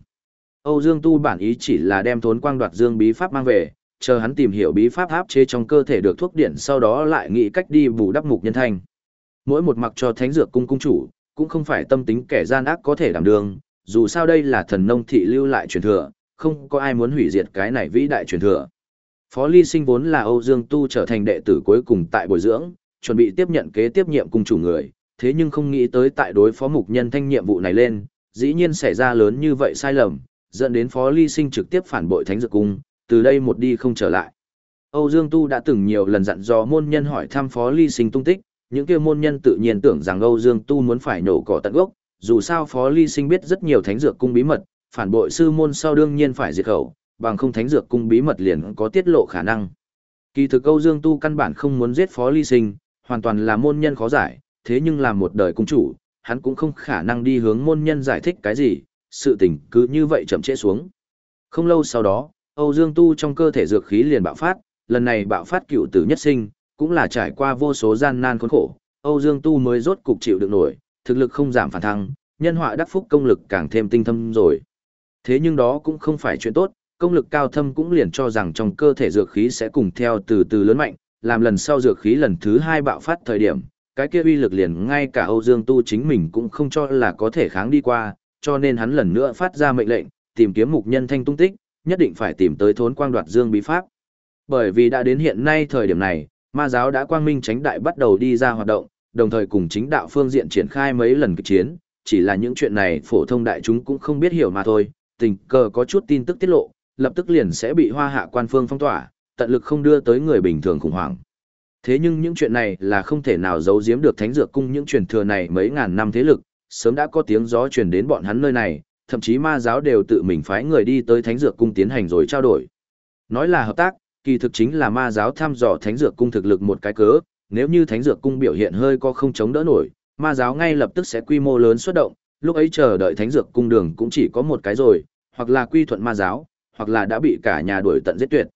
Âu Dương Tu bản ý chỉ là đem thốn quang đoạt dương bí pháp mang về, chờ hắn tìm hiểu bí pháp áp chế trong cơ thể được thuốc điện sau đó lại nghĩ cách đi bù đắp mục nhân thanh. Mỗi một mặc cho thánh dược cung cung chủ, cũng không phải tâm tính kẻ gian ác có thể đảm đương, dù sao đây là thần nông thị lưu lại truyền thừa, không có ai muốn hủy diệt cái này vĩ đại truyền thừa. Phó Ly Sinh vốn là Âu Dương Tu trở thành đệ tử cuối cùng tại bồi dưỡng, chuẩn bị tiếp nhận kế tiếp nhiệm cung chủ người, thế nhưng không nghĩ tới tại đối phó mục nhân thanh nhiệm vụ này lên, dĩ nhiên xảy ra lớn như vậy sai lầm, dẫn đến Phó Ly Sinh trực tiếp phản bội Thánh Dược Cung, từ đây một đi không trở lại. Âu Dương Tu đã từng nhiều lần dặn dò môn nhân hỏi thăm Phó Ly Sinh tung tích, những kia môn nhân tự nhiên tưởng rằng Âu Dương Tu muốn phải nổ cỏ tận gốc, dù sao Phó Ly Sinh biết rất nhiều Thánh Dược Cung bí mật, phản bội sư môn sau đương nhiên phải diệt khẩu, bằng không thánh dược cung bí mật liền có tiết lộ khả năng. Kỳ thực Âu Dương Tu căn bản không muốn giết Phó Ly Sinh, hoàn toàn là môn nhân khó giải, thế nhưng làm một đời cung chủ, hắn cũng không khả năng đi hướng môn nhân giải thích cái gì, sự tình cứ như vậy chậm trễ xuống. Không lâu sau đó, Âu Dương Tu trong cơ thể dược khí liền bạo phát, lần này bạo phát cựu tử nhất sinh, cũng là trải qua vô số gian nan khốn khổ, Âu Dương Tu mới rốt cục chịu được nổi, thực lực không giảm phản thăng, nhân họa đắc phúc công lực càng thêm tinh thâm rồi. Thế nhưng đó cũng không phải chuyện tốt, công lực cao thâm cũng liền cho rằng trong cơ thể dược khí sẽ cùng theo từ từ lớn mạnh, làm lần sau dược khí lần thứ hai bạo phát thời điểm, cái kia uy lực liền ngay cả Âu Dương Tu chính mình cũng không cho là có thể kháng đi qua, cho nên hắn lần nữa phát ra mệnh lệnh, tìm kiếm mục nhân thanh tung tích, nhất định phải tìm tới thốn quang đoạt dương bí pháp. Bởi vì đã đến hiện nay thời điểm này, ma giáo đã quang minh tránh đại bắt đầu đi ra hoạt động, đồng thời cùng chính đạo phương diện triển khai mấy lần kịch chiến, chỉ là những chuyện này phổ thông đại chúng cũng không biết hiểu mà thôi, tình cờ có chút tin tức tiết lộ, lập tức liền sẽ bị hoa hạ quan phương phong tỏa, tận lực không đưa tới người bình thường khủng hoảng. Thế nhưng những chuyện này là không thể nào giấu giếm được thánh dược cung những truyền thừa này mấy ngàn năm thế lực, sớm đã có tiếng gió truyền đến bọn hắn nơi này, thậm chí ma giáo đều tự mình phái người đi tới thánh dược cung tiến hành rồi trao đổi. Nói là hợp tác, kỳ thực chính là ma giáo thăm dò thánh dược cung thực lực một cái cớ, nếu như thánh dược cung biểu hiện hơi có không chống đỡ nổi, ma giáo ngay lập tức sẽ quy mô lớn xuất động, lúc ấy chờ đợi thánh dược cung đường cũng chỉ có một cái rồi, hoặc là quy thuận ma giáo, hoặc là đã bị cả nhà đuổi tận giết tuyệt.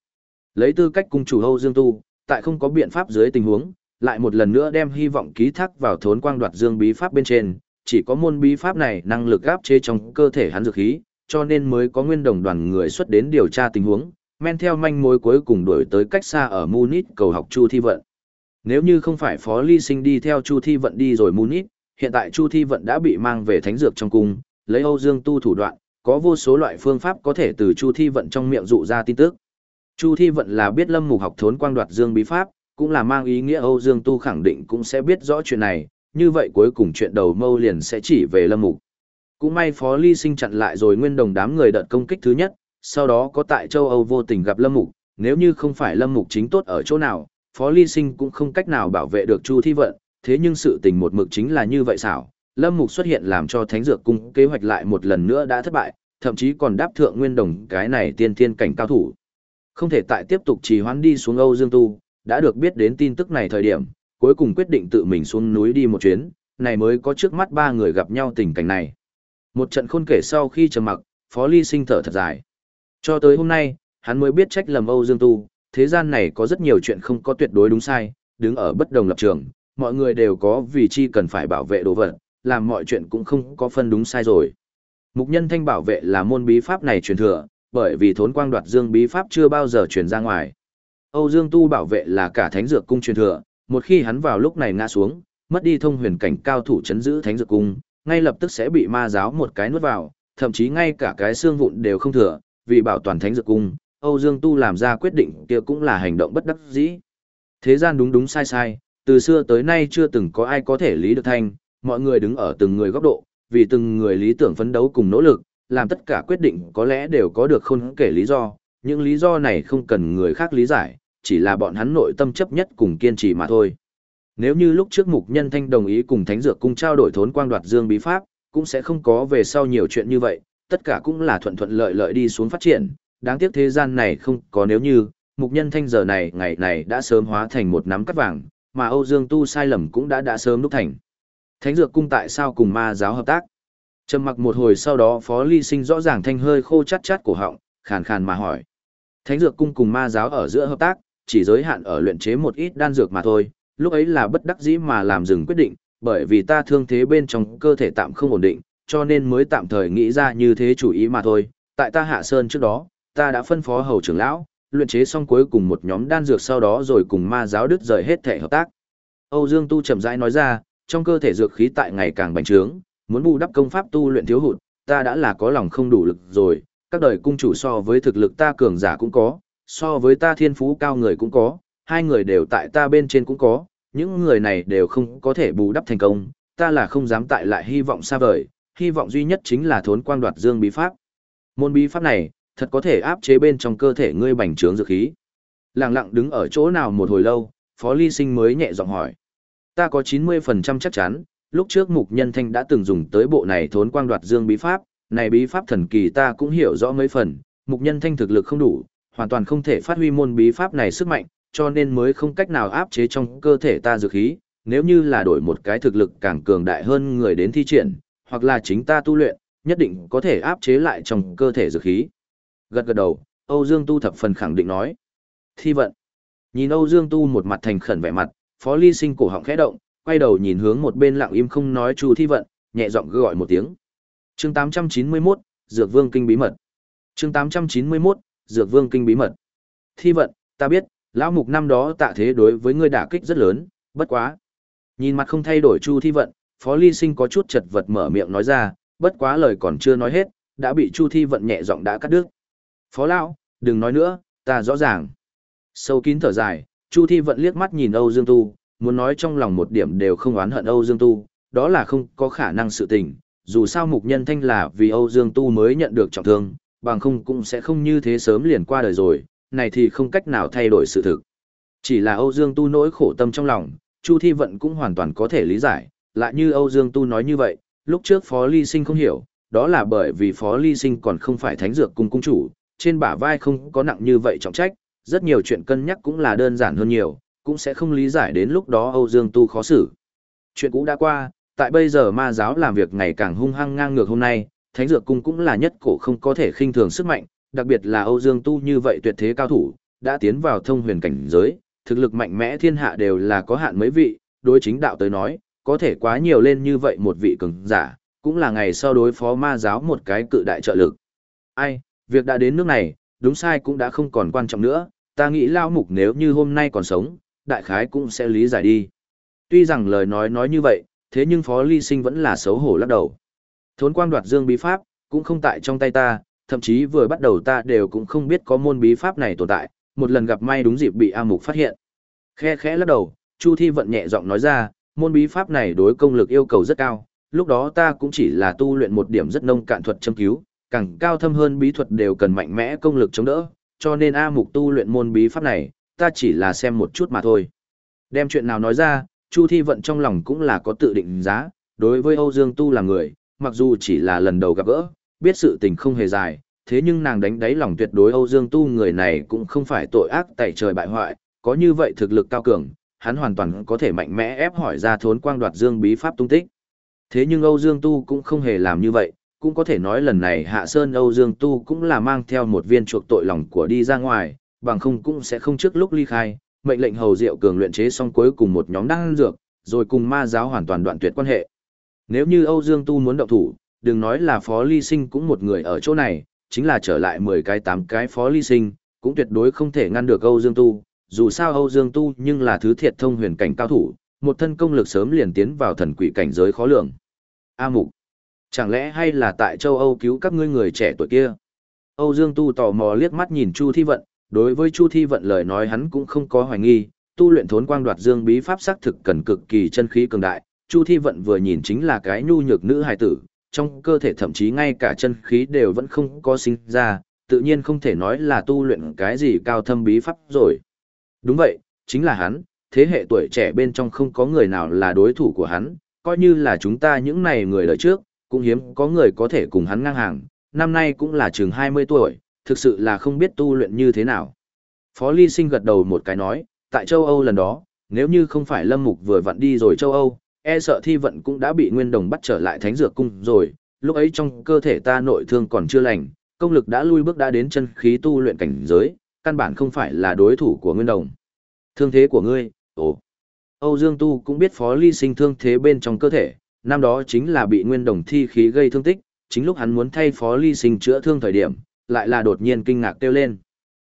Lấy tư cách cung chủ Âu Dương Tu, tại không có biện pháp dưới tình huống, lại một lần nữa đem hy vọng ký thác vào thốn quang đoạt dương bí pháp bên trên, chỉ có môn bí pháp này năng lực áp chế trong cơ thể hắn dược khí, cho nên mới có nguyên đồng đoàn người xuất đến điều tra tình huống, men theo manh mối cuối cùng đuổi tới cách xa ở Munich cầu học Chu Thi Vận. Nếu như không phải Phó Ly Sinh đi theo Chu Thi Vận đi rồi Munich, hiện tại Chu Thi Vận đã bị mang về thánh dược trong cung, lấy Âu Dương Tu thủ đoạn, có vô số loại phương pháp có thể từ Chu Thi Vận trong miệng dụ ra tin tức. Chu Thi Vận là biết Lâm Mục học thốn quang đoạt dương bí pháp, cũng là mang ý nghĩa Âu Dương Tu khẳng định cũng sẽ biết rõ chuyện này, như vậy cuối cùng chuyện đầu mâu liền sẽ chỉ về Lâm Mục. Cũng may Phó Ly Sinh chặn lại rồi nguyên đồng đám người đợt công kích thứ nhất, sau đó có tại châu Âu vô tình gặp Lâm Mục, nếu như không phải Lâm Mục chính tốt ở chỗ nào, Phó Ly Sinh cũng không cách nào bảo vệ được Chu Thi Vận, thế nhưng sự tình một mực chính là như vậy xảo. Lâm Mục xuất hiện làm cho Thánh Dược Cung kế hoạch lại một lần nữa đã thất bại, thậm chí còn đáp thượng nguyên đồng cái này tiên thiên cảnh cao thủ. Không thể tại tiếp tục trì hoãn đi xuống Âu Dương Tu, đã được biết đến tin tức này thời điểm, cuối cùng quyết định tự mình xuống núi đi một chuyến, này mới có trước mắt ba người gặp nhau tình cảnh này. Một trận khôn kể sau khi trầm mặc, Phó Ly sinh thở thật dài. Cho tới hôm nay, hắn mới biết trách lầm Âu Dương Tu, thế gian này có rất nhiều chuyện không có tuyệt đối đúng sai, đứng ở bất đồng lập trường, mọi người đều có vì chi cần phải bảo vệ đồ vật, làm mọi chuyện cũng không có phân đúng sai rồi. Mục nhân thanh bảo vệ là môn bí pháp này truyền thừa, bởi vì thốn quang đoạt dương bí pháp chưa bao giờ truyền ra ngoài. Âu Dương Tu bảo vệ là cả thánh dược cung truyền thừa, một khi hắn vào lúc này ngã xuống, mất đi thông huyền cảnh cao thủ chấn giữ thánh dược cung, ngay lập tức sẽ bị ma giáo một cái nuốt vào, thậm chí ngay cả cái xương vụn đều không thừa, vì bảo toàn thánh dược cung, Âu Dương Tu làm ra quyết định kia cũng là hành động bất đắc dĩ. Thế gian đúng đúng sai sai, từ xưa tới nay chưa từng có ai có thể lý được thanh, mọi người đứng ở từng người góc độ, vì từng người lý tưởng phấn đấu cùng nỗ lực, làm tất cả quyết định có lẽ đều có được không kể lý do, những lý do này không cần người khác lý giải, chỉ là bọn hắn nội tâm chấp nhất cùng kiên trì mà thôi. Nếu như lúc trước mục nhân thanh đồng ý cùng thánh dược cung trao đổi thốn quang đoạt dương bí pháp, cũng sẽ không có về sau nhiều chuyện như vậy, tất cả cũng là thuận thuận lợi lợi đi xuống phát triển, đáng tiếc thế gian này không có nếu như, mục nhân thanh giờ này ngày này đã sớm hóa thành một nắm cắt vàng, mà Âu Dương Tu sai lầm cũng đã đã sớm đúc thành. Thánh dược cung tại sao cùng ma giáo hợp tác? Trầm mặc một hồi sau đó Phó Ly Sinh rõ ràng thanh hơi khô chát chát cổ họng, khàn khàn mà hỏi. Thánh dược cung cùng ma giáo ở giữa hợp tác, chỉ giới hạn ở luyện chế một ít đan dược mà thôi, lúc ấy là bất đắc dĩ mà làm dừng quyết định, bởi vì ta thương thế bên trong cơ thể tạm không ổn định, cho nên mới tạm thời nghĩ ra như thế chủ ý mà thôi. Tại ta hạ sơn trước đó, ta đã phân phó hầu trưởng lão, luyện chế xong cuối cùng một nhóm đan dược sau đó rồi cùng ma giáo đứt rời hết thể hợp tác. Âu Dương Tu chậm rãi nói ra, trong cơ thể dược khí tại ngày càng bành trướng, muốn bù đắp công pháp tu luyện thiếu hụt, ta đã là có lòng không đủ lực rồi, các đời cung chủ so với thực lực ta cường giả cũng có, so với ta thiên phú cao người cũng có, hai người đều tại ta bên trên cũng có, những người này đều không có thể bù đắp thành công, ta là không dám tại lại hy vọng xa vời, hy vọng duy nhất chính là thốn quang đoạt dương bí pháp. Môn bí pháp này, thật có thể áp chế bên trong cơ thể ngươi bành trướng dược khí. Lặng lặng đứng ở chỗ nào một hồi lâu, Phó Ly Sinh mới nhẹ giọng hỏi. Ta có 90% chắc chắn, lúc trước Mục Nhân Thanh đã từng dùng tới bộ này thốn quang đoạt dương bí pháp, này bí pháp thần kỳ ta cũng hiểu rõ mấy phần, Mục Nhân Thanh thực lực không đủ, hoàn toàn không thể phát huy môn bí pháp này sức mạnh, cho nên mới không cách nào áp chế trong cơ thể ta dược khí, nếu như là đổi một cái thực lực càng cường đại hơn người đến thi triển, hoặc là chính ta tu luyện, nhất định có thể áp chế lại trong cơ thể dược khí. Gật gật đầu, Âu Dương Tu thập phần khẳng định nói. Thi vận. Nhìn Âu Dương Tu một mặt thành khẩn vẻ mặt, Phó Ly Sinh cổ họng khẽ động, quay đầu nhìn hướng một bên lặng im không nói Chu Thi vận, nhẹ giọng gọi một tiếng. Chương 891, Dược Vương kinh bí mật. Chương 891, Dược Vương kinh bí mật. Thi vận, ta biết, lão mục năm đó tạ thế đối với ngươi đả kích rất lớn, bất quá. Nhìn mặt không thay đổi Chu Thi vận, Phó Ly Sinh có chút chật vật mở miệng nói ra, bất quá lời còn chưa nói hết, đã bị Chu Thi vận nhẹ giọng đã cắt đứt. Phó lão, đừng nói nữa, ta rõ ràng. Sâu kín thở dài, Chu Thi vận liếc mắt nhìn Âu Dương Tu, muốn nói trong lòng một điểm đều không oán hận Âu Dương Tu, đó là không có khả năng sự tình. Dù sao mục nhân thanh là vì Âu Dương Tu mới nhận được trọng thương, bằng không cũng sẽ không như thế sớm liền qua đời rồi, này thì không cách nào thay đổi sự thực. Chỉ là Âu Dương Tu nỗi khổ tâm trong lòng, Chu Thi Vận cũng hoàn toàn có thể lý giải, lại như Âu Dương Tu nói như vậy, lúc trước Phó Ly Sinh không hiểu, đó là bởi vì Phó Ly Sinh còn không phải thánh dược cung cung chủ, trên bả vai không có nặng như vậy trọng trách, rất nhiều chuyện cân nhắc cũng là đơn giản hơn nhiều, cũng sẽ không lý giải đến lúc đó Âu Dương Tu khó xử. Chuyện cũ đã qua, tại bây giờ ma giáo làm việc ngày càng hung hăng ngang ngược hôm nay, Thánh Dược Cung cũng là nhất cổ không có thể khinh thường sức mạnh, đặc biệt là Âu Dương Tu như vậy tuyệt thế cao thủ, đã tiến vào thông huyền cảnh giới, thực lực mạnh mẽ thiên hạ đều là có hạn mấy vị, đối chính đạo tới nói, có thể quá nhiều lên như vậy một vị cường giả, cũng là ngày sau đối phó ma giáo một cái cự đại trợ lực. Ai, việc đã đến nước này, đúng sai cũng đã không còn quan trọng nữa, ta nghĩ lao mục nếu như hôm nay còn sống, đại khái cũng sẽ lý giải đi. Tuy rằng lời nói nói như vậy, thế nhưng Phó Ly Sinh vẫn là xấu hổ lắc đầu. Thốn quang đoạt dương bí pháp, cũng không tại trong tay ta, thậm chí vừa bắt đầu ta đều cũng không biết có môn bí pháp này tồn tại, một lần gặp may đúng dịp bị A Mục phát hiện. Khe khẽ lắc đầu, Chu Thi vận nhẹ giọng nói ra, môn bí pháp này đối công lực yêu cầu rất cao, lúc đó ta cũng chỉ là tu luyện một điểm rất nông cạn thuật châm cứu, càng cao thâm hơn bí thuật đều cần mạnh mẽ công lực chống đỡ, cho nên A Mục tu luyện môn bí pháp này, ta chỉ là xem một chút mà thôi. Đem chuyện nào nói ra, Chu Thi vận trong lòng cũng là có tự định giá, đối với Âu Dương Tu là người, mặc dù chỉ là lần đầu gặp gỡ, biết sự tình không hề dài, thế nhưng nàng đánh đáy lòng tuyệt đối Âu Dương Tu người này cũng không phải tội ác tại trời bại hoại, có như vậy thực lực cao cường, hắn hoàn toàn có thể mạnh mẽ ép hỏi ra thốn quang đoạt dương bí pháp tung tích. Thế nhưng Âu Dương Tu cũng không hề làm như vậy, cũng có thể nói lần này Hạ Sơn Âu Dương Tu cũng là mang theo một viên chuộc tội lòng của đi ra ngoài, bằng không cũng sẽ không trước lúc ly khai, mệnh lệnh hầu diệu cường luyện chế xong cuối cùng một nhóm đan dược, rồi cùng ma giáo hoàn toàn đoạn tuyệt quan hệ. Nếu như Âu Dương Tu muốn động thủ, đừng nói là phó ly sinh cũng một người ở chỗ này, chính là trở lại 10 cái 8 cái phó ly sinh, cũng tuyệt đối không thể ngăn được Âu Dương Tu, dù sao Âu Dương Tu nhưng là thứ thiệt thông huyền cảnh cao thủ, một thân công lực sớm liền tiến vào thần quỷ cảnh giới khó lường. A Mục, chẳng lẽ hay là tại châu Âu cứu các ngươi người trẻ tuổi kia? Âu Dương Tu tò mò liếc mắt nhìn Chu Thi Vận, đối với Chu Thi Vận lời nói hắn cũng không có hoài nghi, tu luyện thốn quang đoạt dương bí pháp xác thực cần cực kỳ chân khí cường đại, Chu Thi Vận vừa nhìn chính là cái nhu nhược nữ hài tử, trong cơ thể thậm chí ngay cả chân khí đều vẫn không có sinh ra, tự nhiên không thể nói là tu luyện cái gì cao thâm bí pháp rồi. Đúng vậy, chính là hắn, thế hệ tuổi trẻ bên trong không có người nào là đối thủ của hắn, coi như là chúng ta những này người đời trước, cũng hiếm có người có thể cùng hắn ngang hàng, năm nay cũng là chừng 20 tuổi, thực sự là không biết tu luyện như thế nào. Phó Ly Sinh gật đầu một cái nói, tại châu Âu lần đó, nếu như không phải Lâm Mục vừa vặn đi rồi châu Âu, e sợ thi vận cũng đã bị Nguyên Đồng bắt trở lại Thánh Dược Cung rồi, lúc ấy trong cơ thể ta nội thương còn chưa lành, công lực đã lui bước đã đến chân khí tu luyện cảnh giới, căn bản không phải là đối thủ của Nguyên Đồng. Thương thế của ngươi, ồ. Âu Dương Tu cũng biết Phó Ly Sinh thương thế bên trong cơ thể, năm đó chính là bị Nguyên Đồng thi khí gây thương tích, chính lúc hắn muốn thay Phó Ly Sinh chữa thương thời điểm, lại là đột nhiên kinh ngạc kêu lên.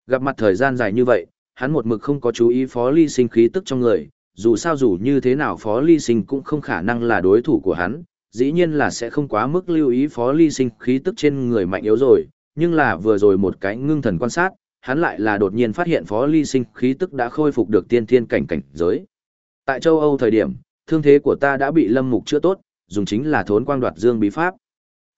Gặp mặt thời gian dài như vậy, hắn một mực không có chú ý Phó Ly Sinh khí tức trong người, dù sao dù như thế nào Phó Ly Sinh cũng không khả năng là đối thủ của hắn, dĩ nhiên là sẽ không quá mức lưu ý Phó Ly Sinh khí tức trên người mạnh yếu rồi, nhưng là vừa rồi một cái ngưng thần quan sát, hắn lại là đột nhiên phát hiện Phó Ly Sinh khí tức đã khôi phục được tiên thiên cảnh cảnh giới. Tại châu Âu thời điểm, thương thế của ta đã bị Lâm Mục chữa tốt, dùng chính là thốn quang đoạt dương bí pháp.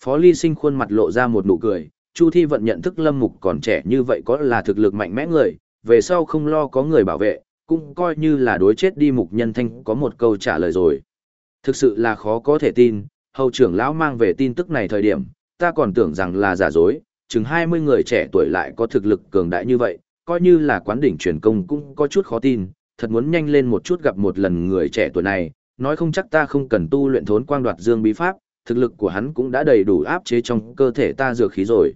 Phó Ly Sinh khuôn mặt lộ ra một nụ cười, Chu Thi vận nhận thức Lâm Mục còn trẻ như vậy có là thực lực mạnh mẽ người, về sau không lo có người bảo vệ, cũng coi như là đối chết đi Mục Nhân Thanh có một câu trả lời rồi. Thực sự là khó có thể tin, hầu trưởng lão mang về tin tức này thời điểm, ta còn tưởng rằng là giả dối, chừng 20 người trẻ tuổi lại có thực lực cường đại như vậy, coi như là quán đỉnh truyền công cũng có chút khó tin, thật muốn nhanh lên một chút gặp một lần người trẻ tuổi này, nói không chắc ta không cần tu luyện thốn quang đoạt dương bí pháp, thực lực của hắn cũng đã đầy đủ áp chế trong cơ thể ta dược khí rồi.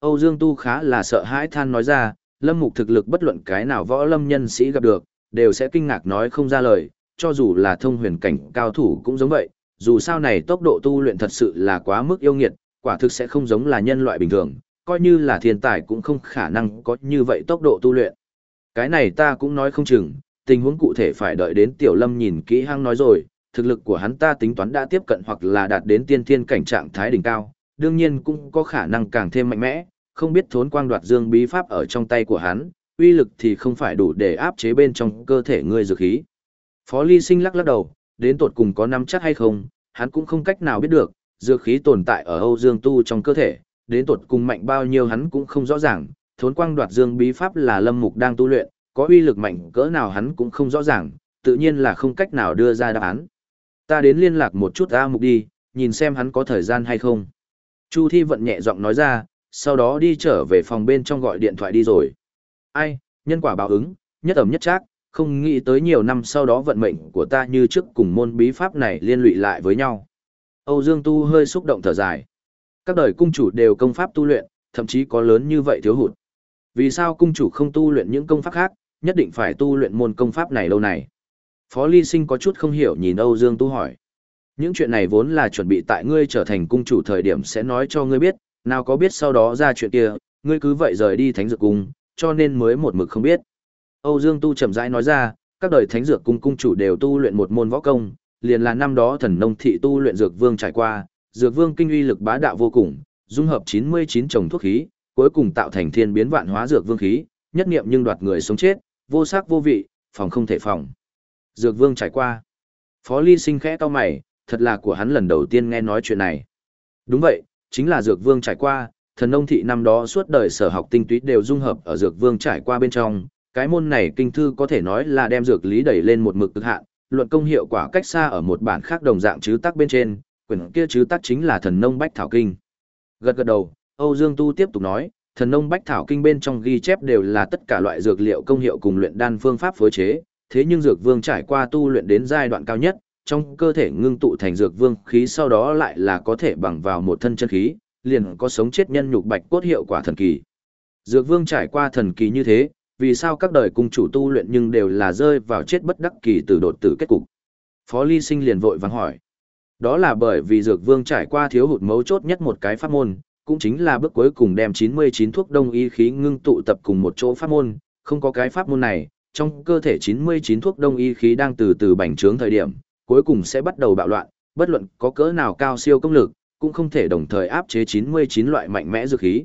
Âu Dương Tu khá là sợ hãi than nói ra, lâm mục thực lực bất luận cái nào võ lâm nhân sĩ gặp được, đều sẽ kinh ngạc nói không ra lời, cho dù là thông huyền cảnh cao thủ cũng giống vậy, dù sao này tốc độ tu luyện thật sự là quá mức yêu nghiệt, quả thực sẽ không giống là nhân loại bình thường, coi như là thiên tài cũng không khả năng có như vậy tốc độ tu luyện. Cái này ta cũng nói không chừng, tình huống cụ thể phải đợi đến Tiểu Lâm nhìn kỹ hăng nói rồi, thực lực của hắn ta tính toán đã tiếp cận hoặc là đạt đến tiên thiên cảnh trạng thái đỉnh cao, đương nhiên cũng có khả năng càng thêm mạnh mẽ, không biết thốn quang đoạt dương bí pháp ở trong tay của hắn, uy lực thì không phải đủ để áp chế bên trong cơ thể ngươi dược khí. Phó Ly Sinh lắc lắc đầu, đến tột cùng có nắm chắc hay không, hắn cũng không cách nào biết được, dược khí tồn tại ở Âu Dương Tu trong cơ thể, đến tột cùng mạnh bao nhiêu hắn cũng không rõ ràng, thốn quang đoạt dương bí pháp là Lâm Mục đang tu luyện, có uy lực mạnh cỡ nào hắn cũng không rõ ràng, tự nhiên là không cách nào đưa ra đáp án. Ta đến liên lạc một chút A Mục đi, nhìn xem hắn có thời gian hay không. Chu Thi vận nhẹ giọng nói ra, sau đó đi trở về phòng bên trong gọi điện thoại đi rồi. Ai, nhân quả báo ứng, nhất ẩm nhất trác, không nghĩ tới nhiều năm sau đó vận mệnh của ta như trước cùng môn bí pháp này liên lụy lại với nhau. Âu Dương Tu hơi xúc động thở dài. Các đời cung chủ đều công pháp tu luyện, thậm chí có lớn như vậy thiếu hụt. Vì sao cung chủ không tu luyện những công pháp khác, nhất định phải tu luyện môn công pháp này lâu này? Phó Ly Sinh có chút không hiểu nhìn Âu Dương Tu hỏi. Những chuyện này vốn là chuẩn bị tại ngươi trở thành cung chủ thời điểm sẽ nói cho ngươi biết, nào có biết sau đó ra chuyện kia, ngươi cứ vậy rời đi thánh dược cung, cho nên mới một mực không biết. Âu Dương Tu chậm rãi nói ra, các đời thánh dược cung cung chủ đều tu luyện một môn võ công, liền là năm đó thần nông thị tu luyện dược vương trải qua, dược vương kinh uy lực bá đạo vô cùng, dung hợp 99 chồng thuốc khí, cuối cùng tạo thành thiên biến vạn hóa dược vương khí, nhất niệm nhưng đoạt người sống chết, vô sắc vô vị, phòng không thể phòng. Dược vương trải qua. Phó Ly Sinh khẽ cau mày, thật là của hắn lần đầu tiên nghe nói chuyện này. Đúng vậy, chính là dược vương trải qua, thần nông thị năm đó suốt đời sở học tinh túy đều dung hợp ở dược vương trải qua bên trong, cái môn này kinh thư có thể nói là đem dược lý đẩy lên một mực cực hạn, luận công hiệu quả cách xa ở một bản khác đồng dạng chứ tắc bên trên, quyển kia chứ tắc chính là thần nông bách thảo kinh. Gật gật đầu, Âu Dương Tu tiếp tục nói, thần nông bách thảo kinh bên trong ghi chép đều là tất cả loại dược liệu công hiệu cùng luyện đan phương pháp phối chế, thế nhưng dược vương trải qua tu luyện đến giai đoạn cao nhất, trong cơ thể ngưng tụ thành dược vương khí sau đó lại là có thể bằng vào một thân chân khí, liền có sống chết nhân nhục bạch cốt hiệu quả thần kỳ. Dược vương trải qua thần kỳ như thế, vì sao các đời cung chủ tu luyện nhưng đều là rơi vào chết bất đắc kỳ từ đột tử kết cục. Phó Ly Sinh liền vội vắng hỏi. Đó là bởi vì Dược Vương trải qua thiếu hụt mấu chốt nhất một cái pháp môn, cũng chính là bước cuối cùng đem 99 thuốc đông y khí ngưng tụ tập cùng một chỗ pháp môn, không có cái pháp môn này, trong cơ thể 99 thuốc đông y khí đang từ từ bành trướng thời điểm, cuối cùng sẽ bắt đầu bạo loạn, bất luận có cỡ nào cao siêu công lực, cũng không thể đồng thời áp chế 99 loại mạnh mẽ dược khí.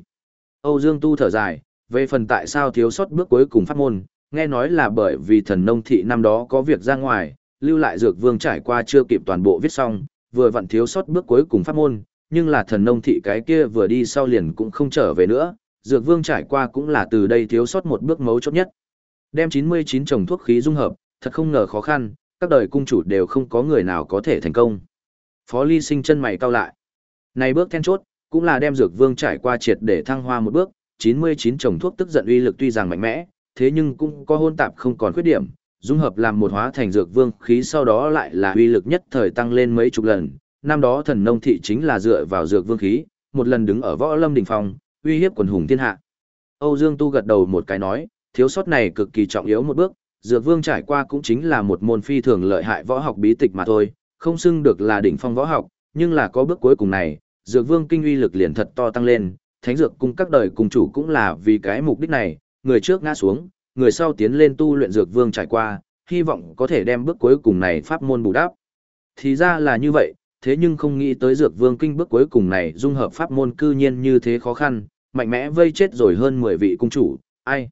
Âu Dương Tu thở dài, về phần tại sao thiếu sót bước cuối cùng pháp môn, nghe nói là bởi vì thần nông thị năm đó có việc ra ngoài, lưu lại dược vương trải qua chưa kịp toàn bộ viết xong, vừa vặn thiếu sót bước cuối cùng pháp môn, nhưng là thần nông thị cái kia vừa đi sau liền cũng không trở về nữa, dược vương trải qua cũng là từ đây thiếu sót một bước mấu chốt nhất. Đem 99 chồng thuốc khí dung hợp, thật không ngờ khó khăn, các đời cung chủ đều không có người nào có thể thành công. Phó Ly Sinh chân mày cau lại. Này bước then chốt, cũng là đem dược vương trải qua triệt để thăng hoa một bước, 99 chồng thuốc tức giận uy lực tuy rằng mạnh mẽ, thế nhưng cũng có hôn tạp không còn khuyết điểm, dung hợp làm một hóa thành dược vương khí sau đó lại là uy lực nhất thời tăng lên mấy chục lần. Năm đó thần nông thị chính là dựa vào dược vương khí, một lần đứng ở võ lâm đỉnh phong, uy hiếp quần hùng thiên hạ. Âu Dương Tu gật đầu một cái nói, thiếu sót này cực kỳ trọng yếu một bước, dược vương trải qua cũng chính là một môn phi thường lợi hại võ học bí tịch mà thôi, không xưng được là đỉnh phong võ học, nhưng là có bước cuối cùng này, dược vương kinh uy lực liền thật to tăng lên, thánh dược cung các đời cùng chủ cũng là vì cái mục đích này, người trước ngã xuống, người sau tiến lên tu luyện dược vương trải qua, hy vọng có thể đem bước cuối cùng này pháp môn bù đắp. Thì ra là như vậy, thế nhưng không nghĩ tới dược vương kinh bước cuối cùng này dung hợp pháp môn cư nhiên như thế khó khăn, mạnh mẽ vây chết rồi hơn 10 vị cung chủ, ai.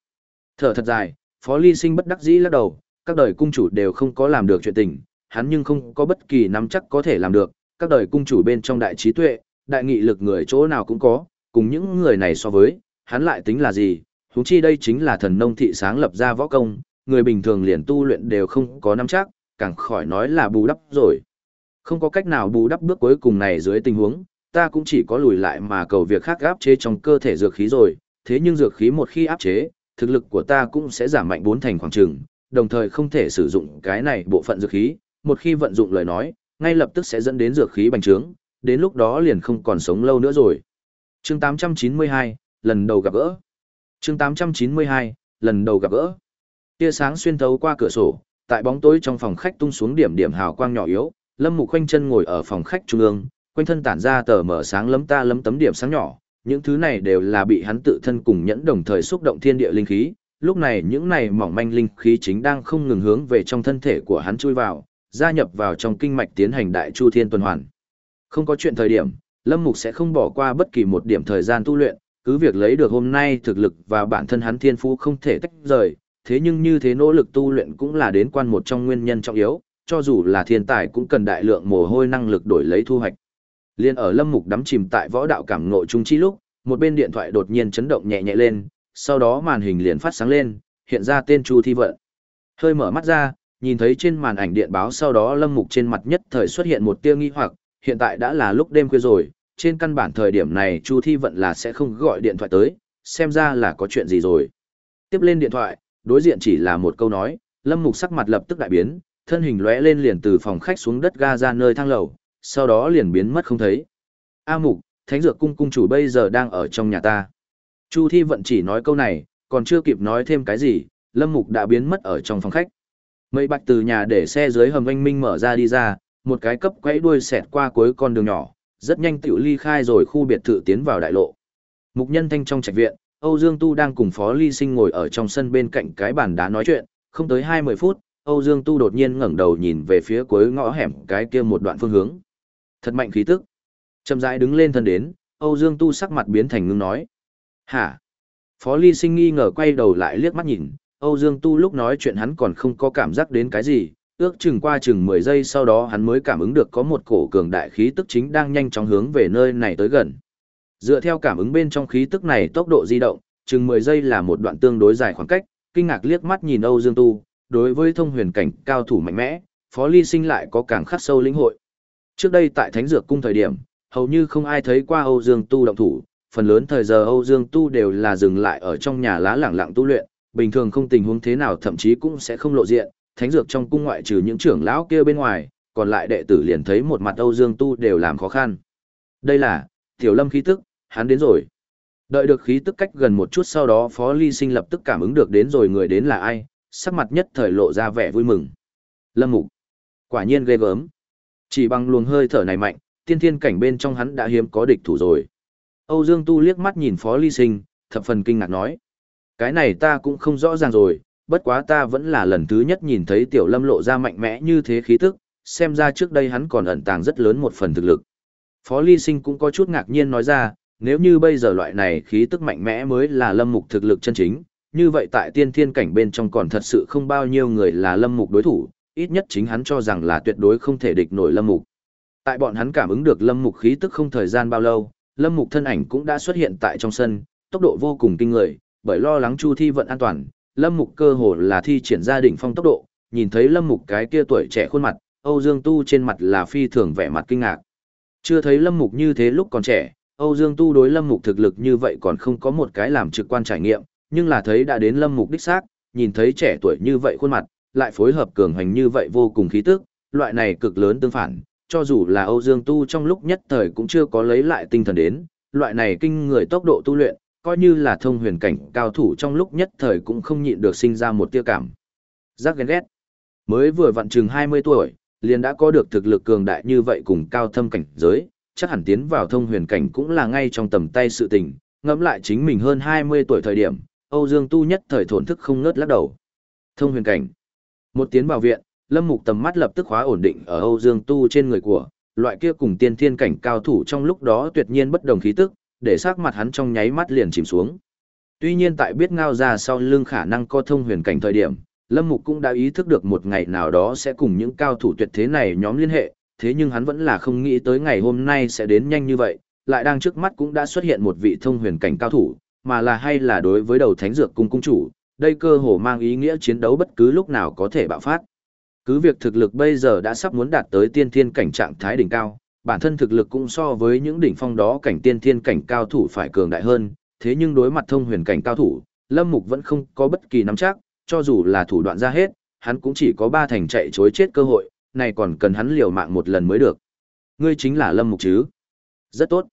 Thở thật dài, Phó Ly Sinh bất đắc dĩ lắc đầu, các đời cung chủ đều không có làm được chuyện tình, hắn nhưng không có bất kỳ nắm chắc có thể làm được, các đời cung chủ bên trong đại trí tuệ, đại nghị lực người chỗ nào cũng có, cùng những người này so với, hắn lại tính là gì, huống chi đây chính là thần nông thị sáng lập ra võ công, người bình thường liền tu luyện đều không có nắm chắc, càng khỏi nói là bù đắp rồi. Không có cách nào bù đắp bước cuối cùng này dưới tình huống, ta cũng chỉ có lùi lại mà cầu việc khác áp chế trong cơ thể dược khí rồi, thế nhưng dược khí một khi áp chế, thực lực của ta cũng sẽ giảm mạnh bốn thành khoảng trường, đồng thời không thể sử dụng cái này bộ phận dược khí, một khi vận dụng lời nói, ngay lập tức sẽ dẫn đến dược khí bành trướng, đến lúc đó liền không còn sống lâu nữa rồi chương 892, lần đầu gặp gỡ. chương 892, lần đầu gặp gỡ. Tia sáng xuyên thấu qua cửa sổ, tại bóng tối trong phòng khách tung xuống điểm điểm hào quang nhỏ yếu, Lâm Mục khoanh chân ngồi ở phòng khách trung ương, quanh thân tản ra tờ mở sáng lấm ta lấm tấm điểm sáng nhỏ, những thứ này đều là bị hắn tự thân cùng nhẫn đồng thời xúc động thiên địa linh khí, lúc này những này mỏng manh linh khí chính đang không ngừng hướng về trong thân thể của hắn chui vào, gia nhập vào trong kinh mạch tiến hành đại chu thiên tuần hoàn. Không có chuyện thời điểm, Lâm Mục sẽ không bỏ qua bất kỳ một điểm thời gian tu luyện, cứ việc lấy được hôm nay thực lực và bản thân hắn thiên phú không thể tách rời, thế nhưng như thế nỗ lực tu luyện cũng là đến quan một trong nguyên nhân trọng yếu, cho dù là thiên tài cũng cần đại lượng mồ hôi năng lực đổi lấy thu hoạch. Liên ở Lâm Mục đắm chìm tại võ đạo cảm ngộ trung chi lúc, một bên điện thoại đột nhiên chấn động nhẹ nhẹ lên, sau đó màn hình liền phát sáng lên, hiện ra tên Chu Thi Vận. Hơi mở mắt ra, nhìn thấy trên màn ảnh điện báo sau đó Lâm Mục trên mặt nhất thời xuất hiện một tia nghi hoặc, hiện tại đã là lúc đêm khuya rồi, trên căn bản thời điểm này Chu Thi Vận là sẽ không gọi điện thoại tới, xem ra là có chuyện gì rồi. Tiếp lên điện thoại, đối diện chỉ là một câu nói, Lâm Mục sắc mặt lập tức đại biến, thân hình lóe lên liền từ phòng khách xuống đất ga ra nơi thang lầu, sau đó liền biến mất không thấy. A Mục, Thánh Dược Cung cung chủ bây giờ đang ở trong nhà ta. Chu Thi Vận chỉ nói câu này, còn chưa kịp nói thêm cái gì, Lâm Mục đã biến mất ở trong phòng khách. Mây bạch từ nhà để xe dưới hầm anh minh mở ra đi ra, một cái cấp quấy đuôi xẹt qua cuối con đường nhỏ, rất nhanh tiểu ly khai rồi khu biệt thự tiến vào đại lộ. Mục nhân thanh trong trạch viện, Âu Dương Tu đang cùng Phó Ly Sinh ngồi ở trong sân bên cạnh cái bàn đá nói chuyện, không tới 20 phút, Âu Dương Tu đột nhiên ngẩng đầu nhìn về phía cuối ngõ hẻm cái kia một đoạn phương hướng. Thật mạnh khí tức. Chậm rãi đứng lên thân đến, Âu Dương Tu sắc mặt biến thành ngưng nói. Hả? Phó Ly Sinh nghi ngờ quay đầu lại liếc mắt nhìn, Âu Dương Tu lúc nói chuyện hắn còn không có cảm giác đến cái gì, ước chừng qua chừng 10 giây sau đó hắn mới cảm ứng được có một cổ cường đại khí tức chính đang nhanh chóng hướng về nơi này tới gần. Dựa theo cảm ứng bên trong khí tức này tốc độ di động, chừng 10 giây là một đoạn tương đối dài khoảng cách, kinh ngạc liếc mắt nhìn Âu Dương Tu, đối với thông huyền cảnh cao thủ mạnh mẽ, Phó Ly Sinh lại có càng khắc sâu lĩnh hội. Trước đây tại Thánh Dược Cung thời điểm, hầu như không ai thấy qua Âu Dương Tu động thủ, phần lớn thời giờ Âu Dương Tu đều là dừng lại ở trong nhà lá lẳng lặng tu luyện, bình thường không tình huống thế nào thậm chí cũng sẽ không lộ diện, thánh dược trong cung ngoại trừ những trưởng lão kia bên ngoài, còn lại đệ tử liền thấy một mặt Âu Dương Tu đều làm khó khăn. Đây là, Tiểu Lâm khí tức, hắn đến rồi. Đợi được khí tức cách gần một chút sau đó Phó Ly Sinh lập tức cảm ứng được đến rồi người đến là ai, sắc mặt nhất thời lộ ra vẻ vui mừng. Lâm Mục. Quả nhiên ghê gớm. Chỉ bằng luồng hơi thở này mạnh, tiên thiên cảnh bên trong hắn đã hiếm có địch thủ rồi. Âu Dương Tu liếc mắt nhìn Phó Ly Sinh, thập phần kinh ngạc nói. Cái này ta cũng không rõ ràng rồi, bất quá ta vẫn là lần thứ nhất nhìn thấy Tiểu Lâm lộ ra mạnh mẽ như thế khí tức, xem ra trước đây hắn còn ẩn tàng rất lớn một phần thực lực. Phó Ly Sinh cũng có chút ngạc nhiên nói ra, nếu như bây giờ loại này khí tức mạnh mẽ mới là Lâm Mục thực lực chân chính, như vậy tại tiên thiên cảnh bên trong còn thật sự không bao nhiêu người là Lâm Mục đối thủ, ít nhất chính hắn cho rằng là tuyệt đối không thể địch nổi Lâm Mục. Tại bọn hắn cảm ứng được Lâm Mục khí tức không thời gian bao lâu, Lâm Mục thân ảnh cũng đã xuất hiện tại trong sân, tốc độ vô cùng kinh người, bởi lo lắng Chu Thi vận an toàn, Lâm Mục cơ hồ là thi triển ra đỉnh phong tốc độ, nhìn thấy Lâm Mục cái kia tuổi trẻ khuôn mặt, Âu Dương Tu trên mặt là phi thường vẻ mặt kinh ngạc. Chưa thấy Lâm Mục như thế lúc còn trẻ, Âu Dương Tu đối Lâm Mục thực lực như vậy còn không có một cái làm trực quan trải nghiệm, nhưng là thấy đã đến Lâm Mục đích xác, nhìn thấy trẻ tuổi như vậy khuôn mặt, lại phối hợp cường hành như vậy vô cùng khí tức, loại này cực lớn tương phản, cho dù là Âu Dương Tu trong lúc nhất thời cũng chưa có lấy lại tinh thần đến, loại này kinh người tốc độ tu luyện, coi như là thông huyền cảnh cao thủ trong lúc nhất thời cũng không nhịn được sinh ra một tia cảm. Giác ghen ghét. Mới vừa vặn chừng 20 tuổi, liền đã có được thực lực cường đại như vậy cùng cao thâm cảnh giới, chắc hẳn tiến vào thông huyền cảnh cũng là ngay trong tầm tay sự tình, ngẫm lại chính mình hơn 20 tuổi thời điểm, Âu Dương Tu nhất thời thổn thức không ngớt lắc đầu. Thông huyền cảnh. Một tiến vào viện, Lâm Mục tầm mắt lập tức khóa ổn định ở Âu Dương Tu trên người của, loại kia cùng tiên thiên cảnh cao thủ trong lúc đó tuyệt nhiên bất đồng khí tức, để sắc mặt hắn trong nháy mắt liền chìm xuống. Tuy nhiên tại biết ngao ra sau lưng khả năng có thông huyền cảnh thời điểm, Lâm Mục cũng đã ý thức được một ngày nào đó sẽ cùng những cao thủ tuyệt thế này nhóm liên hệ, thế nhưng hắn vẫn là không nghĩ tới ngày hôm nay sẽ đến nhanh như vậy, lại đang trước mắt cũng đã xuất hiện một vị thông huyền cảnh cao thủ, mà là hay là đối với đầu thánh dược cung cung chủ, đây cơ hồ mang ý nghĩa chiến đấu bất cứ lúc nào có thể bạo phát. Cứ việc thực lực bây giờ đã sắp muốn đạt tới tiên thiên cảnh trạng thái đỉnh cao, bản thân thực lực cũng so với những đỉnh phong đó cảnh tiên thiên cảnh cao thủ phải cường đại hơn, thế nhưng đối mặt thông huyền cảnh cao thủ, Lâm Mục vẫn không có bất kỳ nắm chắc, cho dù là thủ đoạn ra hết, hắn cũng chỉ có ba thành chạy chối chết cơ hội, này còn cần hắn liều mạng một lần mới được. Ngươi chính là Lâm Mục chứ? Rất tốt.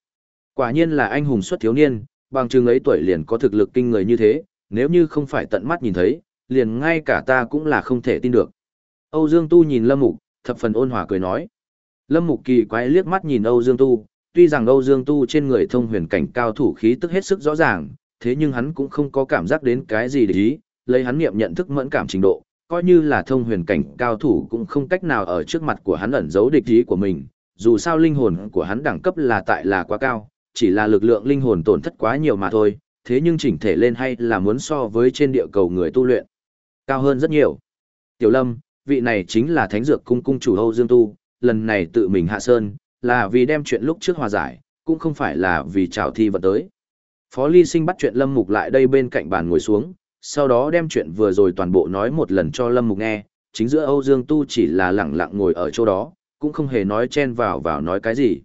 Quả nhiên là anh hùng xuất thiếu niên, bằng chừng ấy tuổi liền có thực lực kinh người như thế, nếu như không phải tận mắt nhìn thấy, liền ngay cả ta cũng là không thể tin được. Âu Dương Tu nhìn Lâm Mục, thập phần ôn hòa cười nói. Lâm Mục kỳ quái liếc mắt nhìn Âu Dương Tu, tuy rằng Âu Dương Tu trên người thông huyền cảnh cao thủ khí tức hết sức rõ ràng, thế nhưng hắn cũng không có cảm giác đến cái gì để ý, lấy hắn nghiệm nhận thức mẫn cảm trình độ, coi như là thông huyền cảnh cao thủ cũng không cách nào ở trước mặt của hắn ẩn giấu địch ý của mình, dù sao linh hồn của hắn đẳng cấp là tại là quá cao, chỉ là lực lượng linh hồn tổn thất quá nhiều mà thôi, thế nhưng chỉnh thể lên hay là muốn so với trên địa cầu người tu luyện, cao hơn rất nhiều. Tiểu Lâm, vị này chính là Thánh Dược Cung cung chủ Âu Dương Tu, lần này tự mình hạ sơn, là vì đem chuyện lúc trước hòa giải, cũng không phải là vì chào thi vật tới. Phó Ly Sinh bắt chuyện Lâm Mục lại đây bên cạnh bàn ngồi xuống, sau đó đem chuyện vừa rồi toàn bộ nói một lần cho Lâm Mục nghe, chính giữa Âu Dương Tu chỉ là lặng lặng ngồi ở chỗ đó, cũng không hề nói chen vào vào nói cái gì.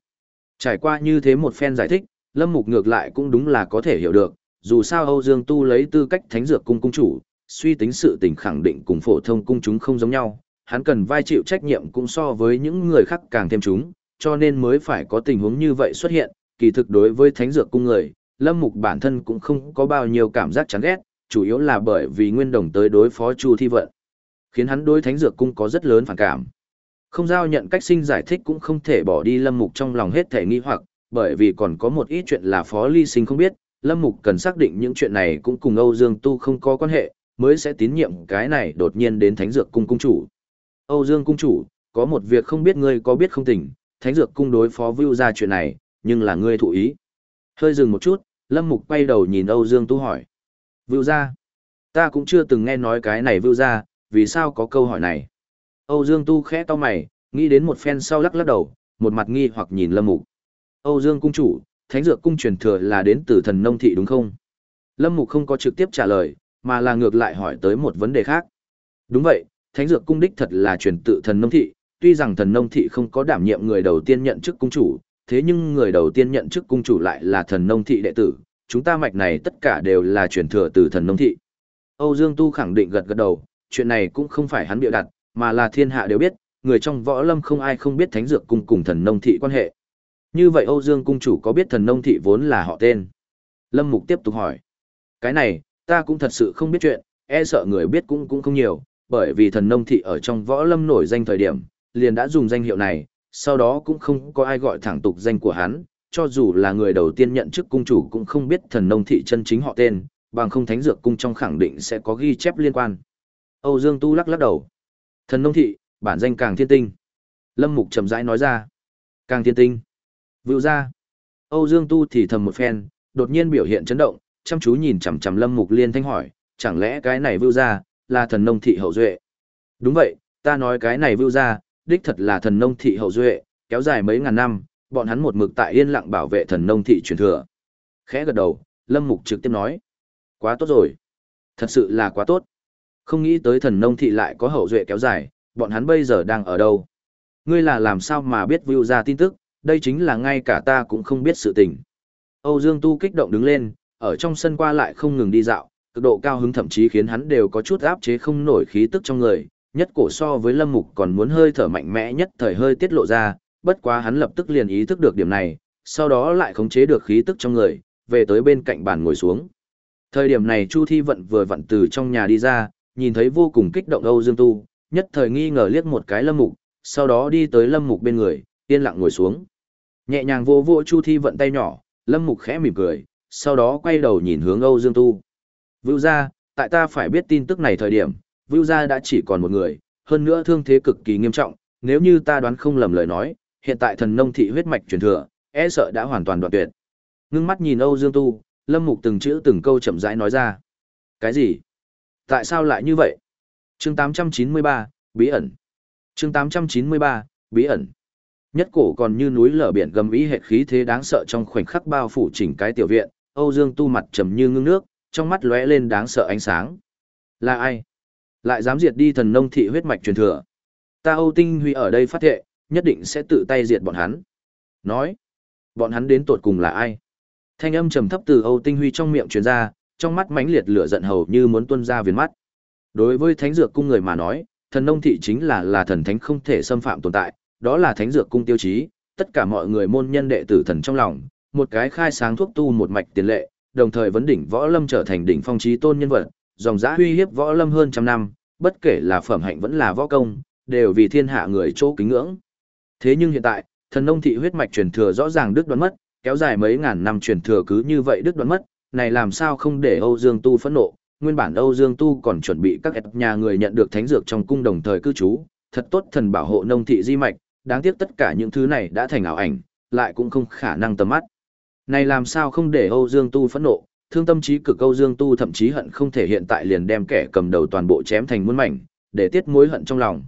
Trải qua như thế một phen giải thích, Lâm Mục ngược lại cũng đúng là có thể hiểu được, dù sao Âu Dương Tu lấy tư cách thánh dược cung cung chủ, suy tính sự tình khẳng định cùng phổ thông cung chúng không giống nhau, hắn cần vai chịu trách nhiệm cũng so với những người khác càng thêm chúng, cho nên mới phải có tình huống như vậy xuất hiện, kỳ thực đối với thánh dược cung người, Lâm Mục bản thân cũng không có bao nhiêu cảm giác chán ghét, chủ yếu là bởi vì Nguyên Đồng tới đối phó Chu Thi Vận, khiến hắn đối thánh dược cung có rất lớn phản cảm. Không giao nhận cách sinh giải thích cũng không thể bỏ đi Lâm Mục trong lòng hết thể nghi hoặc, bởi vì còn có một ít chuyện là Phó Ly Sinh không biết, Lâm Mục cần xác định những chuyện này cũng cùng Âu Dương Tu không có quan hệ, mới sẽ tín nhiệm cái này đột nhiên đến Thánh Dược Cung cung chủ. Âu Dương cung chủ, có một việc không biết ngươi có biết không tỉnh, thánh dược cung đối phó vưu ra chuyện này, nhưng là ngươi thụ ý. Hơi dừng một chút, Lâm Mục quay đầu nhìn Âu Dương Tu hỏi. Vưu gia, ta cũng chưa từng nghe nói cái này vưu gia, vì sao có câu hỏi này? Âu Dương Tu khẽ to mày, nghĩ đến một phen sau lắc lắc đầu, một mặt nghi hoặc nhìn Lâm Mục. Âu Dương cung chủ, thánh dược cung truyền thừa là đến từ thần nông thị đúng không? Lâm Mục không có trực tiếp trả lời, mà là ngược lại hỏi tới một vấn đề khác. Đúng vậy, thánh dược cung đích thật là truyền tự thần nông thị, tuy rằng thần nông thị không có đảm nhiệm người đầu tiên nhận chức cung chủ, thế nhưng người đầu tiên nhận chức cung chủ lại là thần nông thị đệ tử, chúng ta mạch này tất cả đều là truyền thừa từ thần nông thị. Âu Dương Tu khẳng định gật gật đầu, chuyện này cũng không phải hắn bịa đặt, mà là thiên hạ đều biết, người trong võ lâm không ai không biết thánh dược cung cùng thần nông thị quan hệ. Như vậy Âu Dương cung chủ có biết thần nông thị vốn là họ tên? Lâm Mục tiếp tục hỏi. Cái này, ta cũng thật sự không biết chuyện, e sợ người biết cũng cũng không nhiều, bởi vì thần nông thị ở trong võ lâm nổi danh thời điểm, liền đã dùng danh hiệu này, sau đó cũng không có ai gọi thẳng tục danh của hắn, cho dù là người đầu tiên nhận chức cung chủ cũng không biết thần nông thị chân chính họ tên, bằng không thánh dược cung trong khẳng định sẽ có ghi chép liên quan. Âu Dương Tu lắc lắc đầu. Thần nông thị, bản danh càng thiên tinh. Lâm Mục chậm rãi nói ra. Càng thiên tinh. Vựu ra. Âu Dương Tu thì thầm một phen, đột nhiên biểu hiện chấn động, chăm chú nhìn chằm chằm Lâm Mục liên thanh hỏi, chẳng lẽ cái này vưu ra, là thần nông thị hậu duệ? Đúng vậy, ta nói cái này vưu ra, đích thật là thần nông thị hậu duệ, kéo dài mấy ngàn năm, bọn hắn một mực tại yên lặng bảo vệ thần nông thị truyền thừa. Khẽ gật đầu, Lâm Mục trực tiếp nói, quá tốt rồi. Thật sự là quá tốt. Không nghĩ tới thần nông thị lại có hậu duệ kéo dài, bọn hắn bây giờ đang ở đâu? Ngươi là làm sao mà biết view ra tin tức, đây chính là ngay cả ta cũng không biết sự tình. Âu Dương Tu kích động đứng lên, ở trong sân qua lại không ngừng đi dạo, cực độ cao hứng thậm chí khiến hắn đều có chút áp chế không nổi khí tức trong người, nhất cổ so với Lâm Mục còn muốn hơi thở mạnh mẽ nhất thời hơi tiết lộ ra, bất quá hắn lập tức liền ý thức được điểm này, sau đó lại khống chế được khí tức trong người, về tới bên cạnh bàn ngồi xuống. Thời điểm này Chu Thi Vận vừa vặn từ trong nhà đi ra, nhìn thấy vô cùng kích động Âu Dương Tu, nhất thời nghi ngờ liếc một cái Lâm Mục, sau đó đi tới Lâm Mục bên người, yên lặng ngồi xuống. Nhẹ nhàng vô vô Chu Thi Vận tay nhỏ, Lâm Mục khẽ mỉm cười, sau đó quay đầu nhìn hướng Âu Dương Tu. Vưu gia, tại ta phải biết tin tức này thời điểm, Vưu gia đã chỉ còn một người, hơn nữa thương thế cực kỳ nghiêm trọng, nếu như ta đoán không lầm lời nói, hiện tại thần nông thị huyết mạch truyền thừa, e sợ đã hoàn toàn đoạn tuyệt. Ngưng mắt nhìn Âu Dương Tu, Lâm Mục từng chữ từng câu chậm rãi nói ra. Cái gì? Tại sao lại như vậy? Chương 893, bí ẩn. Chương 893, bí ẩn. Nhất cổ còn như núi lở biển gầm ý hệ khí thế đáng sợ trong khoảnh khắc bao phủ chỉnh cái tiểu viện, Âu Dương Tu mặt trầm như ngưng nước, trong mắt lóe lên đáng sợ ánh sáng. Là ai? Lại dám diệt đi thần nông thị huyết mạch truyền thừa. Ta Âu Tinh Huy ở đây phát thệ, nhất định sẽ tự tay diệt bọn hắn. Nói, bọn hắn đến tột cùng là ai? Thanh âm trầm thấp từ Âu Tinh Huy trong miệng truyền ra, trong mắt mãnh liệt lửa giận hầu như muốn tuôn ra viền mắt. Đối với thánh dược cung người mà nói, thần nông thị chính là là thần thánh không thể xâm phạm tồn tại, đó là thánh dược cung tiêu chí, tất cả mọi người môn nhân đệ tử thần trong lòng, một cái khai sáng thuốc tu một mạch tiền lệ, đồng thời vấn đỉnh võ lâm trở thành đỉnh phong trí tôn nhân vật, dòng giá huy hiếp võ lâm hơn trăm năm, bất kể là phẩm hạnh vẫn là võ công, đều vì thiên hạ người chỗ kính ngưỡng. Thế nhưng hiện tại, thần nông thị huyết mạch truyền thừa rõ ràng đứt đoạn mất, kéo dài mấy ngàn năm truyền thừa cứ như vậy đứt đoạn mất, này làm sao không để Âu Dương Tu phẫn nộ, nguyên bản Âu Dương Tu còn chuẩn bị các nhà người nhận được thánh dược trong cung đồng thời cư trú, thật tốt thần bảo hộ nông thị di mạch, đáng tiếc tất cả những thứ này đã thành ảo ảnh, lại cũng không khả năng tầm mắt. Này làm sao không để Âu Dương Tu phẫn nộ, thương tâm trí cực Âu Dương Tu thậm chí hận không thể hiện tại liền đem kẻ cầm đầu toàn bộ chém thành muôn mảnh, để tiết mối hận trong lòng.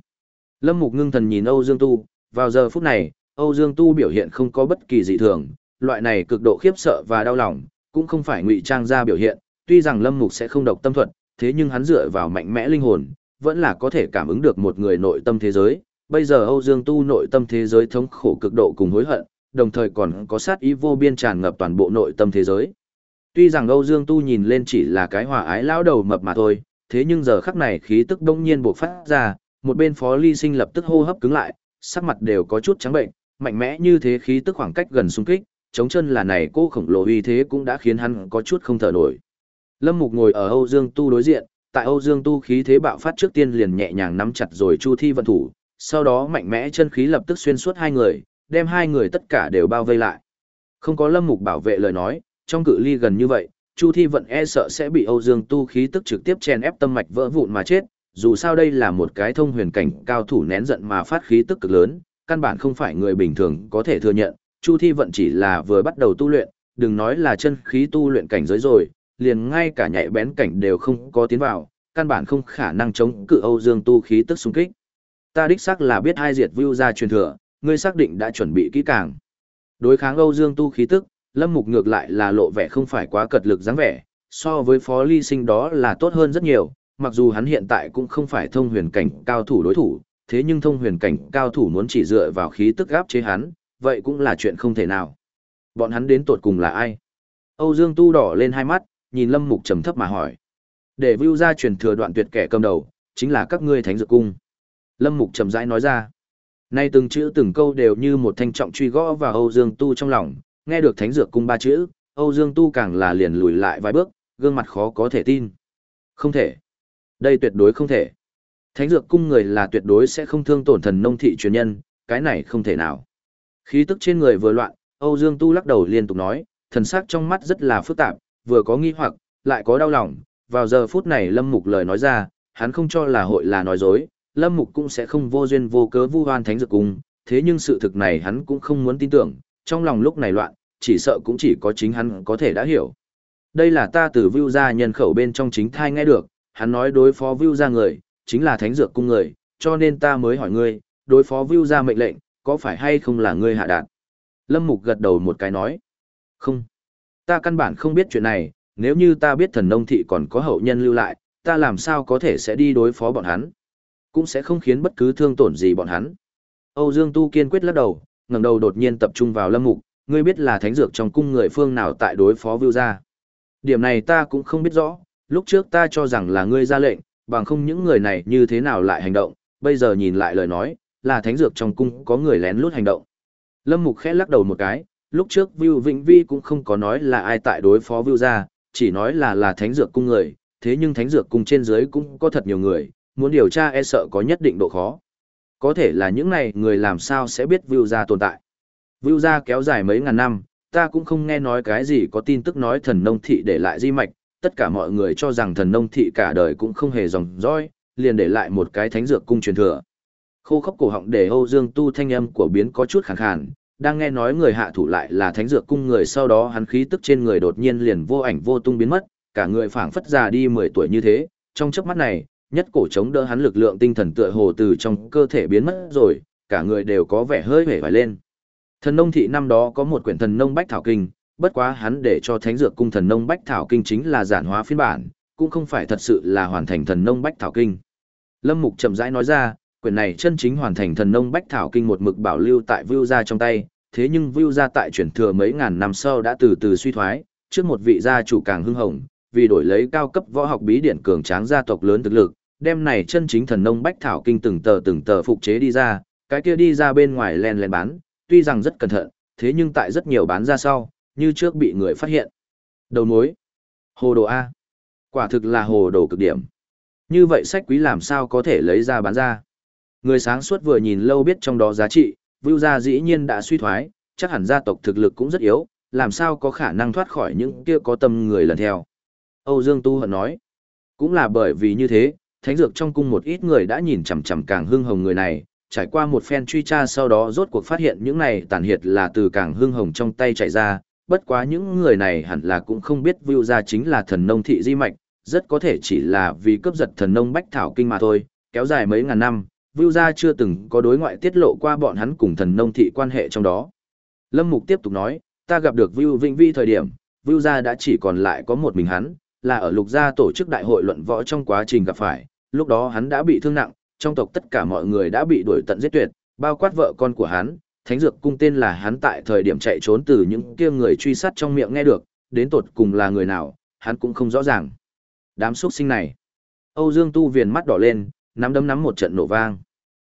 Lâm Mục ngưng thần nhìn Âu Dương Tu, vào giờ phút này, Âu Dương Tu biểu hiện không có bất kỳ dị thường, loại này cực độ khiếp sợ và đau lòng, cũng không phải ngụy trang ra biểu hiện, tuy rằng Lâm Mục sẽ không độc tâm thuật, thế nhưng hắn dựa vào mạnh mẽ linh hồn, vẫn là có thể cảm ứng được một người nội tâm thế giới. Bây giờ Âu Dương Tu nội tâm thế giới thống khổ cực độ cùng hối hận, đồng thời còn có sát ý vô biên tràn ngập toàn bộ nội tâm thế giới. Tuy rằng Âu Dương Tu nhìn lên chỉ là cái hòa ái lão đầu mập mà thôi, thế nhưng giờ khắc này khí tức đông nhiên bộc phát ra, một bên Phó Ly Sinh lập tức hô hấp cứng lại, sắc mặt đều có chút trắng bệnh, mạnh mẽ như thế khí tức khoảng cách gần xung kích, chống chân là này cô khổng lồ uy thế cũng đã khiến hắn có chút không thở nổi. Lâm Mục ngồi ở Âu Dương Tu đối diện, tại Âu Dương Tu khí thế bạo phát trước tiên liền nhẹ nhàng nắm chặt rồi Chu Thi vận thủ, sau đó mạnh mẽ chân khí lập tức xuyên suốt hai người, đem hai người tất cả đều bao vây lại. Không có Lâm Mục bảo vệ lời nói, trong cự ly gần như vậy, Chu Thi vận e sợ sẽ bị Âu Dương Tu khí tức trực tiếp chèn ép tâm mạch vỡ vụn mà chết, dù sao đây là một cái thông huyền cảnh cao thủ nén giận mà phát khí tức cực lớn, căn bản không phải người bình thường có thể thừa nhận, Chu Thi vận chỉ là vừa bắt đầu tu luyện, đừng nói là chân khí tu luyện cảnh giới rồi, liền ngay cả nhạy bén cảnh đều không có tiến vào, căn bản không khả năng chống cự Âu Dương tu khí tức xung kích. Ta đích xác là biết hai diệt view ra truyền thừa, ngươi xác định đã chuẩn bị kỹ càng. Đối kháng Âu Dương tu khí tức, Lâm Mục ngược lại là lộ vẻ không phải quá cật lực dáng vẻ, so với Phó Ly Sinh đó là tốt hơn rất nhiều, mặc dù hắn hiện tại cũng không phải thông huyền cảnh cao thủ đối thủ, thế nhưng thông huyền cảnh cao thủ muốn chỉ dựa vào khí tức áp chế hắn, vậy cũng là chuyện không thể nào. Bọn hắn đến tột cùng là ai? Âu Dương Tu đỏ lên hai mắt, nhìn Lâm Mục trầm thấp mà hỏi. Để view ra truyền thừa đoạn tuyệt kẻ cầm đầu, chính là các ngươi thánh dược cung. Lâm Mục trầm rãi nói ra. Nay từng chữ từng câu đều như một thanh trọng truy gõ vào Âu Dương Tu trong lòng, nghe được thánh dược cung ba chữ, Âu Dương Tu càng là liền lùi lại vài bước, gương mặt khó có thể tin. Không thể. Đây tuyệt đối không thể. Thánh dược cung người là tuyệt đối sẽ không thương tổn thần nông thị truyền nhân, cái này không thể nào. Khí tức trên người vừa loạn, Âu Dương Tu lắc đầu liên tục nói, thần sắc trong mắt rất là phức tạp, vừa có nghi hoặc, lại có đau lòng. Vào giờ phút này Lâm Mục lời nói ra, hắn không cho là hội là nói dối, Lâm Mục cũng sẽ không vô duyên vô cớ vu hoan thánh dược cung, thế nhưng sự thực này hắn cũng không muốn tin tưởng, trong lòng lúc này loạn, chỉ sợ cũng chỉ có chính hắn có thể đã hiểu. Đây là ta từ Vu Gia nhân khẩu bên trong chính thai nghe được, hắn nói đối phó Vu Gia người, chính là thánh dược cung người, cho nên ta mới hỏi ngươi, đối phó Vu Gia mệnh lệnh, có phải hay không là ngươi hạ đạt? Lâm Mục gật đầu một cái nói. Không. Ta căn bản không biết chuyện này, nếu như ta biết thần nông thị còn có hậu nhân lưu lại, ta làm sao có thể sẽ đi đối phó bọn hắn. Cũng sẽ không khiến bất cứ thương tổn gì bọn hắn. Âu Dương Tu kiên quyết lắc đầu, ngẩng đầu đột nhiên tập trung vào Lâm Mục, ngươi biết là thánh dược trong cung người phương nào tại đối phó Vưu gia. Điểm này ta cũng không biết rõ, lúc trước ta cho rằng là ngươi ra lệnh, bằng không những người này như thế nào lại hành động, bây giờ nhìn lại lời nói, là thánh dược trong cung có người lén lút hành động. Lâm Mục khẽ lắc đầu một cái, lúc trước Vưu Vĩnh Vi cũng không có nói là ai tại đối phó Vưu gia, chỉ nói là là thánh dược cung người, thế nhưng thánh dược cung trên dưới cũng có thật nhiều người, muốn điều tra e sợ có nhất định độ khó. Có thể là những này người làm sao sẽ biết Vưu gia tồn tại. Vưu gia kéo dài mấy ngàn năm, ta cũng không nghe nói cái gì có tin tức nói thần nông thị để lại di mạch, tất cả mọi người cho rằng thần nông thị cả đời cũng không hề dòng dõi, liền để lại một cái thánh dược cung truyền thừa. Khô khốc cổ họng để Âu Dương Tu thanh âm của biến có chút khàn khàn, đang nghe nói người hạ thủ lại là thánh dược cung người sau đó hắn khí tức trên người đột nhiên liền vô ảnh vô tung biến mất, cả người phảng phất già đi 10 tuổi như thế, trong chớp mắt này, nhất cổ chống đỡ hắn lực lượng tinh thần tựa hồ từ trong cơ thể biến mất rồi, cả người đều có vẻ hơi hể vải lên. Thần nông thị năm đó có một quyển thần nông bách thảo kinh, bất quá hắn để cho thánh dược cung thần nông bách thảo kinh chính là giản hóa phiên bản, cũng không phải thật sự là hoàn thành thần nông bách thảo kinh. Lâm Mục chậm rãi nói ra, quyển này chân chính hoàn thành thần nông bách thảo kinh một mực bảo lưu tại Vưu gia trong tay, thế nhưng Vưu gia tại chuyển thừa mấy ngàn năm sau đã từ từ suy thoái, trước một vị gia chủ càng hưng hồng, vì đổi lấy cao cấp võ học bí điển cường tráng gia tộc lớn thực lực, đem này chân chính thần nông bách thảo kinh từng tờ từng tờ phục chế đi ra, cái kia đi ra bên ngoài len len bán, tuy rằng rất cẩn thận, thế nhưng tại rất nhiều bán ra sau, như trước bị người phát hiện. Đầu mối. Hồ đồ A. Quả thực là hồ đồ cực điểm. Như vậy sách quý làm sao có thể lấy ra bán ra. Người sáng suốt vừa nhìn lâu biết trong đó giá trị, Vưu gia dĩ nhiên đã suy thoái, chắc hẳn gia tộc thực lực cũng rất yếu, làm sao có khả năng thoát khỏi những kia có tâm người lần theo. Âu Dương Tu Hận nói, cũng là bởi vì như thế, thánh dược trong cung một ít người đã nhìn chằm chằm càng hưng hồng người này, trải qua một phen truy tra sau đó rốt cuộc phát hiện những này tàn hiệt là từ càng hưng hồng trong tay chạy ra, bất quá những người này hẳn là cũng không biết Vưu gia chính là thần nông thị di mạch, rất có thể chỉ là vì cướp giật thần nông bách thảo kinh mà thôi, kéo dài mấy ngàn năm, Vưu gia chưa từng có đối ngoại tiết lộ qua bọn hắn cùng thần nông thị quan hệ trong đó. Lâm Mục tiếp tục nói, ta gặp được Vưu Vĩnh Vi thời điểm, Vưu gia đã chỉ còn lại có một mình hắn, là ở lục gia tổ chức đại hội luận võ trong quá trình gặp phải, lúc đó hắn đã bị thương nặng, trong tộc tất cả mọi người đã bị đuổi tận giết tuyệt, bao quát vợ con của hắn, thánh dược cung tên là hắn tại thời điểm chạy trốn từ những kia người truy sát trong miệng nghe được, đến tột cùng là người nào, hắn cũng không rõ ràng. Đám xuất sinh này. Âu Dương Tu viền mắt đỏ lên, nắm đấm nắm một trận nổ vang.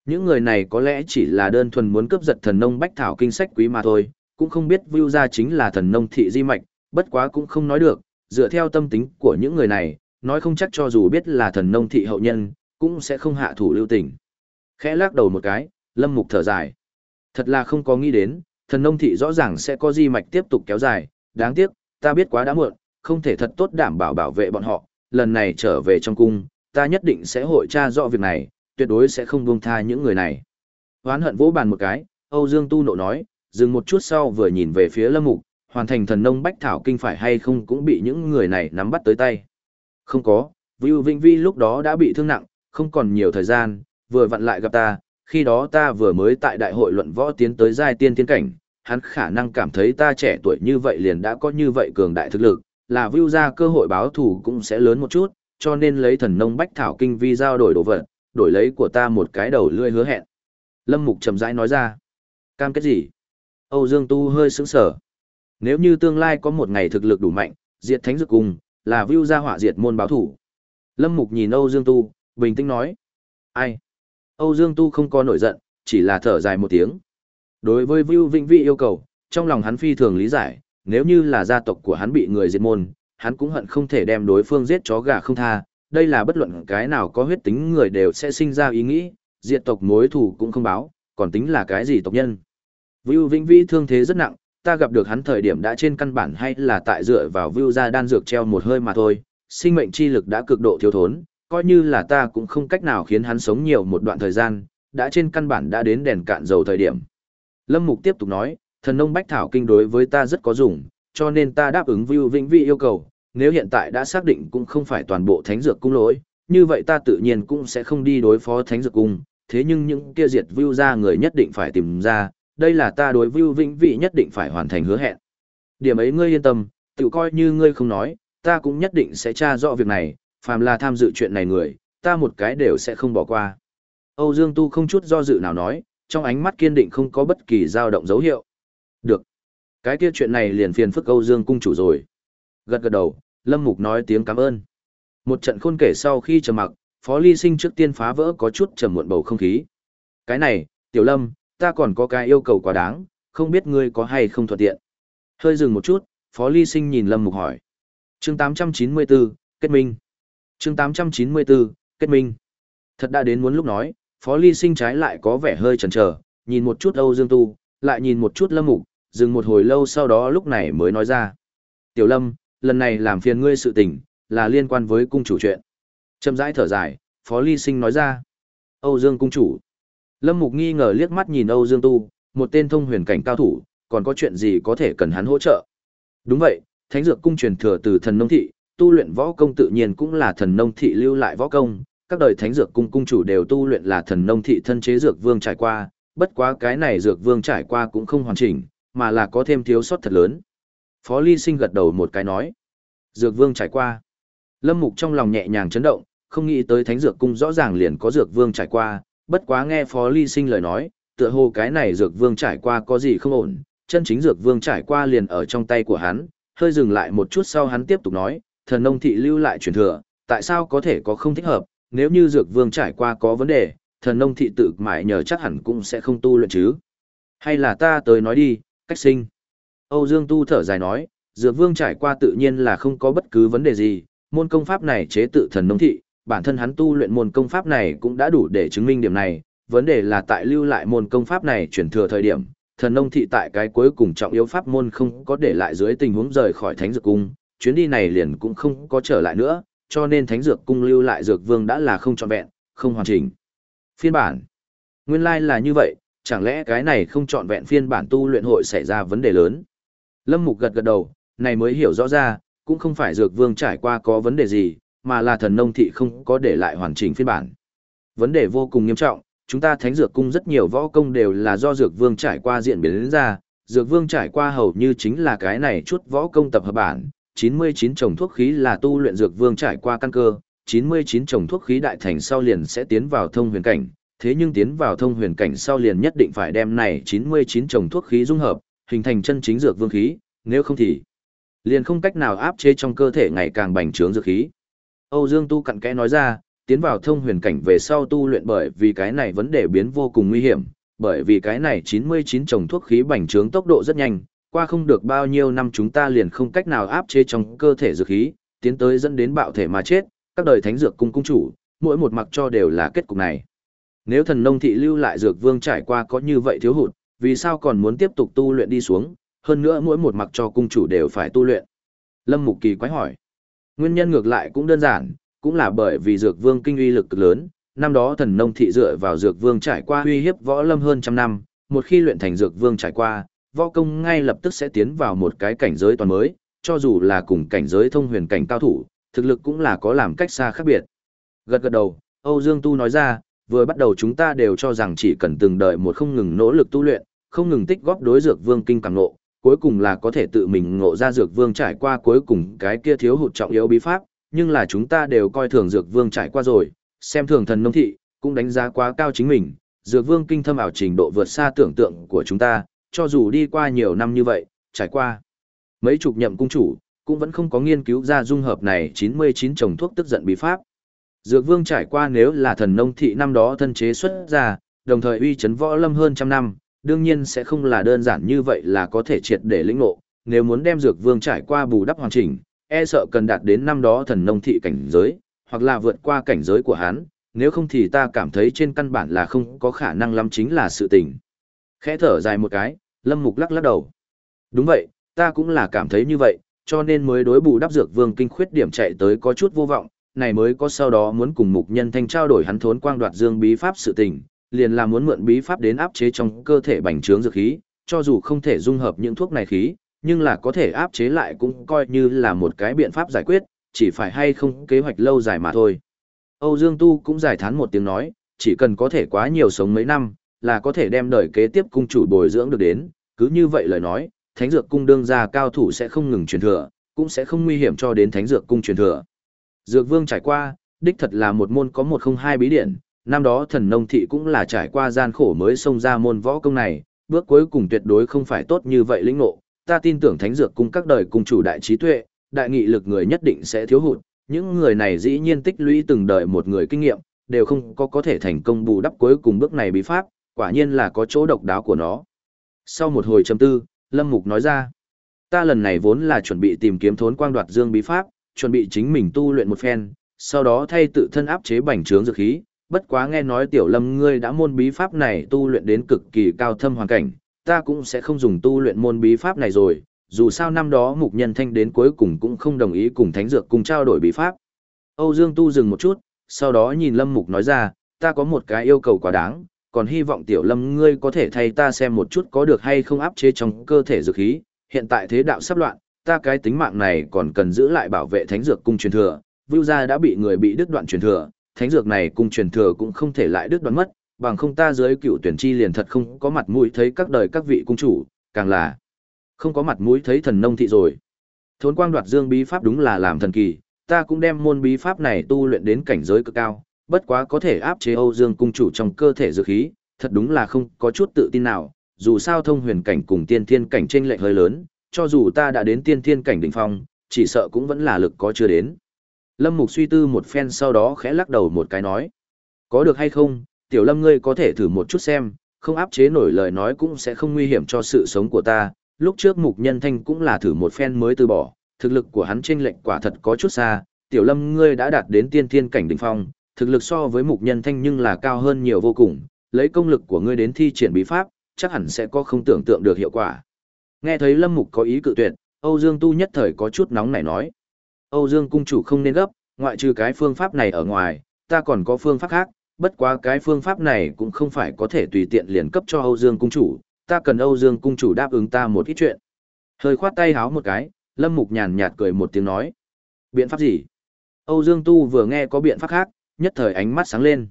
Những người này có lẽ chỉ là đơn thuần muốn cướp giật thần nông bách thảo kinh sách quý mà thôi, cũng không biết Vưu gia chính là thần nông thị di mạch, bất quá cũng không nói được, dựa theo tâm tính của những người này, nói không chắc cho dù biết là thần nông thị hậu nhân, cũng sẽ không hạ thủ lưu tình. Khẽ lắc đầu một cái, Lâm Mục thở dài. Thật là không có nghĩ đến, thần nông thị rõ ràng sẽ có di mạch tiếp tục kéo dài, đáng tiếc, ta biết quá đã muộn, không thể thật tốt đảm bảo bảo vệ bọn họ, lần này trở về trong cung, ta nhất định sẽ hội tra rõ việc này, tuyệt đối sẽ không buông tha những người này. Hoán hận vỗ bàn một cái, Âu Dương Tu nộ nói, dừng một chút sau vừa nhìn về phía Lâm Mục, hoàn thành thần nông bách thảo kinh phải hay không cũng bị những người này nắm bắt tới tay. Không có, Vưu Vinh Vi lúc đó đã bị thương nặng, không còn nhiều thời gian, vừa vặn lại gặp ta, khi đó ta vừa mới tại đại hội luận võ tiến tới giai tiên tiến cảnh, hắn khả năng cảm thấy ta trẻ tuổi như vậy liền đã có như vậy cường đại thực lực, là Vưu ra cơ hội báo thù cũng sẽ lớn một chút, cho nên lấy thần nông bách thảo kinh vi giao đổi đồ vật, đổi lấy của ta một cái đầu lươi hứa hẹn. Lâm Mục trầm rãi nói ra. Cam kết gì? Âu Dương Tu hơi sững sờ. Nếu như tương lai có một ngày thực lực đủ mạnh, diệt thánh dược cùng, là view ra hỏa diệt môn báo thủ. Lâm Mục nhìn Âu Dương Tu, bình tĩnh nói. Ai? Âu Dương Tu không có nổi giận, chỉ là thở dài một tiếng. Đối với Vưu Vĩnh Vi yêu cầu, trong lòng hắn phi thường lý giải, nếu như là gia tộc của hắn bị người diệt môn, hắn cũng hận không thể đem đối phương giết chó gà không tha, đây là bất luận cái nào có huyết tính người đều sẽ sinh ra ý nghĩ, diệt tộc mối thù cũng không báo, còn tính là cái gì tộc nhân. Vưu Vĩnh Vĩ thương thế rất nặng, ta gặp được hắn thời điểm đã trên căn bản hay là tại dựa vào Vưu ra đan dược treo một hơi mà thôi, sinh mệnh chi lực đã cực độ thiếu thốn, coi như là ta cũng không cách nào khiến hắn sống nhiều một đoạn thời gian, đã trên căn bản đã đến đèn cạn dầu thời điểm. Lâm Mục tiếp tục nói, thần nông bách thảo kinh đối với ta rất có dùng, cho nên ta đáp ứng Vưu Vĩnh Vi yêu cầu, nếu hiện tại đã xác định cũng không phải toàn bộ thánh dược cung lỗi, như vậy ta tự nhiên cũng sẽ không đi đối phó thánh dược cung, thế nhưng những kia diệt Vưu ra người nhất định phải tìm ra, đây là ta đối Vưu Vĩnh Vi nhất định phải hoàn thành hứa hẹn. Điểm ấy ngươi yên tâm, tự coi như ngươi không nói, ta cũng nhất định sẽ tra rõ việc này, phàm là tham dự chuyện này người, ta một cái đều sẽ không bỏ qua. Âu Dương Tu không chút do dự nào nói, trong ánh mắt kiên định không có bất kỳ dao động dấu hiệu. Được. Cái kia chuyện này liền phiền phức Âu Dương cung chủ rồi. Gật gật đầu, Lâm Mục nói tiếng cảm ơn. Một trận khôn kể sau khi trầm mặc, Phó Ly Sinh trước tiên phá vỡ có chút trầm muộn bầu không khí. Cái này, Tiểu Lâm, ta còn có cái yêu cầu quá đáng, không biết ngươi có hay không thuận tiện. Hơi dừng một chút, Phó Ly Sinh nhìn Lâm Mục hỏi. Chương 894, kết minh. Chương 894, kết minh. Thật đã đến muốn lúc nói, Phó Ly Sinh trái lại có vẻ hơi chần chờ, nhìn một chút Âu Dương Tu, lại nhìn một chút Lâm Mục, dừng một hồi lâu sau đó lúc này mới nói ra. Tiểu Lâm, lần này làm phiền ngươi sự tình, là liên quan với cung chủ chuyện. Châm rãi thở dài, Phó Ly Sinh nói ra. Âu Dương cung chủ. Lâm Mục nghi ngờ liếc mắt nhìn Âu Dương Tu, một tên thông huyền cảnh cao thủ, còn có chuyện gì có thể cần hắn hỗ trợ. Đúng vậy, Thánh Dược cung truyền thừa từ thần nông thị, tu luyện võ công tự nhiên cũng là thần nông thị lưu lại võ công, các đời Thánh Dược cung cung chủ đều tu luyện là thần nông thị thân chế dược vương trải qua, bất quá cái này dược vương trải qua cũng không hoàn chỉnh, mà là có thêm thiếu sót thật lớn. Phó Ly Sinh gật đầu một cái nói. Dược vương trải qua. Lâm Mục trong lòng nhẹ nhàng chấn động, không nghĩ tới thánh dược cung rõ ràng liền có dược vương trải qua, bất quá nghe Phó Ly Sinh lời nói, tựa hồ cái này dược vương trải qua có gì không ổn, chân chính dược vương trải qua liền ở trong tay của hắn, hơi dừng lại một chút sau hắn tiếp tục nói, thần nông thị lưu lại truyền thừa, tại sao có thể có không thích hợp, nếu như dược vương trải qua có vấn đề, thần nông thị tự mãi nhờ chắc hẳn cũng sẽ không tu luyện chứ. Hay là ta tới nói đi, cách sinh. Âu Dương Tu thở dài nói, dược vương trải qua tự nhiên là không có bất cứ vấn đề gì, môn công pháp này chế tự thần nông thị, bản thân hắn tu luyện môn công pháp này cũng đã đủ để chứng minh điểm này, vấn đề là tại lưu lại môn công pháp này chuyển thừa thời điểm, thần nông thị tại cái cuối cùng trọng yếu pháp môn không có để lại dưới tình huống rời khỏi thánh dược cung, chuyến đi này liền cũng không có trở lại nữa, cho nên thánh dược cung lưu lại dược vương đã là không trọn vẹn, không hoàn chỉnh. Phiên bản. Nguyên lai like là như vậy, chẳng lẽ cái này không chọn vẹn phiên bản tu luyện hội xảy ra vấn đề lớn. Lâm Mục gật gật đầu, này mới hiểu rõ ra, cũng không phải dược vương trải qua có vấn đề gì, mà là thần nông thị không có để lại hoàn chỉnh phiên bản. Vấn đề vô cùng nghiêm trọng, chúng ta thánh dược cung rất nhiều võ công đều là do dược vương trải qua diện biến đến ra, dược vương trải qua hầu như chính là cái này chút võ công tập hợp bản, 99 trồng thuốc khí là tu luyện dược vương trải qua căn cơ, 99 trồng thuốc khí đại thành sau liền sẽ tiến vào thông huyền cảnh, thế nhưng tiến vào thông huyền cảnh sau liền nhất định phải đem này 99 trồng thuốc khí dung hợp, hình thành chân chính dược vương khí, nếu không thì liền không cách nào áp chế trong cơ thể ngày càng bành trướng dược khí. Âu Dương Tu cặn kẽ nói ra, tiến vào thông huyền cảnh về sau tu luyện bởi vì cái này vấn đề biến vô cùng nguy hiểm, bởi vì cái này 99 trồng thuốc khí bành trướng tốc độ rất nhanh, qua không được bao nhiêu năm chúng ta liền không cách nào áp chế trong cơ thể dược khí, tiến tới dẫn đến bạo thể mà chết, các đời thánh dược cung cung chủ, mỗi một mặc cho đều là kết cục này. Nếu thần nông thị lưu lại dược vương trải qua có như vậy thiếu hụt, vì sao còn muốn tiếp tục tu luyện đi xuống, hơn nữa mỗi một mặc cho cung chủ đều phải tu luyện. Lâm Mục Kỳ quái hỏi. Nguyên nhân ngược lại cũng đơn giản, cũng là bởi vì dược vương kinh uy lực cực lớn, năm đó thần nông thị dựa vào dược vương trải qua uy hiếp võ lâm hơn trăm năm, một khi luyện thành dược vương trải qua, võ công ngay lập tức sẽ tiến vào một cái cảnh giới toàn mới, cho dù là cùng cảnh giới thông huyền cảnh cao thủ, thực lực cũng là có làm cách xa khác biệt. Gật gật đầu, Âu Dương Tu nói ra, vừa bắt đầu chúng ta đều cho rằng chỉ cần từng đợi một không ngừng nỗ lực tu luyện, không ngừng tích góp đối dược vương kinh càng ngộ, cuối cùng là có thể tự mình ngộ ra dược vương trải qua cuối cùng cái kia thiếu hụt trọng yếu bí pháp, nhưng là chúng ta đều coi thường dược vương trải qua rồi, xem thường thần nông thị, cũng đánh giá quá cao chính mình, dược vương kinh thâm ảo trình độ vượt xa tưởng tượng của chúng ta, cho dù đi qua nhiều năm như vậy, trải qua mấy chục nhậm cung chủ, cũng vẫn không có nghiên cứu ra dung hợp này 99 chồng thuốc tức giận bí pháp. Dược vương trải qua nếu là thần nông thị năm đó thân chế xuất ra, đồng thời uy chấn võ lâm hơn trăm năm, đương nhiên sẽ không là đơn giản như vậy là có thể triệt để lĩnh ngộ. Nếu muốn đem dược vương trải qua bù đắp hoàn chỉnh, e sợ cần đạt đến năm đó thần nông thị cảnh giới, hoặc là vượt qua cảnh giới của hắn, nếu không thì ta cảm thấy trên căn bản là không có khả năng lắm chính là sự tình. Khẽ thở dài một cái, Lâm Mục lắc lắc đầu. Đúng vậy, ta cũng là cảm thấy như vậy, cho nên mới đối bù đắp dược vương kinh khuyết điểm chạy tới có chút vô vọng, này mới có sau đó muốn cùng mục nhân thanh trao đổi hắn thốn quang đoạt dương bí pháp sự tình, liền là muốn mượn bí pháp đến áp chế trong cơ thể bành trướng dược khí, cho dù không thể dung hợp những thuốc này khí, nhưng là có thể áp chế lại cũng coi như là một cái biện pháp giải quyết, chỉ phải hay không kế hoạch lâu dài mà thôi. Âu Dương Tu cũng giải thán một tiếng nói, chỉ cần có thể quá nhiều sống mấy năm, là có thể đem đời kế tiếp cung chủ bồi dưỡng được đến, cứ như vậy lời nói, thánh dược cung đương gia cao thủ sẽ không ngừng truyền thừa, cũng sẽ không nguy hiểm cho đến thánh dược cung truyền thừa. Dược vương trải qua, đích thật là một môn có một không hai bí điển, năm đó thần nông thị cũng là trải qua gian khổ mới xông ra môn võ công này, bước cuối cùng tuyệt đối không phải tốt như vậy lĩnh ngộ. Ta tin tưởng thánh dược cung các đời cung chủ đại trí tuệ, đại nghị lực người nhất định sẽ thiếu hụt, những người này dĩ nhiên tích lũy từng đời một người kinh nghiệm, đều không có có thể thành công bù đắp cuối cùng bước này bí pháp, quả nhiên là có chỗ độc đáo của nó. Sau một hồi trầm tư, Lâm Mục nói ra, ta lần này vốn là chuẩn bị tìm kiếm thốn quang đoạt dương bí pháp, chuẩn bị chính mình tu luyện một phen, sau đó thay tự thân áp chế bành trướng dược khí, bất quá nghe nói tiểu lâm ngươi đã môn bí pháp này tu luyện đến cực kỳ cao thâm hoàn cảnh, ta cũng sẽ không dùng tu luyện môn bí pháp này rồi, dù sao năm đó mục nhân thanh đến cuối cùng cũng không đồng ý cùng thánh dược cùng trao đổi bí pháp. Âu Dương tu dừng một chút, sau đó nhìn lâm mục nói ra, ta có một cái yêu cầu quá đáng, còn hy vọng tiểu lâm ngươi có thể thay ta xem một chút có được hay không áp chế trong cơ thể dược khí, hiện tại thế đạo sắp loạn, ta cái tính mạng này còn cần giữ lại bảo vệ thánh dược cung truyền thừa, Vưu gia đã bị người bị đứt đoạn truyền thừa, thánh dược này cung truyền thừa cũng không thể lại đứt đoạn mất, bằng không ta dưới cựu tuyển chi liền thật không có mặt mũi thấy các đời các vị cung chủ, càng là không có mặt mũi thấy thần nông thị rồi. Thốn quang đoạt dương bí pháp đúng là làm thần kỳ, ta cũng đem môn bí pháp này tu luyện đến cảnh giới cực cao, bất quá có thể áp chế Âu Dương cung chủ trong cơ thể dược khí, thật đúng là không có chút tự tin nào, dù sao thông huyền cảnh cùng tiên thiên cảnh chênh lệch hơi lớn, cho dù ta đã đến tiên thiên cảnh đỉnh phong, chỉ sợ cũng vẫn là lực có chưa đến. Lâm Mục suy tư một phen sau đó khẽ lắc đầu một cái nói. Có được hay không, tiểu lâm ngươi có thể thử một chút xem, không áp chế nổi lời nói cũng sẽ không nguy hiểm cho sự sống của ta. Lúc trước mục nhân thanh cũng là thử một phen mới từ bỏ, thực lực của hắn trên lệnh quả thật có chút xa, tiểu lâm ngươi đã đạt đến tiên thiên cảnh đỉnh phong, thực lực so với mục nhân thanh nhưng là cao hơn nhiều vô cùng, lấy công lực của ngươi đến thi triển bí pháp, chắc hẳn sẽ có không tưởng tượng được hiệu quả. Nghe thấy lâm mục có ý cự tuyệt, Âu Dương Tu nhất thời có chút nóng nảy nói. Âu Dương cung chủ không nên gấp, ngoại trừ cái phương pháp này ở ngoài, ta còn có phương pháp khác, bất quá cái phương pháp này cũng không phải có thể tùy tiện liền cấp cho Âu Dương cung chủ, ta cần Âu Dương cung chủ đáp ứng ta một ít chuyện. Hơi khoát tay háo một cái, Lâm Mục nhàn nhạt cười một tiếng nói. Biện pháp gì? Âu Dương Tu vừa nghe có biện pháp khác, nhất thời ánh mắt sáng lên.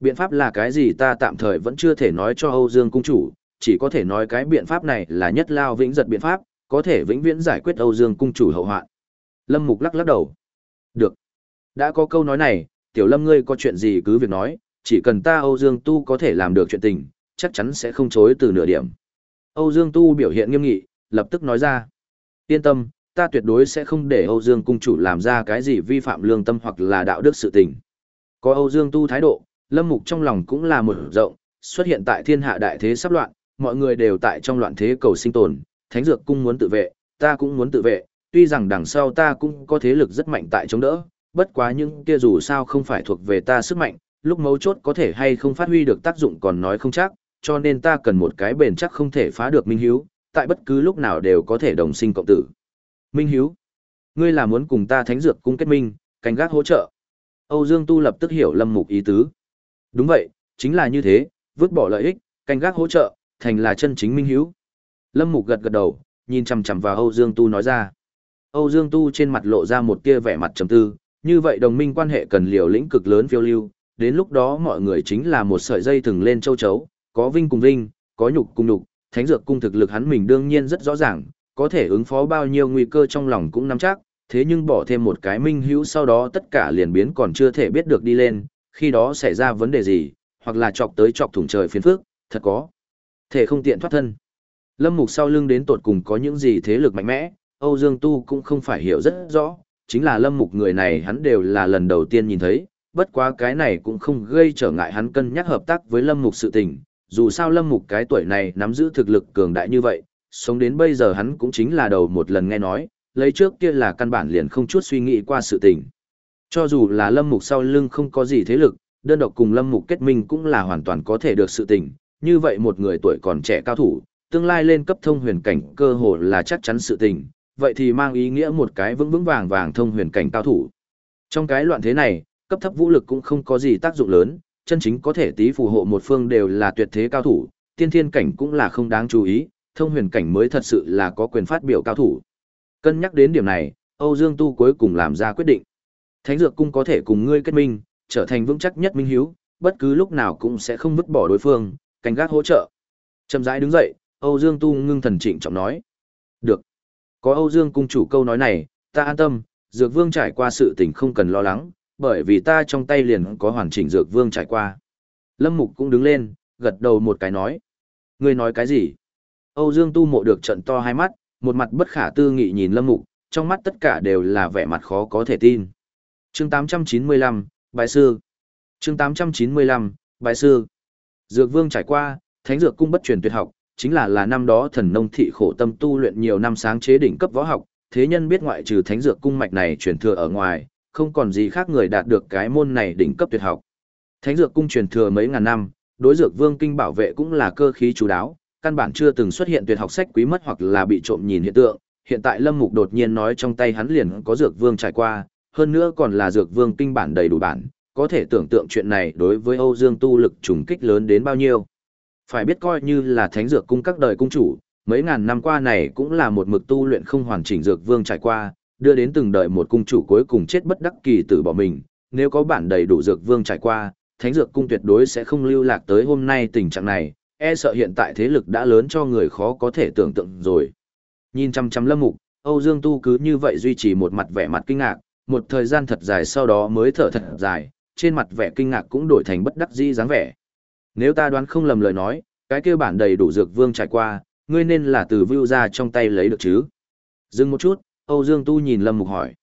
Biện pháp là cái gì ta tạm thời vẫn chưa thể nói cho Âu Dương cung chủ, chỉ có thể nói cái biện pháp này là nhất lao vĩnh giật biện pháp, có thể vĩnh viễn giải quyết Âu Dương cung chủ hậu hoạn. Lâm Mục lắc lắc đầu. Được. Đã có câu nói này, tiểu lâm ngươi có chuyện gì cứ việc nói, chỉ cần ta Âu Dương Tu có thể làm được chuyện tình, chắc chắn sẽ không chối từ nửa điểm. Âu Dương Tu biểu hiện nghiêm nghị, lập tức nói ra. Yên tâm, ta tuyệt đối sẽ không để Âu Dương cung chủ làm ra cái gì vi phạm lương tâm hoặc là đạo đức sự tình. Có Âu Dương Tu thái độ, Lâm Mục trong lòng cũng là một rộng, xuất hiện tại thiên hạ đại thế sắp loạn, mọi người đều tại trong loạn thế cầu sinh tồn, Thánh Dược cung muốn tự vệ, ta cũng muốn tự vệ, tuy rằng đằng sau ta cũng có thế lực rất mạnh tại chống đỡ, bất quá những kia dù sao không phải thuộc về ta sức mạnh, lúc mấu chốt có thể hay không phát huy được tác dụng còn nói không chắc, cho nên ta cần một cái bền chắc không thể phá được Minh Hiếu, tại bất cứ lúc nào đều có thể đồng sinh cộng tử. Minh Hiếu, ngươi là muốn cùng ta thánh dược cung kết minh, canh gác hỗ trợ. Âu Dương Tu lập tức hiểu Lâm Mục ý tứ. Đúng vậy, chính là như thế, vứt bỏ lợi ích, canh gác hỗ trợ, thành là chân chính Minh hữu. Lâm Mục gật gật đầu, nhìn chằm chằm vào Âu Dương Tu nói ra. Âu Dương Tu trên mặt lộ ra một tia vẻ mặt trầm tư, như vậy đồng minh quan hệ cần liều lĩnh cực lớn phiêu lưu, đến lúc đó mọi người chính là một sợi dây thừng lên châu chấu, có vinh cùng vinh, có nhục cùng nhục, thánh dược cung thực lực hắn mình đương nhiên rất rõ ràng, có thể ứng phó bao nhiêu nguy cơ trong lòng cũng nắm chắc, thế nhưng bỏ thêm một cái minh hữu sau đó tất cả liền biến còn chưa thể biết được đi lên, khi đó xảy ra vấn đề gì, hoặc là chọc tới chọc thủng trời phiền phước, thật có. Thể không tiện thoát thân. Lâm Mục sau lưng đến tột cùng có những gì thế lực mạnh mẽ, Âu Dương Tu cũng không phải hiểu rất rõ, chính là Lâm Mục người này hắn đều là lần đầu tiên nhìn thấy, bất quá cái này cũng không gây trở ngại hắn cân nhắc hợp tác với Lâm Mục sự tình, dù sao Lâm Mục cái tuổi này nắm giữ thực lực cường đại như vậy, sống đến bây giờ hắn cũng chính là đầu một lần nghe nói, lấy trước kia là căn bản liền không chút suy nghĩ qua sự tình. Cho dù là Lâm Mục sau lưng không có gì thế lực, đơn độc cùng Lâm Mục kết minh cũng là hoàn toàn có thể được sự tình, như vậy một người tuổi còn trẻ cao thủ, tương lai lên cấp thông huyền cảnh cơ hồ là chắc chắn sự tình, vậy thì mang ý nghĩa một cái vững vững vàng vàng thông huyền cảnh cao thủ. Trong cái loạn thế này, cấp thấp vũ lực cũng không có gì tác dụng lớn, chân chính có thể tí phù hộ một phương đều là tuyệt thế cao thủ, tiên thiên cảnh cũng là không đáng chú ý, thông huyền cảnh mới thật sự là có quyền phát biểu cao thủ. Cân nhắc đến điểm này, Âu Dương Tu cuối cùng làm ra quyết định. Thánh dược cung có thể cùng ngươi kết minh, trở thành vững chắc nhất minh hiếu, bất cứ lúc nào cũng sẽ không vứt bỏ đối phương, canh gác hỗ trợ. Chậm rãi đứng dậy, Âu Dương Tu ngưng thần trịnh trọng nói. Được. Có Âu Dương cung chủ câu nói này, ta an tâm, dược vương trải qua sự tình không cần lo lắng, bởi vì ta trong tay liền có hoàn chỉnh dược vương trải qua. Lâm Mục cũng đứng lên, gật đầu một cái nói. Ngươi nói cái gì? Âu Dương tu mộ được trận to hai mắt, một mặt bất khả tư nghị nhìn Lâm Mục, trong mắt tất cả đều là vẻ mặt khó có thể tin. Chương 895, Bài Sư Chương 895, Bài Sư Dược vương trải qua, thánh dược cung bất truyền tuyệt học, chính là là năm đó thần nông thị khổ tâm tu luyện nhiều năm sáng chế đỉnh cấp võ học, thế nhân biết ngoại trừ thánh dược cung mạch này truyền thừa ở ngoài, không còn gì khác người đạt được cái môn này đỉnh cấp tuyệt học. Thánh dược cung truyền thừa mấy ngàn năm, đối dược vương kinh bảo vệ cũng là cơ khí chú đáo, căn bản chưa từng xuất hiện tuyệt học sách quý mất hoặc là bị trộm nhìn hiện tượng. Hiện tại Lâm Mục đột nhiên nói trong tay hắn liền có dược vương trải qua, hơn nữa còn là dược vương kinh bản đầy đủ bản, có thể tưởng tượng chuyện này đối với Âu Dương tu lực trùng kích lớn đến bao nhiêu. Phải biết coi như là thánh dược cung các đời cung chủ, mấy ngàn năm qua này cũng là một mực tu luyện không hoàn chỉnh dược vương trải qua, đưa đến từng đời một cung chủ cuối cùng chết bất đắc kỳ tử bỏ mình, nếu có bản đầy đủ dược vương trải qua, thánh dược cung tuyệt đối sẽ không lưu lạc tới hôm nay tình trạng này, e sợ hiện tại thế lực đã lớn cho người khó có thể tưởng tượng rồi. Nhìn chăm chăm lâm mục, Âu Dương Tu cứ như vậy duy trì một mặt vẻ mặt kinh ngạc, một thời gian thật dài sau đó mới thở thật dài, trên mặt vẻ kinh ngạc cũng đổi thành bất đắc dĩ dáng vẻ. Nếu ta đoán không lầm lời nói, cái kia bản đầy đủ dược vương trải qua, ngươi nên là từ view ra trong tay lấy được chứ. Dừng một chút, Âu Dương Tu nhìn Lâm Mục hỏi.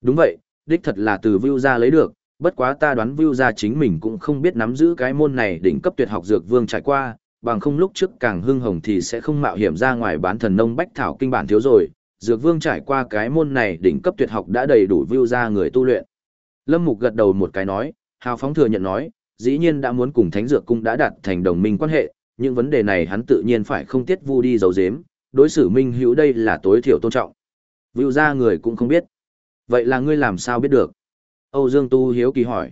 Đúng vậy, đích thật là từ view ra lấy được, bất quá ta đoán view ra chính mình cũng không biết nắm giữ cái môn này đỉnh cấp tuyệt học dược vương trải qua, bằng không lúc trước càng hưng hồng thì sẽ không mạo hiểm ra ngoài bán thần nông bách thảo kinh bản thiếu rồi, dược vương trải qua cái môn này đỉnh cấp tuyệt học đã đầy đủ view ra người tu luyện. Lâm Mục gật đầu một cái nói, hào phóng thừa nhận nói, dĩ nhiên đã muốn cùng thánh dược cung đã đạt thành đồng minh quan hệ, những vấn đề này hắn tự nhiên phải không tiết vu đi giấu giếm, đối xử minh hữu đây là tối thiểu tôn trọng. Vưu ra người cũng không biết. Vậy là ngươi làm sao biết được? Âu Dương Tu hiếu kỳ hỏi.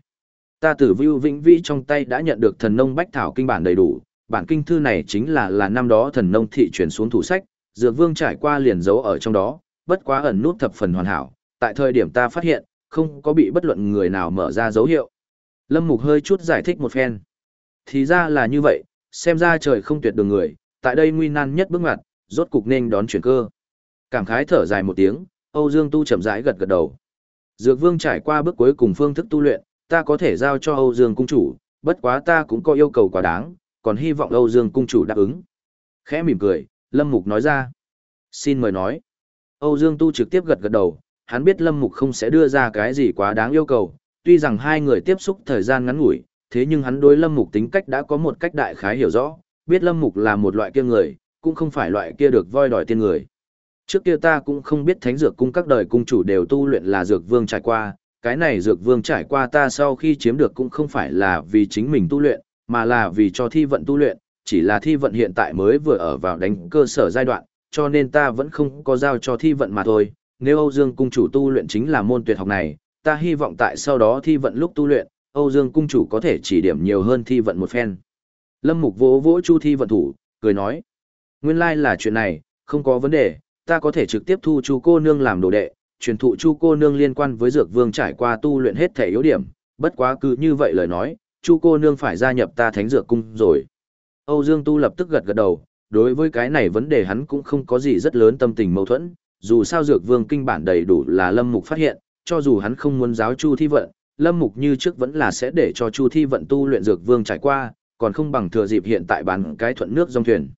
Ta từ Vưu Vĩnh Vĩ trong tay đã nhận được thần nông bách thảo kinh bản đầy đủ, bản kinh thư này chính là là năm đó thần nông thị truyền xuống thủ sách, dược vương trải qua liền giấu ở trong đó, bất quá ẩn nút thập phần hoàn hảo, tại thời điểm ta phát hiện, không có bị bất luận người nào mở ra dấu hiệu. Lâm Mục hơi chút giải thích một phen. Thì ra là như vậy, xem ra trời không tuyệt đường người, tại đây nguy nan nhất bước ngoặt, rốt cục nên đón chuyển cơ. Cảm khái thở dài một tiếng, Âu Dương Tu chậm rãi gật gật đầu. Dược Vương trải qua bước cuối cùng phương thức tu luyện, ta có thể giao cho Âu Dương cung chủ, bất quá ta cũng có yêu cầu quá đáng, còn hy vọng Âu Dương cung chủ đáp ứng. Khẽ mỉm cười, Lâm Mục nói ra. Xin mời nói. Âu Dương Tu trực tiếp gật gật đầu, hắn biết Lâm Mục không sẽ đưa ra cái gì quá đáng yêu cầu, tuy rằng hai người tiếp xúc thời gian ngắn ngủi, thế nhưng hắn đối Lâm Mục tính cách đã có một cách đại khái hiểu rõ, biết Lâm Mục là một loại kia người, cũng không phải loại kia được voi đòi tiên người. Trước kia ta cũng không biết thánh dược cung các đời cung chủ đều tu luyện là dược vương trải qua, cái này dược vương trải qua ta sau khi chiếm được cũng không phải là vì chính mình tu luyện, mà là vì cho thi vận tu luyện, chỉ là thi vận hiện tại mới vừa ở vào đánh cơ sở giai đoạn, cho nên ta vẫn không có giao cho thi vận mà thôi. Nếu Âu Dương cung chủ tu luyện chính là môn tuyệt học này, ta hy vọng tại sau đó thi vận lúc tu luyện, Âu Dương cung chủ có thể chỉ điểm nhiều hơn thi vận một phen. Lâm Mục vỗ vỗ Chu thi vận thủ, cười nói: Nguyên lai like là chuyện này, không có vấn đề, ta có thể trực tiếp thu chu cô nương làm đồ đệ, truyền thụ chu cô nương liên quan với dược vương trải qua tu luyện hết thể yếu điểm, bất quá cứ như vậy lời nói, chu cô nương phải gia nhập ta thánh dược cung rồi. Âu Dương Tu lập tức gật gật đầu, đối với cái này vấn đề hắn cũng không có gì rất lớn tâm tình mâu thuẫn, dù sao dược vương kinh bản đầy đủ là lâm mục phát hiện, cho dù hắn không muốn giáo chu thi vận, lâm mục như trước vẫn là sẽ để cho chu thi vận tu luyện dược vương trải qua, còn không bằng thừa dịp hiện tại bán cái thuận nước dòng thuyền.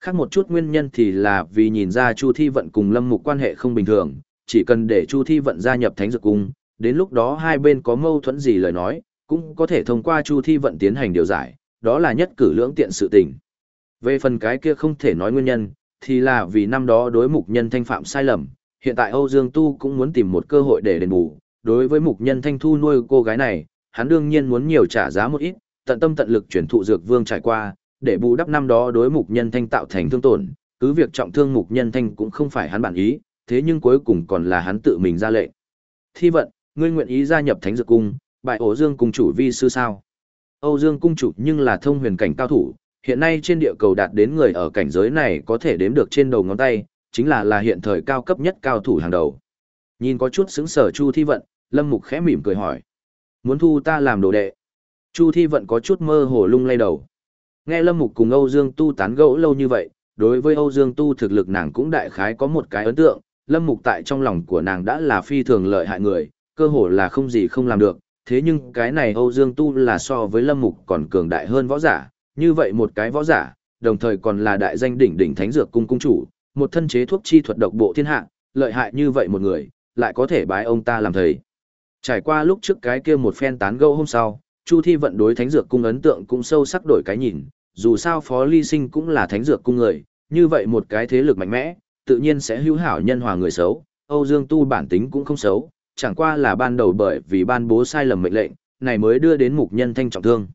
Khác một chút nguyên nhân thì là vì nhìn ra chu thi vận cùng lâm mục quan hệ không bình thường, chỉ cần để chu thi vận gia nhập thánh dược cung, đến lúc đó hai bên có mâu thuẫn gì lời nói, cũng có thể thông qua chu thi vận tiến hành điều giải, đó là nhất cử lưỡng tiện sự tình. Về phần cái kia không thể nói nguyên nhân, thì là vì năm đó đối mục nhân thanh phạm sai lầm, hiện tại Âu Dương Tu cũng muốn tìm một cơ hội để đền bù. Đối với mục nhân thanh thu nuôi cô gái này, hắn đương nhiên muốn nhiều trả giá một ít, tận tâm tận lực chuyển thụ dược vương trải qua, để bù đắp năm đó đối mục nhân thanh tạo thành thương tổn, cứ việc trọng thương mục nhân thanh cũng không phải hắn bản ý, thế nhưng cuối cùng còn là hắn tự mình ra lệnh. Thi vận, ngươi nguyện ý gia nhập thánh dược cung, bại ổ dương cung chủ vi sư sao? Âu Dương cung chủ nhưng là thông huyền cảnh cao thủ, hiện nay trên địa cầu đạt đến người ở cảnh giới này có thể đếm được trên đầu ngón tay, chính là là hiện thời cao cấp nhất cao thủ hàng đầu. Nhìn có chút xứng sở Chu Thi Vận, Lâm Mục khẽ mỉm cười hỏi. Muốn thu ta làm đồ đệ. Chu Thi Vận có chút mơ hồ lung lay đầu. Nghe Lâm Mục cùng Âu Dương Tu tán gẫu lâu như vậy, đối với Âu Dương Tu thực lực nàng cũng đại khái có một cái ấn tượng, Lâm Mục tại trong lòng của nàng đã là phi thường lợi hại người, cơ hồ là không gì không làm được, thế nhưng cái này Âu Dương Tu là so với Lâm Mục còn cường đại hơn võ giả, như vậy một cái võ giả, đồng thời còn là đại danh đỉnh đỉnh thánh dược cung cung chủ, một thân chế thuốc chi thuật độc bộ thiên hạ, lợi hại như vậy một người, lại có thể bái ông ta làm thầy. Trải qua lúc trước cái kia một phen tán gẫu hôm sau, Chu Thi vận đối thánh dược cung ấn tượng cũng sâu sắc đổi cái nhìn, dù sao Phó Ly Sinh cũng là thánh dược cung người, như vậy một cái thế lực mạnh mẽ, tự nhiên sẽ hữu hảo nhân hòa người xấu, Âu Dương Tu bản tính cũng không xấu, chẳng qua là ban đầu bởi vì ban bố sai lầm mệnh lệnh, này mới đưa đến mục nhân thanh trọng thương.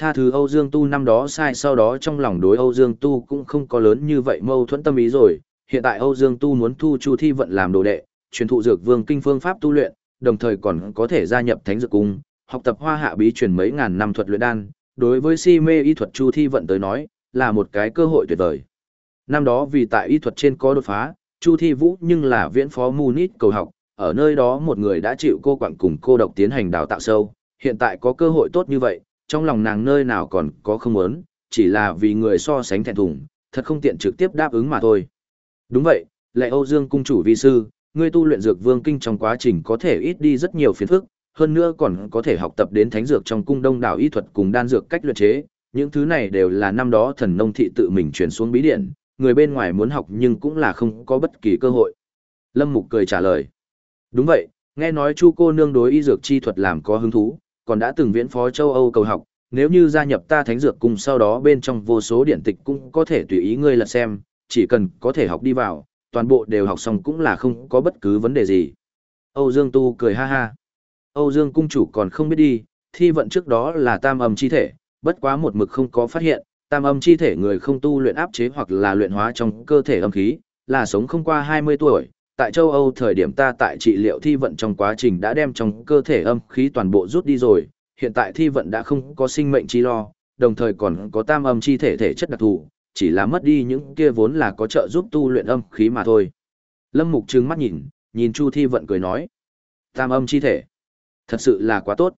Tha thứ Âu Dương Tu năm đó sai sau đó trong lòng đối Âu Dương Tu cũng không có lớn như vậy mâu thuẫn tâm ý rồi, hiện tại Âu Dương Tu muốn thu Chu Thi vận làm đồ đệ, truyền thụ dược vương kinh phương pháp tu luyện, đồng thời còn có thể gia nhập Thánh Dược Cung, học tập Hoa Hạ bí truyền mấy ngàn năm thuật luyện đan, đối với si mê y thuật Chu Thi vận tới nói, là một cái cơ hội tuyệt vời. Năm đó vì tại y thuật trên có đột phá, Chu Thi Vũ nhưng là viễn phó Munich cầu học, ở nơi đó một người đã chịu cô quảng cùng cô độc tiến hành đào tạo sâu, hiện tại có cơ hội tốt như vậy, trong lòng nàng nơi nào còn có không muốn, chỉ là vì người so sánh thẹn thùng, thật không tiện trực tiếp đáp ứng mà thôi. Đúng vậy, lệ Âu Dương cung chủ vi sư, ngươi tu luyện dược vương kinh trong quá trình có thể ít đi rất nhiều phiền phức, hơn nữa còn có thể học tập đến thánh dược trong cung đông đảo y thuật cùng đan dược cách luyện chế, những thứ này đều là năm đó thần nông thị tự mình truyền xuống bí điển, người bên ngoài muốn học nhưng cũng là không có bất kỳ cơ hội. Lâm Mục cười trả lời. Đúng vậy, nghe nói Chu cô nương đối y dược chi thuật làm có hứng thú, còn đã từng viễn phó châu Âu cầu học, nếu như gia nhập ta thánh dược cùng sau đó bên trong vô số điển tịch cũng có thể tùy ý ngươi là xem, chỉ cần có thể học đi vào, toàn bộ đều học xong cũng là không có bất cứ vấn đề gì. Âu Dương Tu cười ha ha. Âu Dương cung chủ còn không biết đi, thi vận trước đó là tam âm chi thể, bất quá một mực không có phát hiện, tam âm chi thể người không tu luyện áp chế hoặc là luyện hóa trong cơ thể âm khí, là sống không qua 20 tuổi, tại châu Âu thời điểm ta tại trị liệu thi vận trong quá trình đã đem trong cơ thể âm khí toàn bộ rút đi rồi, hiện tại thi vận đã không có sinh mệnh chi lo, đồng thời còn có tam âm chi thể thể chất đặc thù, chỉ là mất đi những kia vốn là có trợ giúp tu luyện âm khí mà thôi. Lâm Mục trừng mắt nhìn, nhìn Chu Thi vận cười nói, tam âm chi thể, thật sự là quá tốt.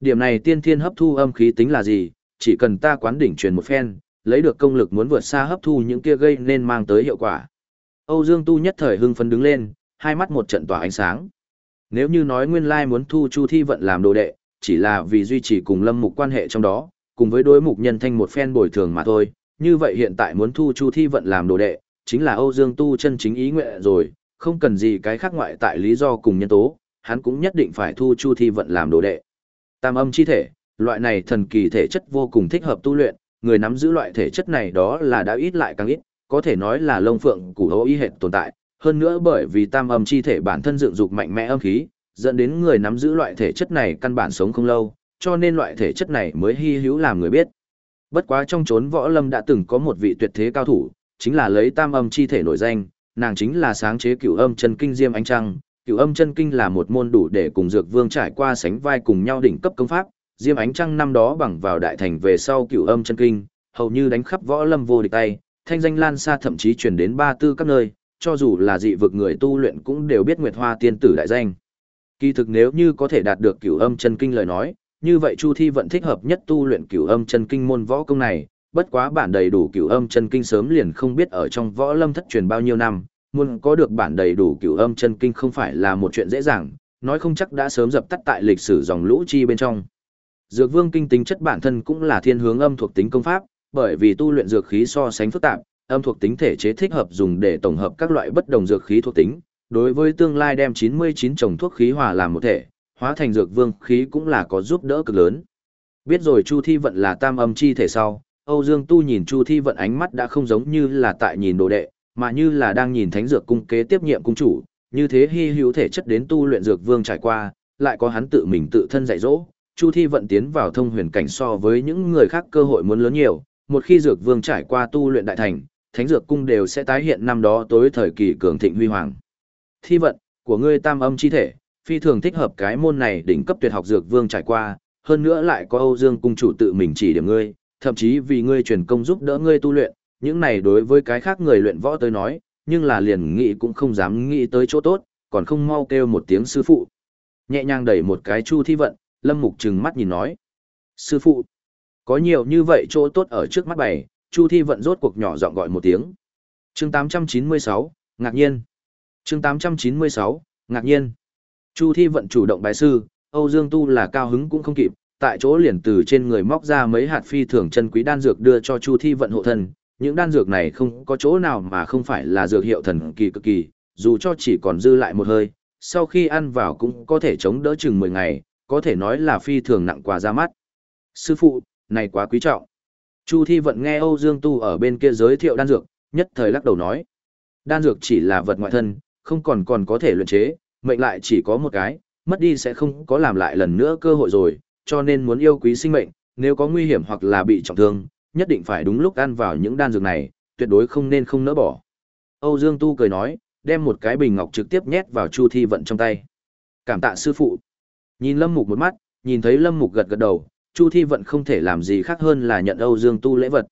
Điểm này tiên thiên hấp thu âm khí tính là gì, chỉ cần ta quán đỉnh truyền một phen, lấy được công lực muốn vượt xa hấp thu những kia gây nên mang tới hiệu quả. Âu Dương Tu nhất thời hưng phấn đứng lên, hai mắt một trận tỏa ánh sáng. Nếu như nói nguyên lai muốn thu Chu Thi vận làm đồ đệ, chỉ là vì duy trì cùng Lâm Mục quan hệ trong đó, cùng với đối mục nhân thanh một phen bồi thường mà thôi, như vậy hiện tại muốn thu Chu Thi vận làm đồ đệ, chính là Âu Dương Tu chân chính ý nguyện rồi, không cần gì cái khác ngoại tại lý do cùng nhân tố, hắn cũng nhất định phải thu Chu Thi vận làm đồ đệ. Tam âm chi thể, loại này thần kỳ thể chất vô cùng thích hợp tu luyện, người nắm giữ loại thể chất này đó là đã ít lại càng ít, có thể nói là lông phượng củ hấu y hệt tồn tại, hơn nữa bởi vì tam âm chi thể bản thân dựng dục mạnh mẽ âm khí, dẫn đến người nắm giữ loại thể chất này căn bản sống không lâu, cho nên loại thể chất này mới hy hữu làm người biết. Bất quá trong chốn võ lâm đã từng có một vị tuyệt thế cao thủ, chính là lấy tam âm chi thể nổi danh, nàng chính là sáng chế cửu âm chân kinh diêm ánh trăng. Cửu âm chân kinh là một môn đủ để cùng dược vương trải qua sánh vai cùng nhau đỉnh cấp công pháp, diêm ánh trăng năm đó bằng vào đại thành về sau cửu âm chân kinh, hầu như đánh khắp võ lâm vô địch tay, thanh danh lan xa thậm chí truyền đến ba tư các nơi, cho dù là dị vực người tu luyện cũng đều biết Nguyệt Hoa tiên tử đại danh. Kỳ thực nếu như có thể đạt được cửu âm chân kinh lời nói, như vậy Chu Thi vẫn thích hợp nhất tu luyện cửu âm chân kinh môn võ công này, bất quá bản đầy đủ cửu âm chân kinh sớm liền không biết ở trong võ lâm thất truyền bao nhiêu năm, muốn có được bản đầy đủ cửu âm chân kinh không phải là một chuyện dễ dàng, nói không chắc đã sớm dập tắt tại lịch sử dòng lũ chi bên trong. Dược Vương kinh tính chất bản thân cũng là thiên hướng âm thuộc tính công pháp, bởi vì tu luyện dược khí so sánh phức tạp, âm thuộc tính thể chế thích hợp dùng để tổng hợp các loại bất đồng dược khí thuộc tính. Đối với tương lai đem 99 chồng thuốc khí hòa làm một thể, hóa thành dược vương khí cũng là có giúp đỡ cực lớn. Biết rồi Chu Thi vận là tam âm chi thể sau, Âu Dương Tu nhìn Chu Thi vận ánh mắt đã không giống như là tại nhìn đồ đệ, mà như là đang nhìn thánh dược cung kế tiếp nhiệm cung chủ, như thế hy hữu thể chất đến tu luyện dược vương trải qua, lại có hắn tự mình tự thân dạy dỗ, Chu Thi vận tiến vào thông huyền cảnh so với những người khác cơ hội muốn lớn nhiều, một khi dược vương trải qua tu luyện đại thành, thánh dược cung đều sẽ tái hiện năm đó tối thời kỳ cường thịnh huy hoàng. Thi vận của ngươi tam âm chi thể, phi thường thích hợp cái môn này đỉnh cấp tuyệt học dược vương trải qua, hơn nữa lại có Âu Dương cung chủ tự mình chỉ điểm ngươi, thậm chí vì ngươi truyền công giúp đỡ ngươi tu luyện, những này đối với cái khác người luyện võ tới nói, nhưng là liền nghĩ cũng không dám nghĩ tới chỗ tốt, còn không mau kêu một tiếng sư phụ. Nhẹ nhàng đẩy một cái Chu Thi vận, Lâm Mục trừng mắt nhìn nói: "Sư phụ, có nhiều như vậy chỗ tốt ở trước mắt bày." Chu Thi vận rốt cuộc nhỏ giọng gọi một tiếng. Chương 896, ngạc nhiên. Chương 896, ngạc nhiên. Chu Thi vận chủ động bài sư, Âu Dương Tu là cao hứng cũng không kịp, tại chỗ liền từ trên người móc ra mấy hạt phi thường chân quý đan dược đưa cho Chu Thi vận hộ thân. Những đan dược này không có chỗ nào mà không phải là dược hiệu thần kỳ cực kỳ, dù cho chỉ còn dư lại một hơi, sau khi ăn vào cũng có thể chống đỡ chừng 10 ngày, có thể nói là phi thường nặng quà ra mắt. Sư phụ, này quá quý trọng. Chu Thi vận nghe Âu Dương Tu ở bên kia giới thiệu đan dược, nhất thời lắc đầu nói. Đan dược chỉ là vật ngoại thân, không còn còn có thể luyện chế, mệnh lại chỉ có một cái, mất đi sẽ không có làm lại lần nữa cơ hội rồi, cho nên muốn yêu quý sinh mệnh, nếu có nguy hiểm hoặc là bị trọng thương, nhất định phải đúng lúc ăn vào những đan dược này, tuyệt đối không nên không nỡ bỏ. Âu Dương Tu cười nói, đem một cái bình ngọc trực tiếp nhét vào Chu Thi vận trong tay. Cảm tạ sư phụ. Nhìn Lâm Mục một mắt, nhìn thấy Lâm Mục gật gật đầu, Chu Thi vận không thể làm gì khác hơn là nhận Âu Dương Tu lễ vật.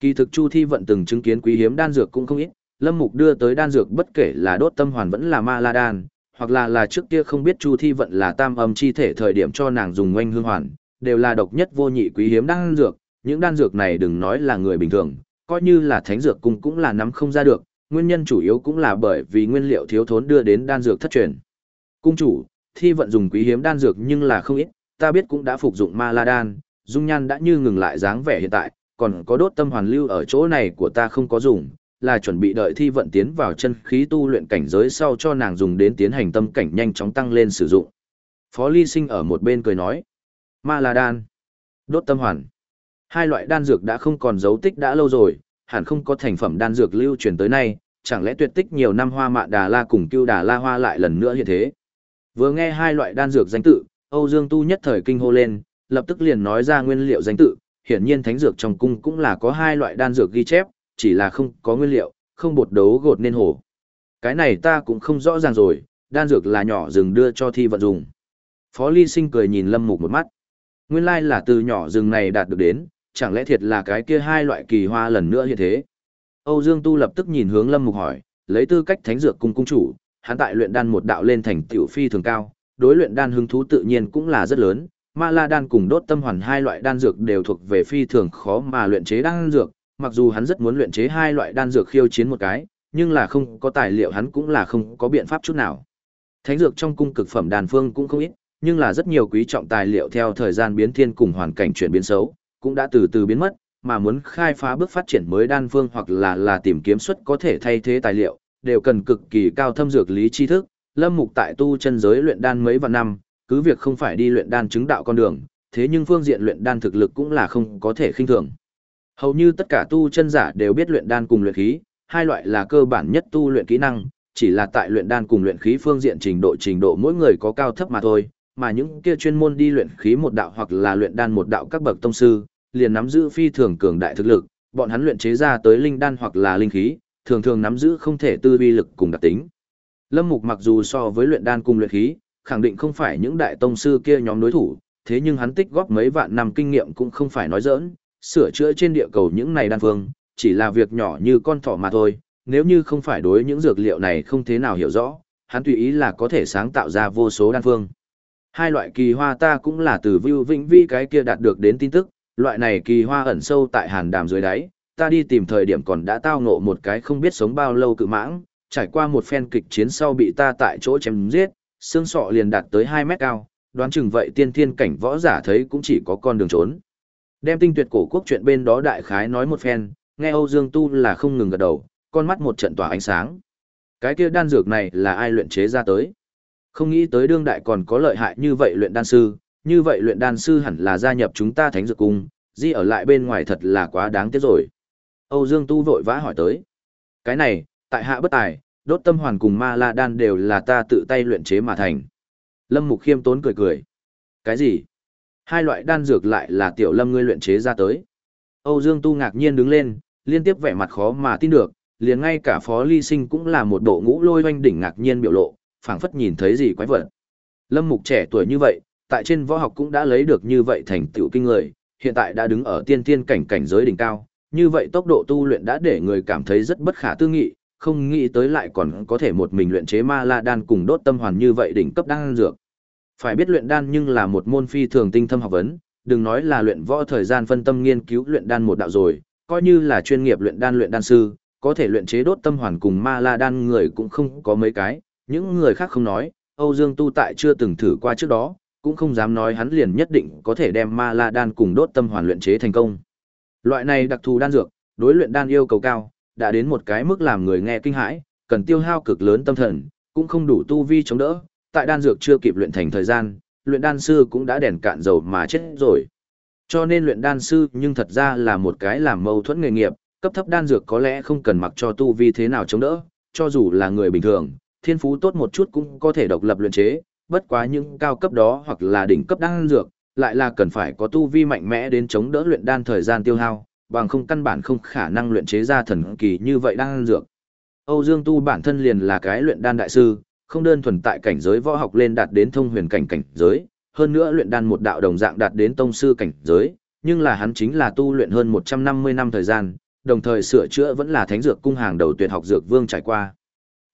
Kỳ thực Chu Thi vận từng chứng kiến quý hiếm đan dược cũng không ít, Lâm Mục đưa tới đan dược bất kể là đốt tâm hoàn vẫn là ma la đan, hoặc là là trước kia không biết Chu Thi vận là tam âm chi thể thời điểm cho nàng dùng ngoanh hương hoàn, đều là độc nhất vô nhị quý hiếm đan dược, những đan dược này đừng nói là người bình thường, coi như là thánh dược cung cũng là nắm không ra được, nguyên nhân chủ yếu cũng là bởi vì nguyên liệu thiếu thốn đưa đến đan dược thất truyền. Cung chủ, Thi vận dùng quý hiếm đan dược nhưng là không ít, ta biết cũng đã phục dụng ma la đan, dung nhan đã như ngừng lại dáng vẻ hiện tại, còn có đốt tâm hoàn lưu ở chỗ này của ta không có dùng, là chuẩn bị đợi thi vận tiến vào chân khí tu luyện cảnh giới sau cho nàng dùng đến tiến hành tâm cảnh nhanh chóng tăng lên sử dụng. Phó Ly Sinh ở một bên cười nói, ma la đan, đốt tâm hoàn. Hai loại đan dược đã không còn dấu tích đã lâu rồi, hẳn không có thành phẩm đan dược lưu truyền tới nay, chẳng lẽ tuyệt tích nhiều năm hoa mạ đà la cùng cưu đà la hoa lại lần nữa như thế. Vừa nghe hai loại đan dược danh tự, Âu Dương Tu nhất thời kinh hô lên, lập tức liền nói ra nguyên liệu danh tự, hiển nhiên thánh dược trong cung cũng là có hai loại đan dược ghi chép, chỉ là không có nguyên liệu, không bột đấu gột nên hổ. Cái này ta cũng không rõ ràng rồi, đan dược là nhỏ rừng đưa cho thi vận dùng. Phó Ly Sinh cười nhìn Lâm Mục một mắt. Nguyên lai là từ nhỏ rừng này đạt được đến, chẳng lẽ thiệt là cái kia hai loại kỳ hoa lần nữa như thế. Âu Dương Tu lập tức nhìn hướng Lâm Mục hỏi, lấy tư cách thánh dược cung cung chủ, hắn tại luyện đan một đạo lên thành tiểu phi thường cao, đối luyện đan hứng thú tự nhiên cũng là rất lớn. Ma La đan cùng đốt tâm hoàn hai loại đan dược đều thuộc về phi thường khó mà luyện chế đan dược, mặc dù hắn rất muốn luyện chế hai loại đan dược khiêu chiến một cái, nhưng là không có tài liệu hắn cũng là không có biện pháp chút nào. Thánh dược trong cung cực phẩm đan phương cũng không ít, nhưng là rất nhiều quý trọng tài liệu theo thời gian biến thiên cùng hoàn cảnh chuyển biến xấu, cũng đã từ từ biến mất, mà muốn khai phá bước phát triển mới đan phương hoặc là là tìm kiếm xuất có thể thay thế tài liệu, đều cần cực kỳ cao thâm dược lý tri thức, Lâm Mục tại tu chân giới luyện đan mấy vạn năm, cứ việc không phải đi luyện đan chứng đạo con đường, thế nhưng phương diện luyện đan thực lực cũng là không có thể khinh thường. Hầu như tất cả tu chân giả đều biết luyện đan cùng luyện khí, hai loại là cơ bản nhất tu luyện kỹ năng, chỉ là tại luyện đan cùng luyện khí phương diện trình độ trình độ mỗi người có cao thấp mà thôi, mà những kia chuyên môn đi luyện khí một đạo hoặc là luyện đan một đạo các bậc tông sư, liền nắm giữ phi thường cường đại thực lực, bọn hắn luyện chế ra tới linh đan hoặc là linh khí, thường thường nắm giữ không thể tư vi lực cùng đặc tính. Lâm Mục mặc dù so với luyện đan cùng luyện khí, khẳng định không phải những đại tông sư kia nhóm đối thủ, thế nhưng hắn tích góp mấy vạn năm kinh nghiệm cũng không phải nói giỡn, sửa chữa trên địa cầu những này đan phương, chỉ là việc nhỏ như con thỏ mà thôi, nếu như không phải đối những dược liệu này không thế nào hiểu rõ, hắn tùy ý là có thể sáng tạo ra vô số đan phương. Hai loại kỳ hoa ta cũng là từ Vưu Vĩnh Vi cái kia đạt được đến tin tức, loại này kỳ hoa ẩn sâu tại hàn đàm dưới đáy, ta đi tìm thời điểm còn đã tao ngộ một cái không biết sống bao lâu cự mãng, trải qua một phen kịch chiến sau bị ta tại chỗ chém giết, xương sọ liền đạt tới 2 mét cao, đoán chừng vậy tiên thiên cảnh võ giả thấy cũng chỉ có con đường trốn. Đem tinh tuyệt cổ quốc chuyện bên đó đại khái nói một phen, nghe Âu Dương Tu là không ngừng gật đầu, con mắt một trận tỏa ánh sáng. Cái kia đan dược này là ai luyện chế ra tới? Không nghĩ tới đương đại còn có lợi hại như vậy luyện đan sư, như vậy luyện đan sư hẳn là gia nhập chúng ta thánh dược cung, di ở lại bên ngoài thật là quá đáng tiếc rồi. Âu Dương Tu vội vã hỏi tới. Cái này, tại hạ bất tài, đốt tâm hoàn cùng ma la đan đều là ta tự tay luyện chế mà thành. Lâm Mục khiêm tốn cười cười. Cái gì? Hai loại đan dược lại là tiểu lâm ngươi luyện chế ra tới. Âu Dương Tu ngạc nhiên đứng lên, liên tiếp vẻ mặt khó mà tin được, liền ngay cả Phó Ly Sinh cũng là một bộ ngũ lôi oanh đỉnh ngạc nhiên biểu lộ, phảng phất nhìn thấy gì quái vật. Lâm Mục trẻ tuổi như vậy, tại trên võ học cũng đã lấy được như vậy thành tựu kinh người, hiện tại đã đứng ở tiên tiên cảnh cảnh giới đỉnh cao, như vậy tốc độ tu luyện đã để người cảm thấy rất bất khả tư nghị, không nghĩ tới lại còn có thể một mình luyện chế ma la đan cùng đốt tâm hoàn như vậy đỉnh cấp đan dược. Phải biết luyện đan nhưng là một môn phi thường tinh thâm học vấn, đừng nói là luyện võ thời gian phân tâm nghiên cứu luyện đan một đạo rồi, coi như là chuyên nghiệp luyện đan luyện đan sư, có thể luyện chế đốt tâm hoàn cùng ma la đan người cũng không có mấy cái, những người khác không nói, Âu Dương Tu tại chưa từng thử qua trước đó, cũng không dám nói hắn liền nhất định có thể đem ma la đan cùng đốt tâm hoàn luyện chế thành công. Loại này đặc thù đan dược, đối luyện đan yêu cầu cao, đã đến một cái mức làm người nghe kinh hãi, cần tiêu hao cực lớn tâm thần, cũng không đủ tu vi chống đỡ, tại đan dược chưa kịp luyện thành thời gian, luyện đan sư cũng đã đèn cạn dầu mà chết rồi. Cho nên luyện đan sư nhưng thật ra là một cái làm mâu thuẫn nghề nghiệp, cấp thấp đan dược có lẽ không cần mặc cho tu vi thế nào chống đỡ, cho dù là người bình thường, thiên phú tốt một chút cũng có thể độc lập luyện chế, bất quá những cao cấp đó hoặc là đỉnh cấp đan dược, lại là cần phải có tu vi mạnh mẽ đến chống đỡ luyện đan thời gian tiêu hao, bằng không căn bản không khả năng luyện chế ra thần kỳ như vậy đan dược. Âu Dương Tu bản thân liền là cái luyện đan đại sư, không đơn thuần tại cảnh giới võ học lên đạt đến thông huyền cảnh cảnh giới, hơn nữa luyện đan một đạo đồng dạng đạt đến tông sư cảnh giới, nhưng là hắn chính là tu luyện hơn 150 năm thời gian, đồng thời sửa chữa vẫn là thánh dược cung hàng đầu tuyệt học dược vương trải qua.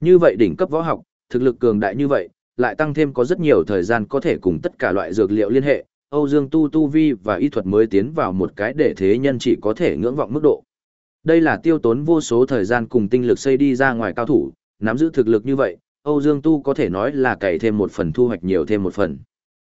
Như vậy đỉnh cấp võ học, thực lực cường đại như vậy, lại tăng thêm có rất nhiều thời gian có thể cùng tất cả loại dược liệu liên hệ, Âu Dương Tu Tu Vi và y thuật mới tiến vào một cái để thế nhân chỉ có thể ngưỡng vọng mức độ. Đây là tiêu tốn vô số thời gian cùng tinh lực xây đi ra ngoài cao thủ, nắm giữ thực lực như vậy, Âu Dương Tu có thể nói là cày thêm một phần thu hoạch nhiều thêm một phần.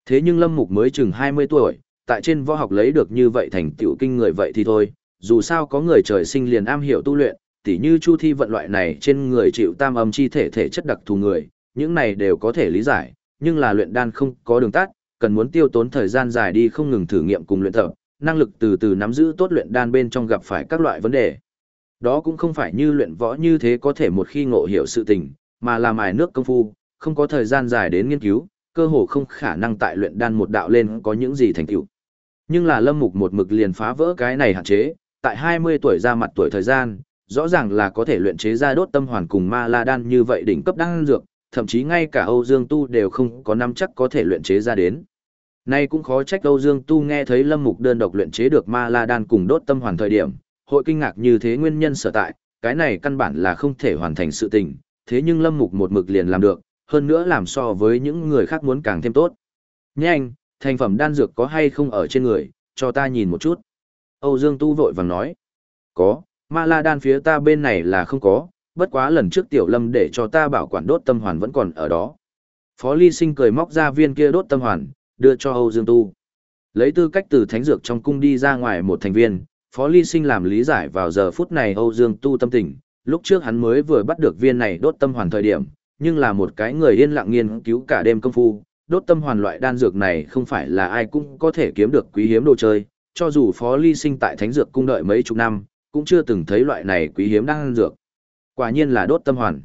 Thế nhưng Lâm Mục mới chừng 20 tuổi, tại trên võ học lấy được như vậy thành tựu kinh người vậy thì thôi, dù sao có người trời sinh liền am hiểu tu luyện, tỉ như Chu Thi vận loại này trên người chịu tam âm chi thể thể chất đặc thù người, những này đều có thể lý giải, nhưng là luyện đan không có đường tắt, cần muốn tiêu tốn thời gian dài đi không ngừng thử nghiệm cùng luyện tập, năng lực từ từ nắm giữ tốt luyện đan bên trong gặp phải các loại vấn đề. Đó cũng không phải như luyện võ như thế có thể một khi ngộ hiểu sự tình, mà là mài nước công phu, không có thời gian dài đến nghiên cứu, cơ hồ không khả năng tại luyện đan một đạo lên có những gì thành tựu. Nhưng là Lâm Mục một mực liền phá vỡ cái này hạn chế, tại 20 tuổi ra mặt tuổi thời gian, rõ ràng là có thể luyện chế ra đốt tâm hoàn cùng ma la đan như vậy đỉnh cấp đan dược, thậm chí ngay cả Âu Dương Tu đều không có năm chắc có thể luyện chế ra đến. Nay cũng khó trách Âu Dương Tu nghe thấy Lâm Mục đơn độc luyện chế được ma la đan cùng đốt tâm hoàn thời điểm, hội kinh ngạc như thế nguyên nhân sở tại, cái này căn bản là không thể hoàn thành sự tình, thế nhưng Lâm Mục một mực liền làm được, hơn nữa làm so với những người khác muốn càng thêm tốt. Nhanh, thành phẩm đan dược có hay không ở trên người, cho ta nhìn một chút. Âu Dương Tu vội vàng nói. Có, ma la đan phía ta bên này là không có, bất quá lần trước tiểu lâm để cho ta bảo quản đốt tâm hoàn vẫn còn ở đó. Phó Ly Sinh cười móc ra viên kia đốt tâm hoàn, đưa cho Âu Dương Tu. Lấy tư cách từ thánh dược trong cung đi ra ngoài một thành viên, Phó Ly Sinh làm lý giải vào giờ phút này Âu Dương Tu tâm tình, lúc trước hắn mới vừa bắt được viên này đốt tâm hoàn thời điểm, nhưng là một cái người yên lặng nghiên cứu cả đêm công phu, đốt tâm hoàn loại đan dược này không phải là ai cũng có thể kiếm được quý hiếm đồ chơi, cho dù Phó Ly Sinh tại thánh dược cung đợi mấy chục năm, cũng chưa từng thấy loại này quý hiếm đan dược. Quả nhiên là đốt tâm hoàn.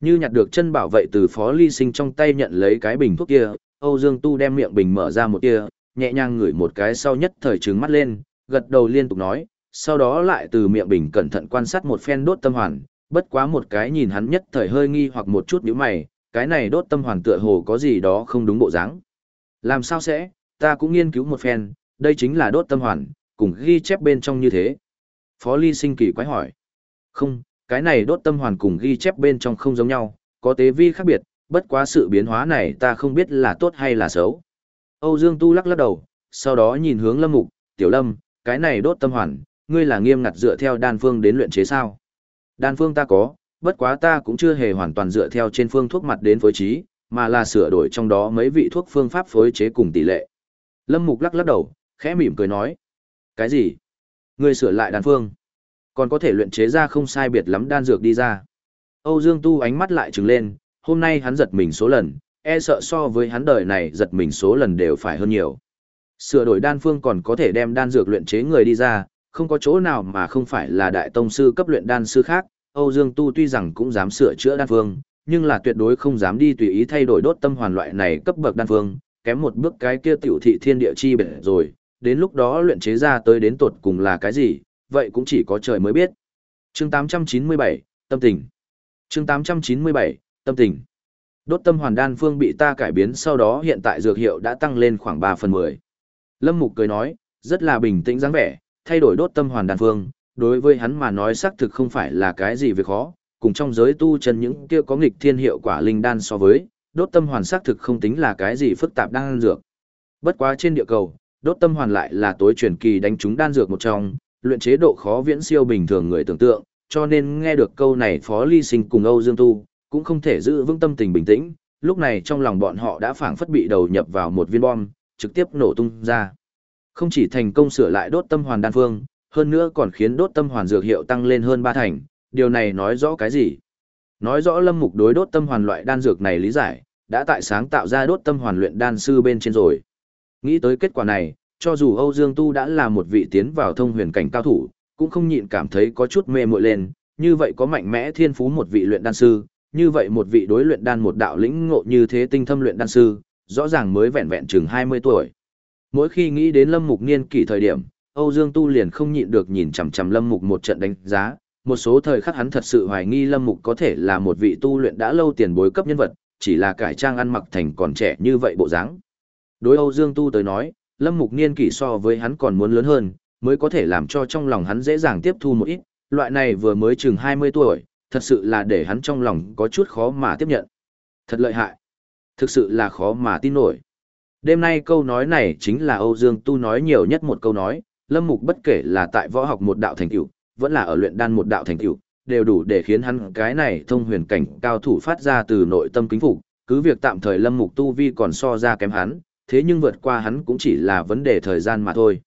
Như nhặt được chân bảo vệ từ Phó Ly Sinh trong tay nhận lấy cái bình thuốc kia, Âu Dương Tu đem miệng bình mở ra một tia, nhẹ nhàng ngửi một cái sau nhất thời trừng mắt lên, gật đầu liên tục nói, sau đó lại từ miệng bình cẩn thận quan sát một phen đốt tâm hoàn, bất quá một cái nhìn hắn nhất thời hơi nghi hoặc một chút nhíu mày, cái này đốt tâm hoàn tựa hồ có gì đó không đúng bộ dáng. Làm sao sẽ, ta cũng nghiên cứu một phen, đây chính là đốt tâm hoàn, cùng ghi chép bên trong như thế. Phó Ly Sinh kỳ quái hỏi. Không, cái này đốt tâm hoàn cùng ghi chép bên trong không giống nhau, có tế vi khác biệt, bất quá sự biến hóa này ta không biết là tốt hay là xấu. Âu Dương Tu lắc lắc đầu, sau đó nhìn hướng Lâm Mục, Tiểu Lâm, cái này đốt tâm hoàn, ngươi là nghiêm ngặt dựa theo đan phương đến luyện chế sao? Đan phương ta có, bất quá ta cũng chưa hề hoàn toàn dựa theo trên phương thuốc mặt đến phối trí, mà là sửa đổi trong đó mấy vị thuốc phương pháp phối chế cùng tỷ lệ. Lâm Mục lắc lắc đầu, khẽ mỉm cười nói. Cái gì? Ngươi sửa lại đan phương? Còn có thể luyện chế ra không sai biệt lắm đan dược đi ra. Âu Dương Tu ánh mắt lại trừng lên, hôm nay hắn giật mình số lần, e sợ so với hắn đời này giật mình số lần đều phải hơn nhiều. Sửa đổi đan phương còn có thể đem đan dược luyện chế người đi ra, không có chỗ nào mà không phải là đại tông sư cấp luyện đan sư khác, Âu Dương Tu tuy rằng cũng dám sửa chữa đan phương, nhưng là tuyệt đối không dám đi tùy ý thay đổi đốt tâm hoàn loại này cấp bậc đan phương, kém một bước cái kia tiểu thị thiên địa chi bể rồi, đến lúc đó luyện chế ra tới đến tột cùng là cái gì, vậy cũng chỉ có trời mới biết. Chương 897, Tâm tình. Chương 897, Tâm tình. Đốt tâm hoàn đan phương bị ta cải biến sau đó hiện tại dược hiệu đã tăng lên khoảng 3 phần 10. Lâm Mục cười nói, rất là bình tĩnh dáng vẻ, thay đổi đốt tâm hoàn đan phương, đối với hắn mà nói xác thực không phải là cái gì việc khó, cùng trong giới tu chân những kia có nghịch thiên hiệu quả linh đan so với, đốt tâm hoàn xác thực không tính là cái gì phức tạp đan dược. Bất quá trên địa cầu, đốt tâm hoàn lại là tối truyền kỳ đánh trúng đan dược một trong, luyện chế độ khó viễn siêu bình thường người tưởng tượng, cho nên nghe được câu này Phó Ly Sinh cùng Âu Dương Tu, cũng không thể giữ vững tâm tình bình tĩnh, lúc này trong lòng bọn họ đã phảng phất bị đầu nhập vào một viên bom, trực tiếp nổ tung ra. Không chỉ thành công sửa lại đốt tâm hoàn đan phương, hơn nữa còn khiến đốt tâm hoàn dược hiệu tăng lên hơn ba thành, điều này nói rõ cái gì? Nói rõ Lâm Mục đối đốt tâm hoàn loại đan dược này lý giải, đã tại sáng tạo ra đốt tâm hoàn luyện đan sư bên trên rồi. Nghĩ tới kết quả này, cho dù Âu Dương Tu đã là một vị tiến vào thông huyền cảnh cao thủ, cũng không nhịn cảm thấy có chút mê muội lên, như vậy có mạnh mẽ thiên phú một vị luyện đan sư, như vậy một vị đối luyện đan một đạo lĩnh ngộ như thế tinh thâm luyện đan sư, rõ ràng mới vẹn vẹn chừng 20 tuổi. Mỗi khi nghĩ đến Lâm Mục niên kỷ thời điểm, Âu Dương Tu liền không nhịn được nhìn chằm chằm Lâm Mục một trận đánh giá, một số thời khắc hắn thật sự hoài nghi Lâm Mục có thể là một vị tu luyện đã lâu tiền bối cấp nhân vật, chỉ là cải trang ăn mặc thành còn trẻ như vậy bộ dáng. Đối Âu Dương Tu tới nói, Lâm Mục niên kỷ so với hắn còn muốn lớn hơn, mới có thể làm cho trong lòng hắn dễ dàng tiếp thu một ít, loại này vừa mới chừng 20 tuổi, thật sự là để hắn trong lòng có chút khó mà tiếp nhận. Thật lợi hại. Thực sự là khó mà tin nổi. Đêm nay câu nói này chính là Âu Dương Tu nói nhiều nhất một câu nói, Lâm Mục bất kể là tại võ học một đạo thành tựu, vẫn là ở luyện đan một đạo thành tựu, đều đủ để khiến hắn cái này thông huyền cảnh cao thủ phát ra từ nội tâm kính phục, cứ việc tạm thời Lâm Mục tu vi còn so ra kém hắn, thế nhưng vượt qua hắn cũng chỉ là vấn đề thời gian mà thôi.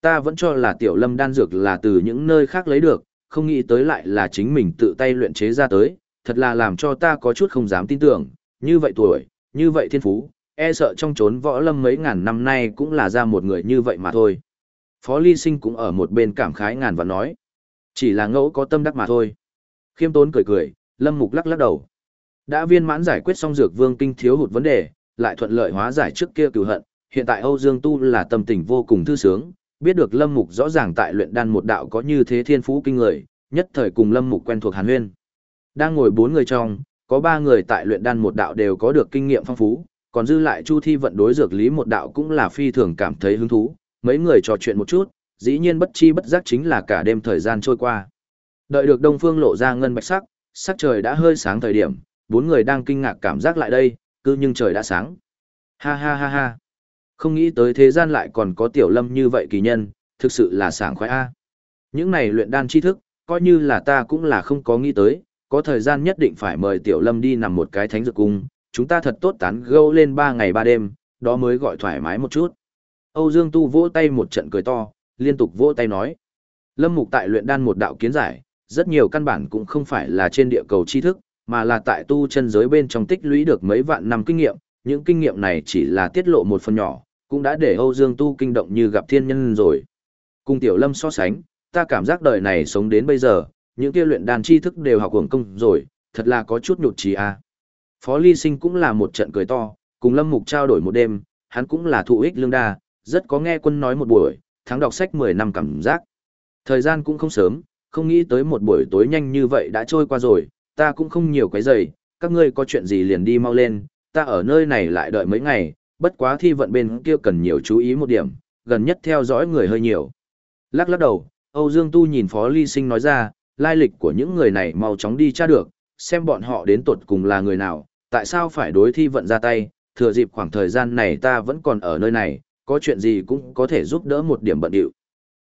Ta vẫn cho là tiểu Lâm đan dược là từ những nơi khác lấy được, không nghĩ tới lại là chính mình tự tay luyện chế ra tới, thật là làm cho ta có chút không dám tin tưởng, như vậy tuổi, như vậy thiên phú, e sợ trong chốn võ lâm mấy ngàn năm nay cũng là ra một người như vậy mà thôi. Phó Ly Sinh cũng ở một bên cảm khái ngàn và nói, chỉ là ngẫu có tâm đắc mà thôi. Khiêm tốn cười cười, Lâm Mục lắc lắc đầu. Đã viên mãn giải quyết xong dược vương kinh thiếu hụt vấn đề, lại thuận lợi hóa giải trước kia cửu hận, hiện tại Âu Dương Tu là tâm tình vô cùng thư sướng, biết được Lâm Mục rõ ràng tại luyện đan một đạo có như thế thiên phú kinh người, nhất thời cùng Lâm Mục quen thuộc Hàn Huyên. Đang ngồi bốn người trong, có ba người tại luyện đan một đạo đều có được kinh nghiệm phong phú, còn dư lại Chu Thi vận đối dược lý một đạo cũng là phi thường cảm thấy hứng thú, mấy người trò chuyện một chút, dĩ nhiên bất chi bất giác chính là cả đêm thời gian trôi qua. Đợi được Đông Phương lộ ra ngân bạch sắc, sắc trời đã hơi sáng thời điểm, bốn người đang kinh ngạc cảm giác lại đây, cứ nhưng trời đã sáng. Ha ha ha ha. Không nghĩ tới thế gian lại còn có tiểu lâm như vậy kỳ nhân, thực sự là sảng khoái a. Những này luyện đan tri thức, coi như là ta cũng là không có nghĩ tới, có thời gian nhất định phải mời tiểu lâm đi nằm một cái thánh dược cung, chúng ta thật tốt tán gẫu lên ba ngày ba đêm, đó mới gọi thoải mái một chút. Âu Dương Tu vỗ tay một trận cười to, liên tục vỗ tay nói. Lâm Mục tại luyện đan một đạo kiến giải, rất nhiều căn bản cũng không phải là trên địa cầu tri thức, mà là tại tu chân giới bên trong tích lũy được mấy vạn năm kinh nghiệm, những kinh nghiệm này chỉ là tiết lộ một phần nhỏ, cũng đã để Âu Dương Tu kinh động như gặp thiên nhân rồi. Cùng Tiểu Lâm so sánh, ta cảm giác đời này sống đến bây giờ, những kia luyện đan tri thức đều học hưởng công rồi, thật là có chút nhụt chí a. Phó Ly Sinh cũng là một trận cười to, cùng Lâm Mục trao đổi một đêm, hắn cũng là thụ ích lương đa, rất có nghe quân nói một buổi, thắng đọc sách 10 năm cảm giác. Thời gian cũng không sớm, không nghĩ tới một buổi tối nhanh như vậy đã trôi qua rồi, ta cũng không nhiều quấy rầy, các ngươi có chuyện gì liền đi mau lên, ta ở nơi này lại đợi mấy ngày, bất quá thi vận bên kia cần nhiều chú ý một điểm, gần nhất theo dõi người hơi nhiều. Lắc lắc đầu, Âu Dương Tu nhìn Phó Ly Sinh nói ra, lai lịch của những người này mau chóng đi tra được, xem bọn họ đến tột cùng là người nào, tại sao phải đối thi vận ra tay, thừa dịp khoảng thời gian này ta vẫn còn ở nơi này, có chuyện gì cũng có thể giúp đỡ một điểm bận điệu.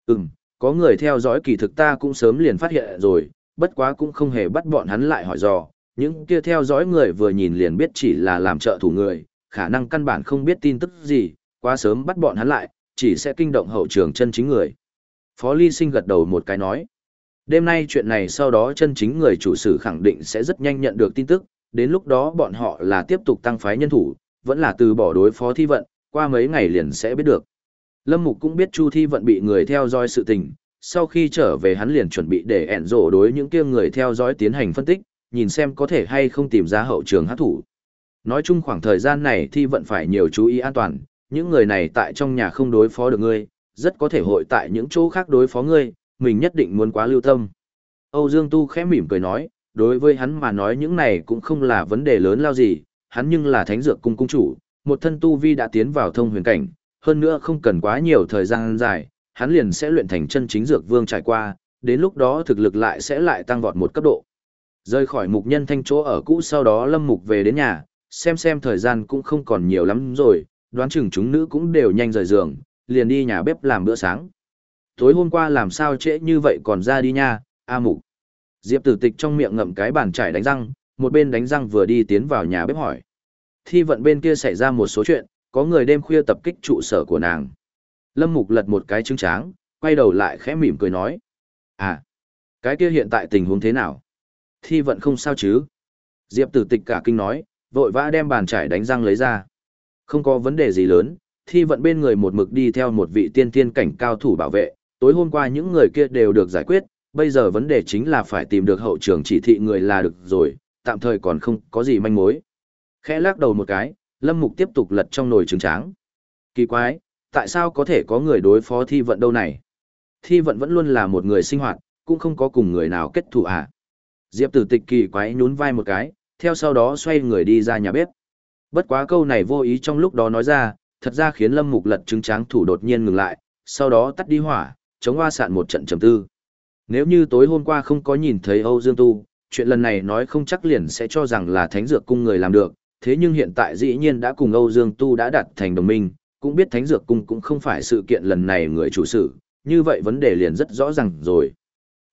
Ừm, có người theo dõi kỳ thực ta cũng sớm liền phát hiện rồi, bất quá cũng không hề bắt bọn hắn lại hỏi dò, những kia theo dõi người vừa nhìn liền biết chỉ là làm trợ thủ người, khả năng căn bản không biết tin tức gì, quá sớm bắt bọn hắn lại, chỉ sẽ kinh động hậu trường chân chính người. Phó Ly Sinh gật đầu một cái nói. Đêm nay chuyện này sau đó chân chính người chủ sử khẳng định sẽ rất nhanh nhận được tin tức, đến lúc đó bọn họ là tiếp tục tăng phái nhân thủ, vẫn là từ bỏ đối phó thi vận, qua mấy ngày liền sẽ biết được. Lâm Mục cũng biết Chu Thi vận bị người theo dõi sự tình, sau khi trở về hắn liền chuẩn bị để ẻn rổ đối những kia người theo dõi tiến hành phân tích, nhìn xem có thể hay không tìm ra hậu trường hát thủ. Nói chung khoảng thời gian này Thi vận phải nhiều chú ý an toàn, những người này tại trong nhà không đối phó được ngươi, rất có thể hội tại những chỗ khác đối phó ngươi, mình nhất định muốn quá lưu tâm. Âu Dương Tu khẽ mỉm cười nói, đối với hắn mà nói những này cũng không là vấn đề lớn lao gì, hắn nhưng là thánh dược cung cung chủ, một thân tu vi đã tiến vào thông huyền cảnh, hơn nữa không cần quá nhiều thời gian dài, hắn liền sẽ luyện thành chân chính dược vương trải qua, đến lúc đó thực lực lại sẽ lại tăng vọt một cấp độ. Rơi khỏi mục nhân thanh chỗ ở cũ sau đó lâm mục về đến nhà, xem xem thời gian cũng không còn nhiều lắm rồi, đoán chừng chúng nữ cũng đều nhanh rời giường, liền đi nhà bếp làm bữa sáng. Tối hôm qua làm sao trễ như vậy còn ra đi nha, A mục. Diệp tử tịch trong miệng ngậm cái bàn chải đánh răng, một bên đánh răng vừa đi tiến vào nhà bếp hỏi. Thi vận bên kia xảy ra một số chuyện, có người đêm khuya tập kích trụ sở của nàng. Lâm Mục lật một cái trứng tráng, quay đầu lại khẽ mỉm cười nói. À, cái kia hiện tại tình huống thế nào? Thi vận không sao chứ? Diệp tử tịch cả kinh nói, vội vã đem bàn trải đánh răng lấy ra. Không có vấn đề gì lớn, thi vận bên người một mực đi theo một vị tiên tiên cảnh cao thủ bảo vệ, tối hôm qua những người kia đều được giải quyết, bây giờ vấn đề chính là phải tìm được hậu trường chỉ thị người là được rồi, tạm thời còn không có gì manh mối. Khẽ lắc đầu một cái, Lâm Mục tiếp tục lật trong nồi trứng tráng. Kỳ quái, tại sao có thể có người đối phó thi vận đâu này? Thi vận vẫn luôn là một người sinh hoạt, cũng không có cùng người nào kết thù à. Diệp tử tịch kỳ quái nhún vai một cái, theo sau đó xoay người đi ra nhà bếp. Bất quá câu này vô ý trong lúc đó nói ra, thật ra khiến Lâm Mục lật trứng tráng thủ đột nhiên ngừng lại, sau đó tắt đi hỏa, chống hoa sạn một trận trầm tư. Nếu như tối hôm qua không có nhìn thấy Âu Dương Tu, chuyện lần này nói không chắc liền sẽ cho rằng là thánh dược cung người làm được, thế nhưng hiện tại dĩ nhiên đã cùng Âu Dương Tu đã đặt thành đồng minh, cũng biết thánh dược cung cũng không phải sự kiện lần này người chủ sự, như vậy vấn đề liền rất rõ ràng rồi.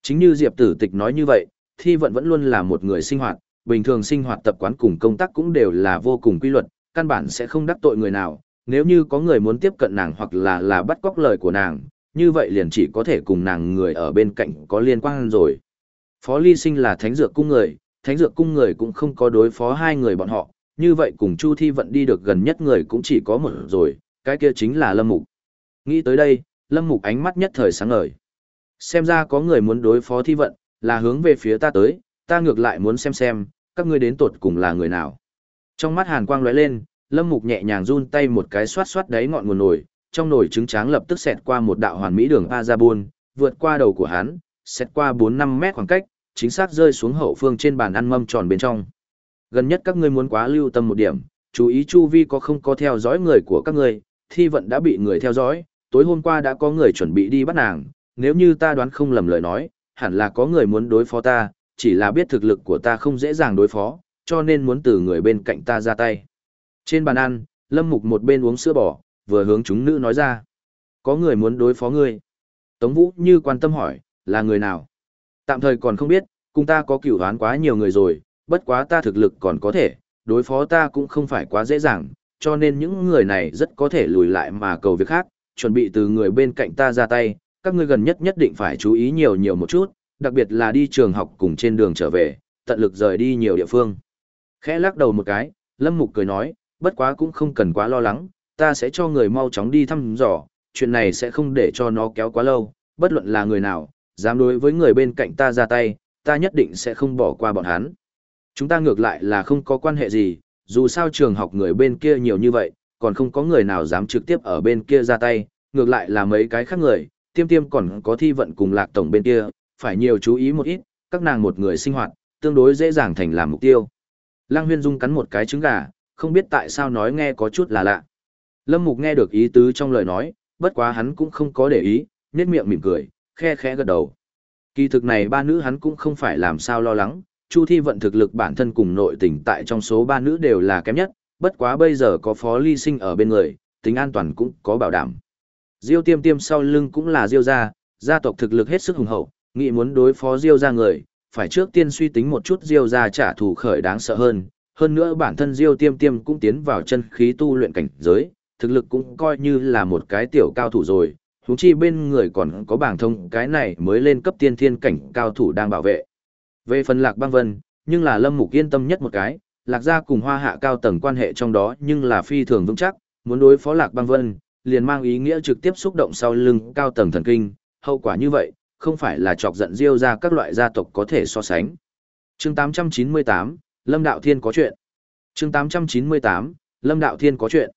Chính như Diệp Tử Tịch nói như vậy, Thi Vận vẫn luôn là một người sinh hoạt, bình thường sinh hoạt tập quán cùng công tác cũng đều là vô cùng quy luật, căn bản sẽ không đắc tội người nào, nếu như có người muốn tiếp cận nàng hoặc là là bắt cóc lời của nàng, như vậy liền chỉ có thể cùng nàng người ở bên cạnh có liên quan rồi. Phó Ly Sinh là thánh dược cung người, thánh dược cung người cũng không có đối phó hai người bọn họ, như vậy cùng Chu Thi Vận đi được gần nhất người cũng chỉ có một rồi, cái kia chính là Lâm Mục. Nghĩ tới đây, Lâm Mục ánh mắt nhất thời sáng ngời. Xem ra có người muốn đối phó Thi Vận, là hướng về phía ta tới, ta ngược lại muốn xem xem, các ngươi đến tột cùng là người nào. Trong mắt hàn quang lóe lên, Lâm Mục nhẹ nhàng run tay một cái xoát xoát đáy ngọn nguồn nồi, trong nồi trứng tráng lập tức xẹt qua một đạo hoàn mỹ đường Azabun, vượt qua đầu của hắn, xẹt qua 4-5 mét khoảng cách, chính xác rơi xuống hậu phương trên bàn ăn mâm tròn bên trong. Gần nhất các ngươi muốn quá lưu tâm một điểm, chú ý chu vi có không có theo dõi người của các ngươi, thi vận đã bị người theo dõi, tối hôm qua đã có người chuẩn bị đi bắt nàng, nếu như ta đoán không lầm lời nói, hẳn là có người muốn đối phó ta, chỉ là biết thực lực của ta không dễ dàng đối phó, cho nên muốn từ người bên cạnh ta ra tay. Trên bàn ăn, Lâm Mục một bên uống sữa bò, vừa hướng chúng nữ nói ra. Có người muốn đối phó ngươi. Tống Vũ như quan tâm hỏi, là người nào? Tạm thời còn không biết, cùng ta có cửu đoán quá nhiều người rồi, bất quá ta thực lực còn có thể, đối phó ta cũng không phải quá dễ dàng, cho nên những người này rất có thể lùi lại mà cầu việc khác, chuẩn bị từ người bên cạnh ta ra tay, các ngươi gần nhất nhất định phải chú ý nhiều nhiều một chút, đặc biệt là đi trường học cùng trên đường trở về, tận lực rời đi nhiều địa phương. Khẽ lắc đầu một cái, Lâm Mục cười nói, bất quá cũng không cần quá lo lắng, ta sẽ cho người mau chóng đi thăm dò, chuyện này sẽ không để cho nó kéo quá lâu, bất luận là người nào, dám đối với người bên cạnh ta ra tay, ta nhất định sẽ không bỏ qua bọn hắn. Chúng ta ngược lại là không có quan hệ gì, dù sao trường học người bên kia nhiều như vậy, còn không có người nào dám trực tiếp ở bên kia ra tay, ngược lại là mấy cái khác người, tiêm tiêm còn có thi vận cùng lạc tổng bên kia, phải nhiều chú ý một ít, các nàng một người sinh hoạt, tương đối dễ dàng thành làm mục tiêu. Lăng huyên dung cắn một cái trứng gà, không biết tại sao nói nghe có chút là lạ. Lâm Mục nghe được ý tứ trong lời nói, bất quá hắn cũng không có để ý, nhếch miệng mỉm cười, khe khẽ gật đầu. Kỳ thực này ba nữ hắn cũng không phải làm sao lo lắng, Chu Thi vận thực lực bản thân cùng nội tình tại trong số ba nữ đều là kém nhất, bất quá bây giờ có Phó Ly Sinh ở bên người, tính an toàn cũng có bảo đảm. Diêu Tiêm Tiêm sau lưng cũng là Diêu gia, gia tộc thực lực hết sức hùng hậu, nghĩ muốn đối phó Diêu gia người, phải trước tiên suy tính một chút Diêu gia trả thù khởi đáng sợ hơn, hơn nữa bản thân Diêu Tiêm Tiêm cũng tiến vào chân khí tu luyện cảnh giới, thực lực cũng coi như là một cái tiểu cao thủ rồi, huống chi bên người còn có bảng thông cái này mới lên cấp tiên thiên cảnh cao thủ đang bảo vệ. Về phần Lạc Băng Vân, nhưng là Lâm Mục yên tâm nhất một cái, Lạc gia cùng Hoa Hạ cao tầng quan hệ trong đó nhưng là phi thường vững chắc, muốn đối phó Lạc Băng Vân, liền mang ý nghĩa trực tiếp xúc động sau lưng cao tầng thần kinh, hậu quả như vậy, không phải là chọc giận Diêu ra các loại gia tộc có thể so sánh. Chương 898, Lâm Đạo Thiên có chuyện. Chương 898, Lâm Đạo Thiên có chuyện.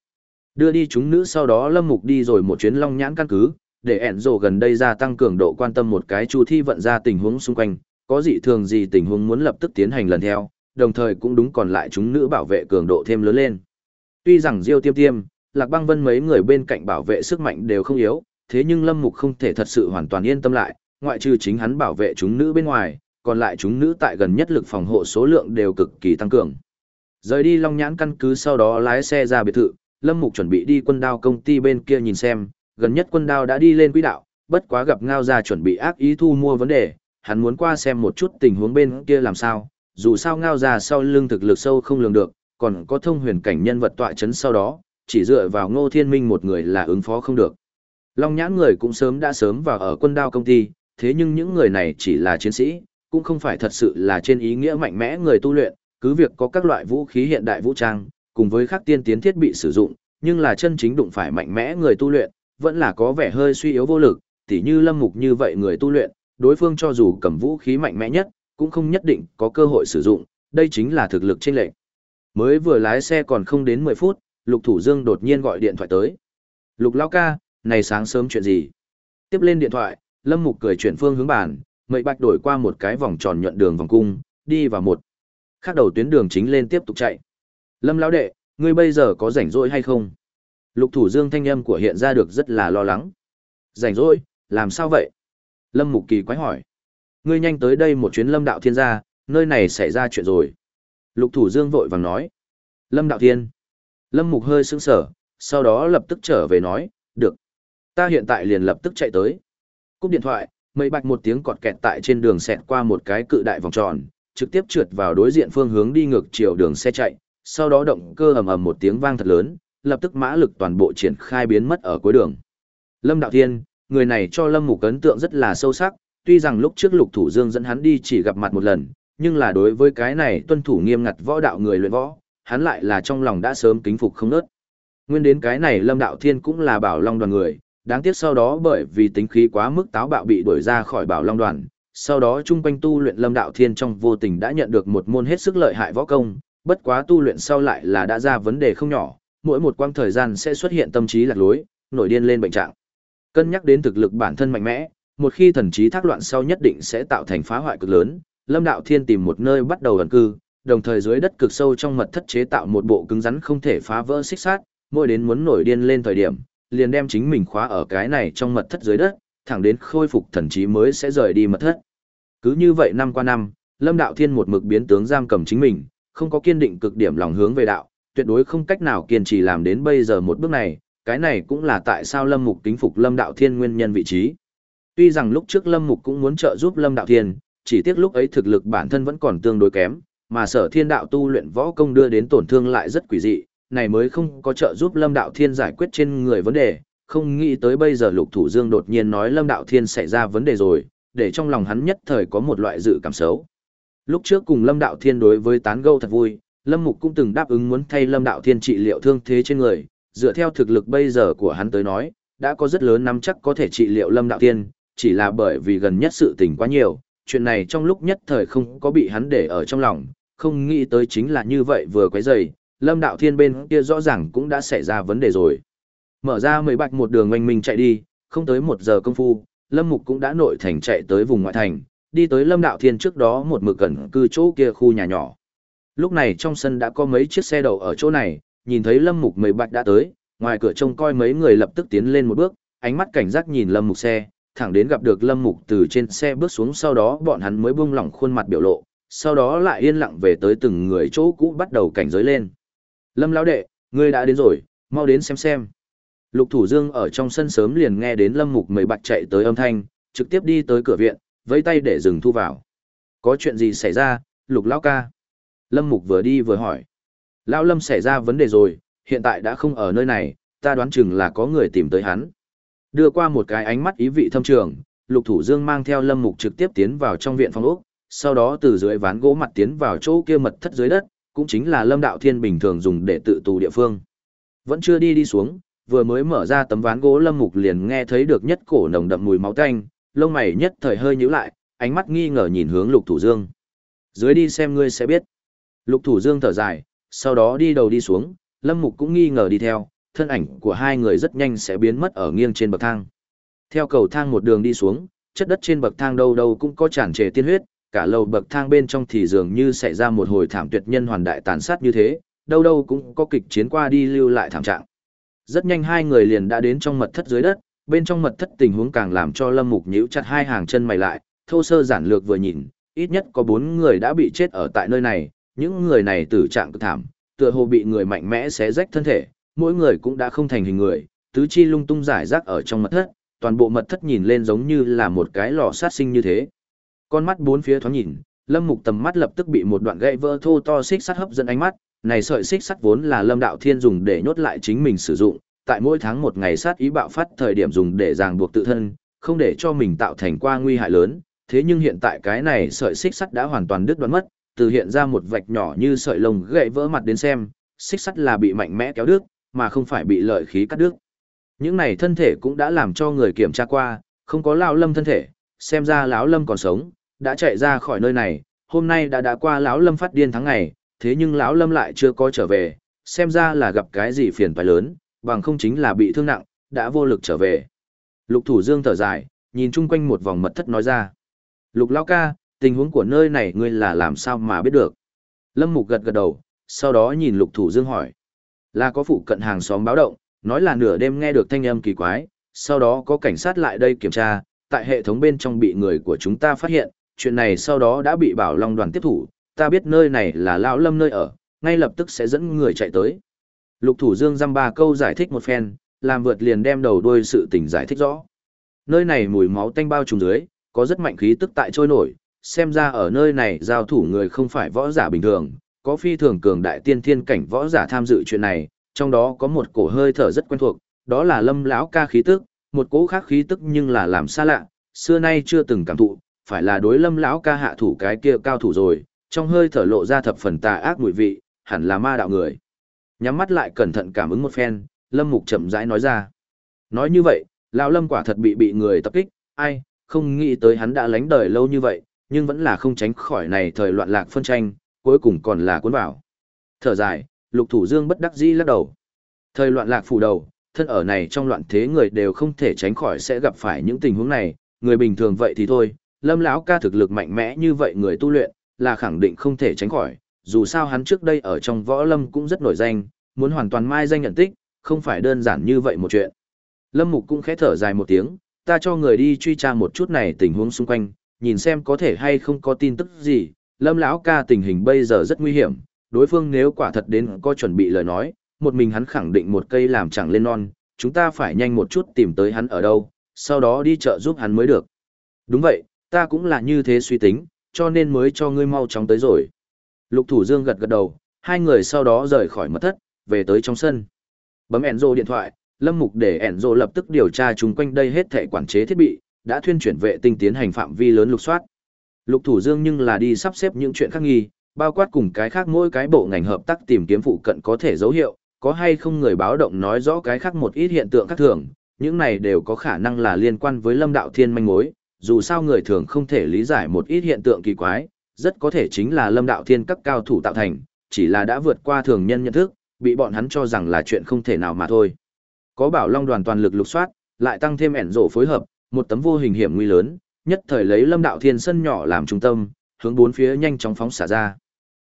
Đưa đi chúng nữ sau đó Lâm Mục đi rồi một chuyến long nhãn căn cứ, để ẻn rồ gần đây ra tăng cường độ quan tâm một cái chu thi vận ra tình huống xung quanh, có dị thường gì tình huống muốn lập tức tiến hành lần theo, đồng thời cũng đúng còn lại chúng nữ bảo vệ cường độ thêm lớn lên. Tuy rằng Diêu Tiêm Tiêm, Lạc Băng Vân mấy người bên cạnh bảo vệ sức mạnh đều không yếu, thế nhưng Lâm Mục không thể thật sự hoàn toàn yên tâm lại, ngoại trừ chính hắn bảo vệ chúng nữ bên ngoài, còn lại chúng nữ tại gần nhất lực phòng hộ số lượng đều cực kỳ tăng cường. Rời đi Long Nhãn căn cứ sau đó lái xe ra biệt thự, Lâm Mục chuẩn bị đi quân đao công ty bên kia nhìn xem, gần nhất quân đao đã đi lên quỹ đạo, bất quá gặp ngao Gia chuẩn bị ác ý thu mua vấn đề, hắn muốn qua xem một chút tình huống bên kia làm sao, dù sao ngao Gia sau lưng thực lực sâu không lường được, còn có thông huyền cảnh nhân vật tọa chấn sau đó, chỉ dựa vào ngô thiên minh một người là ứng phó không được. Long nhãn người cũng sớm đã sớm vào ở quân đao công ty, thế nhưng những người này chỉ là chiến sĩ, cũng không phải thật sự là trên ý nghĩa mạnh mẽ người tu luyện, cứ việc có các loại vũ khí hiện đại vũ trang, cùng với các tiên tiến thiết bị sử dụng, nhưng là chân chính đụng phải mạnh mẽ người tu luyện, vẫn là có vẻ hơi suy yếu vô lực, tỉ như lâm mục như vậy người tu luyện, đối phương cho dù cầm vũ khí mạnh mẽ nhất, cũng không nhất định có cơ hội sử dụng, đây chính là thực lực trên lệnh. Mới vừa lái xe còn không đến 10 phút, Lục Thủ Dương đột nhiên gọi điện thoại tới. Lục Lao ca, này sáng sớm chuyện gì? Tiếp lên điện thoại, Lâm Mục cười chuyển phương hướng bàn, mệnh bạch đổi qua một cái vòng tròn nhuận đường vòng cung, đi vào một. Khác đầu tuyến đường chính lên tiếp tục chạy. Lâm Lão đệ, ngươi bây giờ có rảnh rỗi hay không? Lục Thủ Dương thanh âm của hiện ra được rất là lo lắng. Rảnh rỗi, làm sao vậy? Lâm Mục kỳ quái hỏi. Ngươi nhanh tới đây một chuyến Lâm Đạo Thiên gia, nơi này xảy ra chuyện rồi. Lục Thủ Dương vội vàng nói. Lâm Đạo Thiên. Lâm Mục hơi sững sở, sau đó lập tức trở về nói, được. Ta hiện tại liền lập tức chạy tới. Cúp điện thoại, mây bạch một tiếng cọt kẹt tại trên đường xẹt qua một cái cự đại vòng tròn, trực tiếp trượt vào đối diện phương hướng đi ngược chiều đường xe chạy, sau đó động cơ ầm ầm một tiếng vang thật lớn, lập tức mã lực toàn bộ triển khai biến mất ở cuối đường. Lâm Đạo Thiên, người này cho Lâm Mục ấn tượng rất là sâu sắc, tuy rằng lúc trước Lục Thủ Dương dẫn hắn đi chỉ gặp mặt một lần, nhưng là đối với cái này tuân thủ nghiêm ngặt võ đạo người luyện võ, hắn lại là trong lòng đã sớm kính phục không nớt. Nguyên đến cái này Lâm Đạo Thiên cũng là bảo long đoàn người, đáng tiếc sau đó bởi vì tính khí quá mức táo bạo bị đuổi ra khỏi bảo long đoàn, sau đó chung quanh tu luyện Lâm Đạo Thiên trong vô tình đã nhận được một môn hết sức lợi hại võ công, bất quá tu luyện sau lại là đã ra vấn đề không nhỏ, mỗi một quãng thời gian sẽ xuất hiện tâm trí lạc lối, nổi điên lên bệnh trạng. Cân nhắc đến thực lực bản thân mạnh mẽ, một khi thần trí thác loạn sau nhất định sẽ tạo thành phá hoại cực lớn, Lâm Đạo Thiên tìm một nơi bắt đầu ẩn cư, đồng thời dưới đất cực sâu trong mật thất chế tạo một bộ cứng rắn không thể phá vỡ xích sát, mỗi đến muốn nổi điên lên thời điểm, liền đem chính mình khóa ở cái này trong mật thất dưới đất, thẳng đến khôi phục thần trí mới sẽ rời đi mật thất. Cứ như vậy năm qua năm, Lâm Đạo Thiên một mực biến tướng giam cầm chính mình, không có kiên định cực điểm lòng hướng về đạo, tuyệt đối không cách nào kiên trì làm đến bây giờ một bước này, cái này cũng là tại sao Lâm Mục kính phục Lâm Đạo Thiên nguyên nhân vị trí. Tuy rằng lúc trước Lâm Mục cũng muốn trợ giúp Lâm Đạo Thiên, chỉ tiếc lúc ấy thực lực bản thân vẫn còn tương đối kém, mà sở thiên đạo tu luyện võ công đưa đến tổn thương lại rất quỷ dị, này mới không có trợ giúp Lâm Đạo Thiên giải quyết trên người vấn đề, không nghĩ tới bây giờ Lục Thủ Dương đột nhiên nói Lâm Đạo Thiên xảy ra vấn đề rồi, để trong lòng hắn nhất thời có một loại dự cảm xấu. Lúc trước cùng Lâm Đạo Thiên đối với tán gẫu thật vui, Lâm Mục cũng từng đáp ứng muốn thay Lâm Đạo Thiên trị liệu thương thế trên người, dựa theo thực lực bây giờ của hắn tới nói, đã có rất lớn nắm chắc có thể trị liệu Lâm Đạo Thiên, chỉ là bởi vì gần nhất sự tình quá nhiều, chuyện này trong lúc nhất thời không có bị hắn để ở trong lòng, không nghĩ tới chính là như vậy vừa quấy dày, Lâm Đạo Thiên bên kia rõ ràng cũng đã xảy ra vấn đề rồi. Mở ra mười bạch một đường oanh minh chạy đi, không tới một giờ công phu, Lâm Mục cũng đã nội thành chạy tới vùng ngoại thành, đi tới Lâm Đạo Thiên trước đó một mực gần cư chỗ kia khu nhà nhỏ. Lúc này trong sân đã có mấy chiếc xe đậu ở chỗ này, nhìn thấy Lâm Mục mười bạch đã tới, ngoài cửa trông coi mấy người lập tức tiến lên một bước, ánh mắt cảnh giác nhìn Lâm Mục xe, thẳng đến gặp được Lâm Mục từ trên xe bước xuống sau đó bọn hắn mới buông lỏng khuôn mặt biểu lộ, sau đó lại yên lặng về tới từng người chỗ cũ bắt đầu cảnh giới lên. Lâm lão đệ, ngươi đã đến rồi, mau đến xem xem. Lục Thủ Dương ở trong sân sớm liền nghe đến Lâm Mục mười bạch chạy tới âm thanh, trực tiếp đi tới cửa viện, vẫy tay để dừng thu vào. Có chuyện gì xảy ra, Lục lão ca? Lâm Mục vừa đi vừa hỏi. Lão Lâm xảy ra vấn đề rồi, hiện tại đã không ở nơi này, ta đoán chừng là có người tìm tới hắn. Đưa qua một cái ánh mắt ý vị thâm trường, Lục Thủ Dương mang theo Lâm Mục trực tiếp tiến vào trong viện phòng ốc, sau đó từ dưới ván gỗ mặt tiến vào chỗ kia mật thất dưới đất, cũng chính là Lâm Đạo Thiên bình thường dùng để tự tù địa phương. Vẫn chưa đi đi xuống, vừa mới mở ra tấm ván gỗ Lâm Mục liền nghe thấy được nhất cổ nồng đậm mùi máu tanh, lông mày nhất thời hơi nhíu lại, ánh mắt nghi ngờ nhìn hướng Lục Thủ Dương. Dưới đi xem ngươi sẽ biết. Lục Thủ Dương thở dài, sau đó đi đầu đi xuống, Lâm Mục cũng nghi ngờ đi theo, thân ảnh của hai người rất nhanh sẽ biến mất ở nghiêng trên bậc thang. Theo cầu thang một đường đi xuống, chất đất trên bậc thang đâu đâu cũng có tràn trề tiên huyết, cả lầu bậc thang bên trong thì dường như xảy ra một hồi thảm tuyệt nhân hoàn đại tàn sát như thế, đâu đâu cũng có kịch chiến qua đi lưu lại thảm trạng. Rất nhanh hai người liền đã đến trong mật thất dưới đất, bên trong mật thất tình huống càng làm cho Lâm Mục nhíu chặt hai hàng chân mày lại, thô sơ giản lược vừa nhìn, ít nhất có bốn người đã bị chết ở tại nơi này, những người này tử trạng cực thảm, tựa hồ bị người mạnh mẽ xé rách thân thể, mỗi người cũng đã không thành hình người, tứ chi lung tung giải rác ở trong mật thất, toàn bộ mật thất nhìn lên giống như là một cái lò sát sinh như thế. Con mắt bốn phía thoáng nhìn, Lâm Mục tầm mắt lập tức bị một đoạn gậy vỡ thô to xích sắt hấp dẫn ánh mắt, này sợi xích sắt vốn là Lâm Đạo Thiên dùng để nhốt lại chính mình sử dụng, tại mỗi tháng một ngày sát ý bạo phát thời điểm dùng để ràng buộc tự thân, không để cho mình tạo thành qua nguy hại lớn, thế nhưng hiện tại cái này sợi xích sắt đã hoàn toàn đứt đoạn mất, từ hiện ra một vạch nhỏ như sợi lông gậy vỡ mặt đến xem, xích sắt là bị mạnh mẽ kéo đứt, mà không phải bị lợi khí cắt đứt. Những này thân thể cũng đã làm cho người kiểm tra qua, không có lão lâm thân thể, xem ra lão lâm còn sống, đã chạy ra khỏi nơi này, hôm nay đã đã qua lão lâm phát điên tháng ngày, thế nhưng lão lâm lại chưa có trở về, xem ra là gặp cái gì phiền toái lớn, bằng không chính là bị thương nặng, đã vô lực trở về. Lục Thủ Dương thở dài, nhìn chung quanh một vòng mật thất nói ra. Lục lão ca, tình huống của nơi này ngươi là làm sao mà biết được? Lâm Mục gật gật đầu, sau đó nhìn Lục Thủ Dương hỏi. Là có phụ cận hàng xóm báo động, nói là nửa đêm nghe được thanh âm kỳ quái, sau đó có cảnh sát lại đây kiểm tra, tại hệ thống bên trong bị người của chúng ta phát hiện, chuyện này sau đó đã bị bảo long đoàn tiếp thủ, ta biết nơi này là lão lâm nơi ở, ngay lập tức sẽ dẫn người chạy tới. Lục thủ dương dăm ba câu giải thích một phen, làm vượt liền đem đầu đuôi sự tình giải thích rõ. Nơi này mùi máu tanh bao trùm dưới, có rất mạnh khí tức tại trôi nổi, xem ra ở nơi này giao thủ người không phải võ giả bình thường, có phi thường cường đại tiên thiên cảnh võ giả tham dự chuyện này, trong đó có một cổ hơi thở rất quen thuộc, đó là lâm lão ca khí tức, một cỗ khác khí tức nhưng là làm xa lạ, xưa nay chưa từng cảm thụ, phải là đối lâm lão ca hạ thủ cái kia cao thủ rồi, trong hơi thở lộ ra thập phần tà ác mùi vị, hẳn là ma đạo người. Nhắm mắt lại cẩn thận cảm ứng một phen, lâm mục chậm rãi nói ra. Nói như vậy, lão lâm quả thật bị bị người tập kích, ai, không nghĩ tới hắn đã lánh đời lâu như vậy, nhưng vẫn là không tránh khỏi này thời loạn lạc phân tranh, cuối cùng còn là cuốn vào. Thở dài, lục thủ dương bất đắc dĩ lắc đầu. Thời loạn lạc phủ đầu, thân ở này trong loạn thế người đều không thể tránh khỏi sẽ gặp phải những tình huống này, người bình thường vậy thì thôi, lâm lão ca thực lực mạnh mẽ như vậy người tu luyện, là khẳng định không thể tránh khỏi, dù sao hắn trước đây ở trong võ lâm cũng rất nổi danh, muốn hoàn toàn mai danh nhận tích, không phải đơn giản như vậy một chuyện. Lâm Mục cũng khẽ thở dài một tiếng, ta cho người đi truy tra một chút này tình huống xung quanh, nhìn xem có thể hay không có tin tức gì, lâm lão ca tình hình bây giờ rất nguy hiểm, đối phương nếu quả thật đến có chuẩn bị lời nói, một mình hắn khẳng định một cây làm chẳng lên non, chúng ta phải nhanh một chút tìm tới hắn ở đâu, sau đó đi chợ giúp hắn mới được. Đúng vậy, ta cũng là như thế suy tính, cho nên mới cho ngươi mau chóng tới rồi. Lục Thủ Dương gật gật đầu, hai người sau đó rời khỏi mật thất, về tới trong sân. Bấm Enzo điện thoại, Lâm Mục để Enzo lập tức điều tra chung quanh đây hết thảy quản chế thiết bị, đã thuyên chuyển vệ tinh tiến hành phạm vi lớn lục soát. Lục Thủ Dương nhưng là đi sắp xếp những chuyện khác nghi, bao quát cùng cái khác mỗi cái bộ ngành hợp tác tìm kiếm phụ cận có thể dấu hiệu, có hay không người báo động nói rõ cái khác một ít hiện tượng khác thường, những này đều có khả năng là liên quan với Lâm Đạo Thiên manh mối, dù sao người thường không thể lý giải một ít hiện tượng kỳ quái, rất có thể chính là Lâm Đạo Thiên các cao thủ tạo thành, chỉ là đã vượt qua thường nhân nhận thức, bị bọn hắn cho rằng là chuyện không thể nào mà thôi. Có bảo Long đoàn toàn lực lục soát, lại tăng thêm ẻn rổ phối hợp, một tấm vô hình hiểm nguy lớn, nhất thời lấy Lâm Đạo Thiên sân nhỏ làm trung tâm, hướng bốn phía nhanh chóng phóng xả ra.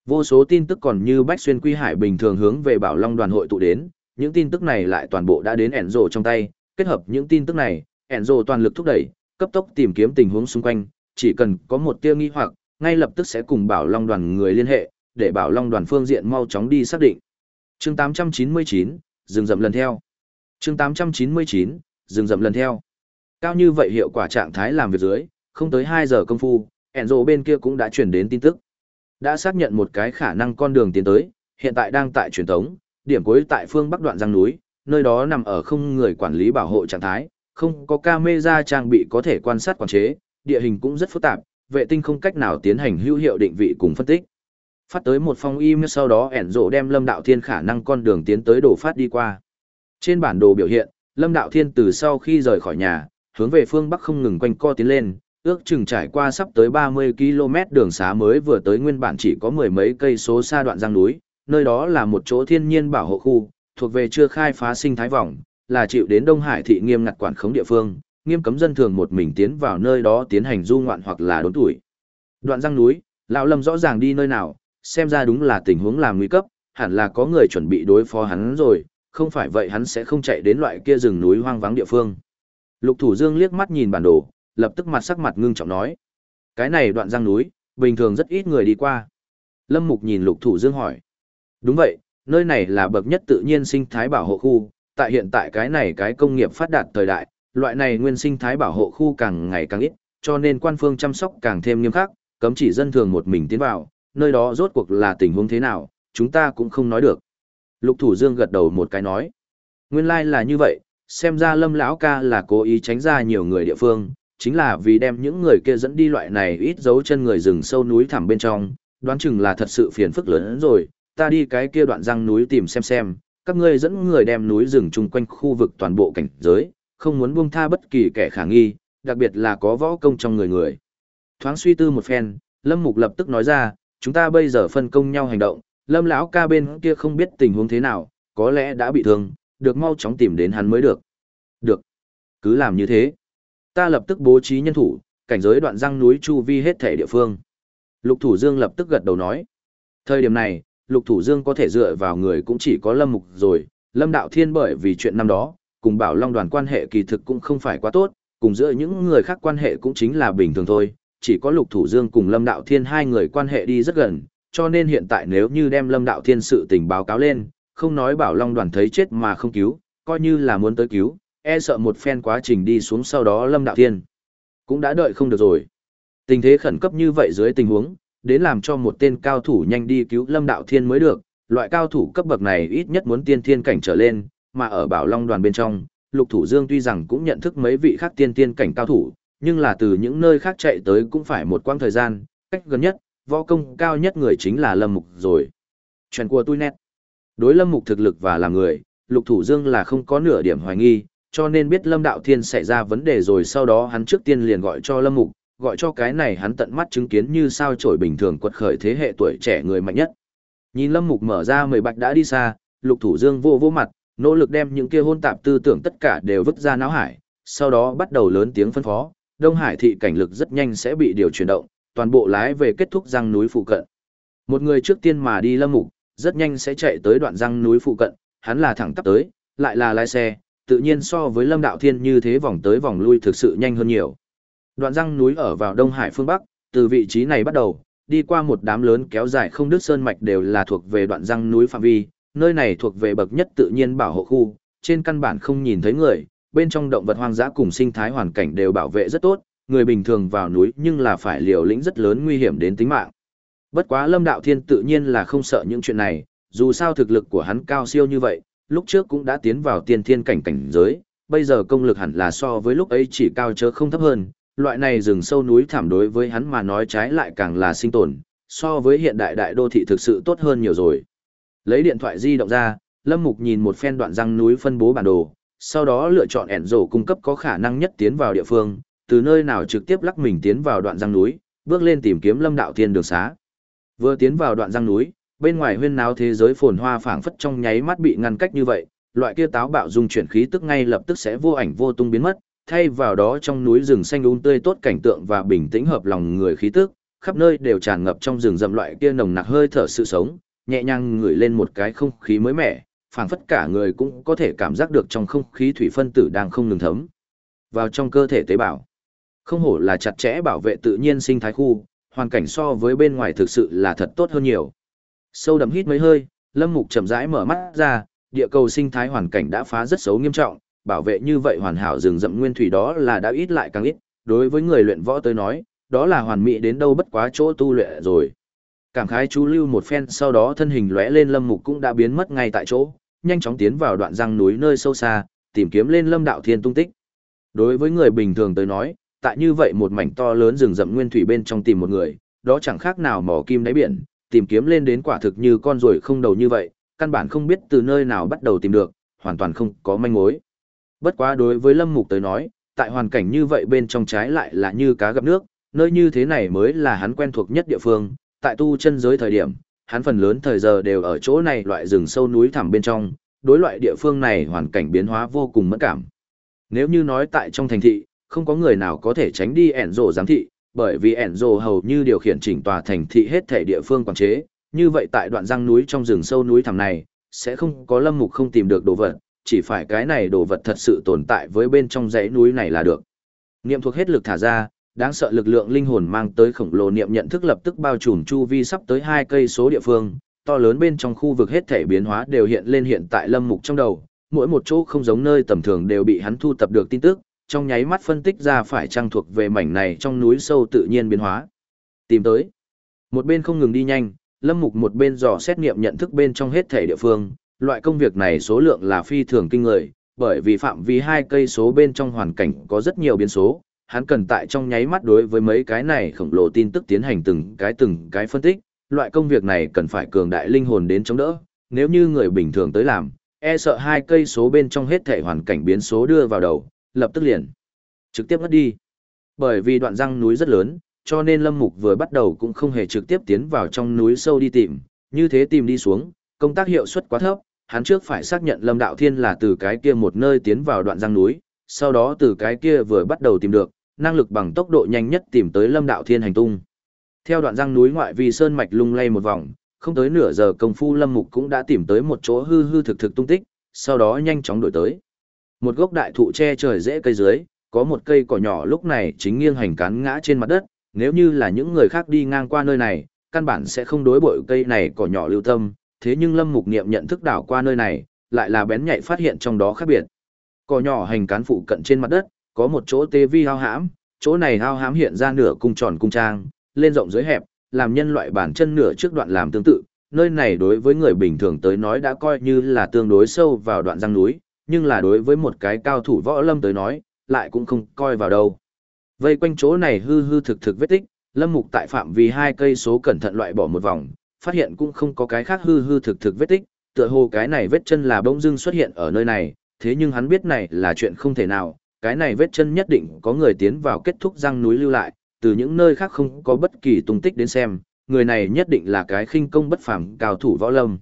Vô số tin tức còn như bách xuyên quy hải bình thường hướng về Bảo Long đoàn hội tụ đến, những tin tức này lại toàn bộ đã đến ẻn rổ trong tay, kết hợp những tin tức này, ẻn rổ toàn lực thúc đẩy, cấp tốc tìm kiếm tình huống xung quanh, chỉ cần có một tia nghi hoặc, ngay lập tức sẽ cùng Bảo Long đoàn người liên hệ, để Bảo Long đoàn phương diện mau chóng đi xác định. Chương 899, dừng dậm lần theo. Chương 899, dừng dậm lần theo. Cao như vậy hiệu quả trạng thái làm việc dưới, không tới 2 giờ công phu, Enzo bên kia cũng đã truyền đến tin tức. Đã xác nhận một cái khả năng con đường tiến tới, hiện tại đang tại truyền thống, điểm cuối tại phương bắc đoạn răng núi, nơi đó nằm ở không người quản lý bảo hộ trạng thái, không có camera trang bị có thể quan sát quản chế, địa hình cũng rất phức tạp, vệ tinh không cách nào tiến hành hữu hiệu định vị cùng phân tích. Phát tới một phong email sau đó ẻn rộ đem Lâm Đạo Thiên khả năng con đường tiến tới đổ phát đi qua. Trên bản đồ biểu hiện, Lâm Đạo Thiên từ sau khi rời khỏi nhà, hướng về phương bắc không ngừng quanh co tiến lên, ước chừng trải qua sắp tới 30 km đường xá mới vừa tới nguyên bản chỉ có mười mấy cây số xa đoạn giang núi, nơi đó là một chỗ thiên nhiên bảo hộ khu, thuộc về chưa khai phá sinh thái vòng, là chịu đến Đông Hải thị nghiêm ngặt quản khống địa phương, nghiêm cấm dân thường một mình tiến vào nơi đó tiến hành du ngoạn hoặc là đốn tuổi. Đoạn răng núi, lão Lâm rõ ràng đi nơi nào, xem ra đúng là tình huống làm nguy cấp, hẳn là có người chuẩn bị đối phó hắn rồi, không phải vậy hắn sẽ không chạy đến loại kia rừng núi hoang vắng địa phương. Lục Thủ Dương liếc mắt nhìn bản đồ, lập tức mặt sắc mặt ngưng trọng nói: "Cái này đoạn răng núi, bình thường rất ít người đi qua." Lâm Mục nhìn Lục Thủ Dương hỏi: "Đúng vậy, nơi này là bậc nhất tự nhiên sinh thái bảo hộ khu, tại hiện tại cái này cái công nghiệp phát đạt thời đại, loại này nguyên sinh thái bảo hộ khu càng ngày càng ít, cho nên quan phương chăm sóc càng thêm nghiêm khắc, cấm chỉ dân thường một mình tiến vào, nơi đó rốt cuộc là tình huống thế nào, chúng ta cũng không nói được. Lục Thủ Dương gật đầu một cái nói, nguyên lai like là như vậy, xem ra Lâm lão ca là cố ý tránh ra nhiều người địa phương, chính là vì đem những người kia dẫn đi loại này ít dấu chân người rừng sâu núi thẳm bên trong, đoán chừng là thật sự phiền phức lớn hơn rồi, ta đi cái kia đoạn răng núi tìm xem xem, các ngươi dẫn người đem núi rừng chung quanh khu vực toàn bộ cảnh giới, không muốn buông tha bất kỳ kẻ khả nghi, đặc biệt là có võ công trong người người. Thoáng suy tư một phen, Lâm Mục lập tức nói ra, chúng ta bây giờ phân công nhau hành động, Lâm lão ca bên kia không biết tình huống thế nào, có lẽ đã bị thương, được mau chóng tìm đến hắn mới được. Được. Cứ làm như thế. Ta lập tức bố trí nhân thủ, cảnh giới đoạn răng núi chu vi hết thể địa phương. Lục Thủ Dương lập tức gật đầu nói. Thời điểm này, Lục Thủ Dương có thể dựa vào người cũng chỉ có Lâm Mục rồi, Lâm Đạo Thiên bởi vì chuyện năm đó, cùng Bảo Long đoàn quan hệ kỳ thực cũng không phải quá tốt, cùng giữa những người khác quan hệ cũng chính là bình thường thôi, chỉ có Lục Thủ Dương cùng Lâm Đạo Thiên hai người quan hệ đi rất gần, cho nên hiện tại nếu như đem Lâm Đạo Thiên sự tình báo cáo lên, không nói Bảo Long đoàn thấy chết mà không cứu, coi như là muốn tới cứu, e sợ một phen quá trình đi xuống sau đó Lâm Đạo Thiên cũng đã đợi không được rồi. Tình thế khẩn cấp như vậy dưới tình huống, đến làm cho một tên cao thủ nhanh đi cứu Lâm Đạo Thiên mới được, loại cao thủ cấp bậc này ít nhất muốn tiên thiên cảnh trở lên, mà ở Bảo Long đoàn bên trong, Lục Thủ Dương tuy rằng cũng nhận thức mấy vị khác tiên thiên cảnh cao thủ, nhưng là từ những nơi khác chạy tới cũng phải một quãng thời gian, cách gần nhất, võ công cao nhất người chính là Lâm Mục rồi. Chuyện của tôi nét. Đối Lâm Mục thực lực và là người, Lục Thủ Dương là không có nửa điểm hoài nghi, cho nên biết Lâm Đạo Thiên xảy ra vấn đề rồi sau đó hắn trước tiên liền gọi cho Lâm Mục, gọi cho cái này hắn tận mắt chứng kiến như sao trổi bình thường quật khởi thế hệ tuổi trẻ người mạnh nhất. Nhìn Lâm Mục mở ra mười bạch đã đi xa, Lục Thủ Dương vô vô mặt, nỗ lực đem những kia hôn tạp tư tưởng tất cả đều vứt ra não hải, sau đó bắt đầu lớn tiếng phân phó, Đông Hải thị cảnh lực rất nhanh sẽ bị điều chuyển động, toàn bộ lái về kết thúc răng núi phụ cận. Một người trước tiên mà đi Lâm Mục, rất nhanh sẽ chạy tới đoạn răng núi phụ cận, hắn là thẳng tắp tới, lại là lái xe, tự nhiên so với Lâm Đạo Thiên như thế vòng tới vòng lui thực sự nhanh hơn nhiều. Đoạn răng núi ở vào Đông Hải phương Bắc, từ vị trí này bắt đầu, đi qua một đám lớn kéo dài không đứt sơn mạch đều là thuộc về đoạn răng núi phạm vi, nơi này thuộc về bậc nhất tự nhiên bảo hộ khu, trên căn bản không nhìn thấy người, bên trong động vật hoang dã cùng sinh thái hoàn cảnh đều bảo vệ rất tốt, người bình thường vào núi nhưng là phải liều lĩnh rất lớn nguy hiểm đến tính mạng. Bất quá Lâm Đạo Thiên tự nhiên là không sợ những chuyện này, dù sao thực lực của hắn cao siêu như vậy, lúc trước cũng đã tiến vào tiên thiên cảnh cảnh giới, bây giờ công lực hẳn là so với lúc ấy chỉ cao chớ không thấp hơn, loại này rừng sâu núi thảm đối với hắn mà nói trái lại càng là sinh tồn, so với hiện đại đại đô thị thực sự tốt hơn nhiều rồi. Lấy điện thoại di động ra, Lâm Mục nhìn một phen đoạn răng núi phân bố bản đồ, sau đó lựa chọn ẻn rổ cung cấp có khả năng nhất tiến vào địa phương, từ nơi nào trực tiếp lắc mình tiến vào đoạn răng núi, bước lên tìm kiếm Lâm Đạo Thiên đường xá. Vừa tiến vào đoạn răng núi, bên ngoài huyên náo thế giới phồn hoa phảng phất trong nháy mắt bị ngăn cách như vậy, loại kia táo bạo dung chuyển khí tức ngay lập tức sẽ vô ảnh vô tung biến mất, thay vào đó trong núi rừng xanh um tươi tốt cảnh tượng và bình tĩnh hợp lòng người khí tức, khắp nơi đều tràn ngập trong rừng rậm loại kia nồng nặc hơi thở sự sống, nhẹ nhàng ngửi lên một cái không khí mới mẻ, phảng phất cả người cũng có thể cảm giác được trong không khí thủy phân tử đang không ngừng thấm vào trong cơ thể tế bào. Không hổ là chặt chẽ bảo vệ tự nhiên sinh thái khu, hoàn cảnh so với bên ngoài thực sự là thật tốt hơn nhiều. Sâu đậm hít mấy hơi, Lâm Mục chậm rãi mở mắt ra, địa cầu sinh thái hoàn cảnh đã phá rất xấu nghiêm trọng, bảo vệ như vậy hoàn hảo rừng rậm nguyên thủy đó là đã ít lại càng ít, đối với người luyện võ tới nói, đó là hoàn mỹ đến đâu bất quá chỗ tu luyện rồi. Cảm khái chú lưu một phen sau đó thân hình lóe lên Lâm Mục cũng đã biến mất ngay tại chỗ, nhanh chóng tiến vào đoạn răng núi nơi sâu xa, tìm kiếm lên Lâm Đạo Thiên tung tích. Đối với người bình thường tới nói, tại như vậy một mảnh to lớn rừng rậm nguyên thủy bên trong tìm một người, đó chẳng khác nào mò kim đáy biển, tìm kiếm lên đến quả thực như con ruồi không đầu như vậy, căn bản không biết từ nơi nào bắt đầu tìm được, hoàn toàn không có manh mối. Bất quá đối với Lâm Mục tới nói, tại hoàn cảnh như vậy bên trong trái lại là như cá gặp nước, nơi như thế này mới là hắn quen thuộc nhất địa phương, tại tu chân giới thời điểm, hắn phần lớn thời giờ đều ở chỗ này loại rừng sâu núi thẳm bên trong, đối loại địa phương này hoàn cảnh biến hóa vô cùng mẫn cảm. Nếu như nói tại trong thành thị, không có người nào có thể tránh đi ẻn rồ giám thị, bởi vì ẻn rồ hầu như điều khiển chỉnh tòa thành thị hết thể địa phương quản chế, như vậy tại đoạn răng núi trong rừng sâu núi thẳm này, sẽ không có lâm mục không tìm được đồ vật, chỉ phải cái này đồ vật thật sự tồn tại với bên trong dãy núi này là được. Niệm thuộc hết lực thả ra, đáng sợ lực lượng linh hồn mang tới khổng lồ niệm nhận thức lập tức bao trùm chu vi sắp tới hai cây số địa phương, to lớn bên trong khu vực hết thể biến hóa đều hiện lên hiện tại lâm mục trong đầu, mỗi một chỗ không giống nơi tầm thường đều bị hắn thu tập được tin tức, trong nháy mắt phân tích ra phải trang thuộc về mảnh này trong núi sâu tự nhiên biến hóa. Tìm tới. Một bên không ngừng đi nhanh, Lâm Mục một bên dò xét nghiệm nhận thức bên trong hết thể địa phương, loại công việc này số lượng là phi thường kinh người, bởi vì phạm vi hai cây số bên trong hoàn cảnh có rất nhiều biến số, hắn cần tại trong nháy mắt đối với mấy cái này khổng lồ tin tức tiến hành từng cái từng cái phân tích, loại công việc này cần phải cường đại linh hồn đến chống đỡ, nếu như người bình thường tới làm, e sợ hai cây số bên trong hết thể hoàn cảnh biến số đưa vào đầu, lập tức liền trực tiếp ngất đi. Bởi vì đoạn răng núi rất lớn, cho nên Lâm Mục vừa bắt đầu cũng không hề trực tiếp tiến vào trong núi sâu đi tìm, như thế tìm đi xuống, công tác hiệu suất quá thấp, hắn trước phải xác nhận Lâm Đạo Thiên là từ cái kia một nơi tiến vào đoạn răng núi, sau đó từ cái kia vừa bắt đầu tìm được, năng lực bằng tốc độ nhanh nhất tìm tới Lâm Đạo Thiên hành tung. Theo đoạn răng núi ngoại vi sơn mạch lung lay một vòng, không tới nửa giờ công phu Lâm Mục cũng đã tìm tới một chỗ hư hư thực thực tung tích, sau đó nhanh chóng đổi tới. Một gốc đại thụ che trời rễ cây dưới, có một cây cỏ nhỏ lúc này chính nghiêng hành cán ngã trên mặt đất, nếu như là những người khác đi ngang qua nơi này, căn bản sẽ không đối bội cây này cỏ nhỏ lưu tâm, thế nhưng Lâm Mục Niệm nhận thức đảo qua nơi này, lại là bén nhạy phát hiện trong đó khác biệt. Cỏ nhỏ hành cán phụ cận trên mặt đất, có một chỗ tê vi hao hãm, chỗ này hao hãm hiện ra nửa cung tròn cung trang, lên rộng dưới hẹp, làm nhân loại bản chân nửa trước đoạn làm tương tự, nơi này đối với người bình thường tới nói đã coi như là tương đối sâu vào đoạn răng núi, nhưng là đối với một cái cao thủ võ lâm tới nói, lại cũng không coi vào đâu. Vây quanh chỗ này hư hư thực thực vết tích, Lâm Mục tại phạm vi hai cây số cẩn thận loại bỏ một vòng, phát hiện cũng không có cái khác hư hư thực thực vết tích, tựa hồ cái này vết chân là bỗng dưng xuất hiện ở nơi này, thế nhưng hắn biết này là chuyện không thể nào, cái này vết chân nhất định có người tiến vào kết thúc răng núi lưu lại, từ những nơi khác không có bất kỳ tung tích đến xem, người này nhất định là cái khinh công bất phàm cao thủ võ lâm.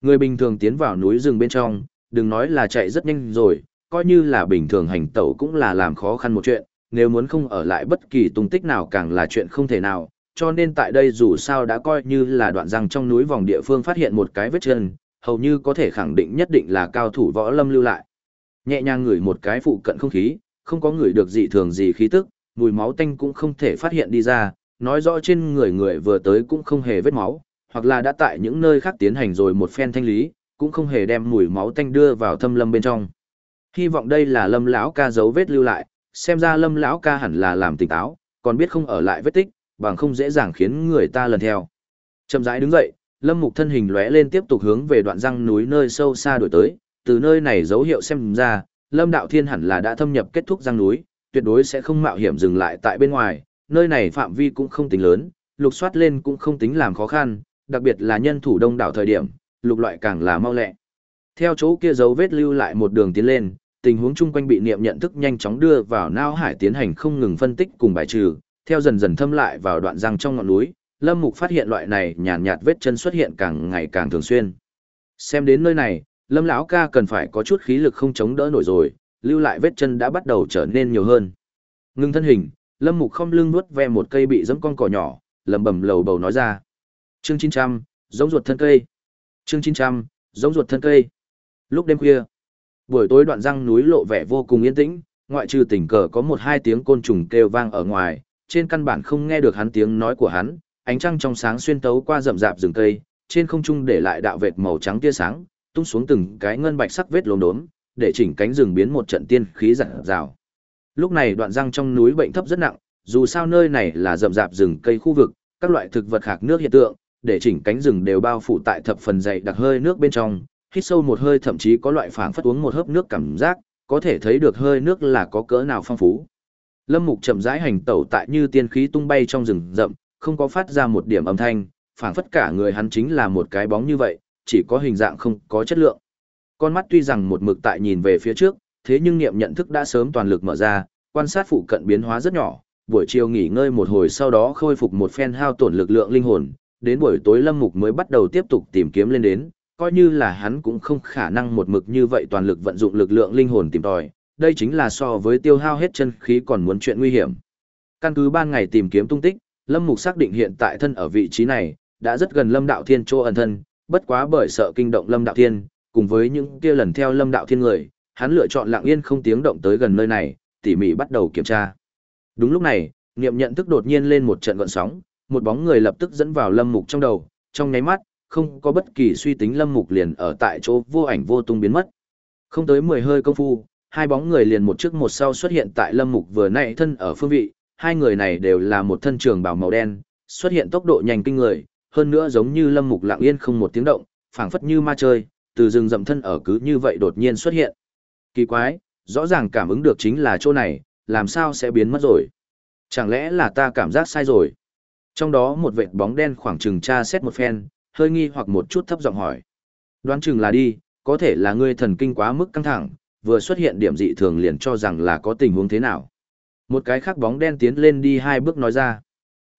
Người bình thường tiến vào núi rừng bên trong, đừng nói là chạy rất nhanh rồi, coi như là bình thường hành tẩu cũng là làm khó khăn một chuyện, nếu muốn không ở lại bất kỳ tung tích nào càng là chuyện không thể nào, cho nên tại đây dù sao đã coi như là đoạn răng trong núi vòng địa phương phát hiện một cái vết chân, hầu như có thể khẳng định nhất định là cao thủ võ lâm lưu lại. Nhẹ nhàng ngửi một cái phụ cận không khí, không có người được dị thường gì khí tức, mùi máu tanh cũng không thể phát hiện đi ra, nói rõ trên người người vừa tới cũng không hề vết máu, hoặc là đã tại những nơi khác tiến hành rồi một phen thanh lý, cũng không hề đem mùi máu tanh đưa vào thâm lâm bên trong. Hy vọng đây là lâm lão ca dấu vết lưu lại, xem ra lâm lão ca hẳn là làm tỉnh táo, còn biết không ở lại vết tích, bằng không dễ dàng khiến người ta lần theo. Chậm rãi đứng dậy, lâm mục thân hình lóe lên tiếp tục hướng về đoạn răng núi nơi sâu xa đuổi tới, từ nơi này dấu hiệu xem ra, lâm đạo thiên hẳn là đã thâm nhập kết thúc răng núi, tuyệt đối sẽ không mạo hiểm dừng lại tại bên ngoài, nơi này phạm vi cũng không tính lớn, lục soát lên cũng không tính làm khó khăn, đặc biệt là nhân thủ đông đảo thời điểm, lục loại càng là mau lẹ. Theo chỗ kia dấu vết lưu lại một đường tiến lên, tình huống chung quanh bị niệm nhận thức nhanh chóng đưa vào não hải tiến hành không ngừng phân tích cùng bài trừ, theo dần dần thâm lại vào đoạn răng trong ngọn núi, Lâm Mục phát hiện loại này nhàn nhạt, vết chân xuất hiện càng ngày càng thường xuyên. Xem đến nơi này, Lâm lão ca cần phải có chút khí lực không chống đỡ nổi rồi, lưu lại vết chân đã bắt đầu trở nên nhiều hơn. Ngưng thân hình, Lâm Mục không lưng nuốt ve một cây bị giẫm con cỏ nhỏ, lẩm bẩm lầu bầu nói ra. Chương 900, giống ruột thân cây. Chương 900, giống ruột thân cây. Lúc đêm khuya, buổi tối đoạn răng núi lộ vẻ vô cùng yên tĩnh, ngoại trừ tình cờ có một hai tiếng côn trùng kêu vang ở ngoài, trên căn bản không nghe được hắn tiếng nói của hắn, ánh trăng trong sáng xuyên tấu qua rậm rạp rừng cây, trên không trung để lại đạo vệt màu trắng tia sáng, tung xuống từng cái ngân bạch sắc vết lốm đốm, để chỉnh cánh rừng biến một trận tiên khí rạng rào. Lúc này đoạn răng trong núi bệnh thấp rất nặng, dù sao nơi này là rậm rạp rừng cây khu vực, các loại thực vật khạc nước hiện tượng, để chỉnh cánh rừng đều bao phủ tại thập phần dày đặc hơi nước bên trong, hít sâu một hơi thậm chí có loại phảng phất uống một hớp nước cảm giác, có thể thấy được hơi nước là có cỡ nào phong phú. Lâm Mục chậm rãi hành tẩu tại như tiên khí tung bay trong rừng rậm, không có phát ra một điểm âm thanh, phảng phất cả người hắn chính là một cái bóng như vậy, chỉ có hình dạng không có chất lượng. Con mắt tuy rằng một mực tại nhìn về phía trước, thế nhưng niệm nhận thức đã sớm toàn lực mở ra, quan sát phụ cận biến hóa rất nhỏ, buổi chiều nghỉ ngơi một hồi sau đó khôi phục một phen hao tổn lực lượng linh hồn, đến buổi tối Lâm Mục mới bắt đầu tiếp tục tìm kiếm lên đến, coi như là hắn cũng không khả năng một mực như vậy toàn lực vận dụng lực lượng linh hồn tìm tòi, đây chính là so với tiêu hao hết chân khí còn muốn chuyện nguy hiểm. Căn cứ ban ngày tìm kiếm tung tích, Lâm Mục xác định hiện tại thân ở vị trí này, đã rất gần Lâm Đạo Thiên chỗ ẩn thân, bất quá bởi sợ kinh động Lâm Đạo Thiên, cùng với những kia lần theo Lâm Đạo Thiên người, hắn lựa chọn lặng yên không tiếng động tới gần nơi này, tỉ mỉ bắt đầu kiểm tra. Đúng lúc này, niệm nhận thức đột nhiên lên một trận gợn sóng, một bóng người lập tức dẫn vào Lâm Mục trong đầu, trong nháy mắt, không có bất kỳ suy tính Lâm Mục liền ở tại chỗ vô ảnh vô tung biến mất. Không tới 10 hơi công phu, hai bóng người liền một trước một sau xuất hiện tại Lâm Mục vừa nãy thân ở phương vị, hai người này đều là một thân trường bào màu đen, xuất hiện tốc độ nhanh kinh người, hơn nữa giống như Lâm Mục lặng yên không một tiếng động, phảng phất như ma chơi, từ rừng rậm thân ở cứ như vậy đột nhiên xuất hiện. Kỳ quái, rõ ràng cảm ứng được chính là chỗ này, làm sao sẽ biến mất rồi? Chẳng lẽ là ta cảm giác sai rồi? Trong đó một vệt bóng đen khoảng chừng tra xét một phen, hơi nghi hoặc một chút thấp giọng hỏi. Đoán chừng là đi, có thể là ngươi thần kinh quá mức căng thẳng, vừa xuất hiện điểm dị thường liền cho rằng là có tình huống thế nào. Một cái khác bóng đen tiến lên đi hai bước nói ra.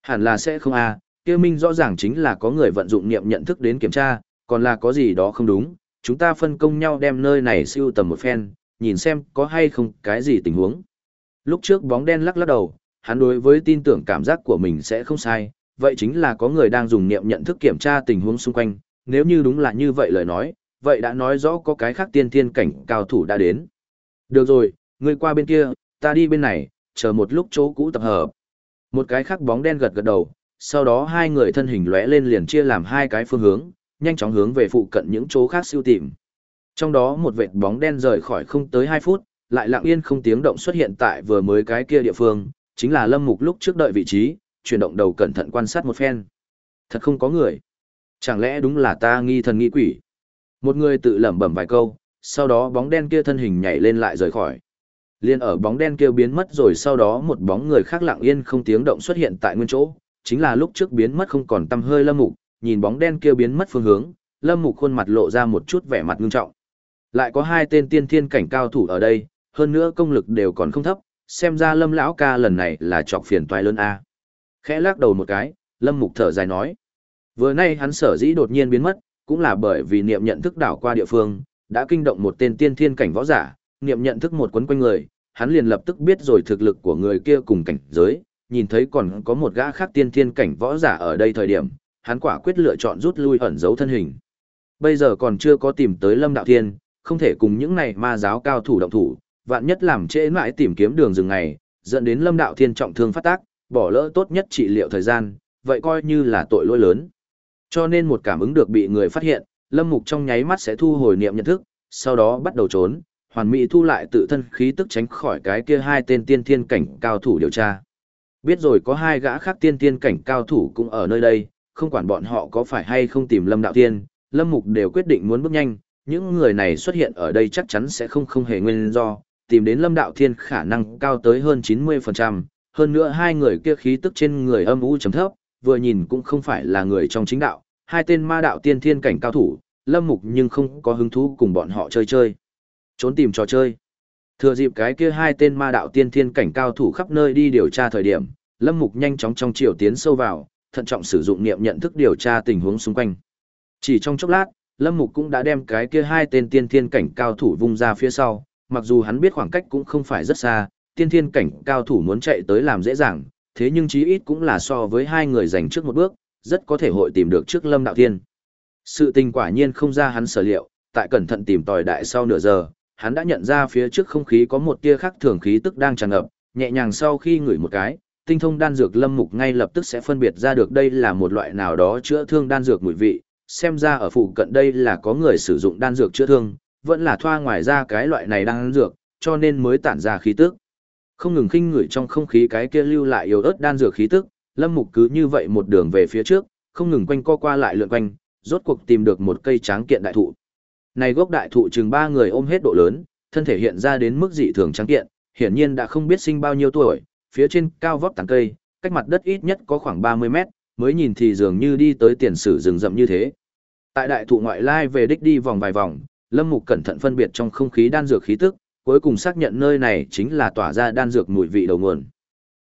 Hẳn là sẽ không a, à, kia minh rõ ràng chính là có người vận dụng niệm nhận thức đến kiểm tra, còn là có gì đó không đúng, chúng ta phân công nhau đem nơi này siêu tầm một phen, nhìn xem có hay không cái gì tình huống. Lúc trước bóng đen lắc lắc đầu, hắn đối với tin tưởng cảm giác của mình sẽ không sai, vậy chính là có người đang dùng niệm nhận thức kiểm tra tình huống xung quanh, nếu như đúng là như vậy lời nói, vậy đã nói rõ có cái khác tiên thiên cảnh cao thủ đã đến. Được rồi, ngươi qua bên kia, ta đi bên này, chờ một lúc chỗ cũ tập hợp. Một cái khác bóng đen gật gật đầu, sau đó hai người thân hình lóe lên liền chia làm hai cái phương hướng, nhanh chóng hướng về phụ cận những chỗ khác siêu tìm. Trong đó một vệt bóng đen rời khỏi không tới 2 phút, lại lặng yên không tiếng động xuất hiện tại vừa mới cái kia địa phương, chính là Lâm Mục lúc trước đợi vị trí, chuyển động đầu cẩn thận quan sát một phen. Thật không có người. Chẳng lẽ đúng là ta nghi thần nghi quỷ? Một người tự lẩm bẩm vài câu, sau đó bóng đen kia thân hình nhảy lên lại rời khỏi. Liên ở bóng đen kia biến mất rồi sau đó một bóng người khác lặng yên không tiếng động xuất hiện tại nguyên chỗ, chính là lúc trước biến mất không còn tăm hơi Lâm Mục, nhìn bóng đen kia biến mất phương hướng, Lâm Mục khuôn mặt lộ ra một chút vẻ mặt ngưng trọng. Lại có hai tên tiên thiên cảnh cao thủ ở đây, hơn nữa công lực đều còn không thấp, xem ra Lâm lão ca lần này là chọc phiền toái lớn a. Khẽ lắc đầu một cái, Lâm Mục thở dài nói. Vừa nay hắn sở dĩ đột nhiên biến mất, cũng là bởi vì niệm nhận thức đảo qua địa phương, đã kinh động một tên tiên thiên cảnh võ giả, niệm nhận thức một quấn quanh người, hắn liền lập tức biết rồi thực lực của người kia cùng cảnh giới, nhìn thấy còn có một gã khác tiên thiên cảnh võ giả ở đây thời điểm, hắn quả quyết lựa chọn rút lui ẩn giấu thân hình. Bây giờ còn chưa có tìm tới Lâm Đạo Thiên, không thể cùng những này ma giáo cao thủ động thủ, vạn nhất làm trễ mãi tìm kiếm đường rừng ngày, dẫn đến Lâm Đạo Thiên trọng thương phát tác, bỏ lỡ tốt nhất trị liệu thời gian, vậy coi như là tội lỗi lớn. Cho nên một cảm ứng được bị người phát hiện, Lâm Mục trong nháy mắt sẽ thu hồi niệm nhận thức, sau đó bắt đầu trốn, hoàn mỹ thu lại tự thân khí tức tránh khỏi cái kia hai tên tiên thiên cảnh cao thủ điều tra. Biết rồi có hai gã khác tiên thiên cảnh cao thủ cũng ở nơi đây, không quản bọn họ có phải hay không tìm Lâm Đạo Thiên, Lâm Mục đều quyết định muốn bước nhanh, những người này xuất hiện ở đây chắc chắn sẽ không không hề nguyên do, tìm đến Lâm Đạo Thiên khả năng cao tới hơn 90%, hơn nữa hai người kia khí tức trên người âm u chấm thấp, vừa nhìn cũng không phải là người trong chính đạo, hai tên ma đạo tiên thiên cảnh cao thủ, Lâm Mục nhưng không có hứng thú cùng bọn họ chơi chơi. Trốn tìm trò chơi. Thừa dịp cái kia hai tên ma đạo tiên thiên cảnh cao thủ khắp nơi đi điều tra thời điểm, Lâm Mục nhanh chóng trong chiều tiến sâu vào, thận trọng sử dụng niệm nhận thức điều tra tình huống xung quanh. Chỉ trong chốc lát, Lâm Mục cũng đã đem cái kia hai tên tiên thiên cảnh cao thủ vung ra phía sau, mặc dù hắn biết khoảng cách cũng không phải rất xa, tiên thiên cảnh cao thủ muốn chạy tới làm dễ dàng, thế nhưng chí ít cũng là so với hai người giành trước một bước, rất có thể hội tìm được trước Lâm Đạo Thiên. Sự tình quả nhiên không ra hắn sở liệu, tại cẩn thận tìm tòi đại sau nửa giờ, hắn đã nhận ra phía trước không khí có một tia khác thường khí tức đang tràn ngập, nhẹ nhàng sau khi ngửi một cái, tinh thông đan dược lâm mục ngay lập tức sẽ phân biệt ra được đây là một loại nào đó chữa thương đan dược mùi vị, xem ra ở phụ cận đây là có người sử dụng đan dược chữa thương, vẫn là thoa ngoài ra cái loại này đan dược, cho nên mới tản ra khí tức. Không ngừng khinh ngửi trong không khí cái kia lưu lại yếu ớt đan dược khí tức, Lâm Mục cứ như vậy một đường về phía trước, không ngừng quanh co qua lại lượn quanh, rốt cuộc tìm được một cây tráng kiện đại thụ. Này gốc đại thụ chừng ba người ôm hết độ lớn, thân thể hiện ra đến mức dị thường tráng kiện, hiển nhiên đã không biết sinh bao nhiêu tuổi, phía trên cao vóc tán cây, cách mặt đất ít nhất có khoảng 30 mét, mới nhìn thì dường như đi tới tiền sử rừng rậm như thế. Tại đại thụ ngoại lai về đích đi vòng vài vòng, Lâm Mục cẩn thận phân biệt trong không khí đan dược khí tức, cuối cùng xác nhận nơi này chính là tỏa ra đan dược mùi vị đầu nguồn.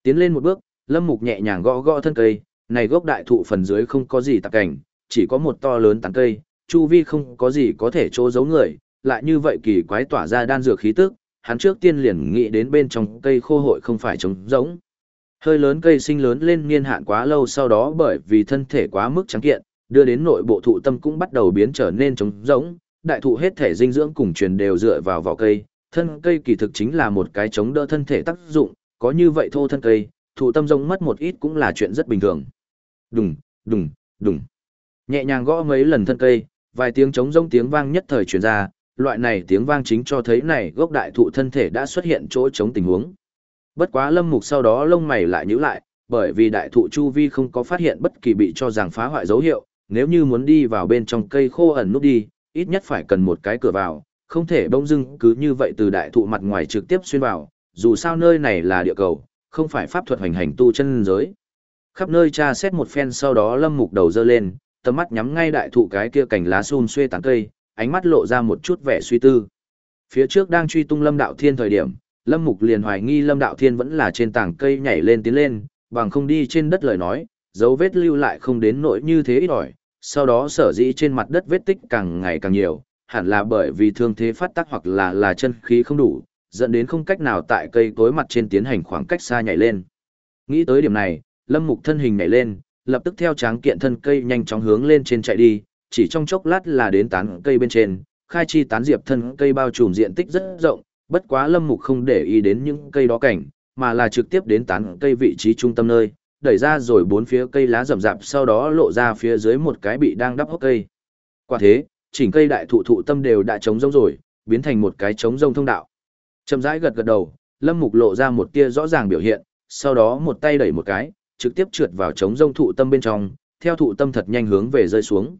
Tiến lên một bước, Lâm Mục nhẹ nhàng gõ gõ thân cây, này gốc đại thụ phần dưới không có gì tạp cảnh, chỉ có một to lớn tán cây, chu vi không có gì có thể chỗ giấu người, lại như vậy kỳ quái tỏa ra đan dược khí tức, hắn trước tiên liền nghĩ đến bên trong cây khô hội không phải trống rỗng. Hơi lớn cây sinh lớn lên niên hạn quá lâu sau đó bởi vì thân thể quá mức trắng kiện, đưa đến nội bộ thụ tâm cũng bắt đầu biến trở nên trống rỗng, đại thụ hết thể dinh dưỡng cùng truyền đều dựa vào vỏ cây, thân cây kỳ thực chính là một cái chống đỡ thân thể tác dụng, có như vậy thô thân cây, thụ tâm rông mất một ít cũng là chuyện rất bình thường. Đùng, đùng, đùng. Nhẹ nhàng gõ mấy lần thân cây, vài tiếng trống rông tiếng vang nhất thời truyền ra, loại này tiếng vang chính cho thấy này gốc đại thụ thân thể đã xuất hiện chỗ chống tình huống. Bất quá lâm mục sau đó lông mày lại nhíu lại, bởi vì đại thụ chu vi không có phát hiện bất kỳ bị cho rằng phá hoại dấu hiệu, nếu như muốn đi vào bên trong cây khô ẩn nút đi, ít nhất phải cần một cái cửa vào, không thể bỗng dưng cứ như vậy từ đại thụ mặt ngoài trực tiếp xuyên vào, dù sao nơi này là địa cầu, không phải pháp thuật hành hành tu chân giới. Khắp nơi tra xét một phen sau đó lâm mục đầu dơ lên, tầm mắt nhắm ngay đại thụ cái kia cành lá xum xuê tán cây, ánh mắt lộ ra một chút vẻ suy tư. Phía trước đang truy tung Lâm Đạo Thiên thời điểm, Lâm Mục liền hoài nghi Lâm Đạo Thiên vẫn là trên tảng cây nhảy lên tiến lên, bằng không đi trên đất lời nói, dấu vết lưu lại không đến nỗi như thế ít ỏi, sau đó sở dĩ trên mặt đất vết tích càng ngày càng nhiều, hẳn là bởi vì thương thế phát tác hoặc là là chân khí không đủ, dẫn đến không cách nào tại cây tối mặt trên tiến hành khoảng cách xa nhảy lên. Nghĩ tới điểm này, Lâm Mục thân hình nhảy lên, lập tức theo tráng kiện thân cây nhanh chóng hướng lên trên chạy đi, chỉ trong chốc lát là đến tán cây bên trên, khai chi tán diệp thân cây bao trùm diện tích rất rộng, bất quá Lâm Mục không để ý đến những cây đó cảnh, mà là trực tiếp đến tán cây vị trí trung tâm nơi, đẩy ra rồi bốn phía cây lá rậm rạp sau đó lộ ra phía dưới một cái bị đang đắp hốc cây. Quả thế, chỉnh cây đại thụ thụ tâm đều đã trống rông rồi, biến thành một cái trống rông thông đạo. Chậm rãi gật gật đầu, Lâm Mục lộ ra một tia rõ ràng biểu hiện, sau đó một tay đẩy một cái, trực tiếp trượt vào trống rông thụ tâm bên trong, theo thụ tâm thật nhanh hướng về rơi xuống.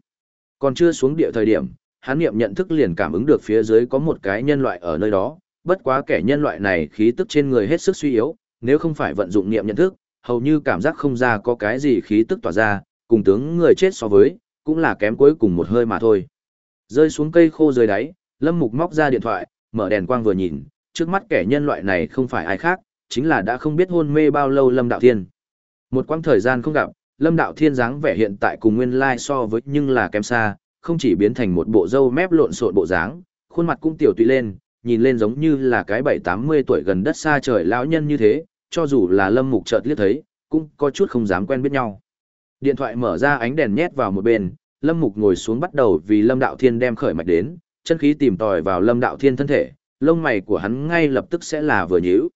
Còn chưa xuống địa thời điểm, hắn niệm nhận thức liền cảm ứng được phía dưới có một cái nhân loại ở nơi đó, bất quá kẻ nhân loại này khí tức trên người hết sức suy yếu, nếu không phải vận dụng niệm nhận thức, hầu như cảm giác không ra có cái gì khí tức tỏa ra, cùng tướng người chết so với, cũng là kém cuối cùng một hơi mà thôi. Rơi xuống cây khô dưới đáy, Lâm Mục móc ra điện thoại, mở đèn quang vừa nhìn, trước mắt kẻ nhân loại này không phải ai khác, chính là đã không biết hôn mê bao lâu Lâm Đạo Thiên. Một quãng thời gian không gặp, Lâm Đạo Thiên dáng vẻ hiện tại cùng nguyên lai so với nhưng là kém xa, không chỉ biến thành một bộ râu mép lộn xộn bộ dáng, khuôn mặt cũng tiểu tụy lên, nhìn lên giống như là cái bảy tám mươi tuổi gần đất xa trời lão nhân như thế, cho dù là Lâm Mục chợt liếc thấy, cũng có chút không dám quen biết nhau. Điện thoại mở ra ánh đèn nhét vào một bên, Lâm Mục ngồi xuống bắt đầu vì Lâm Đạo Thiên đem khởi mạch đến, chân khí tìm tòi vào Lâm Đạo Thiên thân thể, lông mày của hắn ngay lập tức sẽ là vừa nhíu.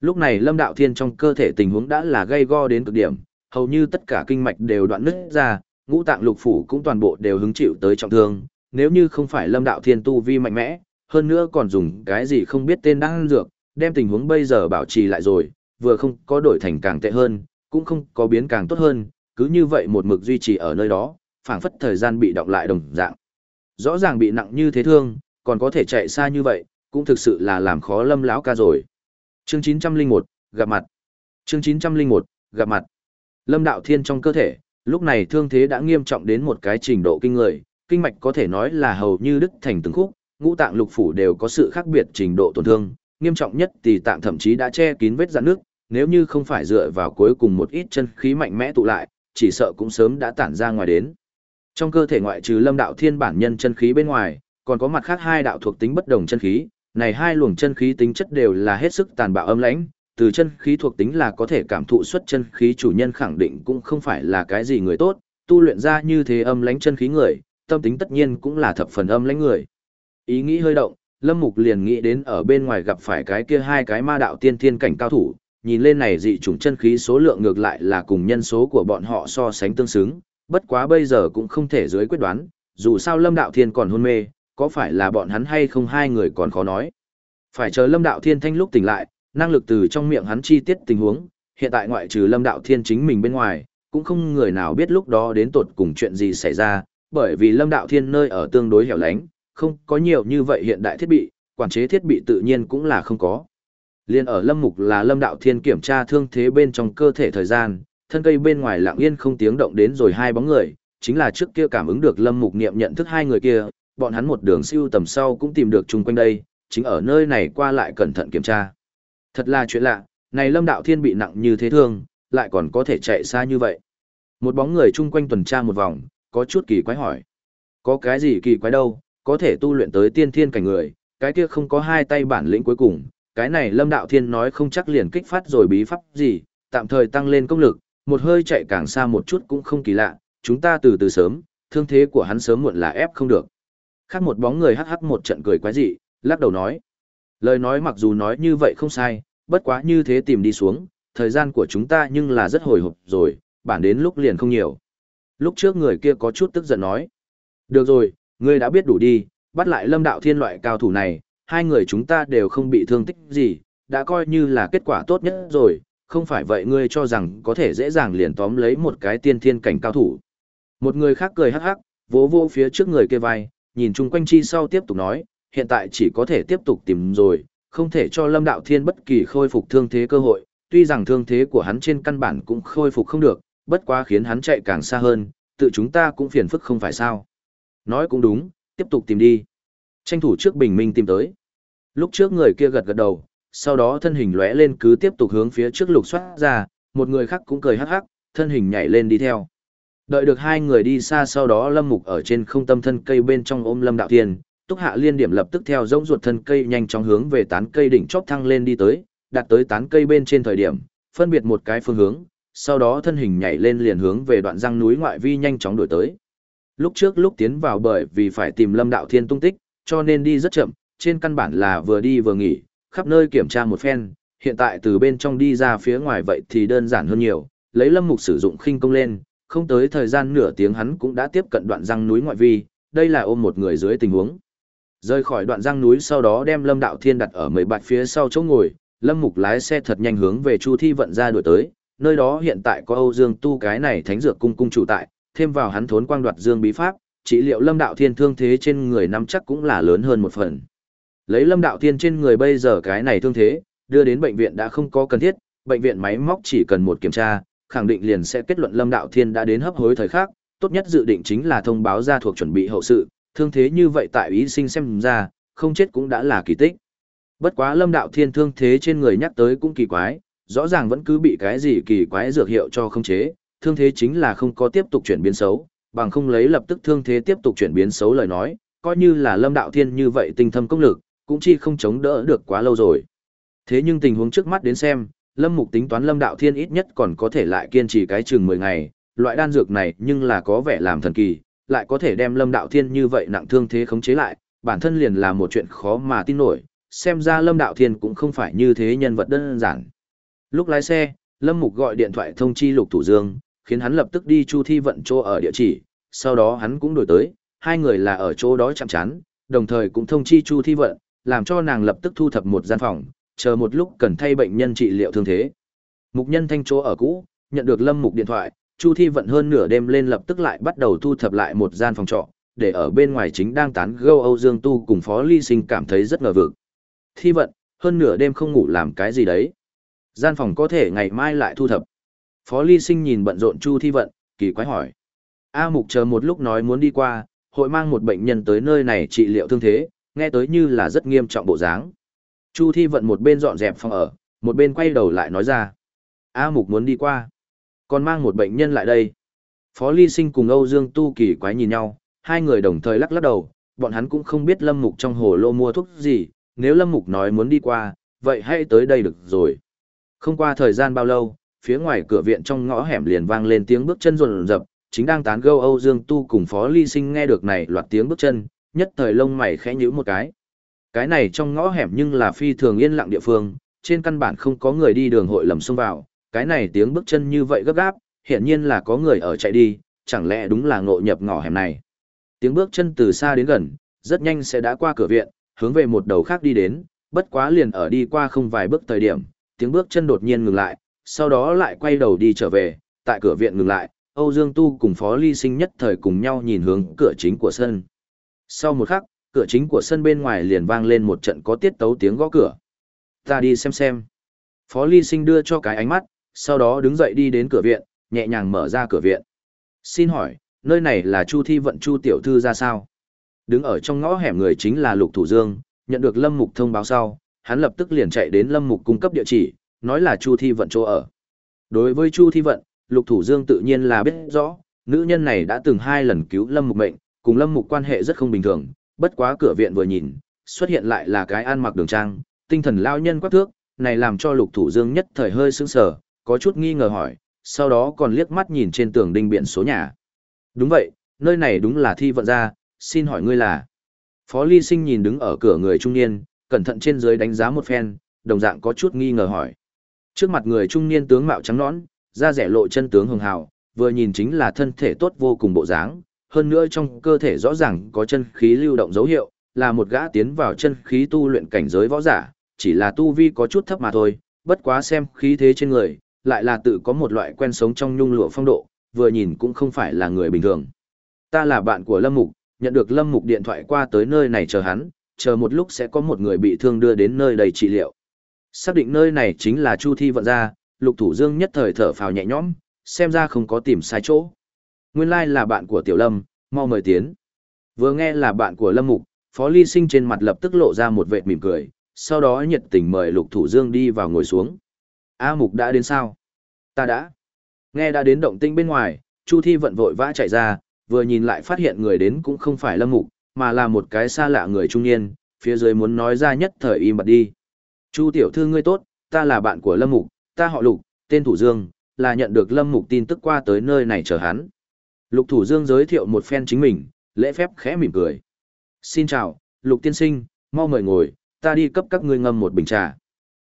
Lúc này Lâm Đạo Thiên trong cơ thể tình huống đã là gây go đến cực điểm, hầu như tất cả kinh mạch đều đoạn nứt ra, ngũ tạng lục phủ cũng toàn bộ đều hứng chịu tới trọng thương, nếu như không phải Lâm Đạo Thiên tu vi mạnh mẽ, hơn nữa còn dùng cái gì không biết tên đang dược, đem tình huống bây giờ bảo trì lại rồi, vừa không có đổi thành càng tệ hơn, cũng không có biến càng tốt hơn, cứ như vậy một mực duy trì ở nơi đó, phảng phất thời gian bị đọc lại đồng dạng. Rõ ràng bị nặng như thế thương, còn có thể chạy xa như vậy, cũng thực sự là làm khó Lâm lão ca rồi. Chương 901, gặp mặt. Chương 901, gặp mặt. Lâm Đạo Thiên trong cơ thể, lúc này thương thế đã nghiêm trọng đến một cái trình độ kinh người, kinh mạch có thể nói là hầu như đứt thành từng khúc, ngũ tạng lục phủ đều có sự khác biệt trình độ tổn thương, nghiêm trọng nhất thì tạng thậm chí đã che kín vết rạn nước, nếu như không phải dựa vào cuối cùng một ít chân khí mạnh mẽ tụ lại, chỉ sợ cũng sớm đã tản ra ngoài đến. Trong cơ thể ngoại trừ Lâm Đạo Thiên bản nhân chân khí bên ngoài, còn có mặt khác hai đạo thuộc tính bất đồng chân khí, này hai luồng chân khí tính chất đều là hết sức tàn bạo âm lãnh, từ chân khí thuộc tính là có thể cảm thụ xuất chân khí chủ nhân khẳng định cũng không phải là cái gì người tốt, tu luyện ra như thế âm lãnh chân khí người, tâm tính tất nhiên cũng là thập phần âm lãnh người. Ý nghĩ hơi động, Lâm Mục liền nghĩ đến ở bên ngoài gặp phải cái kia hai cái ma đạo tiên thiên cảnh cao thủ, nhìn lên này dị chủng chân khí số lượng ngược lại là cùng nhân số của bọn họ so sánh tương xứng, bất quá bây giờ cũng không thể dưới quyết đoán, dù sao Lâm Đạo Thiên còn hôn mê, có phải là bọn hắn hay không hai người còn khó nói. Phải chờ Lâm Đạo Thiên thanh lúc tỉnh lại, năng lực từ trong miệng hắn chi tiết tình huống, hiện tại ngoại trừ Lâm Đạo Thiên chính mình bên ngoài, cũng không người nào biết lúc đó đến tột cùng chuyện gì xảy ra, bởi vì Lâm Đạo Thiên nơi ở tương đối hẻo lánh, không có nhiều như vậy hiện đại thiết bị, quản chế thiết bị tự nhiên cũng là không có. Liên ở Lâm Mục là Lâm Đạo Thiên kiểm tra thương thế bên trong cơ thể thời gian, thân cây bên ngoài lặng yên không tiếng động đến rồi hai bóng người, chính là trước kia cảm ứng được Lâm Mục niệm nhận thức hai người kia, bọn hắn một đường siêu tầm sau cũng tìm được chung quanh đây, chính ở nơi này qua lại cẩn thận kiểm tra. Thật là chuyện lạ, này Lâm Đạo Thiên bị nặng như thế thương, lại còn có thể chạy xa như vậy. Một bóng người chung quanh tuần tra một vòng, có chút kỳ quái hỏi. Có cái gì kỳ quái đâu, có thể tu luyện tới tiên thiên cảnh người, cái kia không có hai tay bản lĩnh cuối cùng, cái này Lâm Đạo Thiên nói không chắc liền kích phát rồi bí pháp gì, tạm thời tăng lên công lực, một hơi chạy càng xa một chút cũng không kỳ lạ, chúng ta từ từ sớm, thương thế của hắn sớm muộn là ép không được. Khác một bóng người hắc hắc một trận cười quái dị, lắc đầu nói. Lời nói mặc dù nói như vậy không sai, bất quá như thế tìm đi xuống, thời gian của chúng ta nhưng là rất hồi hộp rồi, bản đến lúc liền không nhiều. Lúc trước người kia có chút tức giận nói. Được rồi, ngươi đã biết đủ đi, bắt lại lâm đạo thiên loại cao thủ này, hai người chúng ta đều không bị thương tích gì, đã coi như là kết quả tốt nhất rồi, không phải vậy ngươi cho rằng có thể dễ dàng liền tóm lấy một cái tiên thiên cảnh cao thủ. Một người khác cười hắc hắc, vỗ vỗ phía trước người kia vai, nhìn chung quanh chi sau tiếp tục nói, hiện tại chỉ có thể tiếp tục tìm rồi, không thể cho Lâm Đạo Thiên bất kỳ khôi phục thương thế cơ hội, tuy rằng thương thế của hắn trên căn bản cũng khôi phục không được, bất quá khiến hắn chạy càng xa hơn, tự chúng ta cũng phiền phức không phải sao. Nói cũng đúng, tiếp tục tìm đi. Tranh thủ trước bình minh tìm tới. Lúc trước người kia gật gật đầu, sau đó thân hình lóe lên cứ tiếp tục hướng phía trước lục soát ra, một người khác cũng cười hắc hắc, thân hình nhảy lên đi theo. Đợi được hai người đi xa sau đó Lâm Mục ở trên không tâm thân cây bên trong ôm Lâm Đạo Thiên, Túc Hạ liên điểm lập tức theo rỗng ruột thân cây nhanh chóng hướng về tán cây đỉnh chóp thăng lên đi tới, đạt tới tán cây bên trên thời điểm, phân biệt một cái phương hướng, sau đó thân hình nhảy lên liền hướng về đoạn răng núi ngoại vi nhanh chóng đuổi tới. Lúc trước lúc tiến vào bởi vì phải tìm Lâm Đạo Thiên tung tích, cho nên đi rất chậm, trên căn bản là vừa đi vừa nghỉ, khắp nơi kiểm tra một phen, hiện tại từ bên trong đi ra phía ngoài vậy thì đơn giản hơn nhiều, lấy Lâm Mục sử dụng khinh công lên, không tới thời gian nửa tiếng hắn cũng đã tiếp cận đoạn răng núi ngoại vi, đây là ôm một người dưới tình huống. Rời khỏi đoạn răng núi sau đó đem Lâm Đạo Thiên đặt ở mấy bạch phía sau chỗ ngồi, Lâm Mục lái xe thật nhanh hướng về Chu Thi vận ra đuổi tới, nơi đó hiện tại có Âu Dương Tu cái này thánh dược cung cung chủ tại, thêm vào hắn thốn quang đoạt dương bí pháp, chỉ liệu Lâm Đạo Thiên thương thế trên người năm chắc cũng là lớn hơn một phần. Lấy Lâm Đạo Thiên trên người bây giờ cái này thương thế, đưa đến bệnh viện đã không có cần thiết, bệnh viện máy móc chỉ cần một kiểm tra, khẳng định liền sẽ kết luận Lâm Đạo Thiên đã đến hấp hối thời khắc, tốt nhất dự định chính là thông báo ra thuộc chuẩn bị hậu sự, thương thế như vậy tại ý sinh xem ra, không chết cũng đã là kỳ tích. Bất quá Lâm Đạo Thiên thương thế trên người nhắc tới cũng kỳ quái, rõ ràng vẫn cứ bị cái gì kỳ quái dược hiệu cho không chế, thương thế chính là không có tiếp tục chuyển biến xấu, bằng không lấy lập tức thương thế tiếp tục chuyển biến xấu lời nói, coi như là Lâm Đạo Thiên như vậy tinh thâm công lực, cũng chi không chống đỡ được quá lâu rồi. Thế nhưng tình huống trước mắt đến xem, Lâm Mục tính toán Lâm Đạo Thiên ít nhất còn có thể lại kiên trì cái chừng 10 ngày, loại đan dược này nhưng là có vẻ làm thần kỳ, lại có thể đem Lâm Đạo Thiên như vậy nặng thương thế khống chế lại, bản thân liền là một chuyện khó mà tin nổi, xem ra Lâm Đạo Thiên cũng không phải như thế nhân vật đơn giản. Lúc lái xe, Lâm Mục gọi điện thoại thông chi Lục Thủ Dương, khiến hắn lập tức đi Chu Thi vận chỗ ở địa chỉ, sau đó hắn cũng đổi tới, hai người là ở chỗ đó chạm chán, đồng thời cũng thông chi Chu Thi vận, làm cho nàng lập tức thu thập một gian phòng, chờ một lúc cần thay bệnh nhân trị liệu thương thế. Mục nhân thanh chỗ ở cũ, nhận được Lâm Mục điện thoại, Chu Thi vận hơn nửa đêm lên lập tức lại bắt đầu thu thập lại một gian phòng trọ, để ở bên ngoài chính đang tán gẫu Âu Dương Tu cùng Phó Ly Sinh cảm thấy rất ngờ vực. Thi vận, hơn nửa đêm không ngủ làm cái gì đấy. Gian phòng có thể ngày mai lại thu thập. Phó Ly Sinh nhìn bận rộn Chu Thi vận, kỳ quái hỏi. A Mục chờ một lúc nói muốn đi qua, hội mang một bệnh nhân tới nơi này trị liệu thương thế, nghe tới như là rất nghiêm trọng bộ dáng. Chu Thi vận một bên dọn dẹp phòng ở, một bên quay đầu lại nói ra. A Mục muốn đi qua, còn mang một bệnh nhân lại đây. Phó Ly Sinh cùng Âu Dương Tu kỳ quái nhìn nhau, hai người đồng thời lắc lắc đầu, bọn hắn cũng không biết Lâm Mục trong hồ lô mua thuốc gì, nếu Lâm Mục nói muốn đi qua, vậy hãy tới đây được rồi. Không qua thời gian bao lâu, phía ngoài cửa viện trong ngõ hẻm liền vang lên tiếng bước chân rồn rập, chính đang tán gẫu Âu Dương Tu cùng Phó Ly Sinh nghe được này loạt tiếng bước chân, nhất thời lông mày khẽ nhíu một cái. Cái này trong ngõ hẻm nhưng là phi thường yên lặng địa phương, trên căn bản không có người đi đường hội lầm xông vào, cái này tiếng bước chân như vậy gấp gáp, hiện nhiên là có người ở chạy đi, chẳng lẽ đúng là ngộ nhập ngõ hẻm này. Tiếng bước chân từ xa đến gần, rất nhanh sẽ đã qua cửa viện, hướng về một đầu khác đi đến, bất quá liền ở đi qua không vài bước thời điểm, tiếng bước chân đột nhiên ngừng lại, sau đó lại quay đầu đi trở về, tại cửa viện ngừng lại, Âu Dương Tu cùng Phó Ly Sinh nhất thời cùng nhau nhìn hướng cửa chính của sân. Sau một khắc, cửa chính của sân bên ngoài liền vang lên một trận có tiết tấu tiếng gõ cửa. Ta đi xem xem. Phó Ly Sinh đưa cho cái ánh mắt, sau đó đứng dậy đi đến cửa viện, nhẹ nhàng mở ra cửa viện. Xin hỏi, nơi này là Chu Thi Vận Chu Tiểu Thư ra sao? Đứng ở trong ngõ hẻm người chính là Lục Thủ Dương, nhận được Lâm Mục thông báo sau, hắn lập tức liền chạy đến Lâm Mục cung cấp địa chỉ, nói là Chu Thi Vận chỗ ở. Đối với Chu Thi Vận, Lục Thủ Dương tự nhiên là biết rõ, nữ nhân này đã từng hai lần cứu Lâm Mục mệnh, cùng Lâm Mục quan hệ rất không bình thường, bất quá cửa viện vừa nhìn, xuất hiện lại là cái ăn mặc đường trang, tinh thần lao nhân quắc thước, này làm cho Lục Thủ Dương nhất thời hơi sững sờ, có chút nghi ngờ hỏi, sau đó còn liếc mắt nhìn trên tường đinh biển số nhà. Đúng vậy, nơi này đúng là thi vận ra, xin hỏi ngươi là. Phó Ly Sinh nhìn đứng ở cửa người trung niên, cẩn thận trên dưới đánh giá một phen, đồng dạng có chút nghi ngờ hỏi. Trước mặt người trung niên tướng mạo trắng nõn, da rẻ lộ chân tướng hường hào, vừa nhìn chính là thân thể tốt vô cùng bộ dáng, hơn nữa trong cơ thể rõ ràng có chân khí lưu động dấu hiệu, là một gã tiến vào chân khí tu luyện cảnh giới võ giả, chỉ là tu vi có chút thấp mà thôi, bất quá xem khí thế trên người, lại là tự có một loại quen sống trong nhung lụa phong độ, vừa nhìn cũng không phải là người bình thường. Ta là bạn của Lâm Mục, nhận được Lâm Mục điện thoại qua tới nơi này chờ hắn, chờ một lúc sẽ có một người bị thương đưa đến nơi đây trị liệu. Xác định nơi này chính là Chu Thi vận ra, Lục Thủ Dương nhất thời thở phào nhẹ nhõm, xem ra không có tìm sai chỗ. Nguyên lai là bạn của Tiểu Lâm, mau mời tiến. Vừa nghe là bạn của Lâm Mục, Phó Ly Sinh trên mặt lập tức lộ ra một vệt mỉm cười, sau đó nhiệt tình mời Lục Thủ Dương đi vào ngồi xuống. A Mục đã đến sao? Ta đã. Nghe đã đến động tinh bên ngoài, Chu Thi vận vội vã chạy ra, vừa nhìn lại phát hiện người đến cũng không phải Lâm Mục, mà là một cái xa lạ người trung niên, phía dưới muốn nói ra nhất thời im bặt đi. Chu tiểu thư ngươi tốt, ta là bạn của Lâm Mục, ta họ Lục, tên Thủ Dương, là nhận được Lâm Mục tin tức qua tới nơi này chờ hắn. Lục Thủ Dương giới thiệu một phen chính mình, lễ phép khẽ mỉm cười. Xin chào, Lục tiên sinh, mau mời ngồi, ta đi cấp các ngươi ngâm một bình trà.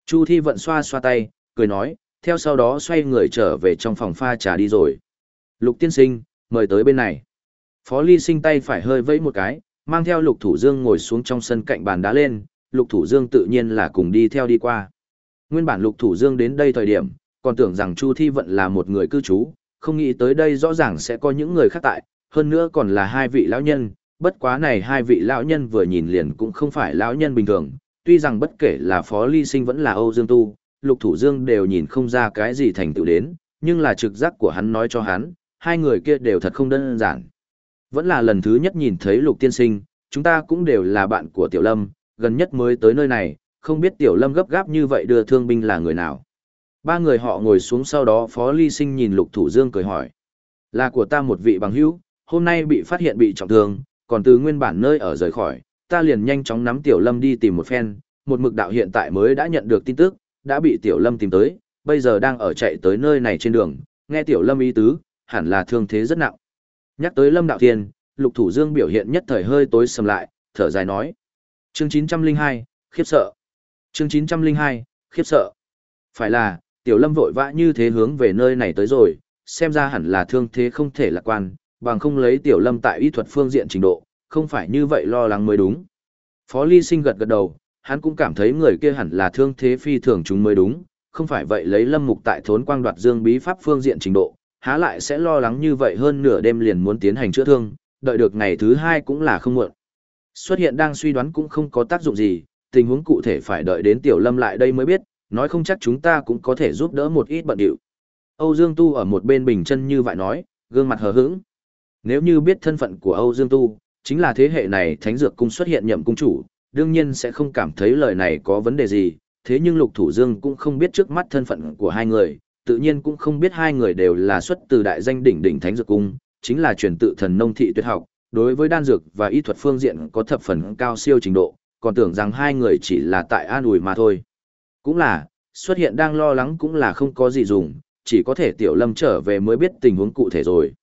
Chu Thi vận xoa xoa tay, cười nói, theo sau đó xoay người trở về trong phòng pha trà đi rồi. Lục tiên sinh, mời tới bên này. Phó Ly sinh tay phải hơi vẫy một cái, mang theo Lục Thủ Dương ngồi xuống trong sân cạnh bàn đá lên, Lục Thủ Dương tự nhiên là cùng đi theo đi qua. Nguyên bản Lục Thủ Dương đến đây thời điểm, còn tưởng rằng Chu Thi Vận là một người cư trú, không nghĩ tới đây rõ ràng sẽ có những người khác tại, hơn nữa còn là hai vị lão nhân, bất quá này hai vị lão nhân vừa nhìn liền cũng không phải lão nhân bình thường, tuy rằng bất kể là Phó Ly Sinh vẫn là Âu Dương Tu, Lục Thủ Dương đều nhìn không ra cái gì thành tựu đến, nhưng là trực giác của hắn nói cho hắn, hai người kia đều thật không đơn giản. Vẫn là lần thứ nhất nhìn thấy Lục Tiên Sinh, chúng ta cũng đều là bạn của Tiểu Lâm, gần nhất mới tới nơi này, không biết Tiểu Lâm gấp gáp như vậy đưa thương binh là người nào. Ba người họ ngồi xuống sau đó Phó Ly Sinh nhìn Lục Thủ Dương cười hỏi. Là của ta một vị bằng hữu, hôm nay bị phát hiện bị trọng thương, còn từ nguyên bản nơi ở rời khỏi, ta liền nhanh chóng nắm Tiểu Lâm đi tìm một phen, một mực đạo hiện tại mới đã nhận được tin tức, đã bị Tiểu Lâm tìm tới, bây giờ đang ở chạy tới nơi này trên đường, nghe Tiểu Lâm ý tứ, hẳn là thương thế rất nặng. Nhắc tới Lâm Đạo Thiên, Lục Thủ Dương biểu hiện nhất thời hơi tối sầm lại, thở dài nói. Chương 902, khiếp sợ. Chương 902, khiếp sợ. Phải là, Tiểu Lâm vội vã như thế hướng về nơi này tới rồi, xem ra hẳn là thương thế không thể lạc quan, bằng không lấy Tiểu Lâm tại y thuật phương diện trình độ, không phải như vậy lo lắng mới đúng. Phó Ly Sinh gật gật đầu, hắn cũng cảm thấy người kia hẳn là thương thế phi thường chúng mới đúng, không phải vậy lấy Lâm Mục tại thốn quang đoạt dương bí pháp phương diện trình độ, há lại sẽ lo lắng như vậy hơn nửa đêm liền muốn tiến hành chữa thương, đợi được ngày thứ hai cũng là không muộn. Xuất hiện đang suy đoán cũng không có tác dụng gì, tình huống cụ thể phải đợi đến Tiểu Lâm lại đây mới biết, nói không chắc chúng ta cũng có thể giúp đỡ một ít bận điệu. Âu Dương Tu ở một bên bình chân như vậy nói, gương mặt hờ hững. Nếu như biết thân phận của Âu Dương Tu, chính là thế hệ này Thánh Dược Cung xuất hiện nhậm cung chủ, đương nhiên sẽ không cảm thấy lời này có vấn đề gì, thế nhưng Lục Thủ Dương cũng không biết trước mắt thân phận của hai người, tự nhiên cũng không biết hai người đều là xuất từ đại danh đỉnh đỉnh Thánh Dược Cung, chính là truyền tự thần nông thị tuyệt học, đối với đan dược và y thuật phương diện có thập phần cao siêu trình độ, còn tưởng rằng hai người chỉ là tại an ủi mà thôi. Cũng là, xuất hiện đang lo lắng cũng là không có gì dùng, chỉ có thể tiểu lâm trở về mới biết tình huống cụ thể rồi.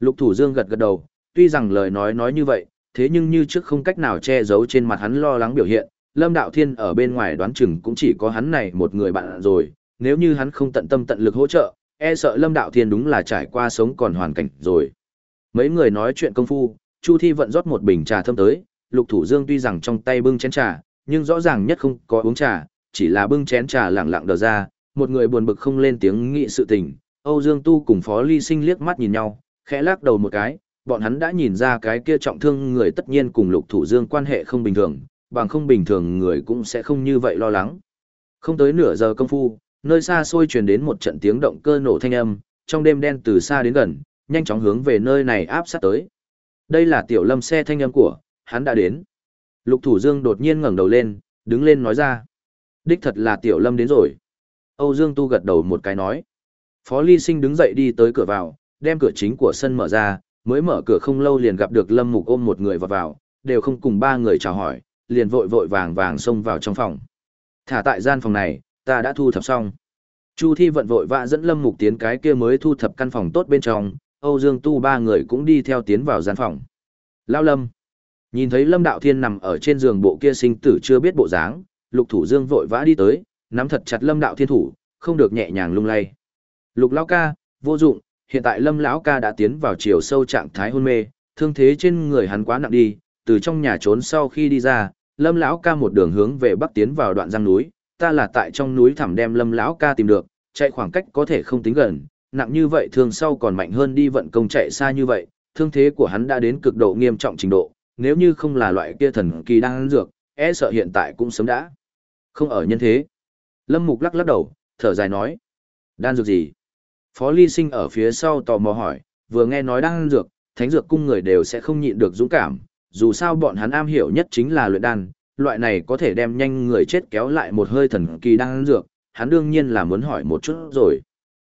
Lục Thủ Dương gật gật đầu, tuy rằng lời nói nói như vậy, thế nhưng như trước không cách nào che giấu trên mặt hắn lo lắng biểu hiện, Lâm Đạo Thiên ở bên ngoài đoán chừng cũng chỉ có hắn này một người bạn rồi, nếu như hắn không tận tâm tận lực hỗ trợ, e sợ Lâm Đạo Thiên đúng là trải qua sống còn hoàn cảnh rồi. Mấy người nói chuyện công phu, Chu Thi vận rót một bình trà thơm tới, Lục Thủ Dương tuy rằng trong tay bưng chén trà, nhưng rõ ràng nhất không có uống trà, chỉ là bưng chén trà lẳng lặng đờ ra, một người buồn bực không lên tiếng nghị sự tình. Âu Dương Tu cùng Phó Ly Sinh liếc mắt nhìn nhau, khẽ lắc đầu một cái, bọn hắn đã nhìn ra cái kia trọng thương người tất nhiên cùng Lục Thủ Dương quan hệ không bình thường, bằng không bình thường người cũng sẽ không như vậy lo lắng. Không tới nửa giờ công phu, nơi xa xôi truyền đến một trận tiếng động cơ nổ thanh âm, trong đêm đen từ xa đến gần, nhanh chóng hướng về nơi này áp sát tới. Đây là tiểu lâm xe thanh âm của, hắn đã đến. Lục Thủ Dương đột nhiên ngẩng đầu lên, đứng lên nói ra. Đích thật là tiểu lâm đến rồi. Âu Dương Tu gật đầu một cái nói. Phó Ly Sinh đứng dậy đi tới cửa vào, đem cửa chính của sân mở ra, mới mở cửa không lâu liền gặp được Lâm Mục ôm một người vào vào, đều không cùng ba người chào hỏi, liền vội vội vàng vàng xông vào trong phòng. Thả tại gian phòng này, ta đã thu thập xong. Chu Thi vận vội vã dẫn Lâm Mục tiến cái kia mới thu thập căn phòng tốt bên trong, Âu Dương Tu ba người cũng đi theo tiến vào gian phòng. Lao Lâm. Nhìn thấy Lâm Đạo Thiên nằm ở trên giường bộ kia sinh tử chưa biết bộ dáng, Lục Thủ Dương vội vã đi tới, nắm thật chặt Lâm Đạo Thiên thủ, không được nhẹ nhàng lung lay. Lục lão ca, vô dụng, hiện tại Lâm lão ca đã tiến vào chiều sâu trạng thái hôn mê, thương thế trên người hắn quá nặng đi, từ trong nhà trốn sau khi đi ra, Lâm lão ca một đường hướng về bắc tiến vào đoạn giang núi, ta là tại trong núi thẳm đem Lâm lão ca tìm được, chạy khoảng cách có thể không tính gần, nặng như vậy thường sau còn mạnh hơn đi vận công chạy xa như vậy, thương thế của hắn đã đến cực độ nghiêm trọng trình độ, nếu như không là loại kia thần kỳ đang ăn dược, e sợ hiện tại cũng sớm đã. Không ở nhân thế. Lâm Mục lắc lắc đầu, thở dài nói. Đan dược gì? Phó Ly Sinh ở phía sau tò mò hỏi, vừa nghe nói đan dược, thánh dược cung người đều sẽ không nhịn được dũng cảm, dù sao bọn hắn am hiểu nhất chính là luyện đan, loại này có thể đem nhanh người chết kéo lại một hơi thần kỳ đan dược, hắn đương nhiên là muốn hỏi một chút rồi.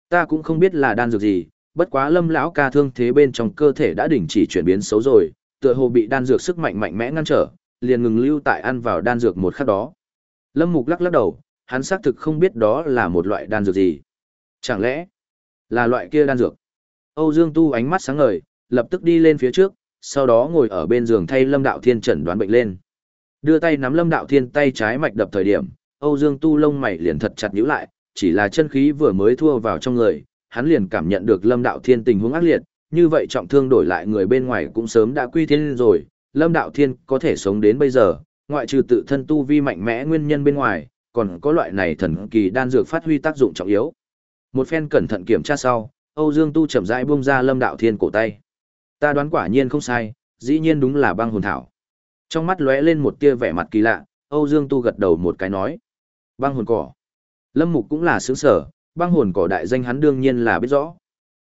Ta cũng không biết là đan dược gì, bất quá Lâm lão ca thương thế bên trong cơ thể đã đình chỉ chuyển biến xấu rồi, tựa hồ bị đan dược sức mạnh mạnh mẽ ngăn trở, liền ngừng lưu tại ăn vào đan dược một khắc đó. Lâm Mục lắc lắc đầu, hắn xác thực không biết đó là một loại đan dược gì. Chẳng lẽ là loại kia đan dược? Âu Dương Tu ánh mắt sáng ngời, lập tức đi lên phía trước, sau đó ngồi ở bên giường thay Lâm Đạo Thiên chẩn đoán bệnh lên. Đưa tay nắm Lâm Đạo Thiên tay trái mạch đập thời điểm, Âu Dương Tu lông mày liền thật chặt nhíu lại, chỉ là chân khí vừa mới thua vào trong người, hắn liền cảm nhận được Lâm Đạo Thiên tình huống ác liệt, như vậy trọng thương đổi lại người bên ngoài cũng sớm đã quy thiên rồi, Lâm Đạo Thiên có thể sống đến bây giờ, ngoại trừ tự thân tu vi mạnh mẽ nguyên nhân bên ngoài, còn có loại này thần kỳ đan dược phát huy tác dụng trọng yếu. Một phen cẩn thận kiểm tra sau, Âu Dương Tu chậm rãi buông ra Lâm Đạo Thiên cổ tay. Ta đoán quả nhiên không sai, dĩ nhiên đúng là băng hồn thảo. Trong mắt lóe lên một tia vẻ mặt kỳ lạ, Âu Dương Tu gật đầu một cái nói. Băng hồn cỏ. Lâm Mục cũng là sướng sở, băng hồn cỏ đại danh hắn đương nhiên là biết rõ.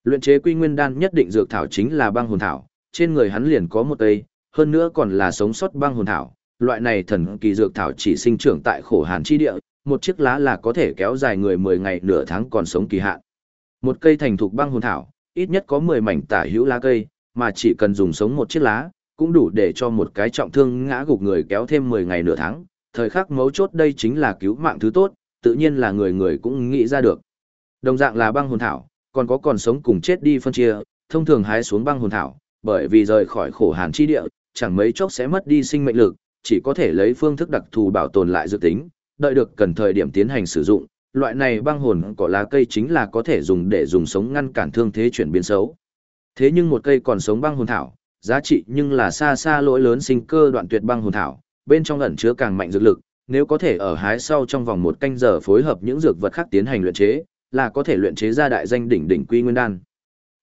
Luyện chế quy nguyên đan nhất định dược thảo chính là băng hồn thảo, trên người hắn liền có một tây, hơn nữa còn là sống sót băng hồn thảo. Loại này thần kỳ dược thảo chỉ sinh trưởng tại khổ hàn chi địa, một chiếc lá là có thể kéo dài người 10 ngày nửa tháng còn sống kỳ hạn. Một cây thành thục băng hồn thảo, ít nhất có 10 mảnh tả hữu lá cây, mà chỉ cần dùng sống một chiếc lá, cũng đủ để cho một cái trọng thương ngã gục người kéo thêm 10 ngày nửa tháng. Thời khắc mấu chốt đây chính là cứu mạng thứ tốt, tự nhiên là người người cũng nghĩ ra được. Đồng dạng là băng hồn thảo, còn có còn sống cùng chết đi phân chia, thông thường hái xuống băng hồn thảo, bởi vì rời khỏi khổ hàn chi địa, chẳng mấy chốc sẽ mất đi sinh mệnh lực, chỉ có thể lấy phương thức đặc thù bảo tồn lại dự tính, đợi được cần thời điểm tiến hành sử dụng, loại này băng hồn cỏ lá cây chính là có thể dùng để dùng sống ngăn cản thương thế chuyển biến xấu. Thế nhưng một cây còn sống băng hồn thảo, giá trị nhưng là xa xa lỗi lớn sinh cơ đoạn tuyệt băng hồn thảo, bên trong ẩn chứa càng mạnh dược lực, nếu có thể ở hái sau trong vòng một canh giờ phối hợp những dược vật khác tiến hành luyện chế, là có thể luyện chế ra đại danh đỉnh đỉnh quy nguyên đan.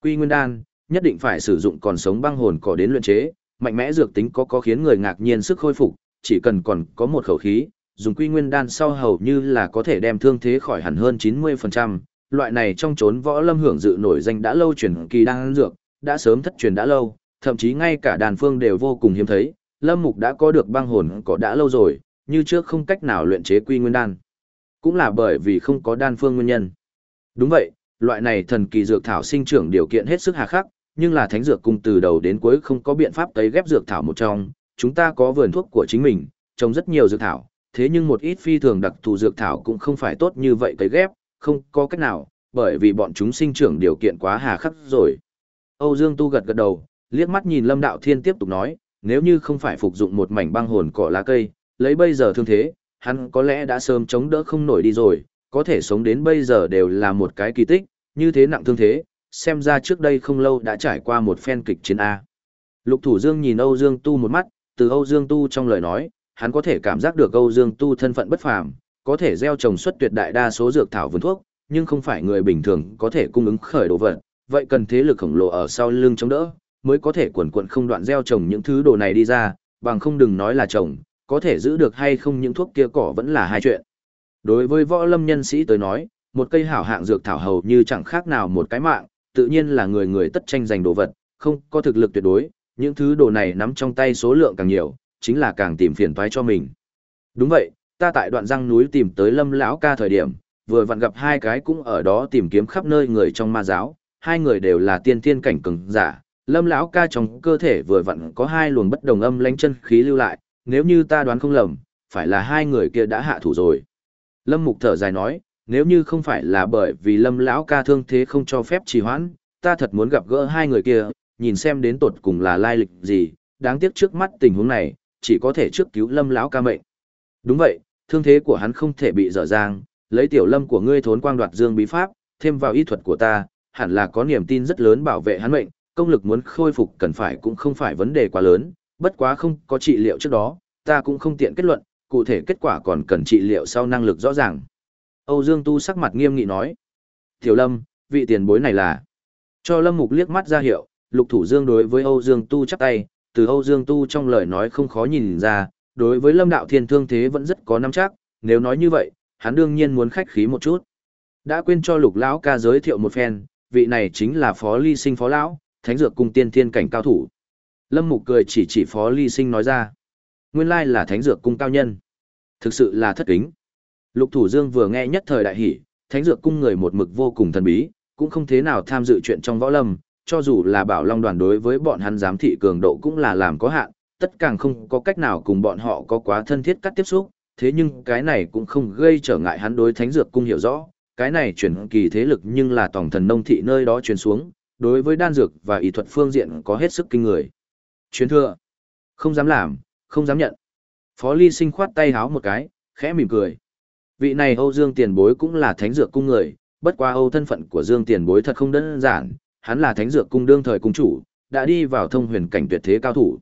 Quy nguyên đan, nhất định phải sử dụng còn sống băng hồn cỏ đến luyện chế, mạnh mẽ dược tính có có khiến người ngạc nhiên sức khôi phục, chỉ cần còn có một khẩu khí, dùng quy nguyên đan sau hầu như là có thể đem thương thế khỏi hẳn hơn 90%, loại này trong chốn võ lâm hưởng dự nổi danh đã lâu truyền kỳ đan dược, đã sớm thất truyền đã lâu, thậm chí ngay cả đàn phương đều vô cùng hiếm thấy, Lâm Mục đã có được băng hồn có đã lâu rồi, như trước không cách nào luyện chế quy nguyên đan. Cũng là bởi vì không có đan phương nguyên nhân. Đúng vậy, loại này thần kỳ dược thảo sinh trưởng điều kiện hết sức hà khắc, nhưng là thánh dược cung từ đầu đến cuối không có biện pháp tấy ghép dược thảo một trong, chúng ta có vườn thuốc của chính mình, trồng rất nhiều dược thảo, thế nhưng một ít phi thường đặc thù dược thảo cũng không phải tốt như vậy tấy ghép, không có cách nào, bởi vì bọn chúng sinh trưởng điều kiện quá hà khắc rồi. Âu Dương Tu gật gật đầu, liếc mắt nhìn Lâm Đạo Thiên tiếp tục nói, nếu như không phải phục dụng một mảnh băng hồn cỏ lá cây, lấy bây giờ thương thế, hắn có lẽ đã sớm chống đỡ không nổi đi rồi, có thể sống đến bây giờ đều là một cái kỳ tích, như thế nặng thương thế, xem ra trước đây không lâu đã trải qua một phen kịch chiến A. Lục Thủ Dương nhìn Âu Dương Tu một mắt, từ Âu Dương Tu trong lời nói, hắn có thể cảm giác được Âu Dương Tu thân phận bất phàm, có thể gieo trồng xuất tuyệt đại đa số dược thảo vườn thuốc, nhưng không phải người bình thường có thể cung ứng khởi đồ vật, vậy cần thế lực khổng lồ ở sau lưng chống đỡ, mới có thể quần quần không đoạn gieo trồng những thứ đồ này đi ra, bằng không đừng nói là trồng, có thể giữ được hay không những thuốc kia cỏ vẫn là hai chuyện. Đối với võ lâm nhân sĩ tới nói, một cây hảo hạng dược thảo hầu như chẳng khác nào một cái mạng, tự nhiên là người người tất tranh giành đồ vật, không có thực lực tuyệt đối, những thứ đồ này nắm trong tay số lượng càng nhiều, chính là càng tìm phiền toái cho mình. Đúng vậy, ta tại đoạn răng núi tìm tới lâm lão ca thời điểm, vừa vặn gặp hai cái cũng ở đó tìm kiếm khắp nơi người trong ma giáo, hai người đều là tiên tiên cảnh cường giả. Lâm lão ca trong cơ thể vừa vặn có hai luồng bất đồng âm lãnh chân khí lưu lại, nếu như ta đoán không lầm, phải là hai người kia đã hạ thủ rồi. Lâm Mục thở dài nói, nếu như không phải là bởi vì Lâm lão ca thương thế không cho phép trì hoãn, ta thật muốn gặp gỡ hai người kia, nhìn xem đến tột cùng là lai lịch gì, đáng tiếc trước mắt tình huống này, chỉ có thể trước cứu Lâm lão ca mệnh. Đúng vậy, thương thế của hắn không thể bị dở dang, lấy tiểu lâm của ngươi thốn quang đoạt dương bí pháp, thêm vào y thuật của ta, hẳn là có niềm tin rất lớn bảo vệ hắn mệnh, công lực muốn khôi phục cần phải cũng không phải vấn đề quá lớn, bất quá không có trị liệu trước đó, ta cũng không tiện kết luận, cụ thể kết quả còn cần trị liệu sau năng lực rõ ràng. Âu Dương Tu sắc mặt nghiêm nghị nói. Tiểu Lâm, vị tiền bối này là... Cho Lâm Mục liếc mắt ra hiệu, Lục Thủ Dương đối với Âu Dương Tu chắp tay, từ Âu Dương Tu trong lời nói không khó nhìn ra, đối với Lâm Đạo Thiên thương thế vẫn rất có nắm chắc, nếu nói như vậy, hắn đương nhiên muốn khách khí một chút. Đã quên cho Lục lão ca giới thiệu một phen, vị này chính là Phó Ly Sinh Phó lão, Thánh dược cung tiên thiên cảnh cao thủ. Lâm Mục cười chỉ chỉ Phó Ly Sinh nói ra, nguyên lai là Thánh dược cung cao nhân. Thực sự là thất kính. Lục Thủ Dương vừa nghe nhất thời đại hỉ, Thánh dược cung người một mực vô cùng thần bí, cũng không thế nào tham dự chuyện trong võ lâm, cho dù là Bảo Long đoàn đối với bọn hắn giám thị cường độ cũng là làm có hạn, tất càng không có cách nào cùng bọn họ có quá thân thiết cắt tiếp xúc, thế nhưng cái này cũng không gây trở ngại hắn đối thánh dược cung hiểu rõ, cái này chuyển kỳ thế lực nhưng là tổng thần nông thị nơi đó truyền xuống, đối với đan dược và y thuật phương diện có hết sức kinh người. Chuyến thừa, không dám làm, không dám nhận. Phó Ly Sinh khoát tay háo một cái, khẽ mỉm cười. Vị này Âu Dương Tiền Bối cũng là thánh dược cung người, bất qua Âu thân phận của Dương Tiền Bối thật không đơn giản, hắn là thánh dược cung đương thời cung chủ, đã đi vào thông huyền cảnh tuyệt thế cao thủ.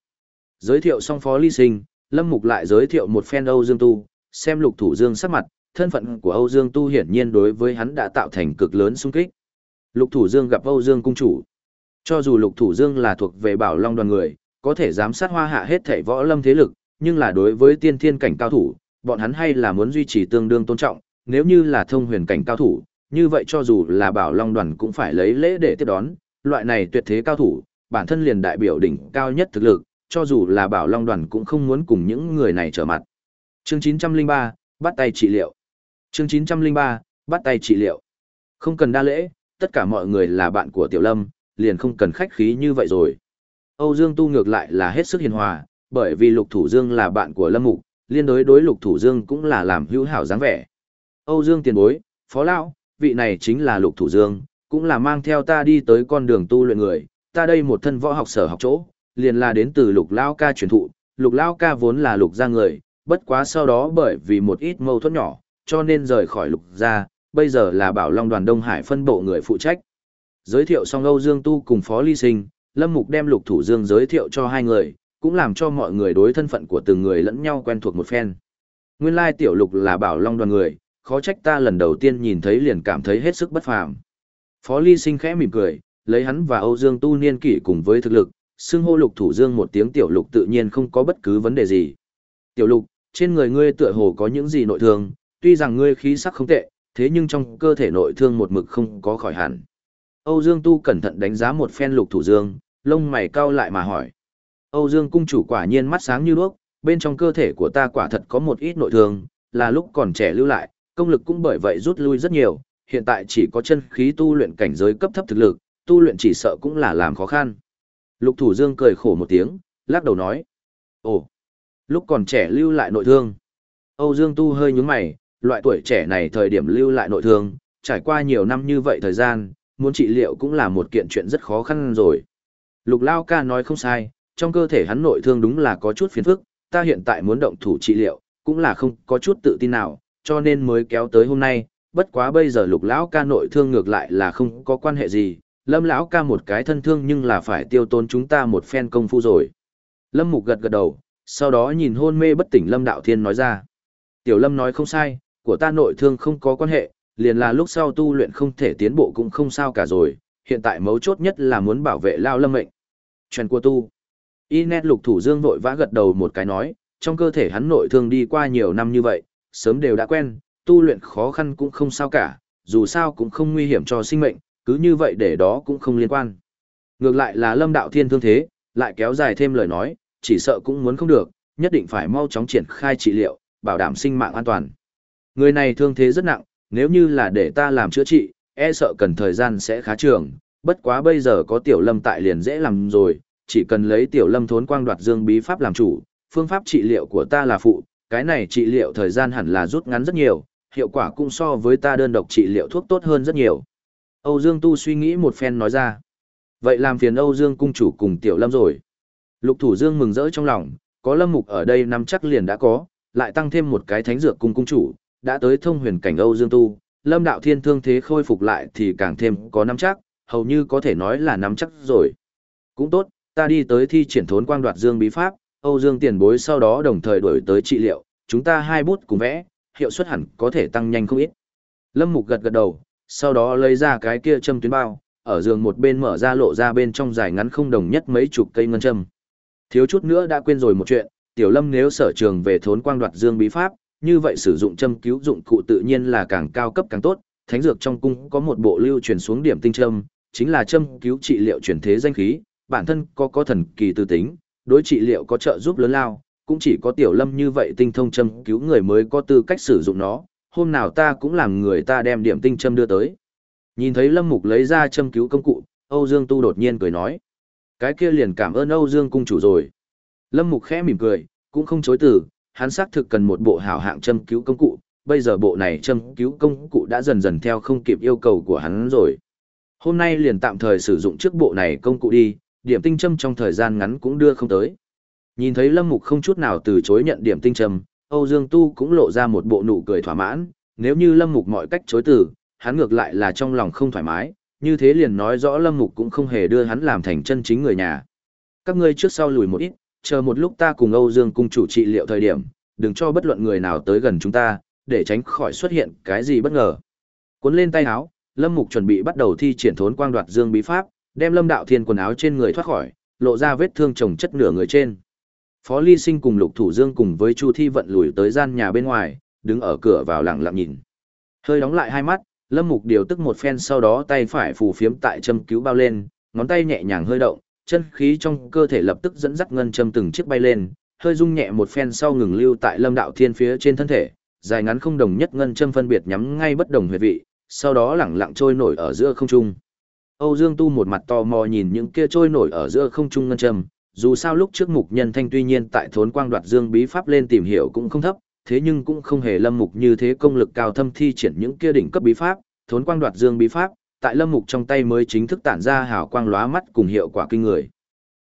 Giới thiệu xong Phó Ly Sinh, Lâm Mục lại giới thiệu một phen Âu Dương Tu, xem Lục Thủ Dương sắc mặt, thân phận của Âu Dương Tu hiển nhiên đối với hắn đã tạo thành cực lớn xung kích. Lục Thủ Dương gặp Âu Dương cung chủ. Cho dù Lục Thủ Dương là thuộc về Bảo Long đoàn người, có thể giám sát hoa hạ hết thảy võ lâm thế lực, nhưng là đối với tiên thiên cảnh cao thủ, bọn hắn hay là muốn duy trì tương đương tôn trọng, nếu như là thông huyền cảnh cao thủ, như vậy cho dù là Bảo Long đoàn cũng phải lấy lễ để tiếp đón, loại này tuyệt thế cao thủ, bản thân liền đại biểu đỉnh cao nhất thực lực, cho dù là bảo long đoàn cũng không muốn cùng những người này trở mặt. Chương 903, bắt tay trị liệu. Chương 903, bắt tay trị liệu. Không cần đa lễ, tất cả mọi người là bạn của Tiểu Lâm, liền không cần khách khí như vậy rồi. Âu Dương Tu ngược lại là hết sức hiền hòa, bởi vì Lục Thủ Dương là bạn của Lâm Mục, liên đối đối Lục Thủ Dương cũng là làm hữu hảo dáng vẻ. Âu Dương tiền bối, phó lão, vị này chính là Lục Thủ Dương, cũng là mang theo ta đi tới con đường tu luyện người, ta đây một thân võ học sở học chỗ, liền là đến từ lục lao ca truyền thụ, lục lao ca vốn là lục gia người, bất quá sau đó bởi vì một ít mâu thuẫn nhỏ, cho nên rời khỏi lục gia, bây giờ là bảo long đoàn Đông Hải phân bộ người phụ trách. Giới thiệu xong Âu Dương Tu cùng Phó Ly Sinh, Lâm Mục đem lục thủ Dương giới thiệu cho hai người, cũng làm cho mọi người đối thân phận của từng người lẫn nhau quen thuộc một phen. Nguyên lai tiểu lục là bảo long đoàn người, khó trách ta lần đầu tiên nhìn thấy liền cảm thấy hết sức bất phàm. Phó Ly Sinh khẽ mỉm cười, lấy hắn và Âu Dương Tu niên kỷ cùng với thực lực, xưng hô lục thủ dương một tiếng tiểu lục tự nhiên không có bất cứ vấn đề gì. Tiểu lục, trên người ngươi tựa hồ có những gì nội thương, tuy rằng ngươi khí sắc không tệ, thế nhưng trong cơ thể nội thương một mực không có khỏi hẳn. Âu Dương Tu cẩn thận đánh giá một phen lục thủ dương, lông mày cau lại mà hỏi. Âu Dương cung chủ quả nhiên mắt sáng như đuốc, bên trong cơ thể của ta quả thật có một ít nội thương, là lúc còn trẻ lưu lại, công lực cũng bởi vậy rút lui rất nhiều, hiện tại chỉ có chân khí tu luyện cảnh giới cấp thấp thực lực, tu luyện chỉ sợ cũng là làm khó khăn. Lục Thủ Dương cười khổ một tiếng, lắc đầu nói. Ồ, lúc còn trẻ lưu lại nội thương. Âu Dương Tu hơi nhướng mày, loại tuổi trẻ này thời điểm lưu lại nội thương, trải qua nhiều năm như vậy thời gian, muốn trị liệu cũng là một kiện chuyện rất khó khăn rồi. Lục Lao ca nói không sai, trong cơ thể hắn nội thương đúng là có chút phiền phức, ta hiện tại muốn động thủ trị liệu, cũng là không có chút tự tin nào, cho nên mới kéo tới hôm nay, bất quá bây giờ lục lão ca nội thương ngược lại là không có quan hệ gì, lâm lão ca một cái thân thương nhưng là phải tiêu tốn chúng ta một phen công phu rồi. Lâm Mục gật gật đầu, sau đó nhìn hôn mê bất tỉnh Lâm Đạo Thiên nói ra. Tiểu Lâm nói không sai, của ta nội thương không có quan hệ, liền là lúc sau tu luyện không thể tiến bộ cũng không sao cả rồi, hiện tại mấu chốt nhất là muốn bảo vệ lao lâm mệnh. Chuyện của tu. Inet lục thủ dương vội vã gật đầu một cái nói, trong cơ thể hắn nội thương đi qua nhiều năm như vậy, sớm đều đã quen, tu luyện khó khăn cũng không sao cả, dù sao cũng không nguy hiểm cho sinh mệnh, cứ như vậy để đó cũng không liên quan. Ngược lại là lâm đạo thiên thương thế, lại kéo dài thêm lời nói, chỉ sợ cũng muốn không được, nhất định phải mau chóng triển khai trị liệu, bảo đảm sinh mạng an toàn. Người này thương thế rất nặng, nếu như là để ta làm chữa trị, e sợ cần thời gian sẽ khá trường, bất quá bây giờ có tiểu lâm tại liền dễ làm rồi, chỉ cần lấy tiểu lâm thốn quang đoạt dương bí pháp làm chủ, phương pháp trị liệu của ta là phụ, cái này trị liệu thời gian hẳn là rút ngắn rất nhiều, hiệu quả cũng so với ta đơn độc trị liệu thuốc tốt hơn rất nhiều. Âu Dương Tu suy nghĩ một phen nói ra. Vậy làm phiền Âu Dương cung chủ cùng tiểu lâm rồi. Lục Thủ Dương mừng rỡ trong lòng, có lâm mục ở đây năm chắc liền đã có, lại tăng thêm một cái thánh dược cung cung chủ, đã tới thông huyền cảnh Âu Dương Tu, lâm đạo thiên thương thế khôi phục lại thì càng thêm có năm chắc, hầu như có thể nói là năm chắc rồi. Cũng tốt, ta đi tới thi triển thốn quang đoạt dương bí pháp, Âu Dương tiền bối sau đó đồng thời đổi tới trị liệu, chúng ta hai bút cùng vẽ, hiệu suất hẳn có thể tăng nhanh không ít. Lâm Mục gật gật đầu, sau đó lấy ra cái kia châm tuyến bao, ở giường một bên mở ra lộ ra bên trong dài ngắn không đồng nhất mấy chục cây ngân châm. Thiếu chút nữa đã quên rồi một chuyện, Tiểu Lâm nếu sở trường về thốn quang đoạt dương bí pháp, như vậy sử dụng châm cứu dụng cụ tự nhiên là càng cao cấp càng tốt. Thánh dược trong cung có một bộ lưu truyền xuống điểm tinh châm, chính là châm cứu trị liệu truyền thế danh khí, bản thân có có thần kỳ tư tính, đối trị liệu có trợ giúp lớn lao, cũng chỉ có tiểu lâm như vậy tinh thông châm cứu người mới có tư cách sử dụng nó, hôm nào ta cũng làm người ta đem điểm tinh châm đưa tới. Nhìn thấy lâm mục lấy ra châm cứu công cụ, Âu Dương Tu đột nhiên cười nói. Cái kia liền cảm ơn Âu Dương cung chủ rồi. Lâm mục khẽ mỉm cười, cũng không chối từ, hắn xác thực cần một bộ hảo hạng châm cứu công cụ, bây giờ bộ này châm cứu công cụ đã dần dần theo không kịp yêu cầu của hắn rồi. Hôm nay liền tạm thời sử dụng trước bộ này công cụ đi, điểm tinh châm trong thời gian ngắn cũng đưa không tới. Nhìn thấy Lâm Mục không chút nào từ chối nhận điểm tinh châm, Âu Dương Tu cũng lộ ra một bộ nụ cười thỏa mãn, nếu như Lâm Mục mọi cách chối từ, hắn ngược lại là trong lòng không thoải mái, như thế liền nói rõ Lâm Mục cũng không hề đưa hắn làm thành chân chính người nhà. Các ngươi trước sau lùi một ít, chờ một lúc ta cùng Âu Dương cung chủ trị liệu thời điểm, đừng cho bất luận người nào tới gần chúng ta, để tránh khỏi xuất hiện cái gì bất ngờ. Cuốn lên tay áo, Lâm Mục chuẩn bị bắt đầu thi triển thốn quang đoạt dương bí pháp, đem Lâm Đạo Thiên quần áo trên người thoát khỏi, lộ ra vết thương chồng chất nửa người trên. Phó Ly Sinh cùng Lục Thủ Dương cùng với Chu Thi vận lùi tới gian nhà bên ngoài, đứng ở cửa vào lặng lặng nhìn. Hơi đóng lại hai mắt, Lâm Mục điều tức một phen sau đó tay phải phù phiếm tại châm cứu bao lên, ngón tay nhẹ nhàng hơi động, chân khí trong cơ thể lập tức dẫn dắt ngân châm từng chiếc bay lên, hơi rung nhẹ một phen sau ngừng lưu tại Lâm Đạo Thiên phía trên thân thể, dài ngắn không đồng nhất ngân châm phân biệt nhắm ngay bất đồng huyệt vị, sau đó lẳng lặng trôi nổi ở giữa không trung. Âu Dương Tu một mặt tò mò nhìn những kia trôi nổi ở giữa không trung ngân châm, dù sao lúc trước mục nhân thanh tuy nhiên tại thốn quang đoạt dương bí pháp lên tìm hiểu cũng không thấp, thế nhưng cũng không hề lâm mục như thế công lực cao thâm thi triển những kia đỉnh cấp bí pháp, thốn quang đoạt dương bí pháp, tại lâm mục trong tay mới chính thức tản ra hào quang lóa mắt cùng hiệu quả kinh người.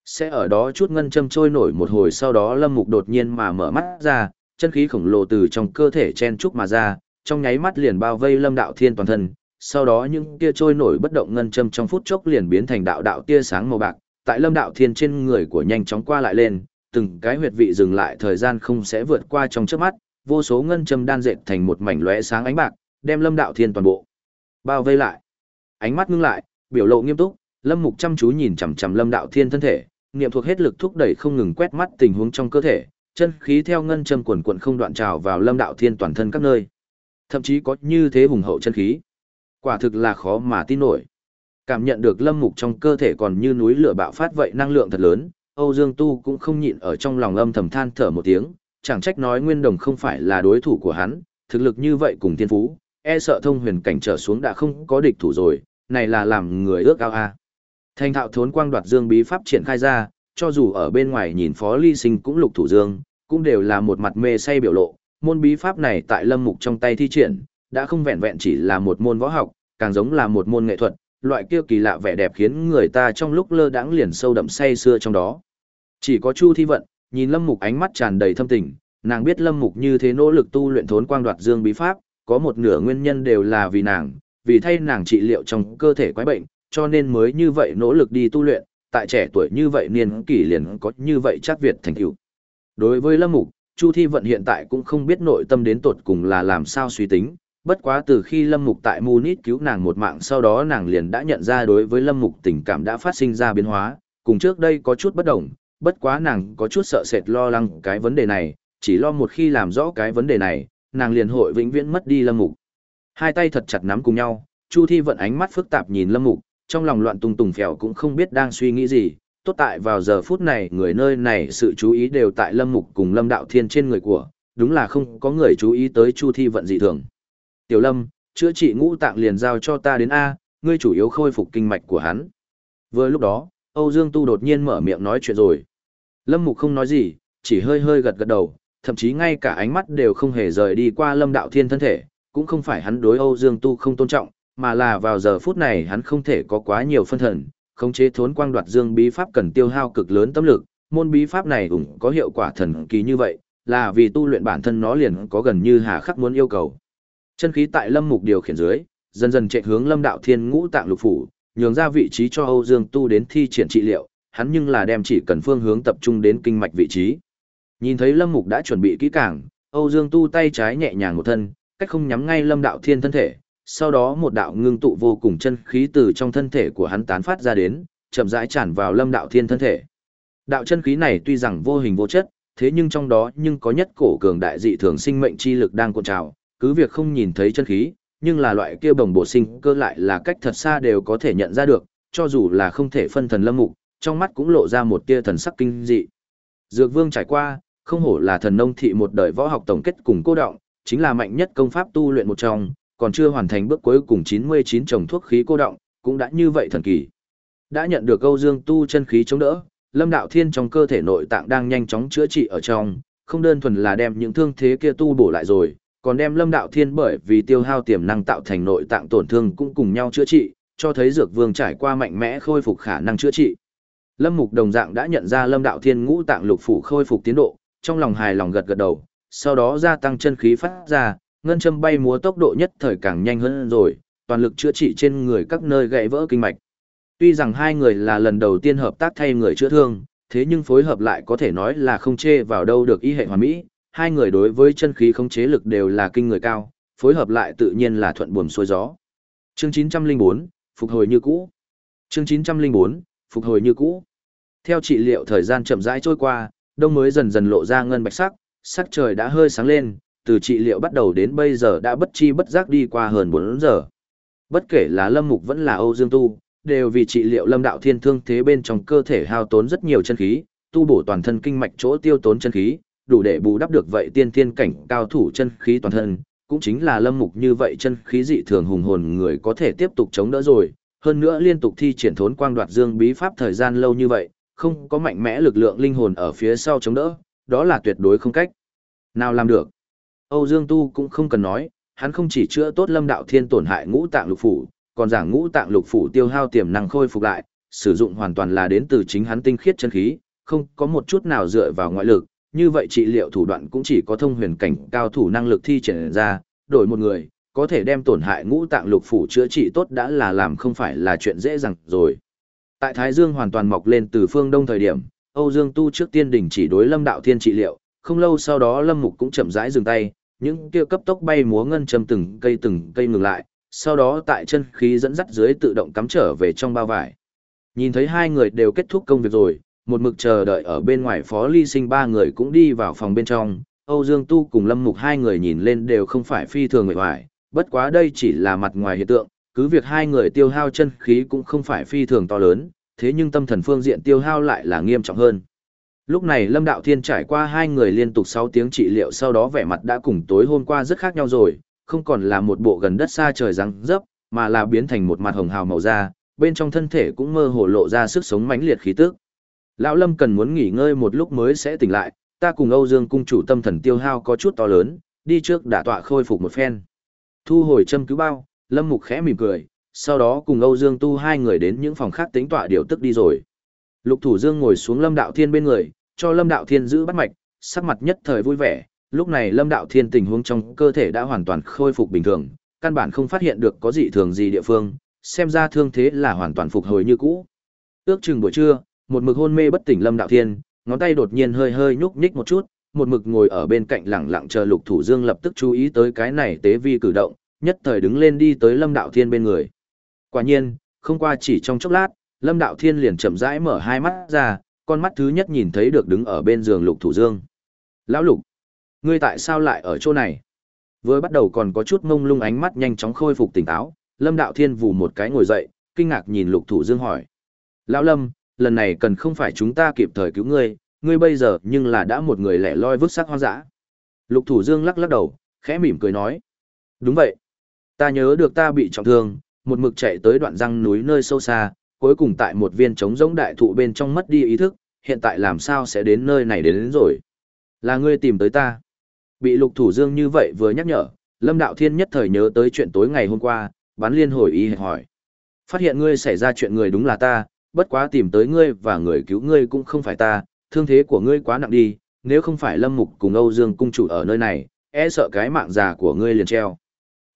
Sẽ ở đó chút ngân châm trôi nổi một hồi sau đó lâm mục đột nhiên mà mở mắt ra, chân khí khổng lồ từ trong cơ thể chen trúc mà ra, trong nháy mắt liền bao vây lâm đạo thiên toàn thân, sau đó những tia trôi nổi bất động ngân châm trong phút chốc liền biến thành đạo đạo tia sáng màu bạc, tại lâm đạo thiên trên người của nhanh chóng qua lại lên, từng cái huyệt vị dừng lại thời gian không sẽ vượt qua trong chớp mắt, vô số ngân châm đan dệt thành một mảnh lóe sáng ánh bạc, đem lâm đạo thiên toàn bộ bao vây lại. Ánh mắt ngưng lại, biểu lộ nghiêm túc, lâm mục chăm chú nhìn chằm chằm lâm đạo thiên thân thể, niệm thuộc hết lực thúc đẩy không ngừng quét mắt tình huống trong cơ thể, chân khí theo ngân châm quần quần không đoạn trào vào lâm đạo thiên toàn thân các nơi. Thậm chí có như thế hùng hậu chân khí. Quả thực là khó mà tin nổi. Cảm nhận được lâm mục trong cơ thể còn như núi lửa bạo phát vậy năng lượng thật lớn, Âu Dương Tu cũng không nhịn ở trong lòng âm thầm than thở một tiếng, chẳng trách nói Nguyên Đồng không phải là đối thủ của hắn, thực lực như vậy cùng thiên phú, e sợ thông huyền cảnh trở xuống đã không có địch thủ rồi, này là làm người ước ao a. Thanh thạo thốn quang đoạt dương bí pháp triển khai ra, cho dù ở bên ngoài nhìn Phó Ly Sinh cũng lục thủ dương, cũng đều là một mặt mê say biểu lộ, môn bí pháp này tại lâm mục trong tay thi triển, đã không vẹn vẹn chỉ là một môn võ học, càng giống là một môn nghệ thuật, loại kia kỳ lạ vẻ đẹp khiến người ta trong lúc lơ đãng liền sâu đậm say xưa trong đó. Chỉ có Chu Thi Vận, nhìn Lâm Mục ánh mắt tràn đầy thâm tình, nàng biết Lâm Mục như thế nỗ lực tu luyện thốn quang đoạt dương bí pháp, có một nửa nguyên nhân đều là vì nàng, vì thay nàng trị liệu trong cơ thể quái bệnh, cho nên mới như vậy nỗ lực đi tu luyện, tại trẻ tuổi như vậy niên kỷ liền có như vậy chắc Việt thành tựu. Đối với Lâm Mục, Chu Thi Vận hiện tại cũng không biết nội tâm đến tột cùng là làm sao suy tính, bất quá từ khi Lâm Mục tại Munich cứu nàng một mạng sau đó nàng liền đã nhận ra đối với Lâm Mục tình cảm đã phát sinh ra biến hóa, cùng trước đây có chút bất đồng, bất quá nàng có chút sợ sệt lo lắng cái vấn đề này, chỉ lo một khi làm rõ cái vấn đề này, nàng liền hội vĩnh viễn mất đi Lâm Mục. Hai tay thật chặt nắm cùng nhau, Chu Thi Vận ánh mắt phức tạp nhìn Lâm Mục, trong lòng loạn tung tùng phèo cũng không biết đang suy nghĩ gì, tốt tại vào giờ phút này người nơi này sự chú ý đều tại Lâm Mục cùng Lâm Đạo Thiên trên người của, đúng là không có người chú ý tới Chu Thi vận dị thường. Tiểu Lâm, chữa trị ngũ tạng liền giao cho ta đến A, ngươi chủ yếu khôi phục kinh mạch của hắn. Vừa lúc đó, Âu Dương Tu đột nhiên mở miệng nói chuyện rồi. Lâm Mục không nói gì, chỉ hơi hơi gật gật đầu, thậm chí ngay cả ánh mắt đều không hề rời đi qua Lâm Đạo Thiên thân thể, cũng không phải hắn đối Âu Dương Tu không tôn trọng, mà là vào giờ phút này hắn không thể có quá nhiều phân thần, khống chế thốn quang đoạt dương bí pháp cần tiêu hao cực lớn tâm lực, môn bí pháp này cũng có hiệu quả thần kỳ như vậy, là vì tu luyện bản thân nó liền có gần như hà khắc muốn yêu cầu. Chân khí tại Lâm Mục điều khiển dưới, dần dần chạy hướng Lâm Đạo Thiên ngũ tạng lục phủ, nhường ra vị trí cho Âu Dương Tu đến thi triển trị liệu, hắn nhưng là đem chỉ cần phương hướng tập trung đến kinh mạch vị trí. Nhìn thấy Lâm Mục đã chuẩn bị kỹ càng, Âu Dương Tu tay trái nhẹ nhàng một thân, cách không nhắm ngay Lâm Đạo Thiên thân thể, sau đó một đạo ngưng tụ vô cùng chân khí từ trong thân thể của hắn tán phát ra đến, chậm rãi tràn vào Lâm Đạo Thiên thân thể. Đạo chân khí này tuy rằng vô hình vô chất, thế nhưng trong đó nhưng có nhất cổ cường đại dị thường sinh mệnh chi lực đang cuộn trào, cứ việc không nhìn thấy chân khí, nhưng là loại kia bồng bổ sinh cơ lại là cách thật xa đều có thể nhận ra được, cho dù là không thể phân thần lâm mục, trong mắt cũng lộ ra một tia thần sắc kinh dị. Dược Vương trải qua, không hổ là thần nông thị một đời võ học tổng kết cùng cô động, chính là mạnh nhất công pháp tu luyện một trong, còn chưa hoàn thành bước cuối cùng 99 trồng thuốc khí cô động, cũng đã như vậy thần kỳ. Đã nhận được câu dương tu chân khí chống đỡ, Lâm Đạo Thiên trong cơ thể nội tạng đang nhanh chóng chữa trị ở trong, không đơn thuần là đem những thương thế kia tu bổ lại rồi, còn đem Lâm Đạo Thiên bởi vì tiêu hao tiềm năng tạo thành nội tạng tổn thương cũng cùng nhau chữa trị, cho thấy Dược Vương trải qua mạnh mẽ khôi phục khả năng chữa trị. Lâm Mục đồng dạng đã nhận ra Lâm Đạo Thiên ngũ tạng lục phủ khôi phục tiến độ, trong lòng hài lòng gật gật đầu, sau đó gia tăng chân khí phát ra, ngân châm bay múa tốc độ nhất thời càng nhanh hơn rồi, toàn lực chữa trị trên người các nơi gãy vỡ kinh mạch. Tuy rằng hai người là lần đầu tiên hợp tác thay người chữa thương, thế nhưng phối hợp lại có thể nói là không chê vào đâu được ý hệ hoàn mỹ, hai người đối với chân khí khống chế lực đều là kinh người cao, phối hợp lại tự nhiên là thuận buồm xuôi gió. Chương 904, phục hồi như cũ. Chương 904, phục hồi như cũ. Theo trị liệu thời gian chậm rãi trôi qua, đông mới dần dần lộ ra ngân bạch sắc, sắc trời đã hơi sáng lên, từ trị liệu bắt đầu đến bây giờ đã bất chi bất giác đi qua hơn 4 giờ. Bất kể là Lâm Mục vẫn là Âu Dương Tu, đều vì trị liệu Lâm Đạo Thiên thương thế bên trong cơ thể hao tốn rất nhiều chân khí, tu bổ toàn thân kinh mạch chỗ tiêu tốn chân khí, đủ để bù đắp được vậy tiên thiên cảnh cao thủ chân khí toàn thân, cũng chính là Lâm Mục như vậy chân khí dị thường hùng hồn người có thể tiếp tục chống đỡ rồi, hơn nữa liên tục thi triển thốn quang đoạt dương bí pháp thời gian lâu như vậy, không có mạnh mẽ lực lượng linh hồn ở phía sau chống đỡ, đó là tuyệt đối không cách. Nào làm được? Âu Dương Tu cũng không cần nói, hắn không chỉ chữa tốt lâm đạo thiên tổn hại ngũ tạng lục phủ, còn giảng ngũ tạng lục phủ tiêu hao tiềm năng khôi phục lại, sử dụng hoàn toàn là đến từ chính hắn tinh khiết chân khí, không có một chút nào dựa vào ngoại lực, như vậy trị liệu thủ đoạn cũng chỉ có thông huyền cảnh cao thủ năng lực thi triển ra, đổi một người, có thể đem tổn hại ngũ tạng lục phủ chữa trị tốt đã là làm không phải là chuyện dễ dàng rồi. Tại Thái Dương hoàn toàn mọc lên từ phương đông thời điểm, Âu Dương Tu trước tiên đình chỉ đối Lâm Đạo Thiên trị liệu, không lâu sau đó Lâm Mục cũng chậm rãi dừng tay, những kia cấp tốc bay múa ngân châm từng cây từng cây ngừng lại, sau đó tại chân khí dẫn dắt dưới tự động cắm trở về trong bao vải. Nhìn thấy hai người đều kết thúc công việc rồi, một mực chờ đợi ở bên ngoài phó ly sinh ba người cũng đi vào phòng bên trong, Âu Dương Tu cùng Lâm Mục hai người nhìn lên đều không phải phi thường người hoài, bất quá đây chỉ là mặt ngoài hiện tượng, cứ việc hai người tiêu hao chân khí cũng không phải phi thường to lớn, thế nhưng tâm thần phương diện tiêu hao lại là nghiêm trọng hơn. Lúc này Lâm Đạo Thiên trải qua hai người liên tục 6 tiếng trị liệu sau đó vẻ mặt đã cùng tối hôm qua rất khác nhau rồi, không còn là một bộ gần đất xa trời răng dấp, mà là biến thành một mặt hồng hào màu da, bên trong thân thể cũng mơ hồ lộ ra sức sống mãnh liệt khí tức. Lão Lâm cần muốn nghỉ ngơi một lúc mới sẽ tỉnh lại, ta cùng Âu Dương cung chủ tâm thần tiêu hao có chút to lớn, đi trước đả tọa khôi phục một phen. Thu hồi châm cứu bao, Lâm Mục khẽ mỉm cười, sau đó cùng Âu Dương Tu hai người đến những phòng khác tính tọa điều tức đi rồi. Lục Thủ Dương ngồi xuống Lâm Đạo Thiên bên người, cho Lâm Đạo Thiên giữ bắt mạch, sắc mặt nhất thời vui vẻ, lúc này Lâm Đạo Thiên tình huống trong cơ thể đã hoàn toàn khôi phục bình thường, căn bản không phát hiện được có dị thường gì địa phương, xem ra thương thế là hoàn toàn phục hồi như cũ. Ước chừng buổi trưa, một mực hôn mê bất tỉnh Lâm Đạo Thiên, ngón tay đột nhiên hơi hơi nhúc nhích một chút, một mực ngồi ở bên cạnh lẳng lặng chờ Lục Thủ Dương lập tức chú ý tới cái này tế vi cử động, nhất thời đứng lên đi tới Lâm Đạo Thiên bên người. Quả nhiên, không qua chỉ trong chốc lát, Lâm Đạo Thiên liền chậm rãi mở hai mắt ra, con mắt thứ nhất nhìn thấy được đứng ở bên giường Lục Thủ Dương. Lão Lục, ngươi tại sao lại ở chỗ này? Vừa bắt đầu còn có chút mông lung ánh mắt nhanh chóng khôi phục tỉnh táo, Lâm Đạo Thiên vù một cái ngồi dậy, kinh ngạc nhìn Lục Thủ Dương hỏi. Lão Lâm, lần này cần không phải chúng ta kịp thời cứu ngươi, ngươi bây giờ nhưng là đã một người lẻ loi vứt xác hoang dã. Lục Thủ Dương lắc lắc đầu, khẽ mỉm cười nói. Đúng vậy. Ta nhớ được ta bị trọng thương, một mực chạy tới đoạn răng núi nơi sâu xa, cuối cùng tại một viên trống rỗng đại thụ bên trong mất đi ý thức, hiện tại làm sao sẽ đến nơi này đến, đến rồi. Là ngươi tìm tới ta. Bị lục thủ dương như vậy vừa nhắc nhở, Lâm Đạo Thiên nhất thời nhớ tới chuyện tối ngày hôm qua, bán liên hồi ý hỏi. Phát hiện ngươi xảy ra chuyện người đúng là ta, bất quá tìm tới ngươi và người cứu ngươi cũng không phải ta, thương thế của ngươi quá nặng đi, nếu không phải Lâm Mục cùng Âu Dương cung chủ ở nơi này, e sợ cái mạng già của ngươi liền treo.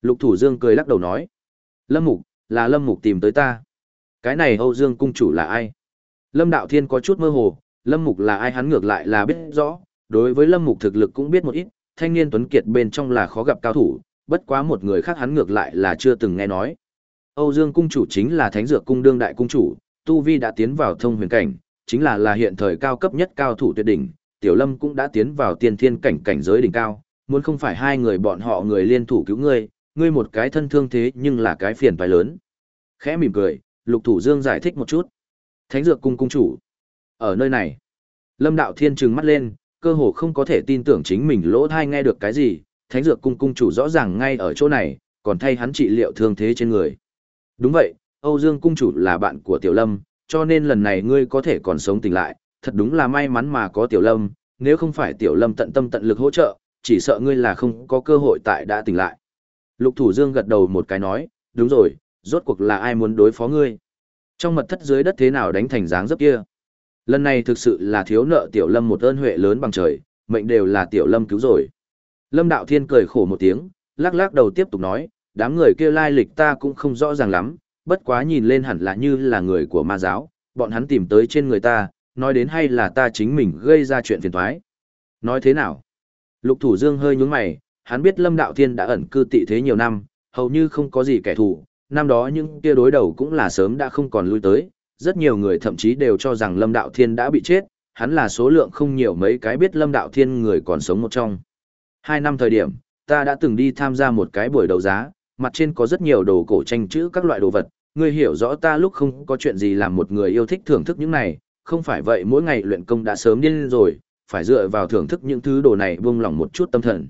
Lục Thủ Dương cười lắc đầu nói. Lâm Mục, là Lâm Mục tìm tới ta. Cái này Âu Dương cung chủ là ai? Lâm Đạo Thiên có chút mơ hồ, Lâm Mục là ai hắn ngược lại là biết rõ, đối với Lâm Mục thực lực cũng biết một ít, thanh niên tuấn kiệt bên trong là khó gặp cao thủ, bất quá một người khác hắn ngược lại là chưa từng nghe nói. Âu Dương cung chủ chính là Thánh Dược cung đương đại cung chủ, tu vi đã tiến vào thông huyền cảnh, chính là là hiện thời cao cấp nhất cao thủ tuyệt đỉnh, Tiểu Lâm cũng đã tiến vào tiên thiên cảnh cảnh giới đỉnh cao, muốn không phải hai người bọn họ người liên thủ cứu ngươi, ngươi một cái thân thương thế nhưng là cái phiền phải lớn. Khẽ mỉm cười, Lục Thủ Dương giải thích một chút. Thánh Dược cung cung chủ, ở nơi này. Lâm Đạo Thiên trừng mắt lên, cơ hồ không có thể tin tưởng chính mình lỗ thai nghe được cái gì, thánh dược cung cung chủ rõ ràng ngay ở chỗ này, còn thay hắn trị liệu thương thế trên người. Đúng vậy, Âu Dương cung chủ là bạn của Tiểu Lâm, cho nên lần này ngươi có thể còn sống tỉnh lại, thật đúng là may mắn mà có Tiểu Lâm, nếu không phải Tiểu Lâm tận tâm tận lực hỗ trợ, chỉ sợ ngươi là không có cơ hội tại đã tỉnh lại. Lục Thủ Dương gật đầu một cái nói, đúng rồi, rốt cuộc là ai muốn đối phó ngươi? Trong mật thất dưới đất thế nào đánh thành dáng dấp kia? Lần này thực sự là thiếu nợ Tiểu Lâm một ơn huệ lớn bằng trời, mệnh đều là Tiểu Lâm cứu rồi. Lâm Đạo Thiên cười khổ một tiếng, lắc lắc đầu tiếp tục nói, đám người kia lai lịch ta cũng không rõ ràng lắm, bất quá nhìn lên hẳn là như là người của ma giáo, bọn hắn tìm tới trên người ta, nói đến hay là ta chính mình gây ra chuyện phiền toái. Nói thế nào? Lục Thủ Dương hơi nhướng mày, hắn biết Lâm Đạo Thiên đã ẩn cư tị thế nhiều năm, hầu như không có gì kẻ thù, năm đó những kia đối đầu cũng là sớm đã không còn lui tới, rất nhiều người thậm chí đều cho rằng Lâm Đạo Thiên đã bị chết, hắn là số lượng không nhiều mấy cái biết Lâm Đạo Thiên người còn sống một trong. Hai năm thời điểm, ta đã từng đi tham gia một cái buổi đấu giá, mặt trên có rất nhiều đồ cổ tranh chữ các loại đồ vật, ngươi hiểu rõ ta lúc không có chuyện gì làm một người yêu thích thưởng thức những này, không phải vậy mỗi ngày luyện công đã sớm điên rồi, phải dựa vào thưởng thức những thứ đồ này buông lỏng một chút tâm thần.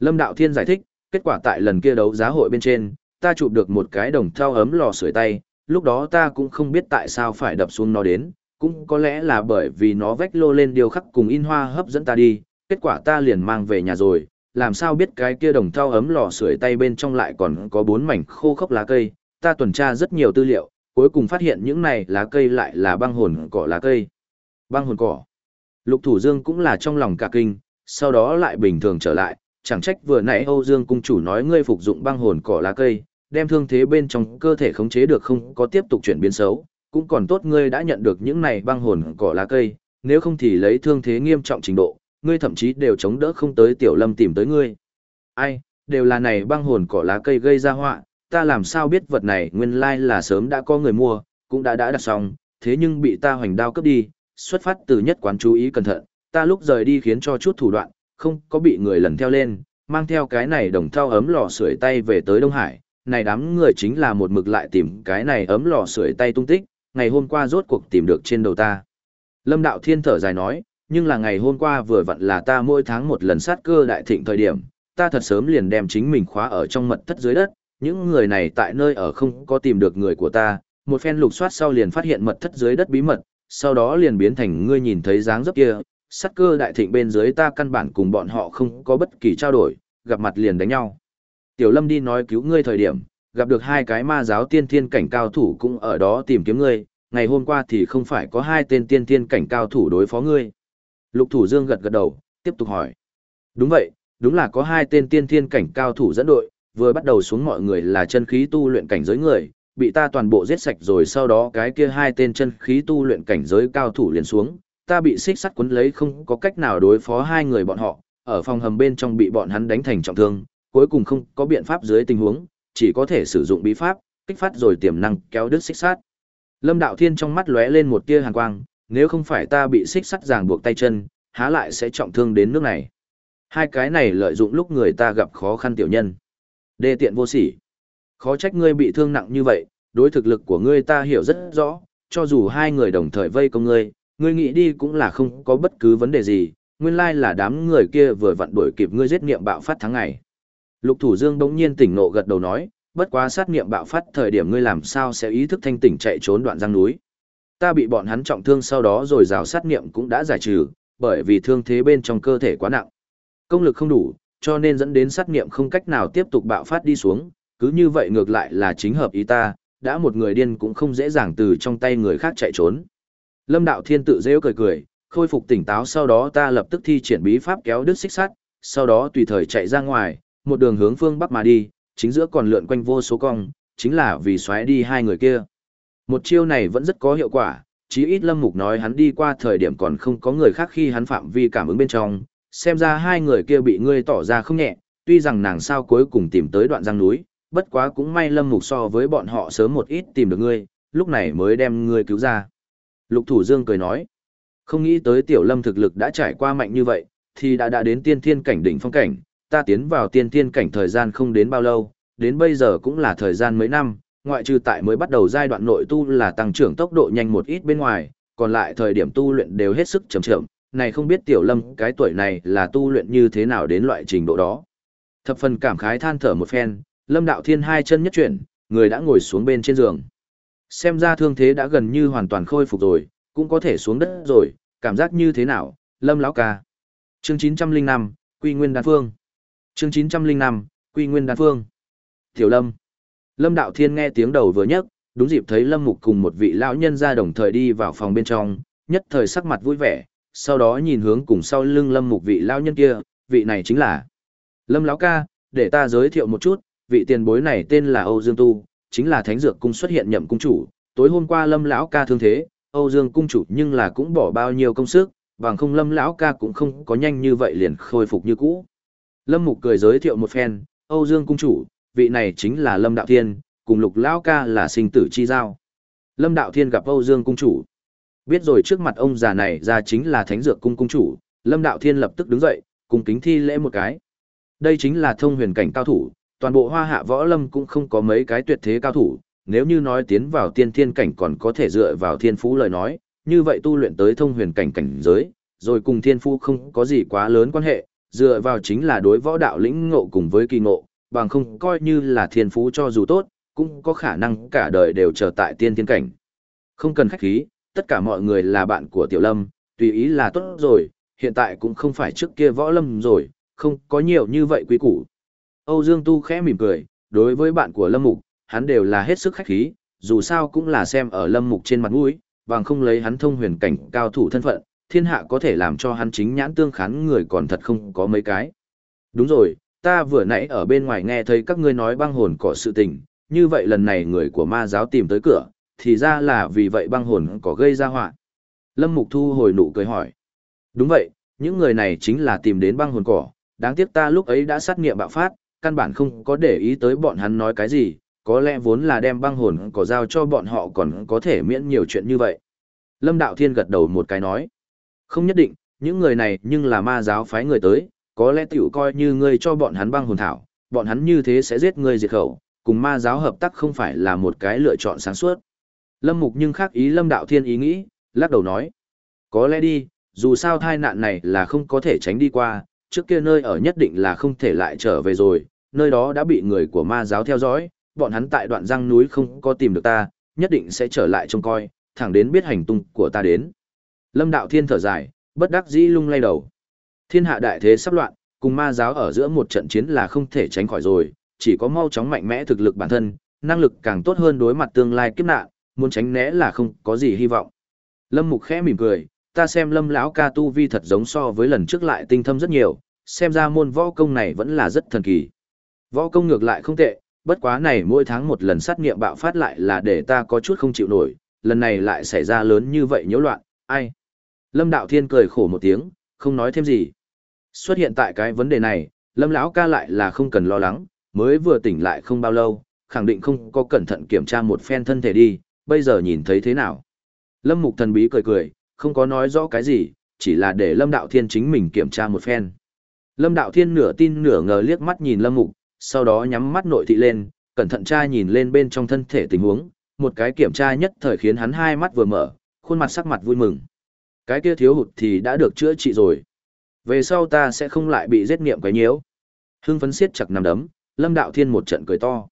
Lâm Đạo Thiên giải thích, kết quả tại lần kia đấu giá hội bên trên, ta chụp được một cái đồng thau ấm lò sưởi tay, lúc đó ta cũng không biết tại sao phải đập xuống nó đến, cũng có lẽ là bởi vì nó vách lô lên điều khắc cùng in hoa hấp dẫn ta đi, kết quả ta liền mang về nhà rồi, làm sao biết cái kia đồng thau ấm lò sưởi tay bên trong lại còn có bốn mảnh khô khốc lá cây, ta tuần tra rất nhiều tư liệu, cuối cùng phát hiện những này lá cây lại là băng hồn cỏ lá cây. Băng hồn cỏ. Lục Thủ Dương cũng là trong lòng cả kinh, sau đó lại bình thường trở lại, chẳng trách vừa nãy Âu Dương cung chủ nói ngươi phục dụng băng hồn cỏ lá cây, đem thương thế bên trong cơ thể khống chế được không có tiếp tục chuyển biến xấu, cũng còn tốt ngươi đã nhận được những này băng hồn cỏ lá cây, nếu không thì lấy thương thế nghiêm trọng trình độ, ngươi thậm chí đều chống đỡ không tới tiểu lâm tìm tới ngươi. Ai, đều là này băng hồn cỏ lá cây gây ra họa, ta làm sao biết vật này nguyên lai là sớm đã có người mua, cũng đã đã đặt xong, thế nhưng bị ta hoành đao cướp đi, xuất phát từ nhất quán chú ý cẩn thận, ta lúc rời đi khiến cho chút thủ đoạn, không có bị người lần theo lên, mang theo cái này đồng thau ấm lò sưởi tay về tới Đông Hải, này đám người chính là một mực lại tìm cái này ấm lò sưởi tay tung tích, ngày hôm qua rốt cuộc tìm được trên đầu ta. Lâm Đạo Thiên thở dài nói, nhưng là ngày hôm qua vừa vặn là ta mỗi tháng một lần sát cơ đại thịnh thời điểm, ta thật sớm liền đem chính mình khóa ở trong mật thất dưới đất, những người này tại nơi ở không có tìm được người của ta, một phen lục soát sau liền phát hiện mật thất dưới đất bí mật, sau đó liền biến thành ngươi nhìn thấy dáng dấp kia, sát cơ đại thịnh bên dưới ta căn bản cùng bọn họ không có bất kỳ trao đổi, gặp mặt liền đánh nhau. Tiểu Lâm đi nói cứu ngươi thời điểm, gặp được hai cái ma giáo tiên thiên cảnh cao thủ cũng ở đó tìm kiếm ngươi, ngày hôm qua thì không phải có hai tên tiên thiên cảnh cao thủ đối phó ngươi. Lục Thủ Dương gật gật đầu, tiếp tục hỏi. Đúng vậy, đúng là có hai tên tiên thiên cảnh cao thủ dẫn đội, vừa bắt đầu xuống mọi người là chân khí tu luyện cảnh giới người, bị ta toàn bộ giết sạch rồi sau đó cái kia hai tên chân khí tu luyện cảnh giới cao thủ liền xuống, ta bị xích sắt cuốn lấy không có cách nào đối phó hai người bọn họ, ở phòng hầm bên trong bị bọn hắn đánh thành trọng thương, cuối cùng không có biện pháp dưới tình huống, chỉ có thể sử dụng bí pháp, kích phát rồi tiềm năng kéo đứt xích sắt. Lâm Đạo Thiên trong mắt lóe lên một tia hàn quang, nếu không phải ta bị xích sắt ràng buộc tay chân, há lại sẽ trọng thương đến nước này. Hai cái này lợi dụng lúc người ta gặp khó khăn tiểu nhân. Đê tiện vô sỉ. Khó trách ngươi bị thương nặng như vậy, đối thực lực của ngươi ta hiểu rất rõ, cho dù hai người đồng thời vây công ngươi, ngươi nghĩ đi cũng là không có bất cứ vấn đề gì, nguyên lai là đám người kia vừa vặn đuổi kịp ngươi giết nghiệm bạo phát tháng ngày. Lục Thủ Dương bỗng nhiên tỉnh nộ gật đầu nói, bất quá sát nghiệm bạo phát thời điểm ngươi làm sao sẽ ý thức thanh tỉnh chạy trốn đoạn răng núi. Ta bị bọn hắn trọng thương sau đó rồi rào sát niệm cũng đã giải trừ, bởi vì thương thế bên trong cơ thể quá nặng. Công lực không đủ, cho nên dẫn đến sát niệm không cách nào tiếp tục bạo phát đi xuống, cứ như vậy ngược lại là chính hợp ý ta, đã một người điên cũng không dễ dàng từ trong tay người khác chạy trốn. Lâm Đạo Thiên tự dễ cười cười, khôi phục tỉnh táo sau đó ta lập tức thi triển bí pháp kéo đứt xích sắt, sau đó tùy thời chạy ra ngoài, một đường hướng phương bắc mà đi, chính giữa còn lượn quanh vô số cong, chính là vì xoáy đi hai người kia. Một chiêu này vẫn rất có hiệu quả, chí ít Lâm Mục nói hắn đi qua thời điểm còn không có người khác khi hắn phạm vi cảm ứng bên trong, xem ra hai người kia bị ngươi tỏ ra không nhẹ, tuy rằng nàng sao cuối cùng tìm tới đoạn răng núi, bất quá cũng may Lâm Mục so với bọn họ sớm một ít tìm được ngươi, lúc này mới đem ngươi cứu ra. Lục Thủ Dương cười nói, không nghĩ tới Tiểu Lâm thực lực đã trải qua mạnh như vậy, thì đã đã đến tiên thiên cảnh đỉnh phong cảnh, ta tiến vào tiên thiên cảnh thời gian không đến bao lâu, đến bây giờ cũng là thời gian mấy năm, ngoại trừ tại mới bắt đầu giai đoạn nội tu là tăng trưởng tốc độ nhanh một ít bên ngoài, còn lại thời điểm tu luyện đều hết sức chậm chậm, này không biết Tiểu Lâm cái tuổi này là tu luyện như thế nào đến loại trình độ đó. Thập phần cảm khái than thở một phen, Lâm Đạo Thiên hai chân nhất chuyển, người đã ngồi xuống bên trên giường. Xem ra thương thế đã gần như hoàn toàn khôi phục rồi, cũng có thể xuống đất rồi, cảm giác như thế nào, Lâm lão ca. Chương 905, Quy Nguyên Đan Phương. Chương 905, Quy Nguyên Đan Phương. Tiểu Lâm. Lâm Đạo Thiên nghe tiếng đầu vừa nhấc, đúng dịp thấy Lâm Mục cùng một vị lão nhân ra đồng thời đi vào phòng bên trong, nhất thời sắc mặt vui vẻ, sau đó nhìn hướng cùng sau lưng Lâm Mục vị lão nhân kia, vị này chính là Lâm lão ca, để ta giới thiệu một chút, vị tiền bối này tên là Âu Dương Tu, chính là Thánh Dược Cung xuất hiện nhậm cung chủ, tối hôm qua Lâm lão ca thương thế, Âu Dương cung chủ nhưng là cũng bỏ bao nhiêu công sức, bằng không Lâm lão ca cũng không có nhanh như vậy liền khôi phục như cũ. Lâm Mục cười giới thiệu một phen, Âu Dương cung chủ, vị này chính là Lâm Đạo Thiên, cùng Lục lão ca là sinh tử chi giao. Lâm Đạo Thiên gặp Âu Dương cung chủ. Biết rồi trước mặt ông già này ra chính là Thánh Dược cung cung chủ, Lâm Đạo Thiên lập tức đứng dậy, cùng kính thi lễ một cái. Đây chính là thông huyền cảnh cao thủ, toàn bộ hoa hạ võ lâm cũng không có mấy cái tuyệt thế cao thủ, nếu như nói tiến vào tiên thiên cảnh còn có thể dựa vào thiên phú lời nói, như vậy tu luyện tới thông huyền cảnh cảnh giới, rồi cùng thiên phú không có gì quá lớn quan hệ, dựa vào chính là đối võ đạo lĩnh ngộ cùng với kỳ ngộ, bằng không coi như là thiên phú cho dù tốt, cũng có khả năng cả đời đều trở tại tiên thiên cảnh. Không cần khách khí, tất cả mọi người là bạn của Tiểu Lâm, tùy ý là tốt rồi, hiện tại cũng không phải trước kia võ lâm rồi, không có nhiều như vậy quý củ. Âu Dương Tu khẽ mỉm cười, đối với bạn của Lâm Mục, hắn đều là hết sức khách khí, dù sao cũng là xem ở Lâm Mục trên mặt mũi, bằng không lấy hắn thông huyền cảnh cao thủ thân phận, thiên hạ có thể làm cho hắn chính nhãn tương khán người còn thật không có mấy cái. Đúng rồi, ta vừa nãy ở bên ngoài nghe thấy các ngươi nói băng hồn có sự tình, như vậy lần này người của ma giáo tìm tới cửa, thì ra là vì vậy băng hồn có gây ra họa. Lâm Mục Thu hồi nụ cười hỏi. Đúng vậy, những người này chính là tìm đến băng hồn cỏ, đáng tiếc ta lúc ấy đã sát nghiệm bạo phát, căn bản không có để ý tới bọn hắn nói cái gì, có lẽ vốn là đem băng hồn cỏ giao cho bọn họ còn có thể miễn nhiều chuyện như vậy. Lâm Đạo Thiên gật đầu một cái nói, không nhất định, những người này nhưng là ma giáo phái người tới, có lẽ tiểu coi như ngươi cho bọn hắn băng hồn thảo, bọn hắn như thế sẽ giết ngươi diệt khẩu, cùng ma giáo hợp tác không phải là một cái lựa chọn sáng suốt. Lâm Mục nhưng khác ý Lâm Đạo Thiên ý nghĩ, lắc đầu nói, có lẽ đi, dù sao thai nạn này là không có thể tránh đi qua, trước kia nơi ở nhất định là không thể lại trở về rồi, nơi đó đã bị người của ma giáo theo dõi, bọn hắn tại đoạn răng núi không có tìm được ta, nhất định sẽ trở lại trông coi, thẳng đến biết hành tung của ta đến. Lâm đạo thiên thở dài, bất đắc dĩ lung lay đầu. Thiên hạ đại thế sắp loạn, cùng ma giáo ở giữa một trận chiến là không thể tránh khỏi rồi, chỉ có mau chóng mạnh mẽ thực lực bản thân, năng lực càng tốt hơn đối mặt tương lai kiếp nạn, muốn tránh né là không có gì hy vọng. Lâm Mục khẽ mỉm cười, ta xem lâm lão ca tu vi thật giống so với lần trước lại tinh thâm rất nhiều, xem ra môn võ công này vẫn là rất thần kỳ. Võ công ngược lại không tệ, bất quá này mỗi tháng một lần sát nghiệm bạo phát lại là để ta có chút không chịu nổi, lần này lại xảy ra lớn như vậy nhiễu loạn, ai? Lâm Đạo Thiên cười khổ một tiếng, không nói thêm gì. Xuất hiện tại cái vấn đề này, Lâm lão ca lại là không cần lo lắng, mới vừa tỉnh lại không bao lâu, khẳng định không có cẩn thận kiểm tra một phen thân thể đi, bây giờ nhìn thấy thế nào. Lâm Mục thần bí cười cười, không có nói rõ cái gì, chỉ là để Lâm Đạo Thiên chính mình kiểm tra một phen. Lâm Đạo Thiên nửa tin nửa ngờ liếc mắt nhìn Lâm Mục, sau đó nhắm mắt nội thị lên, cẩn thận tra nhìn lên bên trong thân thể tình huống, một cái kiểm tra nhất thời khiến hắn hai mắt vừa mở, khuôn mặt sắc mặt vui mừng. Cái kia thiếu hụt thì đã được chữa trị rồi. Về sau ta sẽ không lại bị giết niệm quấy nhiễu. Hưng phấn siết chặt nằm đấm, Lâm Đạo Thiên một trận cười to.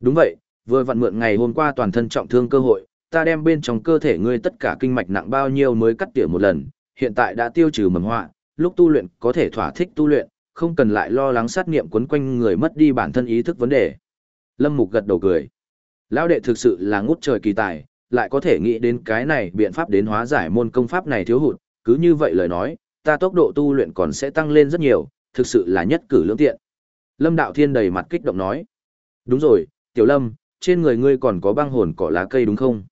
Đúng vậy, vừa vặn mượn ngày hôm qua toàn thân trọng thương cơ hội, ta đem bên trong cơ thể ngươi tất cả kinh mạch nặng bao nhiêu mới cắt tỉa một lần, hiện tại đã tiêu trừ mầm họa, lúc tu luyện có thể thỏa thích tu luyện, không cần lại lo lắng sát nghiệm quấn quanh người mất đi bản thân ý thức vấn đề. Lâm Mục gật đầu cười. Lão đệ thực sự là ngút trời kỳ tài, lại có thể nghĩ đến cái này biện pháp đến hóa giải môn công pháp này thiếu hụt, cứ như vậy lời nói, ta tốc độ tu luyện còn sẽ tăng lên rất nhiều, thực sự là nhất cử lưỡng tiện. Lâm Đạo Thiên đầy mặt kích động nói. Đúng rồi, Tiểu Lâm, trên người ngươi còn có băng hồn cỏ lá cây đúng không?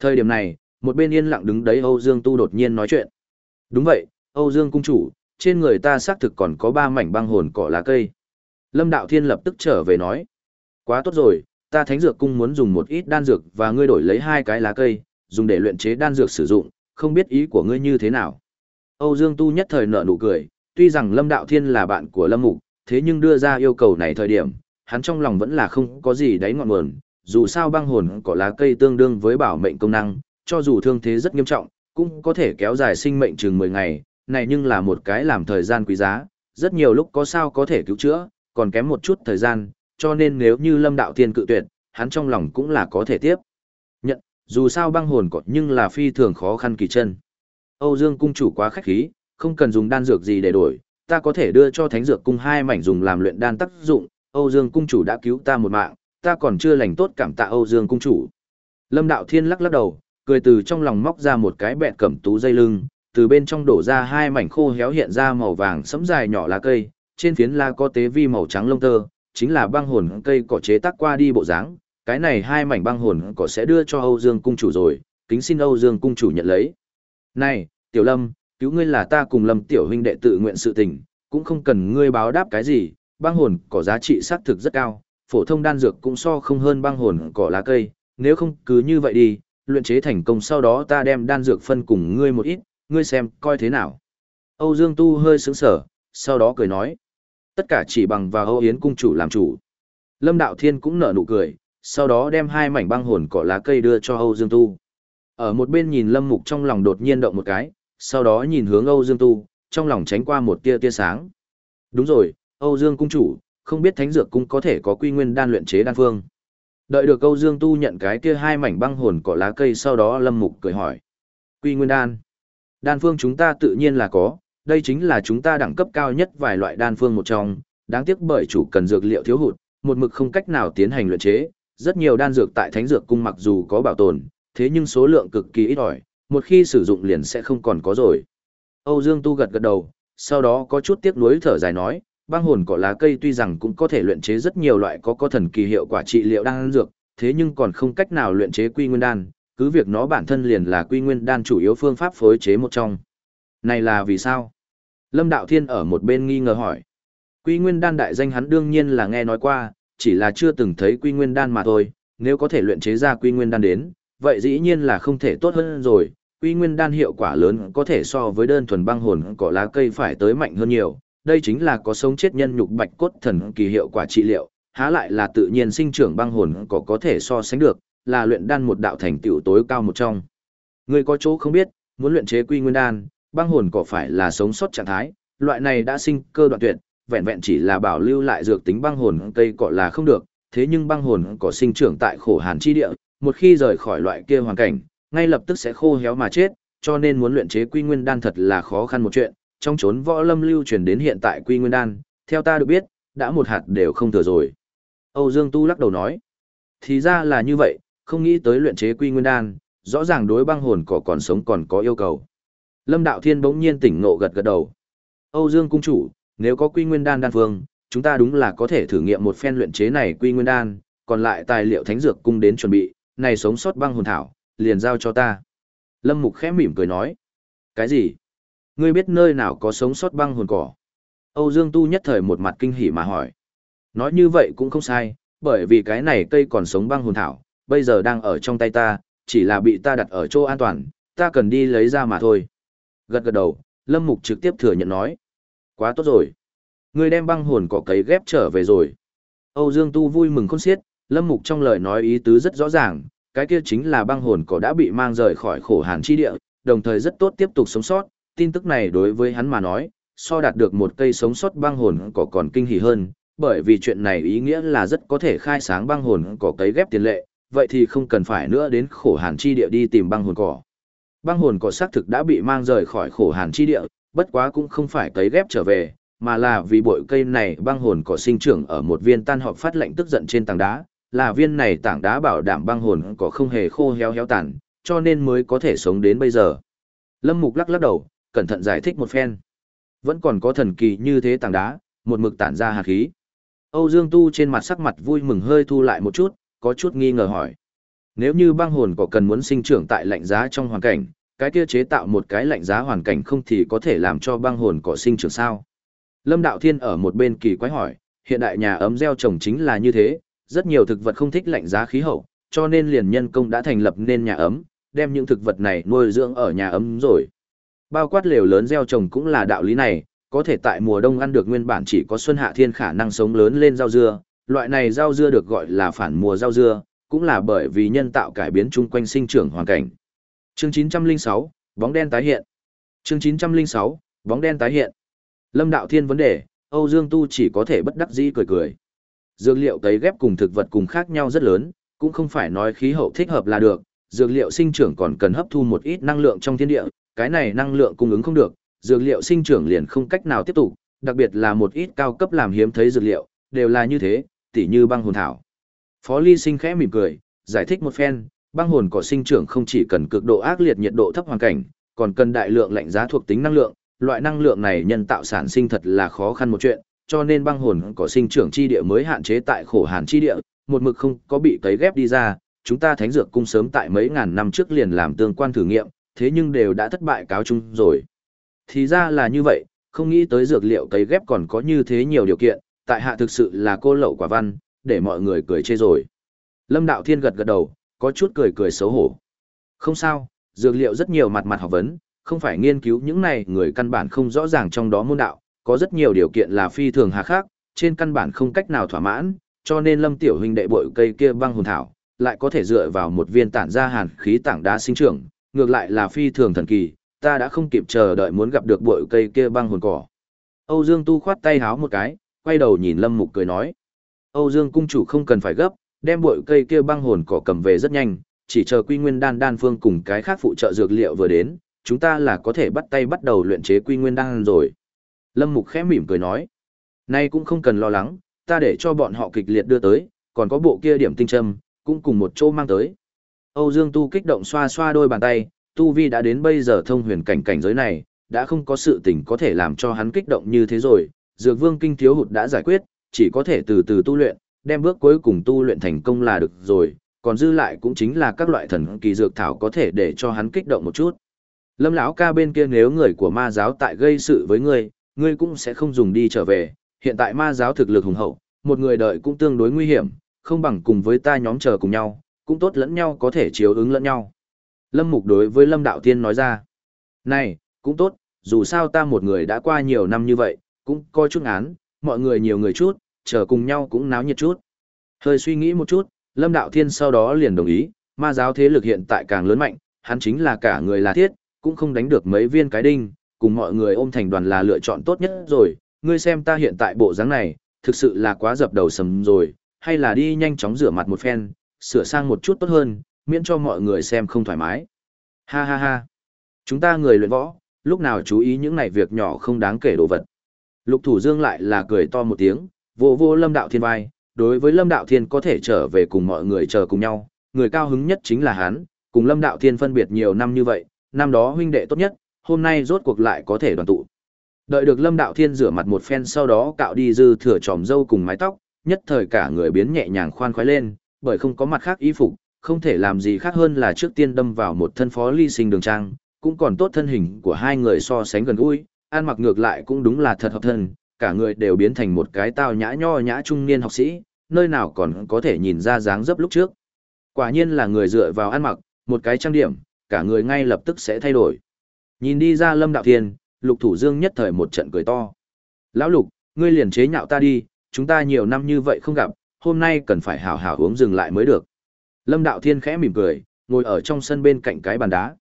Thời điểm này, một bên yên lặng đứng đấy Âu Dương Tu đột nhiên nói chuyện. Đúng vậy, Âu Dương Cung Chủ, trên người ta xác thực còn có ba mảnh băng hồn cỏ lá cây. Lâm Đạo Thiên lập tức trở về nói. Quá tốt rồi, ta Thánh Dược Cung muốn dùng một ít đan dược và ngươi đổi lấy hai cái lá cây, dùng để luyện chế đan dược sử dụng, không biết ý của ngươi như thế nào. Âu Dương Tu nhất thời nở nụ cười, tuy rằng Lâm Đạo Thiên là bạn của Lâm Mục, thế nhưng đưa ra yêu cầu này thời điểm, hắn trong lòng vẫn là không có gì đáy ngọn nguồn, dù sao băng hồn cỏ lá cây tương đương với bảo mệnh công năng, cho dù thương thế rất nghiêm trọng, cũng có thể kéo dài sinh mệnh chừng 10 ngày, này nhưng là một cái làm thời gian quý giá, rất nhiều lúc có sao có thể cứu chữa, còn kém một chút thời gian, cho nên nếu như Lâm Đạo Thiên cự tuyệt, hắn trong lòng cũng là có thể tiếp. Nhận, dù sao băng hồn cỏ nhưng là phi thường khó khăn kỳ chân. Âu Dương cung chủ quá khách khí, không cần dùng đan dược gì để đổi, ta có thể đưa cho Thánh dược cung hai mảnh dùng làm luyện đan tác dụng, Âu Dương cung chủ đã cứu ta một mạng, ta còn chưa lành tốt cảm tạ Âu Dương cung chủ. Lâm Đạo Thiên lắc lắc đầu, cười từ trong lòng móc ra một cái bẹt cẩm tú dây lưng, từ bên trong đổ ra hai mảnh khô héo hiện ra màu vàng sẫm dài nhỏ lá cây, trên phiến lá có tế vi màu trắng lông tơ, chính là băng hồn cây cỏ chế tác qua đi bộ dáng. Cái này hai mảnh băng hồn cỏ sẽ đưa cho Âu Dương cung chủ rồi, kính xin Âu Dương cung chủ nhận lấy. Này, Tiểu Lâm, cứu ngươi là ta cùng Lâm tiểu huynh đệ tự nguyện sự tình, cũng không cần ngươi báo đáp cái gì, băng hồn có giá trị xác thực rất cao, phổ thông đan dược cũng so không hơn băng hồn cỏ lá cây, nếu không cứ như vậy đi, luyện chế thành công sau đó ta đem đan dược phân cùng ngươi một ít, ngươi xem coi thế nào. Âu Dương Tu hơi sững sở, sau đó cười nói, tất cả chỉ bằng và Âu Yến cung chủ làm chủ. Lâm Đạo Thiên cũng nở nụ cười, sau đó đem hai mảnh băng hồn cỏ lá cây đưa cho Âu Dương Tu. Ở một bên nhìn Lâm Mục trong lòng đột nhiên động một cái, sau đó nhìn hướng Âu Dương Tu, trong lòng tránh qua một tia tia sáng. Đúng rồi, Âu Dương cung chủ, không biết Thánh Dược cung có thể có quy nguyên đan luyện chế đan phương. Đợi được Âu Dương Tu nhận cái kia hai mảnh băng hồn cỏ lá cây sau đó Lâm Mục cười hỏi. Quy nguyên đan. Đan phương chúng ta tự nhiên là có, đây chính là chúng ta đẳng cấp cao nhất vài loại đan phương một trong, đáng tiếc bởi chủ cần dược liệu thiếu hụt, một mực không cách nào tiến hành luyện chế, rất nhiều đan dược tại Thánh Dược cung mặc dù có bảo tồn, thế nhưng số lượng cực kỳ ít ỏi, một khi sử dụng liền sẽ không còn có rồi. Âu Dương Tu gật gật đầu, sau đó có chút tiếc nuối thở dài nói, băng hồn cỏ lá cây tuy rằng cũng có thể luyện chế rất nhiều loại có có thần kỳ hiệu quả trị liệu đan dược, thế nhưng còn không cách nào luyện chế quy nguyên đan, cứ việc nó bản thân liền là quy nguyên đan chủ yếu phương pháp phối chế một trong. Này là vì sao? Lâm Đạo Thiên ở một bên nghi ngờ hỏi. Quy nguyên đan đại danh hắn đương nhiên là nghe nói qua, chỉ là chưa từng thấy quy nguyên đan mà thôi, nếu có thể luyện chế ra quy nguyên đan đến, vậy dĩ nhiên là không thể tốt hơn rồi. Quy nguyên đan hiệu quả lớn có thể so với đơn thuần băng hồn cỏ lá cây phải tới mạnh hơn nhiều, đây chính là có sống chết nhân nhục bạch cốt thần kỳ hiệu quả trị liệu, há lại là tự nhiên sinh trưởng băng hồn cỏ có thể so sánh được, là luyện đan một đạo thành tựu tối cao một trong. Người có chỗ không biết, muốn luyện chế quy nguyên đan, băng hồn cỏ phải là sống sót trạng thái, loại này đã sinh cơ đoạn tuyệt, vẹn vẹn chỉ là bảo lưu lại dược tính băng hồn cây cỏ là không được, thế nhưng băng hồn cỏ sinh trưởng tại khổ hàn chi địa, một khi rời khỏi loại kia hoàn cảnh, ngay lập tức sẽ khô héo mà chết, cho nên muốn luyện chế quy nguyên đan thật là khó khăn một chuyện, trong chốn võ lâm lưu truyền đến hiện tại quy nguyên đan, theo ta được biết, đã một hạt đều không thừa rồi. Âu Dương Tu lắc đầu nói, thì ra là như vậy, không nghĩ tới luyện chế quy nguyên đan, rõ ràng đối băng hồn cỏ còn sống còn có yêu cầu. Lâm Đạo Thiên bỗng nhiên tỉnh ngộ gật gật đầu. Âu Dương cung chủ, nếu có quy nguyên đan đan phương, chúng ta đúng là có thể thử nghiệm một phen luyện chế này quy nguyên đan, còn lại tài liệu thánh dược cung đến chuẩn bị, này sống sót băng hồn thảo, liền giao cho ta. Lâm Mục khẽ mỉm cười nói. Cái gì? Ngươi biết nơi nào có sống sót băng hồn cỏ? Âu Dương Tu nhất thời một mặt kinh hỉ mà hỏi. Nói như vậy cũng không sai, bởi vì cái này cây còn sống băng hồn thảo, bây giờ đang ở trong tay ta, chỉ là bị ta đặt ở chỗ an toàn, ta cần đi lấy ra mà thôi. Gật gật đầu, Lâm Mục trực tiếp thừa nhận nói. Quá tốt rồi. Ngươi đem băng hồn cỏ cấy ghép trở về rồi. Âu Dương Tu vui mừng khôn xiết, Lâm Mục trong lời nói ý tứ rất rõ ràng, cái kia chính là băng hồn cỏ đã bị mang rời khỏi khổ hàn chi địa, đồng thời rất tốt tiếp tục sống sót, tin tức này đối với hắn mà nói, so đạt được một cây sống sót băng hồn cỏ còn kinh hỉ hơn, bởi vì chuyện này ý nghĩa là rất có thể khai sáng băng hồn cỏ cấy ghép tiền lệ, vậy thì không cần phải nữa đến khổ hàn chi địa đi tìm băng hồn cỏ. Băng hồn cỏ xác thực đã bị mang rời khỏi khổ hàn chi địa, bất quá cũng không phải cấy ghép trở về, mà là vì bội cây này băng hồn cỏ sinh trưởng ở một viên tan họp phát lệnh tức giận trên tảng đá, là viên này tảng đá bảo đảm băng hồn có không hề khô héo héo tàn, cho nên mới có thể sống đến bây giờ. Lâm Mục lắc lắc đầu, cẩn thận giải thích một phen. Vẫn còn có thần kỳ như thế tảng đá, một mực tản ra hạt khí. Âu Dương Tu trên mặt sắc mặt vui mừng hơi thu lại một chút, có chút nghi ngờ hỏi. Nếu như băng hồn có cần muốn sinh trưởng tại lạnh giá trong hoàn cảnh, cái kia chế tạo một cái lạnh giá hoàn cảnh không thì có thể làm cho băng hồn cỏ sinh trưởng sao? Lâm Đạo Thiên ở một bên kỳ quái hỏi, hiện đại nhà ấm gieo trồng chính là như thế, rất nhiều thực vật không thích lạnh giá khí hậu, cho nên liền nhân công đã thành lập nên nhà ấm, đem những thực vật này nuôi dưỡng ở nhà ấm rồi. Bao quát lều lớn gieo trồng cũng là đạo lý này, có thể tại mùa đông ăn được nguyên bản chỉ có xuân hạ thiên khả năng sống lớn lên rau dưa, loại này rau dưa được gọi là phản mùa rau dưa, cũng là bởi vì nhân tạo cải biến chung quanh sinh trưởng hoàn cảnh. Chương 906, bóng đen tái hiện. Chương 906, bóng đen tái hiện. Lâm Đạo Thiên vấn đề, Âu Dương Tu chỉ có thể bất đắc dĩ cười cười. Dược liệu tấy ghép cùng thực vật cùng khác nhau rất lớn, cũng không phải nói khí hậu thích hợp là được, dược liệu sinh trưởng còn cần hấp thu một ít năng lượng trong thiên địa, cái này năng lượng cung ứng không được, dược liệu sinh trưởng liền không cách nào tiếp tục, đặc biệt là một ít cao cấp làm hiếm thấy dược liệu, đều là như thế, tỉ như băng hồn thảo. Phó Ly Sinh khẽ mỉm cười, giải thích một phen, băng hồn cỏ sinh trưởng không chỉ cần cực độ ác liệt nhiệt độ thấp hoàn cảnh, còn cần đại lượng lạnh giá thuộc tính năng lượng, loại năng lượng này nhân tạo sản sinh thật là khó khăn một chuyện, cho nên băng hồn cỏ sinh trưởng chi địa mới hạn chế tại khổ hàn chi địa, một mực không có bị cấy ghép đi ra, chúng ta thánh dược cung sớm tại mấy ngàn năm trước liền làm tương quan thử nghiệm, thế nhưng đều đã thất bại cáo chung rồi. Thì ra là như vậy, không nghĩ tới dược liệu cấy ghép còn có như thế nhiều điều kiện, tại hạ thực sự là cô lậu quả văn, để mọi người cười chê rồi. Lâm Đạo Thiên gật gật đầu, có chút cười cười xấu hổ. Không sao, dược liệu rất nhiều mặt mặt học vấn, không phải nghiên cứu những này người căn bản không rõ ràng trong đó môn đạo, có rất nhiều điều kiện là phi thường hà khắc, trên căn bản không cách nào thỏa mãn, cho nên Lâm Tiểu huynh đệ bội cây kia băng hồn thảo, lại có thể dựa vào một viên tản ra hàn khí tảng đá sinh trưởng, ngược lại là phi thường thần kỳ, ta đã không kịp chờ đợi muốn gặp được bội cây kia băng hồn cỏ. Âu Dương Tu khoát tay háo một cái, quay đầu nhìn Lâm Mục cười nói. Âu Dương cung chủ không cần phải gấp, đem bội cây kia băng hồn cỏ cầm về rất nhanh, chỉ chờ quy nguyên đan đan phương cùng cái khác phụ trợ dược liệu vừa đến, chúng ta là có thể bắt tay bắt đầu luyện chế quy nguyên đan rồi. Lâm Mục khẽ mỉm cười nói. Nay cũng không cần lo lắng, ta để cho bọn họ kịch liệt đưa tới, còn có bộ kia điểm tinh châm, cũng cùng một chỗ mang tới. Âu Dương Tu kích động xoa xoa đôi bàn tay, Tu Vi đã đến bây giờ thông huyền cảnh cảnh giới này, đã không có sự tình có thể làm cho hắn kích động như thế rồi, Dược Vương kinh thiếu hụt đã giải quyết, chỉ có thể từ từ tu luyện, đem bước cuối cùng tu luyện thành công là được rồi, còn dư lại cũng chính là các loại thần kỳ dược thảo có thể để cho hắn kích động một chút. Lâm lão ca bên kia nếu người của ma giáo tại gây sự với ngươi, ngươi cũng sẽ không dùng đi trở về, hiện tại ma giáo thực lực hùng hậu, một người đợi cũng tương đối nguy hiểm, không bằng cùng với ta nhóm chờ cùng nhau, cũng tốt lẫn nhau có thể chiếu ứng lẫn nhau. Lâm Mục đối với Lâm Đạo Tiên nói ra, này, cũng tốt, dù sao ta một người đã qua nhiều năm như vậy, cũng coi chút án, mọi người nhiều người chút, chờ cùng nhau cũng náo nhiệt chút. Hơi suy nghĩ một chút, Lâm Đạo Thiên sau đó liền đồng ý, ma giáo thế lực hiện tại càng lớn mạnh, hắn chính là cả người là thiết, cũng không đánh được mấy viên cái đinh, cùng mọi người ôm thành đoàn là lựa chọn tốt nhất rồi, ngươi xem ta hiện tại bộ dáng này, thực sự là quá dập đầu sầm rồi, hay là đi nhanh chóng rửa mặt một phen, sửa sang một chút tốt hơn, miễn cho mọi người xem không thoải mái. Ha ha ha. Chúng ta người luyện võ, lúc nào chú ý những này việc nhỏ không đáng kể đồ vật. Lục Thủ Dương lại là cười to một tiếng, vô vô Lâm Đạo Thiên vai, đối với Lâm Đạo Thiên có thể trở về cùng mọi người chờ cùng nhau, người cao hứng nhất chính là hắn, cùng Lâm Đạo Thiên phân biệt nhiều năm như vậy, năm đó huynh đệ tốt nhất, hôm nay rốt cuộc lại có thể đoàn tụ. Đợi được Lâm Đạo Thiên rửa mặt một phen sau đó cạo đi dư thừa tròm râu cùng mái tóc, nhất thời cả người biến nhẹ nhàng khoan khoái lên, bởi không có mặt khác y phục, không thể làm gì khác hơn là trước tiên đâm vào một thân phó ly sinh đường trang, cũng còn tốt thân hình của hai người so sánh gần gũi, ăn mặc ngược lại cũng đúng là thật hợp thân, cả người đều biến thành một cái tao nhã nho nhã trung niên học sĩ, nơi nào còn có thể nhìn ra dáng dấp lúc trước. Quả nhiên là người dựa vào ăn mặc, một cái trang điểm, cả người ngay lập tức sẽ thay đổi. Nhìn đi ra Lâm Đạo Thiên, Lục Thủ Dương nhất thời một trận cười to. Lão Lục, ngươi liền chế nhạo ta đi, chúng ta nhiều năm như vậy không gặp, hôm nay cần phải hảo hảo uống dừng lại mới được. Lâm Đạo Thiên khẽ mỉm cười, ngồi ở trong sân bên cạnh cái bàn đá.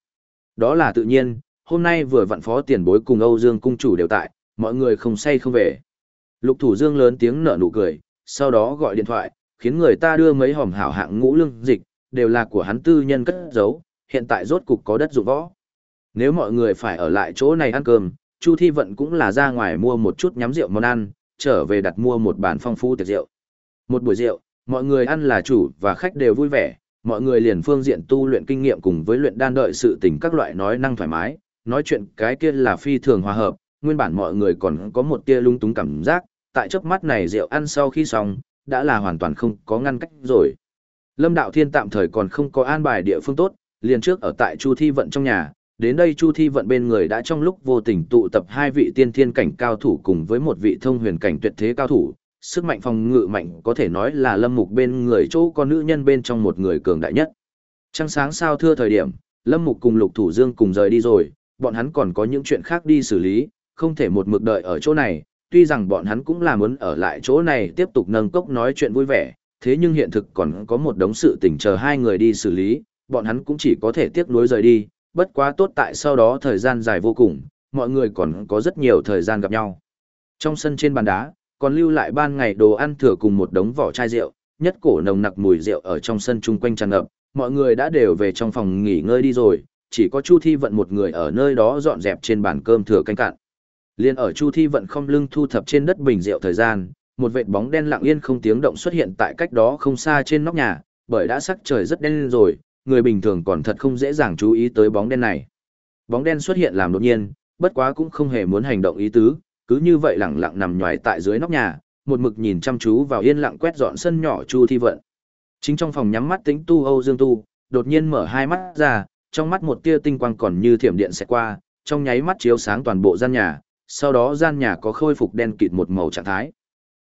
Đó là tự nhiên, hôm nay vừa vặn phó tiền bối cùng Âu Dương cung chủ đều tại, mọi người không say không về. Lục Thủ Dương lớn tiếng nở nụ cười, sau đó gọi điện thoại, khiến người ta đưa mấy hòm hảo hạng ngũ lương dịch, đều là của hắn tư nhân cất giấu, hiện tại rốt cục có đất dụng võ. Nếu mọi người phải ở lại chỗ này ăn cơm, Chu Thi Vận cũng là ra ngoài mua một chút nhắm rượu món ăn, trở về đặt mua một bàn phong phú tiệc rượu. Một buổi rượu, mọi người ăn là chủ và khách đều vui vẻ, mọi người liền phương diện tu luyện kinh nghiệm cùng với luyện đan đợi sự tình các loại nói năng thoải mái, nói chuyện cái kia là phi thường hòa hợp, nguyên bản mọi người còn có một tia lung túng cảm giác, tại chớp mắt này rượu ăn sau khi xong, đã là hoàn toàn không có ngăn cách rồi. Lâm Đạo Thiên tạm thời còn không có an bài địa phương tốt, liền trước ở tại Chu Thi Vận trong nhà, đến đây Chu Thi Vận bên người đã trong lúc vô tình tụ tập hai vị tiên thiên cảnh cao thủ cùng với một vị thông huyền cảnh tuyệt thế cao thủ, sức mạnh phòng ngự mạnh có thể nói là Lâm Mục bên người chỗ con nữ nhân bên trong một người cường đại nhất. Trăng sáng sao thưa thời điểm, Lâm Mục cùng Lục Thủ Dương cùng rời đi rồi, bọn hắn còn có những chuyện khác đi xử lý, không thể một mực đợi ở chỗ này, tuy rằng bọn hắn cũng là muốn ở lại chỗ này tiếp tục nâng cốc nói chuyện vui vẻ, thế nhưng hiện thực còn có một đống sự tình chờ hai người đi xử lý, bọn hắn cũng chỉ có thể tiếc nuối rời đi, bất quá tốt tại sau đó thời gian dài vô cùng, mọi người còn có rất nhiều thời gian gặp nhau. Trong sân trên bàn đá, còn lưu lại ban ngày đồ ăn thừa cùng một đống vỏ chai rượu, nhất cổ nồng nặc mùi rượu ở trong sân chung quanh tràn ngập, mọi người đã đều về trong phòng nghỉ ngơi đi rồi, chỉ có Chu Thi Vận một người ở nơi đó dọn dẹp trên bàn cơm thừa canh cạn. Liên ở Chu Thi Vận không lưng thu thập trên đất bình rượu thời gian, một vệt bóng đen lặng yên không tiếng động xuất hiện tại cách đó không xa trên nóc nhà, bởi đã sắc trời rất đen rồi, người bình thường còn thật không dễ dàng chú ý tới bóng đen này. Bóng đen xuất hiện làm đột nhiên, bất quá cũng không hề muốn hành động ý tứ, cứ như vậy lặng lặng nằm nhòi tại dưới nóc nhà, một mực nhìn chăm chú vào yên lặng quét dọn sân nhỏ Chu Thi Vận. Chính trong phòng nhắm mắt tính tu Âu Dương Tu, đột nhiên mở hai mắt ra, trong mắt một tia tinh quang còn như thiểm điện sẽ qua, trong nháy mắt chiếu sáng toàn bộ gian nhà, sau đó gian nhà có khôi phục đen kịt một màu trạng thái.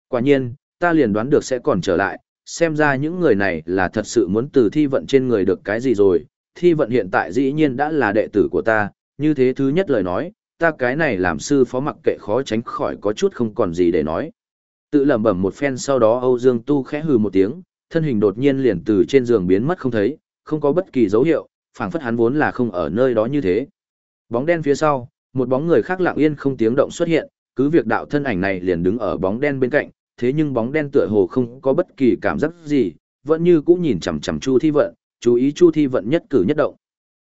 Quả nhiên, ta liền đoán được sẽ còn trở lại, xem ra những người này là thật sự muốn từ thi vận trên người được cái gì rồi, thi vận hiện tại dĩ nhiên đã là đệ tử của ta, như thế thứ nhất lời nói, ta cái này làm sư phó mặc kệ khó tránh khỏi có chút không còn gì để nói. Tự lẩm bẩm một phen sau đó Âu Dương Tu khẽ hừ một tiếng, thân hình đột nhiên liền từ trên giường biến mất không thấy, không có bất kỳ dấu hiệu, phảng phất hắn vốn là không ở nơi đó như thế. Bóng đen phía sau, một bóng người khác lặng yên không tiếng động xuất hiện, cứ việc đạo thân ảnh này liền đứng ở bóng đen bên cạnh, thế nhưng bóng đen tựa hồ không có bất kỳ cảm giác gì, vẫn như cũ nhìn chằm chằm Chu Thi Vận, chú ý Chu Thi Vận nhất cử nhất động.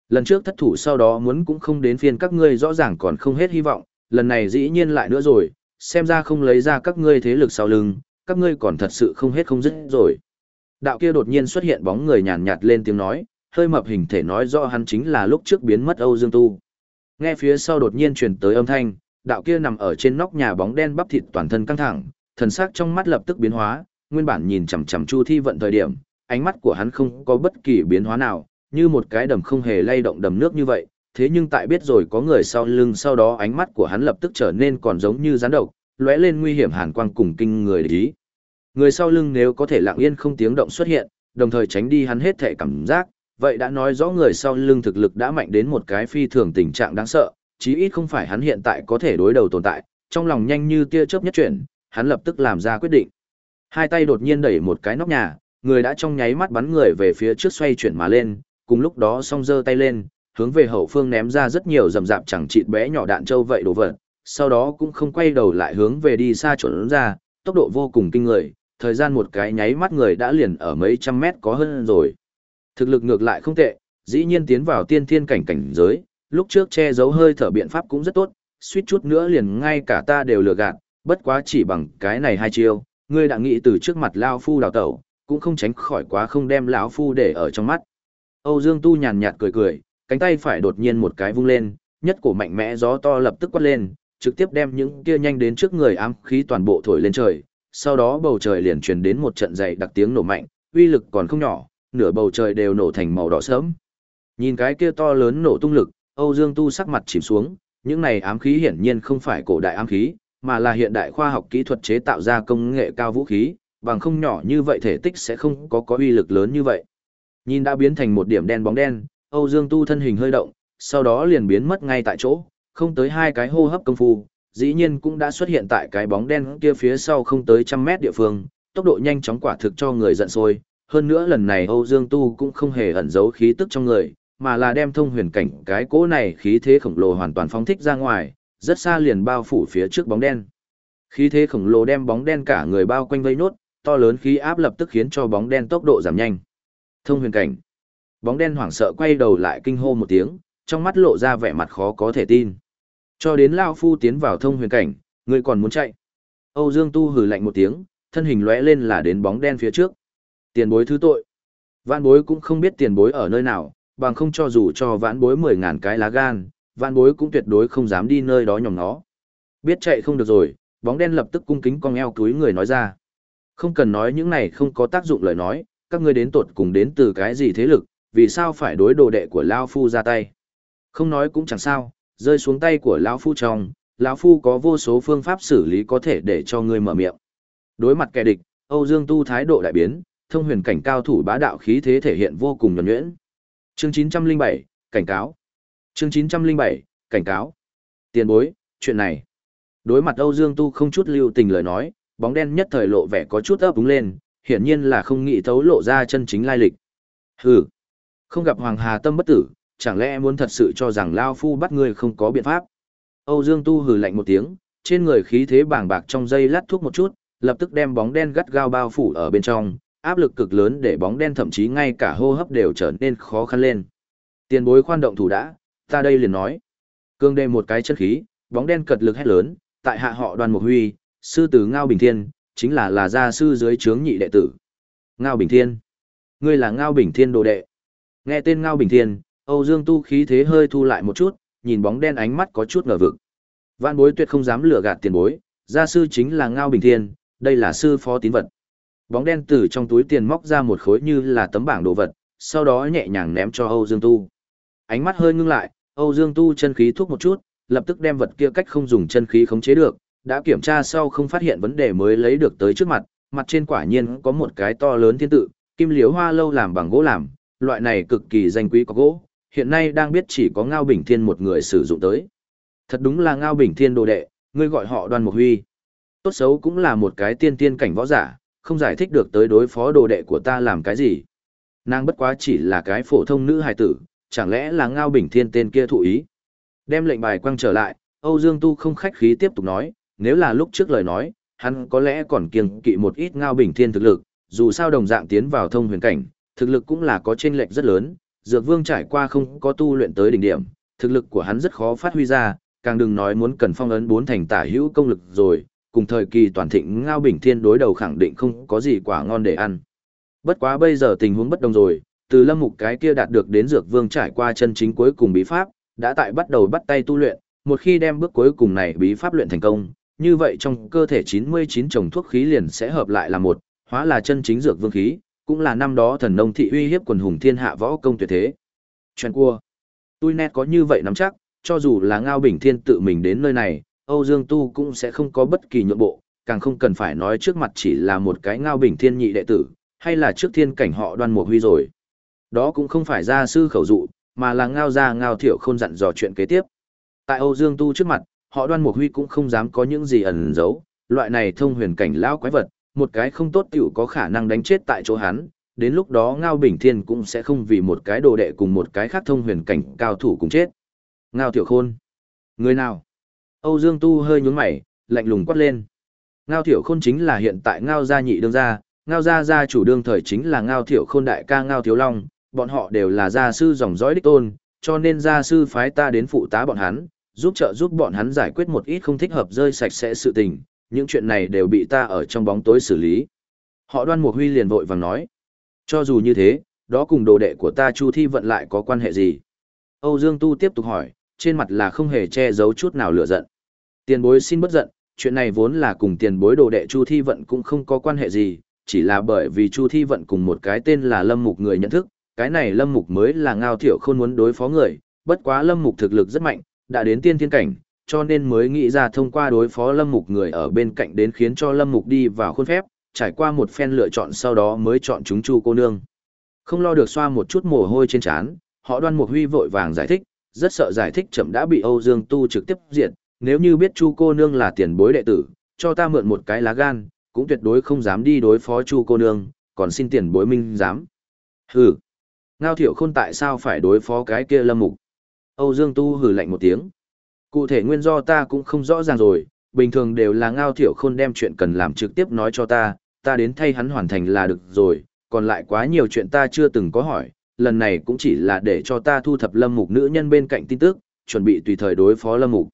Lần trước thất thủ sau đó muốn cũng không đến phiên các ngươi rõ ràng còn không hết hy vọng, lần này dĩ nhiên lại nữa rồi, xem ra không lấy ra các ngươi thế lực sau lưng, các ngươi còn thật sự không hết không dứt rồi. Đạo kia đột nhiên xuất hiện bóng người nhàn nhạt lên tiếng nói, hơi mập hình thể nói rõ hắn chính là lúc trước biến mất Âu Dương Tu. Nghe phía sau đột nhiên truyền tới âm thanh, đạo kia nằm ở trên nóc nhà bóng đen bắp thịt toàn thân căng thẳng, thần sắc trong mắt lập tức biến hóa, nguyên bản nhìn chằm chằm Chu Thi vận thời điểm, ánh mắt của hắn không có bất kỳ biến hóa nào, như một cái đầm không hề lay động đầm nước như vậy, thế nhưng tại biết rồi có người sau lưng sau đó ánh mắt của hắn lập tức trở nên còn giống như rắn độc, lóe lên nguy hiểm hàn quang cùng kinh người ý. Người sau lưng nếu có thể lặng yên không tiếng động xuất hiện, đồng thời tránh đi hắn hết thể cảm giác, vậy đã nói rõ người sau lưng thực lực đã mạnh đến một cái phi thường tình trạng đáng sợ, chí ít không phải hắn hiện tại có thể đối đầu tồn tại, trong lòng nhanh như tia chớp nhất chuyển, hắn lập tức làm ra quyết định. Hai tay đột nhiên đẩy một cái nóc nhà, người đã trong nháy mắt bắn người về phía trước xoay chuyển mà lên, cùng lúc đó song giơ tay lên, hướng về hậu phương ném ra rất nhiều rầm rạp chẳng chịt bé nhỏ đạn châu vậy đồ vật, sau đó cũng không quay đầu lại hướng về đi xa chuẩn ra, tốc độ vô cùng kinh người, thời gian một cái nháy mắt người đã liền ở mấy trăm mét có hơn rồi. Thực lực ngược lại không tệ, dĩ nhiên tiến vào tiên thiên cảnh cảnh giới, lúc trước che giấu hơi thở biện pháp cũng rất tốt, suýt chút nữa liền ngay cả ta đều lừa gạt, bất quá chỉ bằng cái này hai chiêu, ngươi đã nghĩ từ trước mặt lão phu đào tẩu, cũng không tránh khỏi quá không đem lão phu để ở trong mắt. Âu Dương Tu nhàn nhạt cười cười, cánh tay phải đột nhiên một cái vung lên, nhất cổ mạnh mẽ gió to lập tức quát lên, trực tiếp đem những kia nhanh đến trước người ám khí toàn bộ thổi lên trời, sau đó bầu trời liền truyền đến một trận dày đặc tiếng nổ mạnh, uy lực còn không nhỏ, nửa bầu trời đều nổ thành màu đỏ sớm. Nhìn cái kia to lớn nổ tung lực, Âu Dương Tu sắc mặt chìm xuống, những này ám khí hiển nhiên không phải cổ đại ám khí, mà là hiện đại khoa học kỹ thuật chế tạo ra công nghệ cao vũ khí, bằng không nhỏ như vậy thể tích sẽ không có có uy lực lớn như vậy. Nhìn đã biến thành một điểm đen bóng đen, Âu Dương Tu thân hình hơi động, sau đó liền biến mất ngay tại chỗ, không tới hai cái hô hấp công phu, dĩ nhiên cũng đã xuất hiện tại cái bóng đen kia phía sau không tới trăm mét địa phương, tốc độ nhanh chóng quả thực cho người giận sôi. Hơn nữa lần này Âu Dương Tu cũng không hề ẩn giấu khí tức trong người, mà là đem thông huyền cảnh cái cỗ này khí thế khổng lồ hoàn toàn phóng thích ra ngoài, rất xa liền bao phủ phía trước bóng đen. Khí thế khổng lồ đem bóng đen cả người bao quanh vây nốt, to lớn khí áp lập tức khiến cho bóng đen tốc độ giảm nhanh. Thông huyền cảnh. Bóng đen hoảng sợ quay đầu lại kinh hô một tiếng, trong mắt lộ ra vẻ mặt khó có thể tin. Cho đến Lao Phu tiến vào thông huyền cảnh, người còn muốn chạy. Âu Dương Tu hừ lạnh một tiếng, thân hình lóe lên là đến bóng đen phía trước. Tiền bối thứ tội. Vạn bối cũng không biết tiền bối ở nơi nào, bằng không cho dù cho vãn bối mười ngàn cái lá gan, Vạn bối cũng tuyệt đối không dám đi nơi đó nhòm nó. Biết chạy không được rồi, bóng đen lập tức cung kính cong eo túi người nói ra. Không cần nói những này không có tác dụng lời nói, các ngươi đến tột cùng đến từ cái gì thế lực, vì sao phải đối đồ đệ của Lao Phu ra tay. Không nói cũng chẳng sao, rơi xuống tay của lão Phu trong, lão Phu có vô số phương pháp xử lý có thể để cho ngươi mở miệng. Đối mặt kẻ địch, Âu Dương Tu thái độ đại biến, thông huyền cảnh cao thủ bá đạo khí thế thể hiện vô cùng nhuần nhuyễn. Chương 907, cảnh cáo. Chương 907, cảnh cáo. Tiền bối, chuyện này. Đối mặt Âu Dương Tu không chút lưu tình lời nói, bóng đen nhất thời lộ vẻ có chút ấp úng lên, hiển nhiên là không nghĩ thấu lộ ra chân chính lai lịch. Hừ, không gặp Hoàng Hà Tâm bất tử, chẳng lẽ muốn thật sự cho rằng Lao Phu bắt ngươi không có biện pháp. Âu Dương Tu hừ lạnh một tiếng, trên người khí thế bàng bạc trong dây lát thuốc một chút, lập tức đem bóng đen gắt gao bao phủ ở bên trong, áp lực cực lớn để bóng đen thậm chí ngay cả hô hấp đều trở nên khó khăn lên. Tiền bối khoan động thủ đã, ta đây liền nói. Cương đề một cái chân khí, bóng đen cật lực hét lớn, tại hạ họ đoàn mục huy, sư tử Ngao Bình Thiên, chính là là gia sư dưới trướng nhị đệ tử. Ngao Bình Thiên. Ngươi là Ngao Bình Thiên đồ đệ. Nghe tên Ngao Bình Thiên, Âu Dương tu khí thế hơi thu lại một chút, nhìn bóng đen ánh mắt có chút ngờ vực. Vạn bối tuyệt không dám lừa gạt tiền bối, gia sư chính là Ngao Bình Thiên, đây là sư phó tín vật. Bóng đen từ trong túi tiền móc ra một khối như là tấm bảng đồ vật, sau đó nhẹ nhàng ném cho Âu Dương Tu. Ánh mắt hơi ngưng lại, Âu Dương Tu chân khí thuốc một chút, lập tức đem vật kia cách không dùng chân khí khống chế được, đã kiểm tra sau không phát hiện vấn đề mới lấy được tới trước mặt, mặt trên quả nhiên có một cái to lớn thiên tự, kim liễu hoa lâu làm bằng gỗ làm, loại này cực kỳ danh quý có gỗ, hiện nay đang biết chỉ có Ngao Bình Thiên một người sử dụng tới. Thật đúng là Ngao Bình Thiên đồ đệ, ngươi gọi họ Đoan Mục Huy. Tốt xấu cũng là một cái tiên tiên cảnh võ giả, không giải thích được tới đối phó đồ đệ của ta làm cái gì. Nàng bất quá chỉ là cái phổ thông nữ hài tử, chẳng lẽ là Ngao Bình Thiên tên kia thụ ý. Đem lệnh bài quăng trở lại, Âu Dương Tu không khách khí tiếp tục nói, nếu là lúc trước lời nói, hắn có lẽ còn kiêng kỵ một ít Ngao Bình Thiên thực lực, dù sao đồng dạng tiến vào thông huyền cảnh, thực lực cũng là có chênh lệch rất lớn, Dược Vương trải qua không có tu luyện tới đỉnh điểm, thực lực của hắn rất khó phát huy ra, càng đừng nói muốn cần phong ấn bốn thành tả hữu công lực rồi, cùng thời kỳ toàn thịnh Ngao Bình Thiên đối đầu khẳng định không có gì quả ngon để ăn. Bất quá bây giờ tình huống bất đồng rồi, từ lâm mục cái kia đạt được đến Dược Vương trải qua chân chính cuối cùng bí pháp, đã tại bắt đầu bắt tay tu luyện, một khi đem bước cuối cùng này bí pháp luyện thành công, như vậy trong cơ thể 99 chồng thuốc khí liền sẽ hợp lại là một, hóa là chân chính dược vương khí, cũng là năm đó thần nông thị uy hiếp quần hùng thiên hạ võ công tuyệt thế. Chuyện cua. Tôi nét có như vậy nắm chắc, cho dù là Ngao Bình Thiên tự mình đến nơi này, Âu Dương Tu cũng sẽ không có bất kỳ nhượng bộ, càng không cần phải nói trước mặt chỉ là một cái Ngao Bình Thiên nhị đệ tử, hay là trước thiên cảnh họ đoan mục huy rồi. Đó cũng không phải gia sư khẩu dụ, mà là Ngao ra Ngao thiểu không dặn dò chuyện kế tiếp. Tại Âu Dương Tu trước mặt, họ đoan mục huy cũng không dám có những gì ẩn giấu, loại này thông huyền cảnh lão quái vật, một cái không tốt tiểu có khả năng đánh chết tại chỗ hắn, đến lúc đó Ngao Bình Thiên cũng sẽ không vì một cái đồ đệ cùng một cái khác thông huyền cảnh cao thủ cùng chết. Ngao Thiểu Khôn. Người nào? Âu Dương Tu hơi nhún mày, lạnh lùng quát lên. Ngao Thiểu Khôn chính là hiện tại Ngao gia nhị đương gia, Ngao gia gia chủ đương thời chính là Ngao Thiểu Khôn đại ca Ngao Thiếu Long, bọn họ đều là gia sư dòng dõi đích tôn, cho nên gia sư phái ta đến phụ tá bọn hắn, giúp trợ giúp bọn hắn giải quyết một ít không thích hợp rơi sạch sẽ sự tình, những chuyện này đều bị ta ở trong bóng tối xử lý. Họ đoan mục huy liền vội vàng nói. Cho dù như thế, đó cùng đồ đệ của ta Chu Thi vận lại có quan hệ gì? Âu Dương Tu tiếp tục hỏi, trên mặt là không hề che giấu chút nào lửa giận. Tiền bối xin bất giận, chuyện này vốn là cùng tiền bối đồ đệ Chu Thi Vận cũng không có quan hệ gì, chỉ là bởi vì Chu Thi Vận cùng một cái tên là Lâm Mục người nhận thức, cái này Lâm Mục mới là ngao thiểu không muốn đối phó người, bất quá Lâm Mục thực lực rất mạnh, đã đến tiên thiên cảnh, cho nên mới nghĩ ra thông qua đối phó Lâm Mục người ở bên cạnh đến khiến cho Lâm Mục đi vào khuôn phép, trải qua một phen lựa chọn sau đó mới chọn chúng Chu cô nương. Không lo được xoa một chút mồ hôi trên trán, họ Đoan Mục Huy vội vàng giải thích, rất sợ giải thích chậm đã bị Âu Dương Tu trực tiếp diệt, nếu như biết Chu cô nương là tiền bối đệ tử, cho ta mượn một cái lá gan, cũng tuyệt đối không dám đi đối phó Chu cô nương, còn xin tiền bối minh dám. Hừ. Ngao Thiệu Khôn tại sao phải đối phó cái kia Lâm Mục? Âu Dương Tu hừ lạnh một tiếng. Cụ thể nguyên do ta cũng không rõ ràng rồi, bình thường đều là Ngao Thiệu Khôn đem chuyện cần làm trực tiếp nói cho ta, ta đến thay hắn hoàn thành là được rồi, còn lại quá nhiều chuyện ta chưa từng có hỏi, lần này cũng chỉ là để cho ta thu thập Lâm Mục nữ nhân bên cạnh tin tức, chuẩn bị tùy thời đối phó Lâm Mục.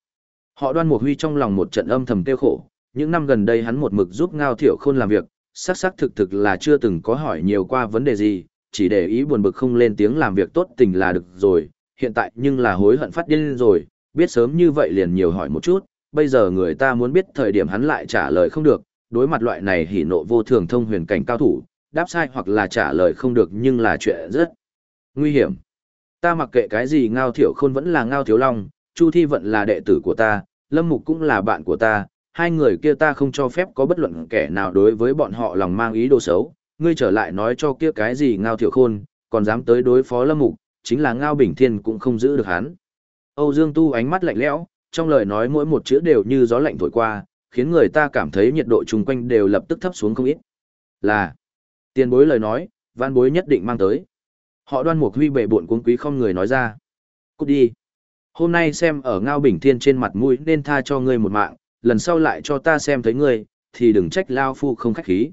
Họ Đoan Mục Huy trong lòng một trận âm thầm tiêu khổ, những năm gần đây hắn một mực giúp Ngao Thiệu Khôn làm việc, xác xác thực thực là chưa từng có hỏi nhiều qua vấn đề gì, chỉ để ý buồn bực không lên tiếng làm việc tốt tình là được rồi, hiện tại nhưng là hối hận phát điên rồi, biết sớm như vậy liền nhiều hỏi một chút, bây giờ người ta muốn biết thời điểm hắn lại trả lời không được, đối mặt loại này hỉ nộ vô thường thông huyền cảnh cao thủ, đáp sai hoặc là trả lời không được nhưng là chuyện rất nguy hiểm. Ta mặc kệ cái gì Ngao thiểu Khôn vẫn là Ngao Thiếu Long, Chu Thi Vận là đệ tử của ta, Lâm Mục cũng là bạn của ta, hai người kia ta không cho phép có bất luận kẻ nào đối với bọn họ lòng mang ý đồ xấu, ngươi trở lại nói cho kia cái gì ngao thiểu khôn, còn dám tới đối phó lâm mục, chính là ngao bình thiên cũng không giữ được hắn. Âu Dương Tu ánh mắt lạnh lẽo, trong lời nói mỗi một chữ đều như gió lạnh thổi qua, khiến người ta cảm thấy nhiệt độ chung quanh đều lập tức thấp xuống không ít. Là, tiền bối lời nói, văn bối nhất định mang tới. Họ đoan một huy bệ buồn cuốn quý không người nói ra. Cút đi. Hôm nay xem ở ngao bình thiên trên mặt mũi nên tha cho ngươi một mạng, lần sau lại cho ta xem thấy ngươi, thì đừng trách lao phu không khách khí.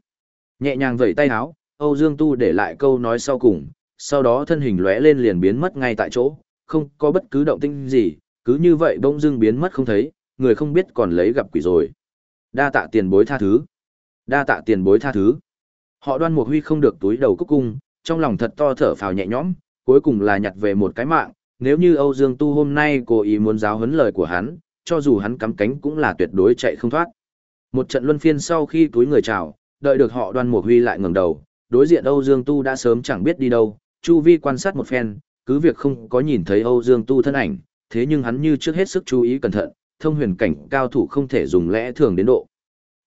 Nhẹ nhàng vẩy tay áo, Âu Dương Tu để lại câu nói sau cùng, sau đó thân hình lóe lên liền biến mất ngay tại chỗ, không có bất cứ động tĩnh gì, cứ như vậy bỗng dưng biến mất không thấy, người không biết còn lấy gặp quỷ rồi. Đa tạ tiền bối tha thứ. Đa tạ tiền bối tha thứ. Họ đoan mục huy không được túi đầu cúc cung, trong lòng thật to thở phào nhẹ nhõm, cuối cùng là nhặt về một cái mạng, nếu như Âu Dương Tu hôm nay cố ý muốn giáo huấn lời của hắn, cho dù hắn cắm cánh cũng là tuyệt đối chạy không thoát. Một trận luân phiên sau khi túi người chào, đợi được họ đoan mục huy lại ngẩng đầu, đối diện Âu Dương Tu đã sớm chẳng biết đi đâu, Chu Vi quan sát một phen, cứ việc không có nhìn thấy Âu Dương Tu thân ảnh, thế nhưng hắn như trước hết sức chú ý cẩn thận, thông huyền cảnh cao thủ không thể dùng lẽ thường đến độ.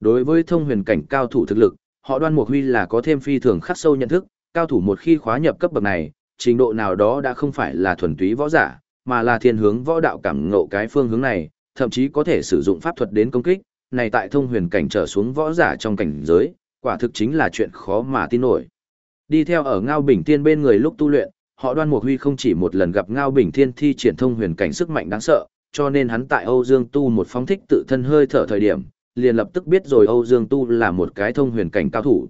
Đối với thông huyền cảnh cao thủ thực lực, họ đoan mục huy là có thêm phi thường khắc sâu nhận thức, cao thủ một khi khóa nhập cấp bậc này, trình độ nào đó đã không phải là thuần túy võ giả, mà là thiên hướng võ đạo cảm ngộ cái phương hướng này, thậm chí có thể sử dụng pháp thuật đến công kích, này tại thông huyền cảnh trở xuống võ giả trong cảnh giới, quả thực chính là chuyện khó mà tin nổi. Đi theo ở Ngao Bình Thiên bên người lúc tu luyện, họ Đoan Mục Huy không chỉ một lần gặp Ngao Bình Thiên thi triển thông huyền cảnh sức mạnh đáng sợ, cho nên hắn tại Âu Dương Tu một phóng thích tự thân hơi thở thời điểm, liền lập tức biết rồi Âu Dương Tu là một cái thông huyền cảnh cao thủ.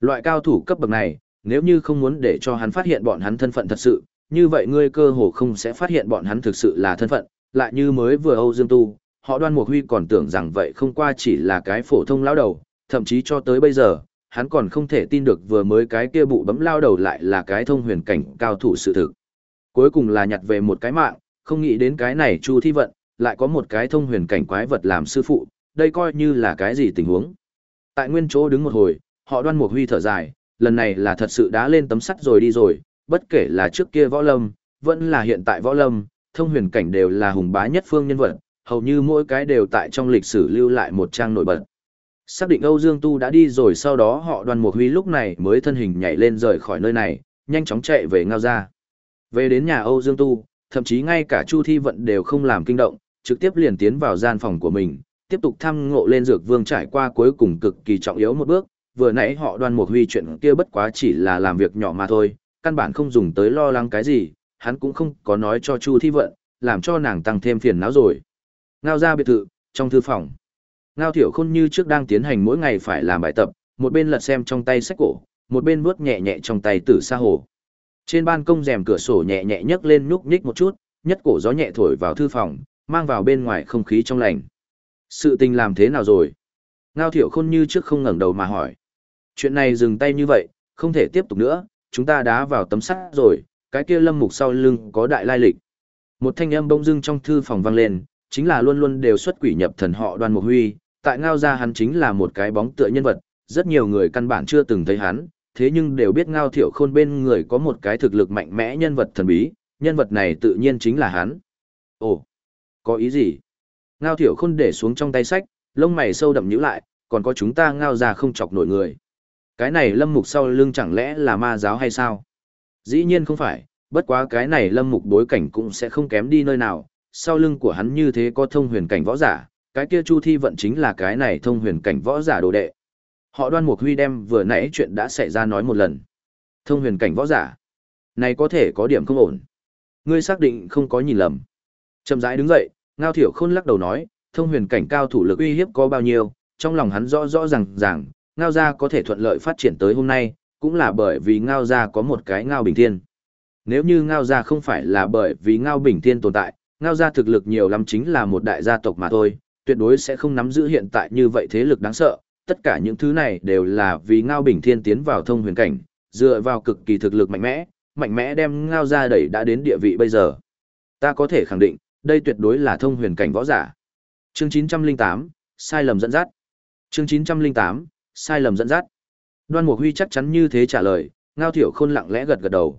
Loại cao thủ cấp bậc này, nếu như không muốn để cho hắn phát hiện bọn hắn thân phận thật sự, như vậy ngươi cơ hồ không sẽ phát hiện bọn hắn thực sự là thân phận, lại như mới vừa Âu Dương Tu, họ Đoan Mục Huy còn tưởng rằng vậy không qua chỉ là cái phổ thông lão đầu, thậm chí cho tới bây giờ, hắn còn không thể tin được vừa mới cái kia bụ bấm lao đầu lại là cái thông huyền cảnh cao thủ sự thực. Cuối cùng là nhặt về một cái mạng, không nghĩ đến cái này Chu Thi Vận, lại có một cái thông huyền cảnh quái vật làm sư phụ, đây coi như là cái gì tình huống. Tại nguyên chỗ đứng một hồi, họ đoan một huy thở dài, lần này là thật sự đã lên tấm sắt rồi đi rồi, bất kể là trước kia võ lâm, vẫn là hiện tại võ lâm, thông huyền cảnh đều là hùng bá nhất phương nhân vật, hầu như mỗi cái đều tại trong lịch sử lưu lại một trang nổi bật. Xác định Âu Dương Tu đã đi rồi sau đó họ đoàn một huy lúc này mới thân hình nhảy lên rời khỏi nơi này, nhanh chóng chạy về ngao Gia. Về đến nhà Âu Dương Tu, thậm chí ngay cả Chu Thi Vận đều không làm kinh động, trực tiếp liền tiến vào gian phòng của mình, tiếp tục thăm ngộ lên dược vương trải qua cuối cùng cực kỳ trọng yếu một bước. Vừa nãy họ Đoàn một huy chuyện kia bất quá chỉ là làm việc nhỏ mà thôi, căn bản không dùng tới lo lắng cái gì, hắn cũng không có nói cho Chu Thi Vận, làm cho nàng tăng thêm phiền não rồi. Ngao Gia biệt thự, trong thư phòng. Ngao Thiểu Khôn như trước đang tiến hành mỗi ngày phải làm bài tập, một bên lật xem trong tay sách cổ, một bên vuốt nhẹ nhẹ trong tay tử sa hồ. Trên ban công rèm cửa sổ nhẹ nhẹ nhấc lên nhúc nhích một chút, nhất cổ gió nhẹ thổi vào thư phòng, mang vào bên ngoài không khí trong lành. Sự tình làm thế nào rồi? Ngao Thiểu Khôn như trước không ngẩng đầu mà hỏi. Chuyện này dừng tay như vậy, không thể tiếp tục nữa, chúng ta đã vào tấm sắt rồi, cái kia lâm mục sau lưng có đại lai lịch. Một thanh âm bông dưng trong thư phòng vang lên, chính là luôn luôn đều xuất quỷ nhập thần họ Đoan Mục Huy, tại Ngao gia hắn chính là một cái bóng tựa nhân vật, rất nhiều người căn bản chưa từng thấy hắn, thế nhưng đều biết Ngao Thiệu Khôn bên người có một cái thực lực mạnh mẽ nhân vật thần bí, nhân vật này tự nhiên chính là hắn. Ồ, có ý gì? Ngao Thiệu Khôn để xuống trong tay sách, lông mày sâu đậm nhíu lại, còn có chúng ta Ngao gia không chọc nổi người. Cái này lâm mục sau lưng chẳng lẽ là ma giáo hay sao? Dĩ nhiên không phải, bất quá cái này lâm mục bối cảnh cũng sẽ không kém đi nơi nào, sau lưng của hắn như thế có thông huyền cảnh võ giả, cái kia Chu Thi vận chính là cái này thông huyền cảnh võ giả đồ đệ. Họ đoan mục huy đem vừa nãy chuyện đã xảy ra nói một lần. Thông huyền cảnh võ giả. Này có thể có điểm không ổn. Ngươi xác định không có nhìn lầm. Chậm rãi đứng dậy, Ngao Thiểu Khôn lắc đầu nói, thông huyền cảnh cao thủ lực uy hiếp có bao nhiêu, trong lòng hắn rõ rõ ràng ràng, Ngao gia có thể thuận lợi phát triển tới hôm nay, cũng là bởi vì Ngao gia có một cái Ngao Bình Thiên. Nếu như Ngao gia không phải là bởi vì Ngao Bình Thiên tồn tại, Ngao gia thực lực nhiều lắm chính là một đại gia tộc mà thôi, tuyệt đối sẽ không nắm giữ hiện tại như vậy thế lực đáng sợ. Tất cả những thứ này đều là vì Ngao Bình Thiên tiến vào thông huyền cảnh, dựa vào cực kỳ thực lực mạnh mẽ, mạnh mẽ đem Ngao gia đẩy đã đến địa vị bây giờ. Ta có thể khẳng định, đây tuyệt đối là thông huyền cảnh võ giả. Chương 908, sai lầm dẫn dắt. Chương 908, sai lầm dẫn dắt. Đoan Mục Huy chắc chắn như thế trả lời, Ngao Thiểu Khôn lặng lẽ gật gật đầu.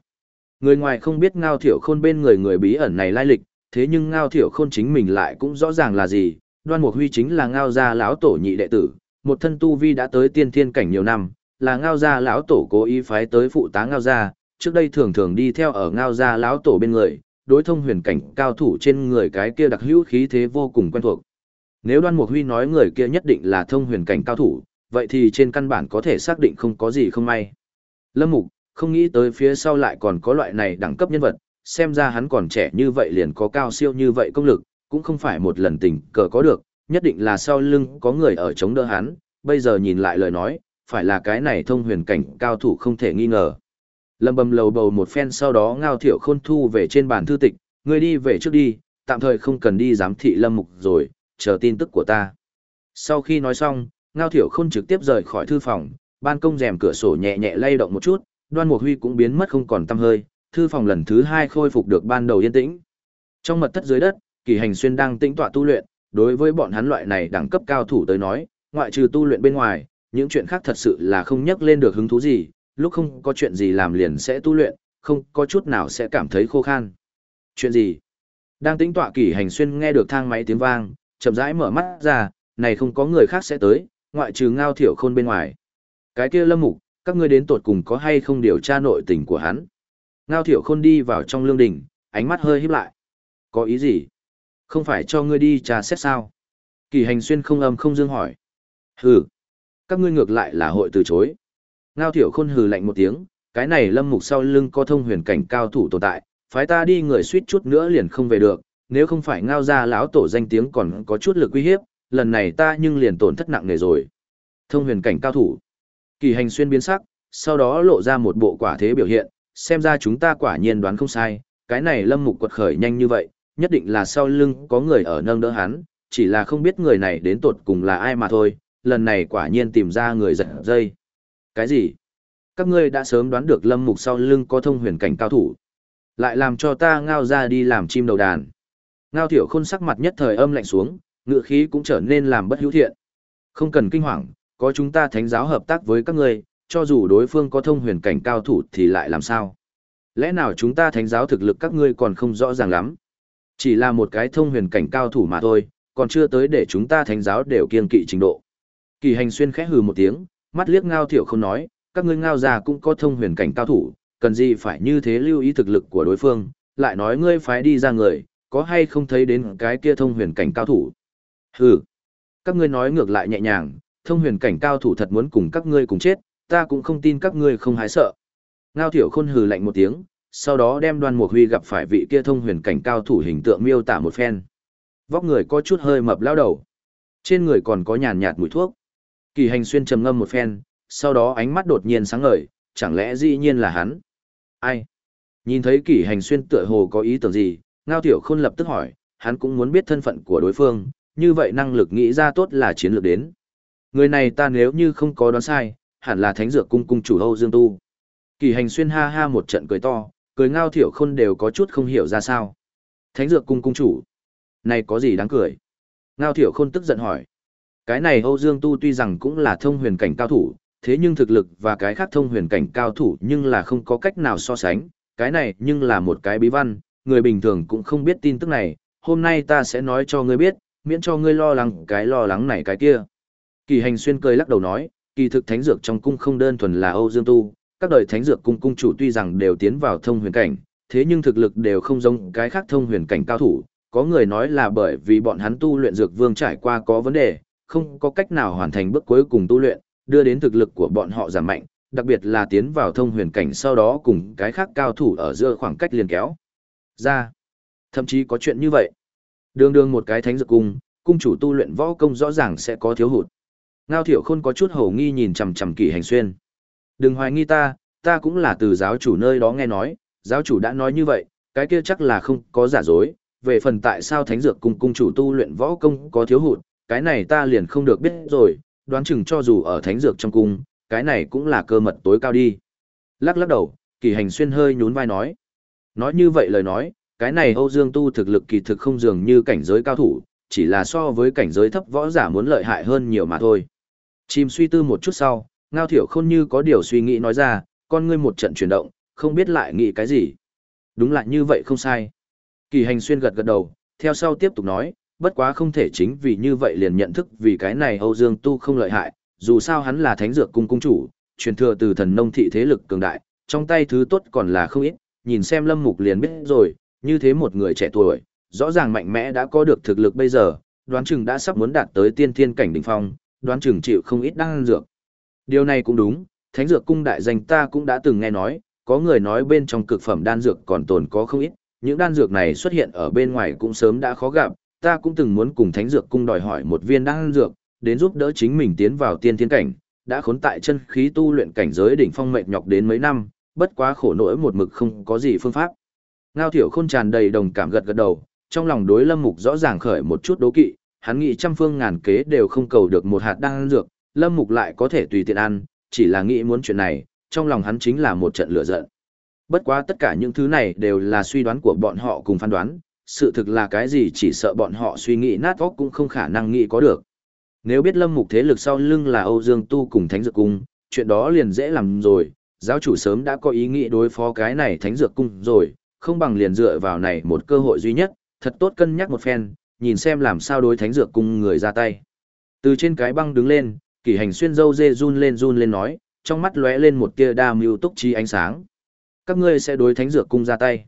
Người ngoài không biết Ngao Thiểu Khôn bên người người bí ẩn này lai lịch, thế nhưng Ngao Thiểu Khôn chính mình lại cũng rõ ràng là gì, Đoan Mục Huy chính là Ngao gia lão tổ nhị đệ tử, một thân tu vi đã tới tiên thiên cảnh nhiều năm, là Ngao gia lão tổ cố ý phái tới phụ tá Ngao gia, trước đây thường thường đi theo ở Ngao gia lão tổ bên người, đối thông huyền cảnh cao thủ trên người cái kia đặc hữu khí thế vô cùng quen thuộc. Nếu Đoan Mục Huy nói người kia nhất định là thông huyền cảnh cao thủ, vậy thì trên căn bản có thể xác định không có gì không may. Lâm Mục, không nghĩ tới phía sau lại còn có loại này đẳng cấp nhân vật, xem ra hắn còn trẻ như vậy liền có cao siêu như vậy công lực, cũng không phải một lần tình cờ có được, nhất định là sau lưng có người ở chống đỡ hắn, bây giờ nhìn lại lời nói, phải là cái này thông huyền cảnh cao thủ không thể nghi ngờ. Lâm bầm lầu bầu một phen sau đó ngao thiểu khôn thu về trên bàn thư tịch, người đi về trước đi, tạm thời không cần đi giám thị lâm mục rồi, chờ tin tức của ta. Sau khi nói xong, Ngao Thiểu Khôn trực tiếp rời khỏi thư phòng, ban công rèm cửa sổ nhẹ nhẹ lay động một chút, Đoan Mục Huy cũng biến mất không còn tăm hơi, thư phòng lần thứ hai khôi phục được ban đầu yên tĩnh. Trong mật thất dưới đất, Kỳ Hành Xuyên đang tĩnh tọa tu luyện, đối với bọn hắn loại này đẳng cấp cao thủ tới nói, ngoại trừ tu luyện bên ngoài, những chuyện khác thật sự là không nhắc lên được hứng thú gì, lúc không có chuyện gì làm liền sẽ tu luyện, không có chút nào sẽ cảm thấy khô khan. Chuyện gì? Đang tĩnh tọa Kỳ Hành Xuyên nghe được thang máy tiếng vang, chậm rãi mở mắt ra, này không có người khác sẽ tới, ngoại trừ ngao thiểu khôn bên ngoài. Cái kia lâm mục, các ngươi đến tột cùng có hay không điều tra nội tình của hắn. Ngao thiểu khôn đi vào trong lương đình, ánh mắt hơi híp lại. Có ý gì? Không phải cho ngươi đi trà xét sao? Kỳ hành xuyên không âm không dương hỏi. Hừ, các ngươi ngược lại là hội từ chối. Ngao thiểu khôn hừ lạnh một tiếng, cái này lâm mục sau lưng có thông huyền cảnh cao thủ tồn tại, phái ta đi người suýt chút nữa liền không về được, nếu không phải ngao ra lão tổ danh tiếng còn có chút lực uy hiếp, lần này ta nhưng liền tổn thất nặng nề rồi. Thông huyền cảnh cao thủ. Kỳ hành xuyên biến sắc, sau đó lộ ra một bộ quả thế biểu hiện, xem ra chúng ta quả nhiên đoán không sai, cái này lâm mục quật khởi nhanh như vậy, nhất định là sau lưng có người ở nâng đỡ hắn, chỉ là không biết người này đến tột cùng là ai mà thôi, lần này quả nhiên tìm ra người giật dây. Cái gì? Các ngươi đã sớm đoán được lâm mục sau lưng có thông huyền cảnh cao thủ. Lại làm cho ta ngao ra đi làm chim đầu đàn. Ngao thiểu khôn sắc mặt nhất thời âm lạnh xuống, ngựa khí cũng trở nên làm bất hữu thiện. Không cần kinh hoàng, có chúng ta thánh giáo hợp tác với các ngươi, cho dù đối phương có thông huyền cảnh cao thủ thì lại làm sao? Lẽ nào chúng ta thánh giáo thực lực các ngươi còn không rõ ràng lắm? Chỉ là một cái thông huyền cảnh cao thủ mà thôi, còn chưa tới để chúng ta thánh giáo đều kiên kỵ trình độ. Kỳ hành xuyên khẽ hừ một tiếng, mắt liếc ngao thiểu không nói, các ngươi ngao già cũng có thông huyền cảnh cao thủ, cần gì phải như thế lưu ý thực lực của đối phương, lại nói ngươi phái đi ra người, có hay không thấy đến cái kia thông huyền cảnh cao thủ. Hừ, các ngươi nói ngược lại nhẹ nhàng, thông huyền cảnh cao thủ thật muốn cùng các ngươi cùng chết, ta cũng không tin các ngươi không hái sợ. Ngao Thiểu Khôn hừ lạnh một tiếng, sau đó đem Đoan Mục Huy gặp phải vị kia thông huyền cảnh cao thủ hình tượng miêu tả một phen. Vóc người có chút hơi mập lao đầu, trên người còn có nhàn nhạt mùi thuốc. Kỳ Hành xuyên trầm ngâm một phen, sau đó ánh mắt đột nhiên sáng ngời, chẳng lẽ dĩ nhiên là hắn? Ai? Nhìn thấy Kỳ Hành xuyên tựa hồ có ý tưởng gì, Ngao tiểu Khôn lập tức hỏi, hắn cũng muốn biết thân phận của đối phương, như vậy năng lực nghĩ ra tốt là chiến lược đến. Người này ta nếu như không có đoán sai, hẳn là thánh dược cung cung chủ Âu Dương Tu. Kỳ hành xuyên ha ha một trận cười to, cười ngao thiểu khôn đều có chút không hiểu ra sao. Thánh dược cung cung chủ. Này có gì đáng cười? Ngao Thiểu Khôn tức giận hỏi. Cái này Âu Dương Tu tuy rằng cũng là thông huyền cảnh cao thủ, thế nhưng thực lực và cái khác thông huyền cảnh cao thủ nhưng là không có cách nào so sánh. Cái này nhưng là một cái bí văn, người bình thường cũng không biết tin tức này. Hôm nay ta sẽ nói cho ngươi biết, miễn cho ngươi lo lắng cái lo lắng này cái kia. Kỳ hành xuyên cười lắc đầu nói, kỳ thực thánh dược trong cung không đơn thuần là Âu Dương Tu, các đời thánh dược cung cung chủ tuy rằng đều tiến vào thông huyền cảnh, thế nhưng thực lực đều không giống cái khác thông huyền cảnh cao thủ, có người nói là bởi vì bọn hắn tu luyện dược vương trải qua có vấn đề, không có cách nào hoàn thành bước cuối cùng tu luyện, đưa đến thực lực của bọn họ giảm mạnh, đặc biệt là tiến vào thông huyền cảnh sau đó cùng cái khác cao thủ ở giữa khoảng cách liền kéo. Ra, thậm chí có chuyện như vậy. Đường đường một cái thánh dược cung, cung chủ tu luyện võ công rõ ràng sẽ có thiếu hụt. Ngao Thiệu Khôn có chút hổ nghi nhìn chằm chằm Kỷ Hành Xuyên. Đừng hoài nghi ta, ta cũng là từ giáo chủ nơi đó nghe nói, giáo chủ đã nói như vậy, cái kia chắc là không có giả dối, về phần tại sao thánh dược cung cung chủ tu luyện võ công có thiếu hụt, cái này ta liền không được biết rồi, đoán chừng cho dù ở thánh dược trong cung, cái này cũng là cơ mật tối cao đi. Lắc lắc đầu, kỳ hành xuyên hơi nhún vai nói. Nói như vậy lời nói, cái này Âu Dương Tu thực lực kỳ thực không dường như cảnh giới cao thủ, chỉ là so với cảnh giới thấp võ giả muốn lợi hại hơn nhiều mà thôi. Chìm suy tư một chút sau, Ngao Thiểu Khôn như có điều suy nghĩ nói ra, con ngươi một trận chuyển động, không biết lại nghĩ cái gì. Đúng là như vậy không sai. Kỳ hành xuyên gật gật đầu, theo sau tiếp tục nói, bất quá không thể chính vì như vậy liền nhận thức vì cái này Âu Dương Tu không lợi hại, dù sao hắn là thánh dược cung cung chủ, truyền thừa từ thần nông thị thế lực cường đại, trong tay thứ tốt còn là không ít, nhìn xem lâm mục liền biết rồi, như thế một người trẻ tuổi, rõ ràng mạnh mẽ đã có được thực lực bây giờ, đoán chừng đã sắp muốn đạt tới tiên thiên cảnh đỉnh phong, đoán chừng chịu không ít đang dược. Điều này cũng đúng, thánh dược cung đại danh ta cũng đã từng nghe nói, có người nói bên trong cực phẩm đan dược còn tồn có không ít, những đan dược này xuất hiện ở bên ngoài cũng sớm đã khó gặp, ta cũng từng muốn cùng thánh dược cung đòi hỏi một viên đan dược, đến giúp đỡ chính mình tiến vào tiên thiên cảnh, đã khốn tại chân khí tu luyện cảnh giới đỉnh phong mệt nhọc đến mấy năm, bất quá khổ nỗi một mực không có gì phương pháp. Ngao Thiểu Khôn tràn đầy đồng cảm gật gật đầu, trong lòng đối Lâm Mục rõ ràng khởi một chút đố kỵ, hắn nghĩ trăm phương ngàn kế đều không cầu được một hạt đan dược, Lâm Mục lại có thể tùy tiện ăn, chỉ là nghĩ muốn chuyện này, trong lòng hắn chính là một trận lửa giận. Bất quá tất cả những thứ này đều là suy đoán của bọn họ cùng phán đoán, sự thực là cái gì chỉ sợ bọn họ suy nghĩ nát óc cũng không khả năng nghĩ có được. Nếu biết Lâm Mục thế lực sau lưng là Âu Dương Tu cùng Thánh Dược Cung, chuyện đó liền dễ làm rồi, giáo chủ sớm đã có ý nghĩ đối phó cái này Thánh Dược Cung rồi, không bằng liền dựa vào này một cơ hội duy nhất, thật tốt cân nhắc một phen, nhìn xem làm sao đối Thánh Dược Cung người ra tay. Từ trên cái băng đứng lên, kỷ hành xuyên dâu dê run lên run lên nói, trong mắt lóe lên một tia đa mưu túc chi ánh sáng. Các ngươi sẽ đối thánh dược cung ra tay.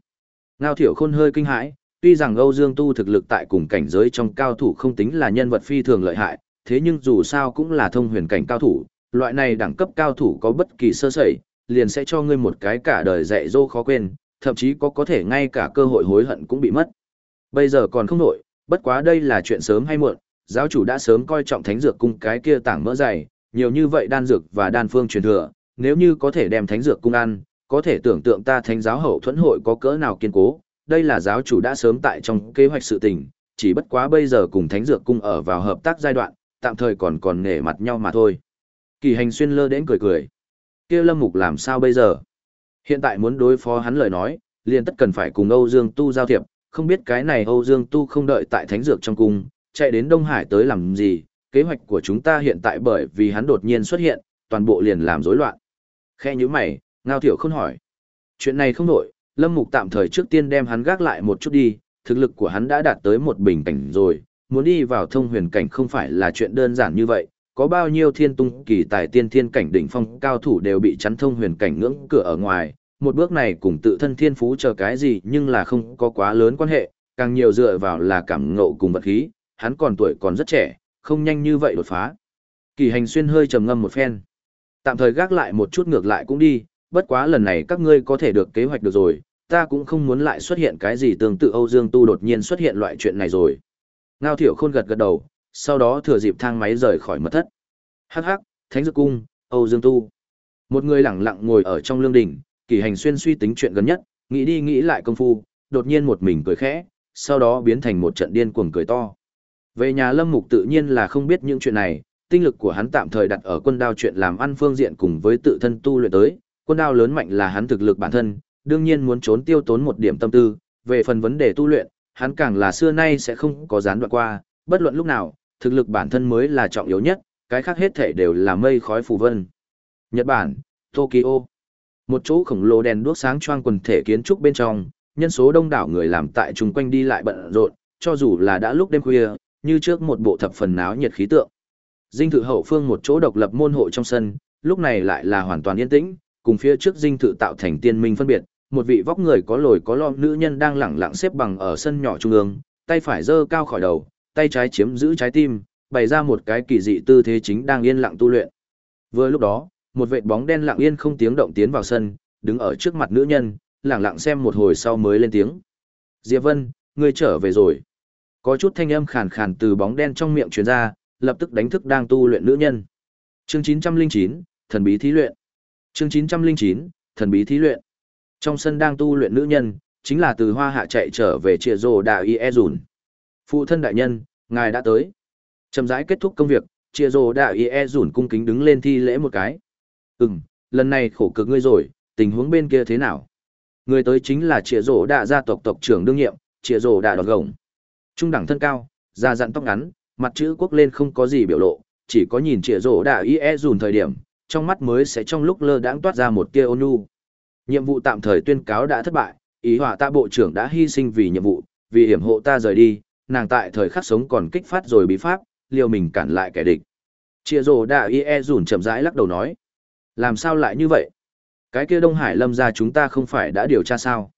Ngao thiểu khôn hơi kinh hãi, tuy rằng Âu Dương Tu thực lực tại cùng cảnh giới trong cao thủ không tính là nhân vật phi thường lợi hại, thế nhưng dù sao cũng là thông huyền cảnh cao thủ, loại này đẳng cấp cao thủ có bất kỳ sơ sẩy, liền sẽ cho ngươi một cái cả đời dạy dỗ khó quên, thậm chí có có thể ngay cả cơ hội hối hận cũng bị mất. Bây giờ còn không nổi, bất quá đây là chuyện sớm hay muộn, giáo chủ đã sớm coi trọng thánh dược cung cái kia tảng mỡ dày, nhiều như vậy đan dược và đan phương truyền thừa, nếu như có thể đem thánh dược cung ăn, có thể tưởng tượng ta thánh giáo hậu thuẫn hội có cỡ nào kiên cố, đây là giáo chủ đã sớm tại trong kế hoạch sự tình, chỉ bất quá bây giờ cùng thánh dược cung ở vào hợp tác giai đoạn, tạm thời còn còn nể mặt nhau mà thôi. Kỳ hành xuyên lơ đến cười cười. kia lâm mục làm sao bây giờ? Hiện tại muốn đối phó hắn lời nói, liền tất cần phải cùng Âu Dương Tu giao thiệp, không biết cái này Âu Dương Tu không đợi tại thánh dược trong cung, chạy đến Đông Hải tới làm gì, kế hoạch của chúng ta hiện tại bởi vì hắn đột nhiên xuất hiện, toàn bộ liền làm rối loạn. Khe như mày, Ngao Thiểu không hỏi. Chuyện này không nổi, Lâm Mục tạm thời trước tiên đem hắn gác lại một chút đi, thực lực của hắn đã đạt tới một bình cảnh rồi, muốn đi vào thông huyền cảnh không phải là chuyện đơn giản như vậy, có bao nhiêu thiên tung kỳ tài tiên thiên cảnh đỉnh phong cao thủ đều bị chắn thông huyền cảnh ngưỡng cửa ở ngoài, một bước này cùng tự thân thiên phú chờ cái gì nhưng là không có quá lớn quan hệ, càng nhiều dựa vào là cảm ngộ cùng vật khí, hắn còn tuổi còn rất trẻ, không nhanh như vậy đột phá. Kỳ hành xuyên hơi trầm ngâm một phen. Tạm thời gác lại một chút ngược lại cũng đi, bất quá lần này các ngươi có thể được kế hoạch được rồi, ta cũng không muốn lại xuất hiện cái gì tương tự Âu Dương Tu đột nhiên xuất hiện loại chuyện này rồi. Ngao Thiểu Khôn gật gật đầu, sau đó thừa dịp thang máy rời khỏi mật thất. Hắc hắc, Thánh Dược Cung, Âu Dương Tu. Một người lẳng lặng ngồi ở trong lương đỉnh, kỳ hành xuyên suy tính chuyện gần nhất, nghĩ đi nghĩ lại công phu, đột nhiên một mình cười khẽ, sau đó biến thành một trận điên cuồng cười to. Về nhà Lâm Mục tự nhiên là không biết những chuyện này, tinh lực của hắn tạm thời đặt ở quân đao chuyện làm ăn phương diện cùng với tự thân tu luyện tới, quân đao lớn mạnh là hắn thực lực bản thân, đương nhiên muốn trốn tiêu tốn một điểm tâm tư, về phần vấn đề tu luyện, hắn càng là xưa nay sẽ không có gián đoạn qua, bất luận lúc nào, thực lực bản thân mới là trọng yếu nhất, cái khác hết thể đều là mây khói phù vân. Nhật Bản, Tokyo. Một chỗ khổng lồ đèn đuốc sáng choang quần thể kiến trúc bên trong, nhân số đông đảo người làm tại chung quanh đi lại bận rộn, cho dù là đã lúc đêm khuya, như trước một bộ thập phần náo nhiệt khí tượng. Dinh thự hậu phương một chỗ độc lập môn hộ trong sân, lúc này lại là hoàn toàn yên tĩnh, cùng phía trước dinh thự tạo thành tiên minh phân biệt, một vị vóc người có lồi có lõm nữ nhân đang lẳng lặng xếp bằng ở sân nhỏ trung ương, tay phải giơ cao khỏi đầu, tay trái chiếm giữ trái tim, bày ra một cái kỳ dị tư thế chính đang yên lặng tu luyện. Vừa lúc đó, một vệt bóng đen lặng yên không tiếng động tiến vào sân, đứng ở trước mặt nữ nhân, lặng lặng xem một hồi sau mới lên tiếng. Diệp Vân, ngươi trở về rồi. Có chút thanh âm khàn khàn từ bóng đen trong miệng truyền ra, lập tức đánh thức đang tu luyện nữ nhân. Chương 909, thần bí thí luyện. Chương 909, thần bí thí luyện. Trong sân đang tu luyện nữ nhân, chính là từ hoa hạ chạy trở về trịa rồ đạo y e dùn. Phụ thân đại nhân, ngài đã tới. Chậm rãi kết thúc công việc, trịa rồ đạo y e dùn cung kính đứng lên thi lễ một cái. Ừm, lần này khổ cực ngươi rồi, tình huống bên kia thế nào? Người tới chính là trịa rồ đạ gia tộc tộc trưởng đương nhiệm, trịa rồ đạ đọt gồng. Trung đẳng thân cao, da dặn tóc ngắn, mặt chữ quốc lên không có gì biểu lộ, chỉ có nhìn trịa rổ đà y e dùn thời điểm, trong mắt mới sẽ trong lúc lơ đãng toát ra một tia ôn nhu. Nhiệm vụ tạm thời tuyên cáo đã thất bại, ý hỏa ta bộ trưởng đã hy sinh vì nhiệm vụ, vì hiểm hộ ta rời đi, nàng tại thời khắc sống còn kích phát rồi bí pháp, liều mình cản lại kẻ địch. Chia rồ đạ y e rủn chậm rãi lắc đầu nói. Làm sao lại như vậy? Cái kia Đông Hải lâm ra chúng ta không phải đã điều tra sao?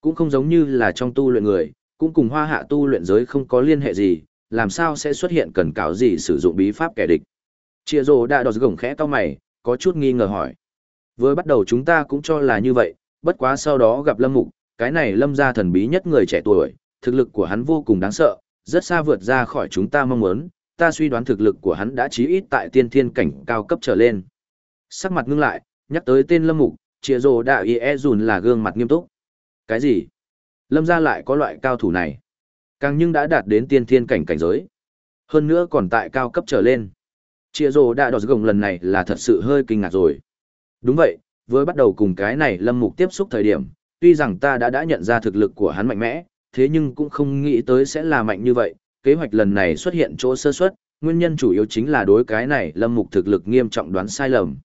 Cũng không giống như là trong tu luyện người, cũng cùng hoa hạ tu luyện giới không có liên hệ gì, làm sao sẽ xuất hiện cần cáo gì sử dụng bí pháp kẻ địch. Chia rồ đã đọt gồng khẽ to mày, có chút nghi ngờ hỏi. Vừa bắt đầu chúng ta cũng cho là như vậy, bất quá sau đó gặp Lâm Mục, cái này Lâm gia thần bí nhất người trẻ tuổi, thực lực của hắn vô cùng đáng sợ, rất xa vượt ra khỏi chúng ta mong muốn, ta suy đoán thực lực của hắn đã chí ít tại tiên thiên cảnh cao cấp trở lên. Sắc mặt ngưng lại, nhắc tới tên Lâm Mục, Chia Rồ Đạo Y E Dùn là gương mặt nghiêm túc. Cái gì? Lâm gia lại có loại cao thủ này? Càng nhưng đã đạt đến tiên thiên cảnh cảnh giới. Hơn nữa còn tại cao cấp trở lên. Chia Rồ đã Đọt Gồng lần này là thật sự hơi kinh ngạc rồi. Đúng vậy, với bắt đầu cùng cái này lâm mục tiếp xúc thời điểm, tuy rằng ta đã đã nhận ra thực lực của hắn mạnh mẽ, thế nhưng cũng không nghĩ tới sẽ là mạnh như vậy. Kế hoạch lần này xuất hiện chỗ sơ suất, nguyên nhân chủ yếu chính là đối cái này lâm mục thực lực nghiêm trọng đoán sai lầm.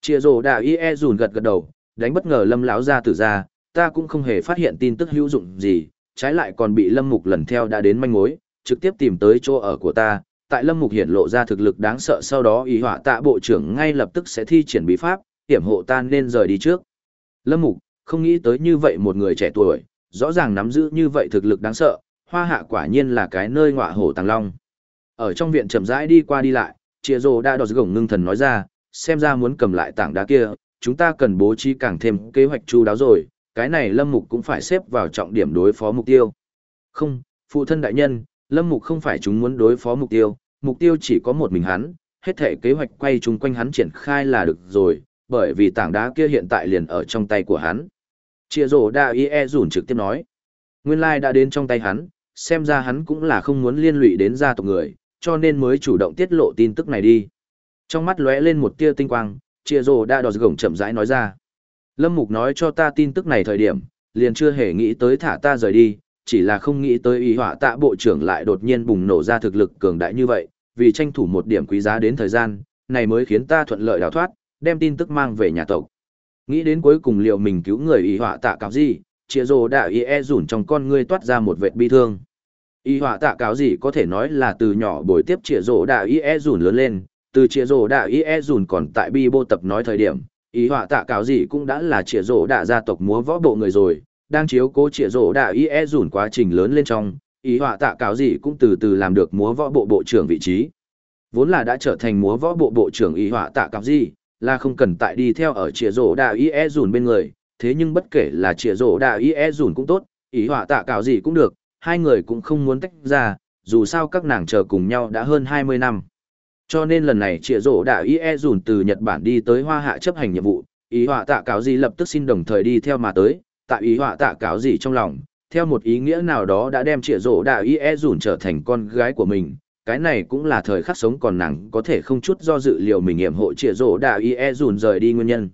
Chia rồ đã y e dùn gật gật đầu, đánh bất ngờ lâm lão ra tử ra, ta cũng không hề phát hiện tin tức hữu dụng gì, trái lại còn bị lâm mục lần theo đã đến manh mối, trực tiếp tìm tới chỗ ở của ta. Tại lâm mục hiển lộ ra thực lực đáng sợ sau đó ý họa tạ bộ trưởng ngay lập tức sẽ thi triển bí pháp, hiểm hộ ta nên rời đi trước. Lâm Mục, không nghĩ tới như vậy một người trẻ tuổi, rõ ràng nắm giữ như vậy thực lực đáng sợ, hoa hạ quả nhiên là cái nơi ngọa hổ tàng long. Ở trong viện chậm rãi đi qua đi lại, Chia Rồ đã đọt gồng ngưng thần nói ra, xem ra muốn cầm lại tảng đá kia, chúng ta cần bố trí càng thêm kế hoạch chu đáo rồi, cái này Lâm Mục cũng phải xếp vào trọng điểm đối phó mục tiêu. Không, phụ thân đại nhân, Lâm Mục không phải chúng muốn đối phó mục tiêu, mục tiêu chỉ có một mình hắn, hết thể kế hoạch quay chung quanh hắn triển khai là được rồi, bởi vì tảng đá kia hiện tại liền ở trong tay của hắn. Chia rổ đa y e rủn trực tiếp nói. Nguyên lai đã đến trong tay hắn, xem ra hắn cũng là không muốn liên lụy đến gia tộc người, cho nên mới chủ động tiết lộ tin tức này đi. Trong mắt lóe lên một tia tinh quang, chia rổ đa đỏ gồng chậm rãi nói ra. Lâm Mục nói cho ta tin tức này thời điểm, liền chưa hề nghĩ tới thả ta rời đi, chỉ là không nghĩ tới ý họa tạ bộ trưởng lại đột nhiên bùng nổ ra thực lực cường đại như vậy, vì tranh thủ một điểm quý giá đến thời gian, này mới khiến ta thuận lợi đào thoát, đem tin tức mang về nhà tộc. Nghĩ đến cuối cùng liệu mình cứu người y họa tạ cáo gì, chia rồ đã y e rủn trong con ngươi toát ra một vệt bi thương. Y họa tạ cáo gì có thể nói là từ nhỏ bồi tiếp chia rồ đã y e rủn lớn lên, từ chia rồ đã y e rủn còn tại bi bô tập nói thời điểm, Ý họa tạ cáo gì cũng đã là chĩa rổ đạ gia tộc múa võ bộ người rồi, đang chiếu cố chĩa rổ đạ y e dùn quá trình lớn lên trong, Ý họa tạ cáo gì cũng từ từ làm được múa võ bộ bộ trưởng vị trí. Vốn là đã trở thành múa võ bộ bộ trưởng ý họa tạ cáo gì, là không cần tại đi theo ở chĩa rổ đạ y e dùn bên người, thế nhưng bất kể là chĩa rổ đạ y e dùn cũng tốt, ý họa tạ cáo gì cũng được, hai người cũng không muốn tách ra, dù sao các nàng chờ cùng nhau đã hơn 20 năm. Cho nên lần này chĩa rổ đã y e dùn từ Nhật Bản đi tới Hoa Hạ chấp hành nhiệm vụ, ý họa tạ cáo gì lập tức xin đồng thời đi theo mà tới, tại ý họa tạ cáo gì trong lòng, theo một ý nghĩa nào đó đã đem chĩa rổ đã y e dùn trở thành con gái của mình. Cái này cũng là thời khắc sống còn nàng có thể không chút do dự liệu mình nghiệm hộ chĩa rổ đã y e dùn rời đi nguyên nhân.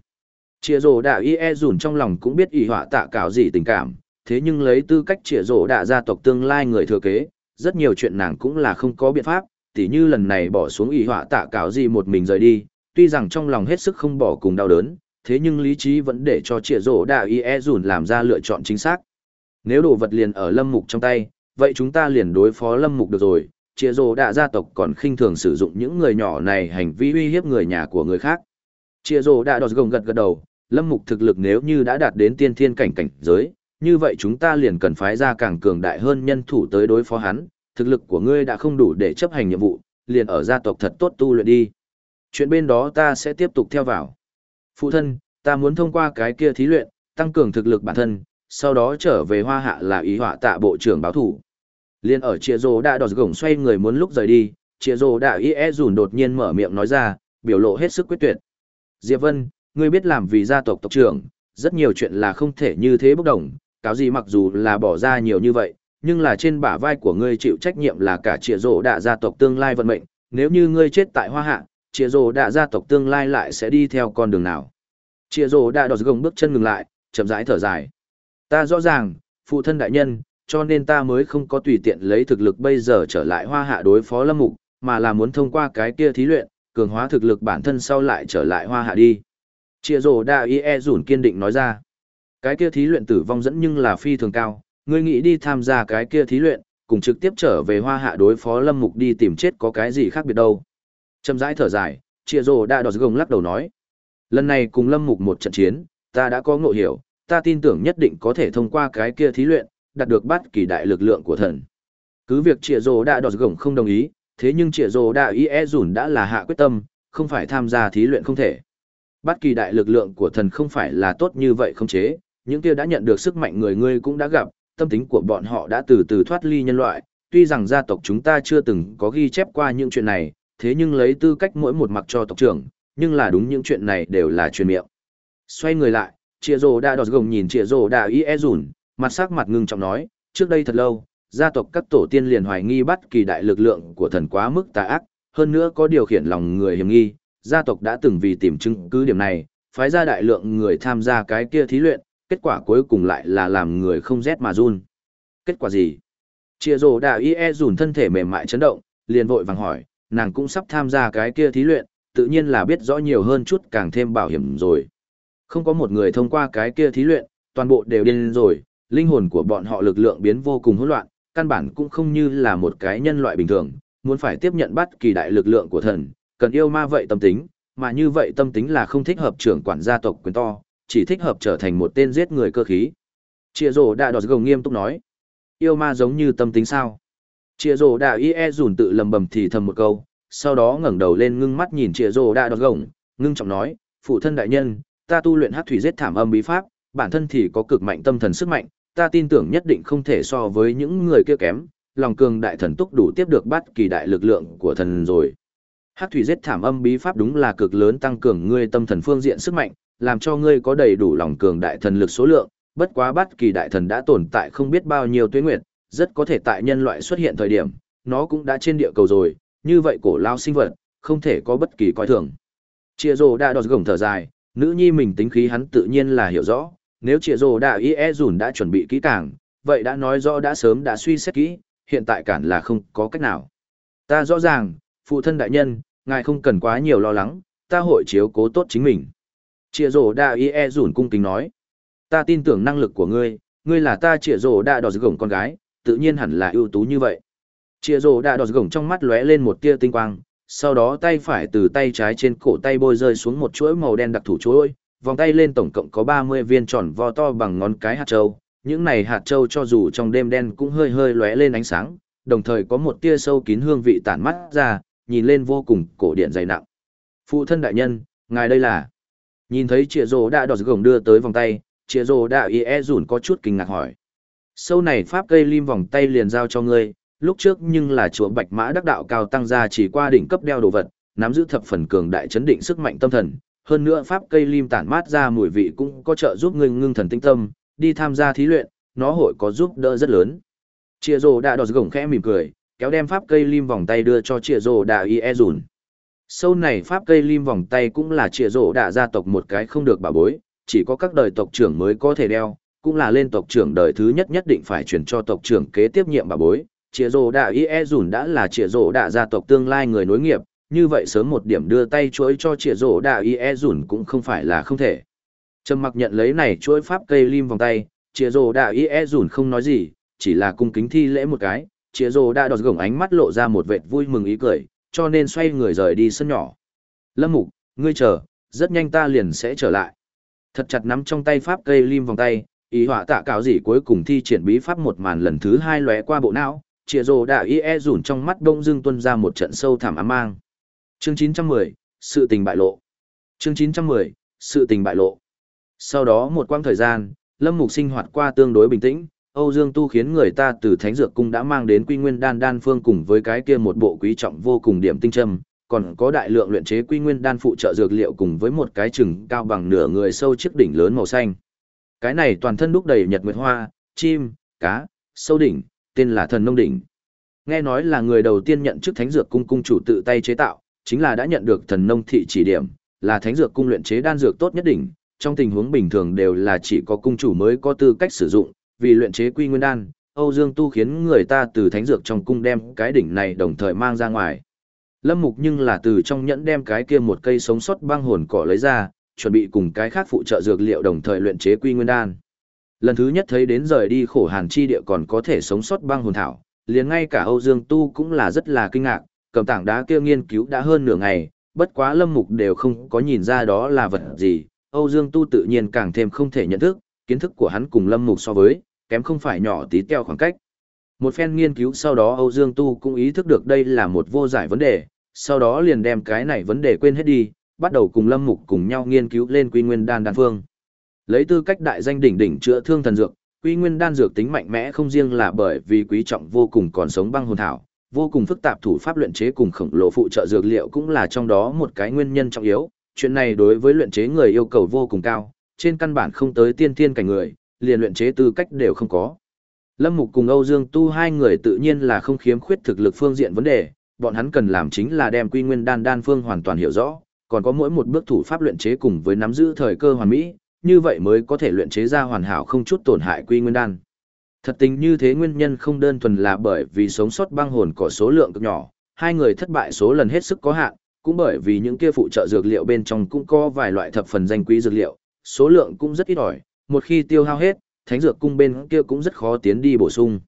Chĩa rổ đã y e dùn trong lòng cũng biết ý họa tạ cáo gì tình cảm thế nhưng lấy tư cách trịa rổ đã gia tộc tương lai người thừa kế, rất nhiều chuyện nàng cũng là không có biện pháp, tỉ như lần này bỏ xuống ý họa tạ cáo gì một mình rời đi, tuy rằng trong lòng hết sức không bỏ cùng đau đớn, thế nhưng lý trí vẫn để cho trịa rổ đạ y e dùn làm ra lựa chọn chính xác. Nếu đồ vật liền ở lâm mục trong tay, vậy chúng ta liền đối phó lâm mục được rồi, trịa rổ đạ gia tộc còn khinh thường sử dụng những người nhỏ này hành vi uy hiếp người nhà của người khác. Trịa rổ đạ đọt gồng gật gật đầu, lâm mục thực lực nếu như đã đạt đến tiên thiên cảnh cảnh giới, như vậy chúng ta liền cần phái ra càng cường đại hơn nhân thủ tới đối phó hắn, thực lực của ngươi đã không đủ để chấp hành nhiệm vụ, liền ở gia tộc thật tốt tu luyện đi. Chuyện bên đó ta sẽ tiếp tục theo vào. Phụ thân, ta muốn thông qua cái kia thí luyện, tăng cường thực lực bản thân, sau đó trở về hoa hạ là ý họa tạ bộ trưởng báo thủ. Liên ở chia rồ đã đọt gổng xoay người muốn lúc rời đi, chia rồ đã ý e dùn đột nhiên mở miệng nói ra, biểu lộ hết sức quyết tuyệt. Diệp Vân, ngươi biết làm vì gia tộc tộc trưởng, rất nhiều chuyện là không thể như thế bốc đồng, cáo gì mặc dù là bỏ ra nhiều như vậy, nhưng là trên bả vai của ngươi chịu trách nhiệm là cả trịa rổ đạ gia tộc tương lai vận mệnh, nếu như ngươi chết tại hoa hạ, trịa rổ đạ gia tộc tương lai lại sẽ đi theo con đường nào. Trịa rổ đạ đọt gồng bước chân ngừng lại, chậm rãi thở dài. Ta rõ ràng, phụ thân đại nhân, cho nên ta mới không có tùy tiện lấy thực lực bây giờ trở lại hoa hạ đối phó lâm mục, mà là muốn thông qua cái kia thí luyện, cường hóa thực lực bản thân sau lại trở lại hoa hạ đi. Chia rồ đa y e rủn kiên định nói ra. Cái kia thí luyện tử vong dẫn nhưng là phi thường cao, ngươi nghĩ đi tham gia cái kia thí luyện, cùng trực tiếp trở về hoa hạ đối phó lâm mục đi tìm chết có cái gì khác biệt đâu. Châm rãi thở dài, chia rồ đã đọt gồng lắc đầu nói. Lần này cùng lâm mục một trận chiến, ta đã có ngộ hiểu, ta tin tưởng nhất định có thể thông qua cái kia thí luyện, đạt được bắt kỳ đại lực lượng của thần. Cứ việc chia rồ đã đọt gồng không đồng ý, thế nhưng chia rồ đã ý e rủn đã là hạ quyết tâm, không phải tham gia thí luyện không thể. Bất kỳ đại lực lượng của thần không phải là tốt như vậy không chế, những kia đã nhận được sức mạnh người ngươi cũng đã gặp, tâm tính của bọn họ đã từ từ thoát ly nhân loại, tuy rằng gia tộc chúng ta chưa từng có ghi chép qua những chuyện này, thế nhưng lấy tư cách mỗi một mặc cho tộc trưởng, nhưng là đúng những chuyện này đều là truyền miệng. Xoay người lại, Chia Dồ đã đọt gồng nhìn Chia Dồ đã y e rủn, mặt sắc mặt ngưng trọng nói, trước đây thật lâu, gia tộc các tổ tiên liền hoài nghi bắt kỳ đại lực lượng của thần quá mức tà ác, hơn nữa có điều khiển lòng người hiểm nghi, gia tộc đã từng vì tìm chứng cứ điểm này, phái ra đại lượng người tham gia cái kia thí luyện, kết quả cuối cùng lại là làm người không rét mà run. Kết quả gì? Chia rồ đạo y e dùn thân thể mềm mại chấn động, liền vội vàng hỏi, nàng cũng sắp tham gia cái kia thí luyện, tự nhiên là biết rõ nhiều hơn chút càng thêm bảo hiểm rồi. Không có một người thông qua cái kia thí luyện, toàn bộ đều điên rồi, linh hồn của bọn họ lực lượng biến vô cùng hỗn loạn, căn bản cũng không như là một cái nhân loại bình thường, muốn phải tiếp nhận bắt kỳ đại lực lượng của thần, cần yêu ma vậy tâm tính, mà như vậy tâm tính là không thích hợp trưởng quản gia tộc quyền to, chỉ thích hợp trở thành một tên giết người cơ khí. Chia rồ đã đọt gồng nghiêm túc nói. Yêu ma giống như tâm tính sao? Chia rồ đã y e dùn tự lầm bầm thì thầm một câu, sau đó ngẩng đầu lên ngưng mắt nhìn chia rồ đã đọt gồng, ngưng trọng nói, phụ thân đại nhân, ta tu luyện hát thủy giết thảm âm bí pháp, bản thân thì có cực mạnh tâm thần sức mạnh, ta tin tưởng nhất định không thể so với những người kia kém, lòng cường đại thần túc đủ tiếp được bắt kỳ đại lực lượng của thần rồi. Hát thủy giết thảm âm bí pháp đúng là cực lớn tăng cường ngươi tâm thần phương diện sức mạnh, làm cho ngươi có đầy đủ lòng cường đại thần lực số lượng, bất quá bất kỳ đại thần đã tồn tại không biết bao nhiêu tuyết nguyệt, rất có thể tại nhân loại xuất hiện thời điểm, nó cũng đã trên địa cầu rồi, như vậy cổ lao sinh vật, không thể có bất kỳ coi thường. Chia rồ đã đọt gồng thở dài, nữ nhi mình tính khí hắn tự nhiên là hiểu rõ, nếu chia rồ đã y e dùn đã chuẩn bị kỹ càng, vậy đã nói rõ đã sớm đã suy xét kỹ, hiện tại cản là không có cách nào. Ta rõ ràng, phụ thân đại nhân, ngài không cần quá nhiều lo lắng, ta hội chiếu cố tốt chính mình. Chịa rổ đa y e rủn cung kính nói. Ta tin tưởng năng lực của ngươi, ngươi là ta chịa rổ đa đỏ gồng con gái, tự nhiên hẳn là ưu tú như vậy. Chịa rổ đa đỏ gồng trong mắt lóe lên một tia tinh quang, sau đó tay phải từ tay trái trên cổ tay bôi rơi xuống một chuỗi màu đen đặc thủ chuỗi, vòng tay lên tổng cộng có 30 viên tròn vo to bằng ngón cái hạt châu. Những này hạt châu cho dù trong đêm đen cũng hơi hơi lóe lên ánh sáng, đồng thời có một tia sâu kín hương vị tản mắt ra, nhìn lên vô cùng cổ điển dày nặng. Phụ thân đại nhân, ngài đây là... Nhìn thấy chìa rồ đã đọt gồng đưa tới vòng tay, chìa rồ đã y e rủn có chút kinh ngạc hỏi. Sâu này pháp cây lim vòng tay liền giao cho ngươi, lúc trước nhưng là chùa bạch mã đắc đạo cao tăng ra chỉ qua đỉnh cấp đeo đồ vật, nắm giữ thập phần cường đại chấn định sức mạnh tâm thần. Hơn nữa pháp cây lim tản mát ra mùi vị cũng có trợ giúp ngươi ngưng thần tinh tâm, đi tham gia thí luyện, nó hội có giúp đỡ rất lớn. Chìa rồ đã đọt gồng khẽ mỉm cười, kéo đem pháp cây lim vòng tay đưa cho chìa rồ đã y e rủn. Sâu này pháp cây lim vòng tay cũng là trịa rổ đạ gia tộc một cái không được bảo bối, chỉ có các đời tộc trưởng mới có thể đeo, cũng là lên tộc trưởng đời thứ nhất nhất định phải chuyển cho tộc trưởng kế tiếp nhiệm bà bối. Trịa rổ đạ y e dùn đã là trịa rổ đạ gia tộc tương lai người nối nghiệp, như vậy sớm một điểm đưa tay chuỗi cho trịa rổ đạ y e dùn cũng không phải là không thể. Trầm mặc nhận lấy này chuỗi pháp cây lim vòng tay, trịa rổ đạ y e dùn không nói gì, chỉ là cung kính thi lễ một cái, Chia rồ đạ đọt gồng ánh mắt lộ ra một vệt vui mừng ý cười, cho nên xoay người rời đi sân nhỏ. Lâm Mục, ngươi chờ, rất nhanh ta liền sẽ trở lại. Thật chặt nắm trong tay pháp cây lim vòng tay, ý họa tạ cáo gì cuối cùng thi triển bí pháp một màn lần thứ hai lóe qua bộ não, trịa rồ đã y e rủn trong mắt đông dương tuân ra một trận sâu thẳm ám mang. Chương 910, sự tình bại lộ. Chương 910, sự tình bại lộ. Sau đó một quãng thời gian, Lâm Mục sinh hoạt qua tương đối bình tĩnh, Âu Dương Tu khiến người ta từ Thánh Dược Cung đã mang đến Quy Nguyên Đan đan phương cùng với cái kia một bộ quý trọng vô cùng điểm tinh châm, còn có đại lượng luyện chế Quy Nguyên Đan phụ trợ dược liệu cùng với một cái chừng cao bằng nửa người sâu chiếc đỉnh lớn màu xanh. Cái này toàn thân đúc đầy nhật nguyệt hoa, chim, cá, sâu đỉnh, tên là Thần Nông đỉnh. Nghe nói là người đầu tiên nhận chức Thánh Dược Cung cung chủ tự tay chế tạo, chính là đã nhận được Thần Nông thị chỉ điểm, là Thánh Dược Cung luyện chế đan dược tốt nhất đỉnh, trong tình huống bình thường đều là chỉ có cung chủ mới có tư cách sử dụng, vì luyện chế quy nguyên đan, Âu Dương Tu khiến người ta từ thánh dược trong cung đem cái đỉnh này đồng thời mang ra ngoài. Lâm Mục nhưng là từ trong nhẫn đem cái kia một cây sống sót băng hồn cỏ lấy ra, chuẩn bị cùng cái khác phụ trợ dược liệu đồng thời luyện chế quy nguyên đan. Lần thứ nhất thấy đến rời đi khổ hàn chi địa còn có thể sống sót băng hồn thảo, liền ngay cả Âu Dương Tu cũng là rất là kinh ngạc, cầm tảng đá kia nghiên cứu đã hơn nửa ngày, bất quá Lâm Mục đều không có nhìn ra đó là vật gì, Âu Dương Tu tự nhiên càng thêm không thể nhận thức, kiến thức của hắn cùng Lâm Mục so với, kém không phải nhỏ tí teo khoảng cách. Một phen nghiên cứu sau đó Âu Dương Tu cũng ý thức được đây là một vô giải vấn đề, sau đó liền đem cái này vấn đề quên hết đi, bắt đầu cùng Lâm Mục cùng nhau nghiên cứu lên Quy Nguyên Đan đan phương. Lấy tư cách đại danh đỉnh đỉnh chữa thương thần dược, Quy Nguyên Đan dược tính mạnh mẽ không riêng là bởi vì quý trọng vô cùng còn sống băng hồn thảo, vô cùng phức tạp thủ pháp luyện chế cùng khổng lồ phụ trợ dược liệu cũng là trong đó một cái nguyên nhân trọng yếu. Chuyện này đối với luyện chế người yêu cầu vô cùng cao, trên căn bản không tới tiên thiên cảnh người, liền luyện chế tư cách đều không có. Lâm Mục cùng Âu Dương Tu hai người tự nhiên là không khiếm khuyết thực lực phương diện vấn đề, bọn hắn cần làm chính là đem quy nguyên đan đan phương hoàn toàn hiểu rõ, còn có mỗi một bước thủ pháp luyện chế cùng với nắm giữ thời cơ hoàn mỹ, như vậy mới có thể luyện chế ra hoàn hảo không chút tổn hại quy nguyên đan. Thật tình như thế nguyên nhân không đơn thuần là bởi vì sống sót băng hồn có số lượng cực nhỏ, hai người thất bại số lần hết sức có hạn, cũng bởi vì những kia phụ trợ dược liệu bên trong cũng có vài loại thập phần danh quý dược liệu, số lượng cũng rất ít ỏi, một khi tiêu hao hết, thánh dược cung bên kia cũng rất khó tiến đi bổ sung.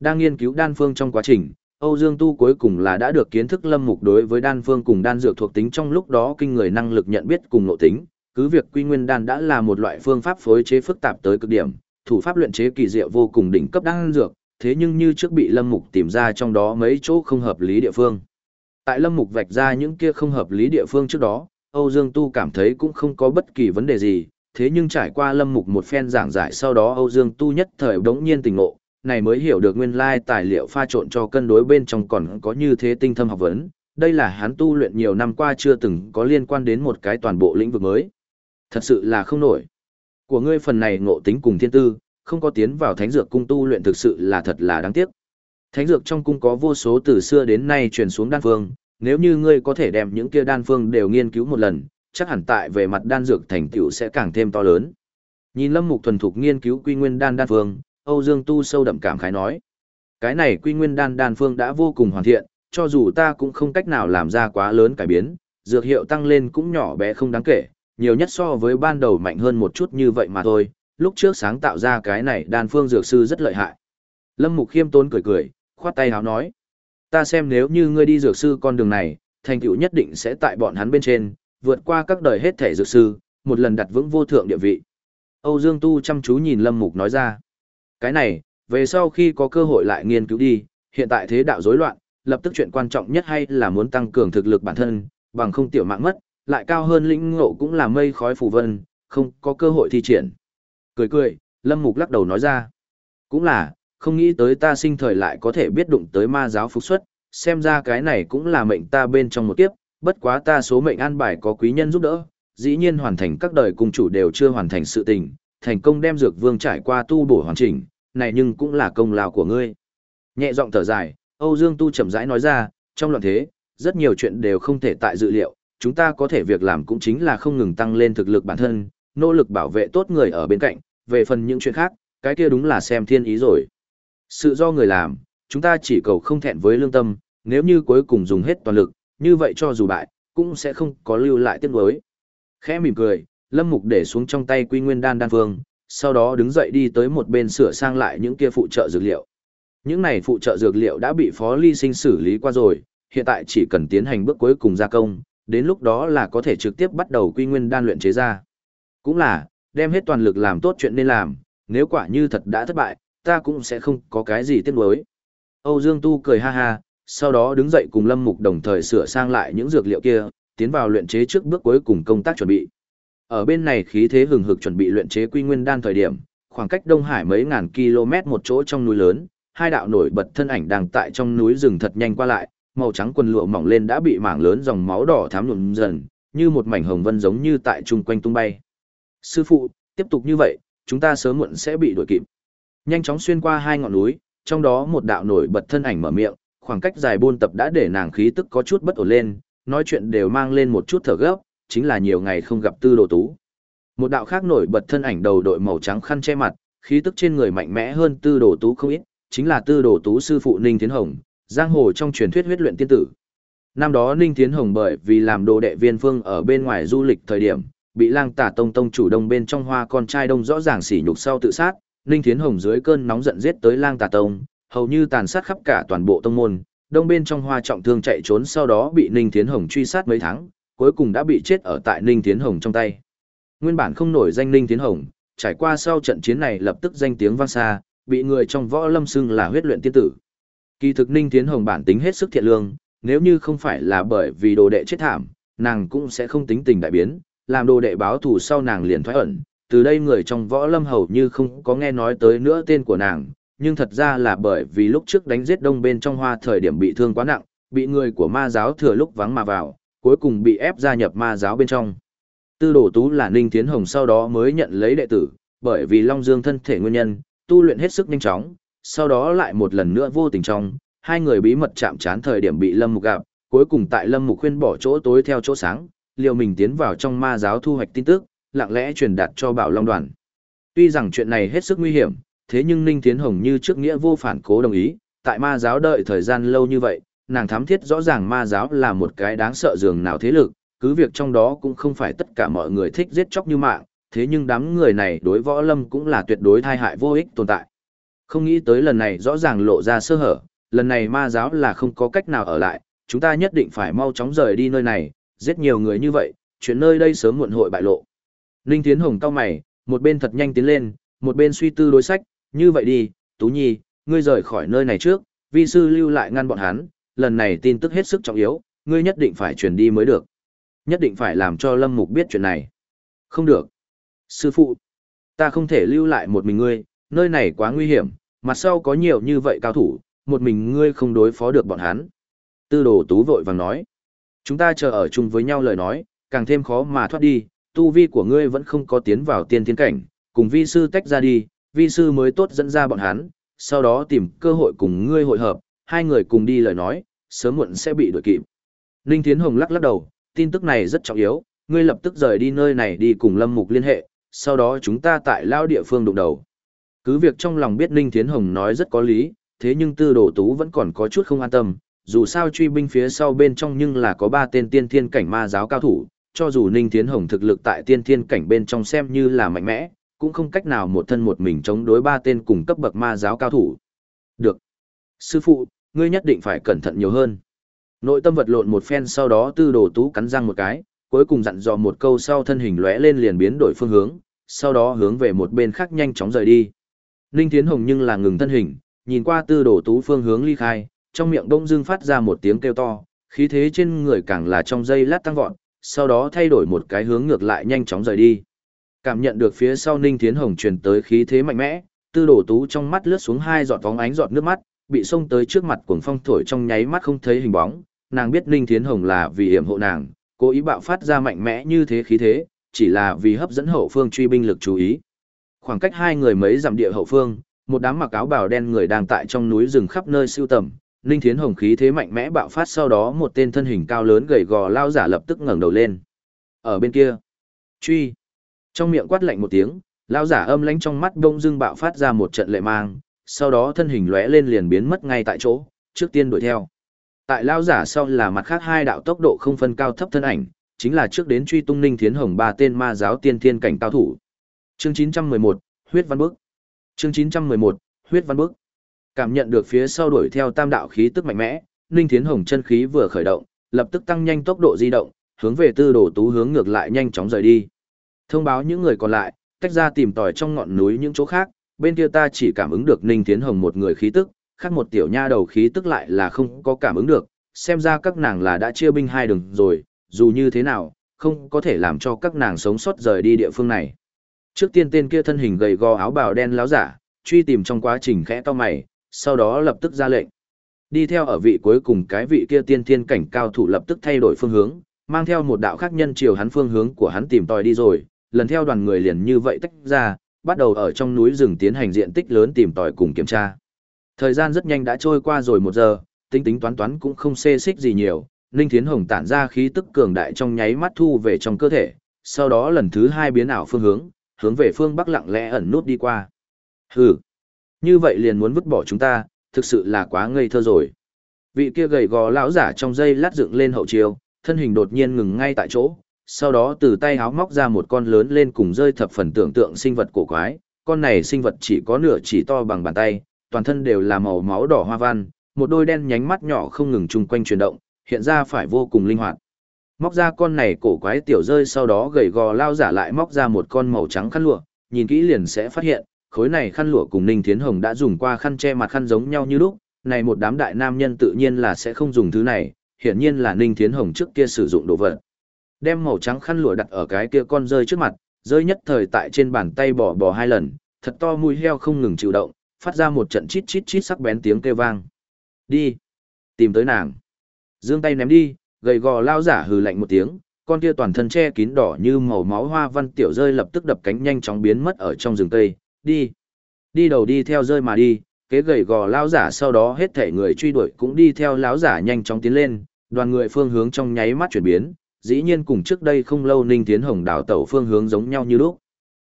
Đang nghiên cứu đan phương trong quá trình, Âu Dương Tu cuối cùng là đã được kiến thức lâm mục đối với đan phương cùng đan dược thuộc tính trong lúc đó kinh người năng lực nhận biết cùng nội tính, cứ việc quy nguyên đan đã là một loại phương pháp phối chế phức tạp tới cực điểm, thủ pháp luyện chế kỳ diệu vô cùng đỉnh cấp đan dược, thế nhưng như trước bị lâm mục tìm ra trong đó mấy chỗ không hợp lý địa phương. Tại lâm mục vạch ra những kia không hợp lý địa phương trước đó, Âu Dương Tu cảm thấy cũng không có bất kỳ vấn đề gì, thế nhưng trải qua lâm mục một phen giảng giải sau đó Âu Dương Tu nhất thời đống nhiên tình ngộ, này mới hiểu được nguyên lai tài liệu pha trộn cho cân đối bên trong còn có như thế tinh thâm học vấn, đây là hắn tu luyện nhiều năm qua chưa từng có liên quan đến một cái toàn bộ lĩnh vực mới. Thật sự là không nổi. Của ngươi phần này ngộ tính cùng thiên tư, không có tiến vào thánh dược cung tu luyện thực sự là thật là đáng tiếc. Thánh dược trong cung có vô số từ xưa đến nay truyền xuống đan phương, nếu như ngươi có thể đem những kia đan phương đều nghiên cứu một lần, chắc hẳn tại về mặt đan dược thành tựu sẽ càng thêm to lớn. Nhìn Lâm Mục thuần thục nghiên cứu quy nguyên đan đan phương, Âu Dương Tu sâu đậm cảm khái nói: "Cái này quy nguyên đan đan phương đã vô cùng hoàn thiện, cho dù ta cũng không cách nào làm ra quá lớn cải biến, dược hiệu tăng lên cũng nhỏ bé không đáng kể, nhiều nhất so với ban đầu mạnh hơn một chút như vậy mà thôi, lúc trước sáng tạo ra cái này đan phương dược sư rất lợi hại." Lâm Mục khiêm tốn cười cười, khoát tay háo nói: "Ta xem nếu như ngươi đi dược sư con đường này, thành tựu nhất định sẽ tại bọn hắn bên trên, vượt qua các đời hết thể dược sư, một lần đặt vững vô thượng địa vị. Âu Dương Tu chăm chú nhìn Lâm Mục nói ra. Cái này, về sau khi có cơ hội lại nghiên cứu đi, hiện tại thế đạo rối loạn, lập tức chuyện quan trọng nhất hay là muốn tăng cường thực lực bản thân, bằng không tiểu mạng mất, lại cao hơn lĩnh ngộ cũng là mây khói phù vân, không có cơ hội thi triển. Cười cười, Lâm Mục lắc đầu nói ra. Cũng là, không nghĩ tới ta sinh thời lại có thể biết đụng tới ma giáo phục xuất, xem ra cái này cũng là mệnh ta bên trong một kiếp, bất quá ta số mệnh an bài có quý nhân giúp đỡ, dĩ nhiên hoàn thành các đời cung chủ đều chưa hoàn thành sự tình, thành công đem dược vương trải qua tu bổ hoàn chỉnh, này nhưng cũng là công lao của ngươi. Nhẹ giọng thở dài, Âu Dương Tu chậm rãi nói ra, trong loạn thế, rất nhiều chuyện đều không thể tại dự liệu, chúng ta có thể việc làm cũng chính là không ngừng tăng lên thực lực bản thân, nỗ lực bảo vệ tốt người ở bên cạnh, về phần những chuyện khác, cái kia đúng là xem thiên ý rồi. Sự do người làm, chúng ta chỉ cầu không thẹn với lương tâm, nếu như cuối cùng dùng hết toàn lực, như vậy cho dù bại, cũng sẽ không có lưu lại tiếc nuối. Khẽ mỉm cười, Lâm Mục để xuống trong tay Quy Nguyên Đan đan phương, sau đó đứng dậy đi tới một bên sửa sang lại những kia phụ trợ dược liệu. Những này phụ trợ dược liệu đã bị Phó Ly Sinh xử lý qua rồi, hiện tại chỉ cần tiến hành bước cuối cùng gia công, đến lúc đó là có thể trực tiếp bắt đầu Quy Nguyên Đan luyện chế ra. Cũng là, đem hết toàn lực làm tốt chuyện nên làm, nếu quả như thật đã thất bại, ta cũng sẽ không có cái gì tiếc nuối. Âu Dương Tu cười ha ha, sau đó đứng dậy cùng Lâm Mục đồng thời sửa sang lại những dược liệu kia, tiến vào luyện chế trước bước cuối cùng công tác chuẩn bị. Ở bên này khí thế hừng hực chuẩn bị luyện chế quy nguyên đan thời điểm, khoảng cách Đông Hải mấy ngàn km một chỗ trong núi lớn, hai đạo nổi bật thân ảnh đang tại trong núi rừng thật nhanh qua lại, màu trắng quần lụa mỏng lên đã bị mảng lớn dòng máu đỏ thám nhuộm dần, như một mảnh hồng vân giống như tại trung quanh tung bay. Sư phụ, tiếp tục như vậy, chúng ta sớm muộn sẽ bị đuổi kịp. Nhanh chóng xuyên qua hai ngọn núi, trong đó một đạo nổi bật thân ảnh mở miệng, khoảng cách dài buôn tập đã để nàng khí tức có chút bất ổn lên, nói chuyện đều mang lên một chút thở gấp, chính là nhiều ngày không gặp tư đồ tú. Một đạo khác nổi bật thân ảnh đầu đội màu trắng khăn che mặt, khí tức trên người mạnh mẽ hơn tư đồ tú không ít, chính là tư đồ tú sư phụ Ninh Thiến Hồng, giang hồ trong truyền thuyết huyết luyện tiên tử. Năm đó Ninh Thiến Hồng bởi vì làm đồ đệ viên phương ở bên ngoài du lịch thời điểm, bị lang tả tông tông chủ đông bên trong hoa con trai đông rõ ràng sỉ nhục sau tự sát, Ninh Thiến Hồng dưới cơn nóng giận giết tới lang tà tông, hầu như tàn sát khắp cả toàn bộ tông môn, đông bên trong hoa trọng thương chạy trốn sau đó bị Ninh Thiến Hồng truy sát mấy tháng, cuối cùng đã bị chết ở tại Ninh Thiến Hồng trong tay. Nguyên bản không nổi danh Ninh Thiến Hồng, trải qua sau trận chiến này lập tức danh tiếng vang xa, bị người trong võ lâm xưng là huyết luyện tiên tử. Kỳ thực Ninh Thiến Hồng bản tính hết sức thiện lương, nếu như không phải là bởi vì đồ đệ chết thảm, nàng cũng sẽ không tính tình đại biến, làm đồ đệ báo thù sau nàng liền thoái ẩn, từ đây người trong võ lâm hầu như không có nghe nói tới nữa tên của nàng, nhưng thật ra là bởi vì lúc trước đánh giết đông bên trong hoa thời điểm bị thương quá nặng, bị người của ma giáo thừa lúc vắng mà vào, cuối cùng bị ép gia nhập ma giáo bên trong. Tư đồ tú là Ninh Tiến Hồng sau đó mới nhận lấy đệ tử, bởi vì Long Dương thân thể nguyên nhân, tu luyện hết sức nhanh chóng, sau đó lại một lần nữa vô tình trong, hai người bí mật chạm trán thời điểm bị Lâm Mục gặp, cuối cùng tại Lâm Mục khuyên bỏ chỗ tối theo chỗ sáng, liều mình tiến vào trong ma giáo thu hoạch tin tức, lặng lẽ truyền đạt cho Bảo Long đoàn. Tuy rằng chuyện này hết sức nguy hiểm, thế nhưng Ninh tiến Hồng như trước nghĩa vô phản cố đồng ý, tại ma giáo đợi thời gian lâu như vậy, nàng thám thiết rõ ràng ma giáo là một cái đáng sợ dường nào thế lực, cứ việc trong đó cũng không phải tất cả mọi người thích giết chóc như mạng, thế nhưng đám người này đối võ lâm cũng là tuyệt đối thai hại vô ích tồn tại. Không nghĩ tới lần này rõ ràng lộ ra sơ hở, lần này ma giáo là không có cách nào ở lại, chúng ta nhất định phải mau chóng rời đi nơi này, giết nhiều người như vậy, chuyện nơi đây sớm muộn hội bại lộ. Ninh Tiến Hồng cao mày, một bên thật nhanh tiến lên, một bên suy tư đối sách, như vậy đi, Tú Nhi, ngươi rời khỏi nơi này trước, vi sư lưu lại ngăn bọn hắn, lần này tin tức hết sức trọng yếu, ngươi nhất định phải truyền đi mới được. Nhất định phải làm cho Lâm Mục biết chuyện này. Không được. Sư phụ, ta không thể lưu lại một mình ngươi, nơi này quá nguy hiểm, mặt sau có nhiều như vậy cao thủ, một mình ngươi không đối phó được bọn hắn. Tư đồ tú vội vàng nói. Chúng ta chờ ở chung với nhau lời nói, càng thêm khó mà thoát đi, tu vi của ngươi vẫn không có tiến vào tiên thiên cảnh, cùng vi sư tách ra đi, vi sư mới tốt dẫn ra bọn hắn, sau đó tìm cơ hội cùng ngươi hội hợp, hai người cùng đi lời nói, sớm muộn sẽ bị đuổi kịp. Ninh Thiến Hồng lắc lắc đầu, tin tức này rất trọng yếu, ngươi lập tức rời đi nơi này đi cùng Lâm Mục liên hệ, sau đó chúng ta tại lao địa phương đụng đầu. Cứ việc trong lòng biết Ninh Thiến Hồng nói rất có lý, thế nhưng tư đồ tú vẫn còn có chút không an tâm, dù sao truy binh phía sau bên trong nhưng là có ba tên tiên thiên cảnh ma giáo cao thủ, cho dù Ninh Thiến Hồng thực lực tại tiên thiên cảnh bên trong xem như là mạnh mẽ, cũng không cách nào một thân một mình chống đối ba tên cùng cấp bậc ma giáo cao thủ. Được. Sư phụ, ngươi nhất định phải cẩn thận nhiều hơn. Nội tâm vật lộn một phen sau đó tư đồ tú cắn răng một cái, cuối cùng dặn dò một câu sau thân hình lóe lên liền biến đổi phương hướng, sau đó hướng về một bên khác nhanh chóng rời đi. Ninh Thiến Hồng nhưng là ngừng thân hình, nhìn qua tư đồ tú phương hướng ly khai, trong miệng đông dương phát ra một tiếng kêu to, khí thế trên người càng là trong dây lát tăng vọt, sau đó thay đổi một cái hướng ngược lại nhanh chóng rời đi. Cảm nhận được phía sau Ninh Thiến Hồng truyền tới khí thế mạnh mẽ, tư đổ tú trong mắt lướt xuống hai giọt vóng ánh giọt nước mắt, bị xông tới trước mặt cuồng phong thổi trong nháy mắt không thấy hình bóng, nàng biết Ninh Thiến Hồng là vì hiểm hộ nàng, cố ý bạo phát ra mạnh mẽ như thế khí thế, chỉ là vì hấp dẫn hậu phương truy binh lực chú ý. Khoảng cách hai người mấy dặm địa hậu phương, một đám mặc áo bào đen người đang tại trong núi rừng khắp nơi siêu tầm, Ninh Thiến Hồng khí thế mạnh mẽ bạo phát sau đó một tên thân hình cao lớn gầy gò lao giả lập tức ngẩng đầu lên. Ở bên kia, truy. Trong miệng quát lạnh một tiếng, Lão giả âm lãnh trong mắt bỗng dưng bạo phát ra một trận lệ mang, sau đó thân hình lóe lên liền biến mất ngay tại chỗ, trước tiên đuổi theo. Tại lão giả sau là mặt khác hai đạo tốc độ không phân cao thấp thân ảnh, chính là trước đến truy tung Ninh Thiến Hồng ba tên ma giáo tiên thiên cảnh cao thủ. Chương 911, huyết văn bức. Chương 911, huyết văn bức. Cảm nhận được phía sau đuổi theo tam đạo khí tức mạnh mẽ, Ninh Thiến Hồng chân khí vừa khởi động, lập tức tăng nhanh tốc độ di động, hướng về Tư Đồ Tú hướng ngược lại nhanh chóng rời đi. Thông báo những người còn lại, tách ra tìm tòi trong ngọn núi những chỗ khác, bên kia ta chỉ cảm ứng được Ninh Thiến Hồng một người khí tức, khác một tiểu nha đầu khí tức lại là không có cảm ứng được, xem ra các nàng là đã chia binh hai đường rồi, dù như thế nào, không có thể làm cho các nàng sống sót rời đi địa phương này. Trước tiên tên kia thân hình gầy gò áo bào đen láo giả, truy tìm trong quá trình khẽ to mày, sau đó lập tức ra lệnh. Đi theo ở vị cuối cùng cái vị kia tiên thiên cảnh cao thủ lập tức thay đổi phương hướng, mang theo một đạo khác nhân chiều hắn phương hướng của hắn tìm tòi đi rồi, lần theo đoàn người liền như vậy tách ra, bắt đầu ở trong núi rừng tiến hành diện tích lớn tìm tòi cùng kiểm tra. Thời gian rất nhanh đã trôi qua rồi một giờ, tính tính toán toán cũng không xê xích gì nhiều, Ninh Thiến Hồng tản ra khí tức cường đại trong nháy mắt thu về trong cơ thể, sau đó lần thứ hai biến ảo phương hướng, hướng về phương bắc lặng lẽ ẩn nút đi qua. Hừ, như vậy liền muốn vứt bỏ chúng ta, thực sự là quá ngây thơ rồi. Vị kia gầy gò lão giả trong dây lát dựng lên hậu chiều, thân hình đột nhiên ngừng ngay tại chỗ, sau đó từ tay háo móc ra một con lớn lên cùng rơi thập phần tưởng tượng sinh vật cổ quái, con này sinh vật chỉ có nửa chỉ to bằng bàn tay, toàn thân đều là màu máu đỏ hoa văn, một đôi đen nhánh mắt nhỏ không ngừng chung quanh chuyển động, hiện ra phải vô cùng linh hoạt. Móc ra con này cổ quái tiểu rơi sau đó gầy gò lao giả lại móc ra một con màu trắng khăn lụa, nhìn kỹ liền sẽ phát hiện, khối này khăn lụa cùng Ninh Thiến Hồng đã dùng qua khăn che mặt khăn giống nhau như lúc, này một đám đại nam nhân tự nhiên là sẽ không dùng thứ này, hiển nhiên là Ninh Thiến Hồng trước kia sử dụng đồ vật. Đem màu trắng khăn lụa đặt ở cái kia con rơi trước mặt, rơi nhất thời tại trên bàn tay bỏ bò hai lần, thật to mũi heo không ngừng chịu động, phát ra một trận chít chít chít sắc bén tiếng kêu vang. Đi, tìm tới nàng. Dương tay ném đi, gầy gò lao giả hừ lạnh một tiếng, con kia toàn thân che kín đỏ như màu máu hoa văn tiểu rơi lập tức đập cánh nhanh chóng biến mất ở trong rừng tây, đi. Đi đầu đi theo rơi mà đi, kế gầy gò lao giả sau đó hết thể người truy đuổi cũng đi theo lão giả nhanh chóng tiến lên, đoàn người phương hướng trong nháy mắt chuyển biến, dĩ nhiên cùng trước đây không lâu Ninh Thiến Hồng đảo tẩu phương hướng giống nhau như lúc.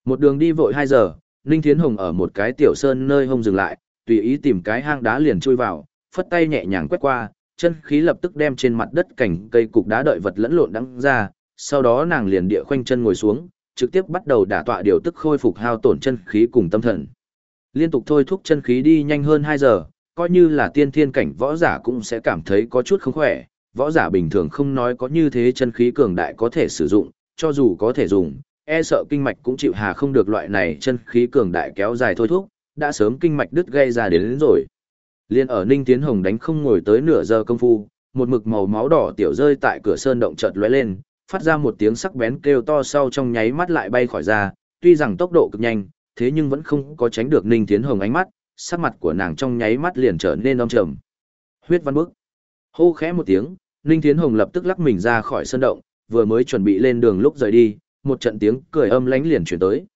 Một đường đi vội 2 giờ, Ninh Thiến Hồng ở một cái tiểu sơn nơi hông dừng lại, tùy ý tìm cái hang đá liền chui vào, phất tay nhẹ nhàng quét qua, chân khí lập tức đem trên mặt đất cảnh cây cục đá đợi vật lẫn lộn đắng ra, sau đó nàng liền địa khoanh chân ngồi xuống, trực tiếp bắt đầu đả tọa điều tức khôi phục hao tổn chân khí cùng tâm thần. Liên tục thôi thúc chân khí đi nhanh hơn 2 giờ, coi như là tiên thiên cảnh võ giả cũng sẽ cảm thấy có chút không khỏe, võ giả bình thường không nói có như thế chân khí cường đại có thể sử dụng, cho dù có thể dùng, e sợ kinh mạch cũng chịu hà không được loại này chân khí cường đại kéo dài thôi thúc, đã sớm kinh mạch đứt gây ra đến, đến rồi. Liên ở Ninh Tiến Hồng đánh không ngồi tới nửa giờ công phu, một mực màu máu đỏ tiểu rơi tại cửa sơn động chợt lóe lên, phát ra một tiếng sắc bén kêu to sau trong nháy mắt lại bay khỏi ra, tuy rằng tốc độ cực nhanh, thế nhưng vẫn không có tránh được Ninh Tiến Hồng ánh mắt, sắc mặt của nàng trong nháy mắt liền trở nên âm trầm. Huyết văn bước Hô khẽ một tiếng, Ninh Thiến Hồng lập tức lắc mình ra khỏi sân động, vừa mới chuẩn bị lên đường lúc rời đi, một trận tiếng cười âm lánh liền chuyển tới.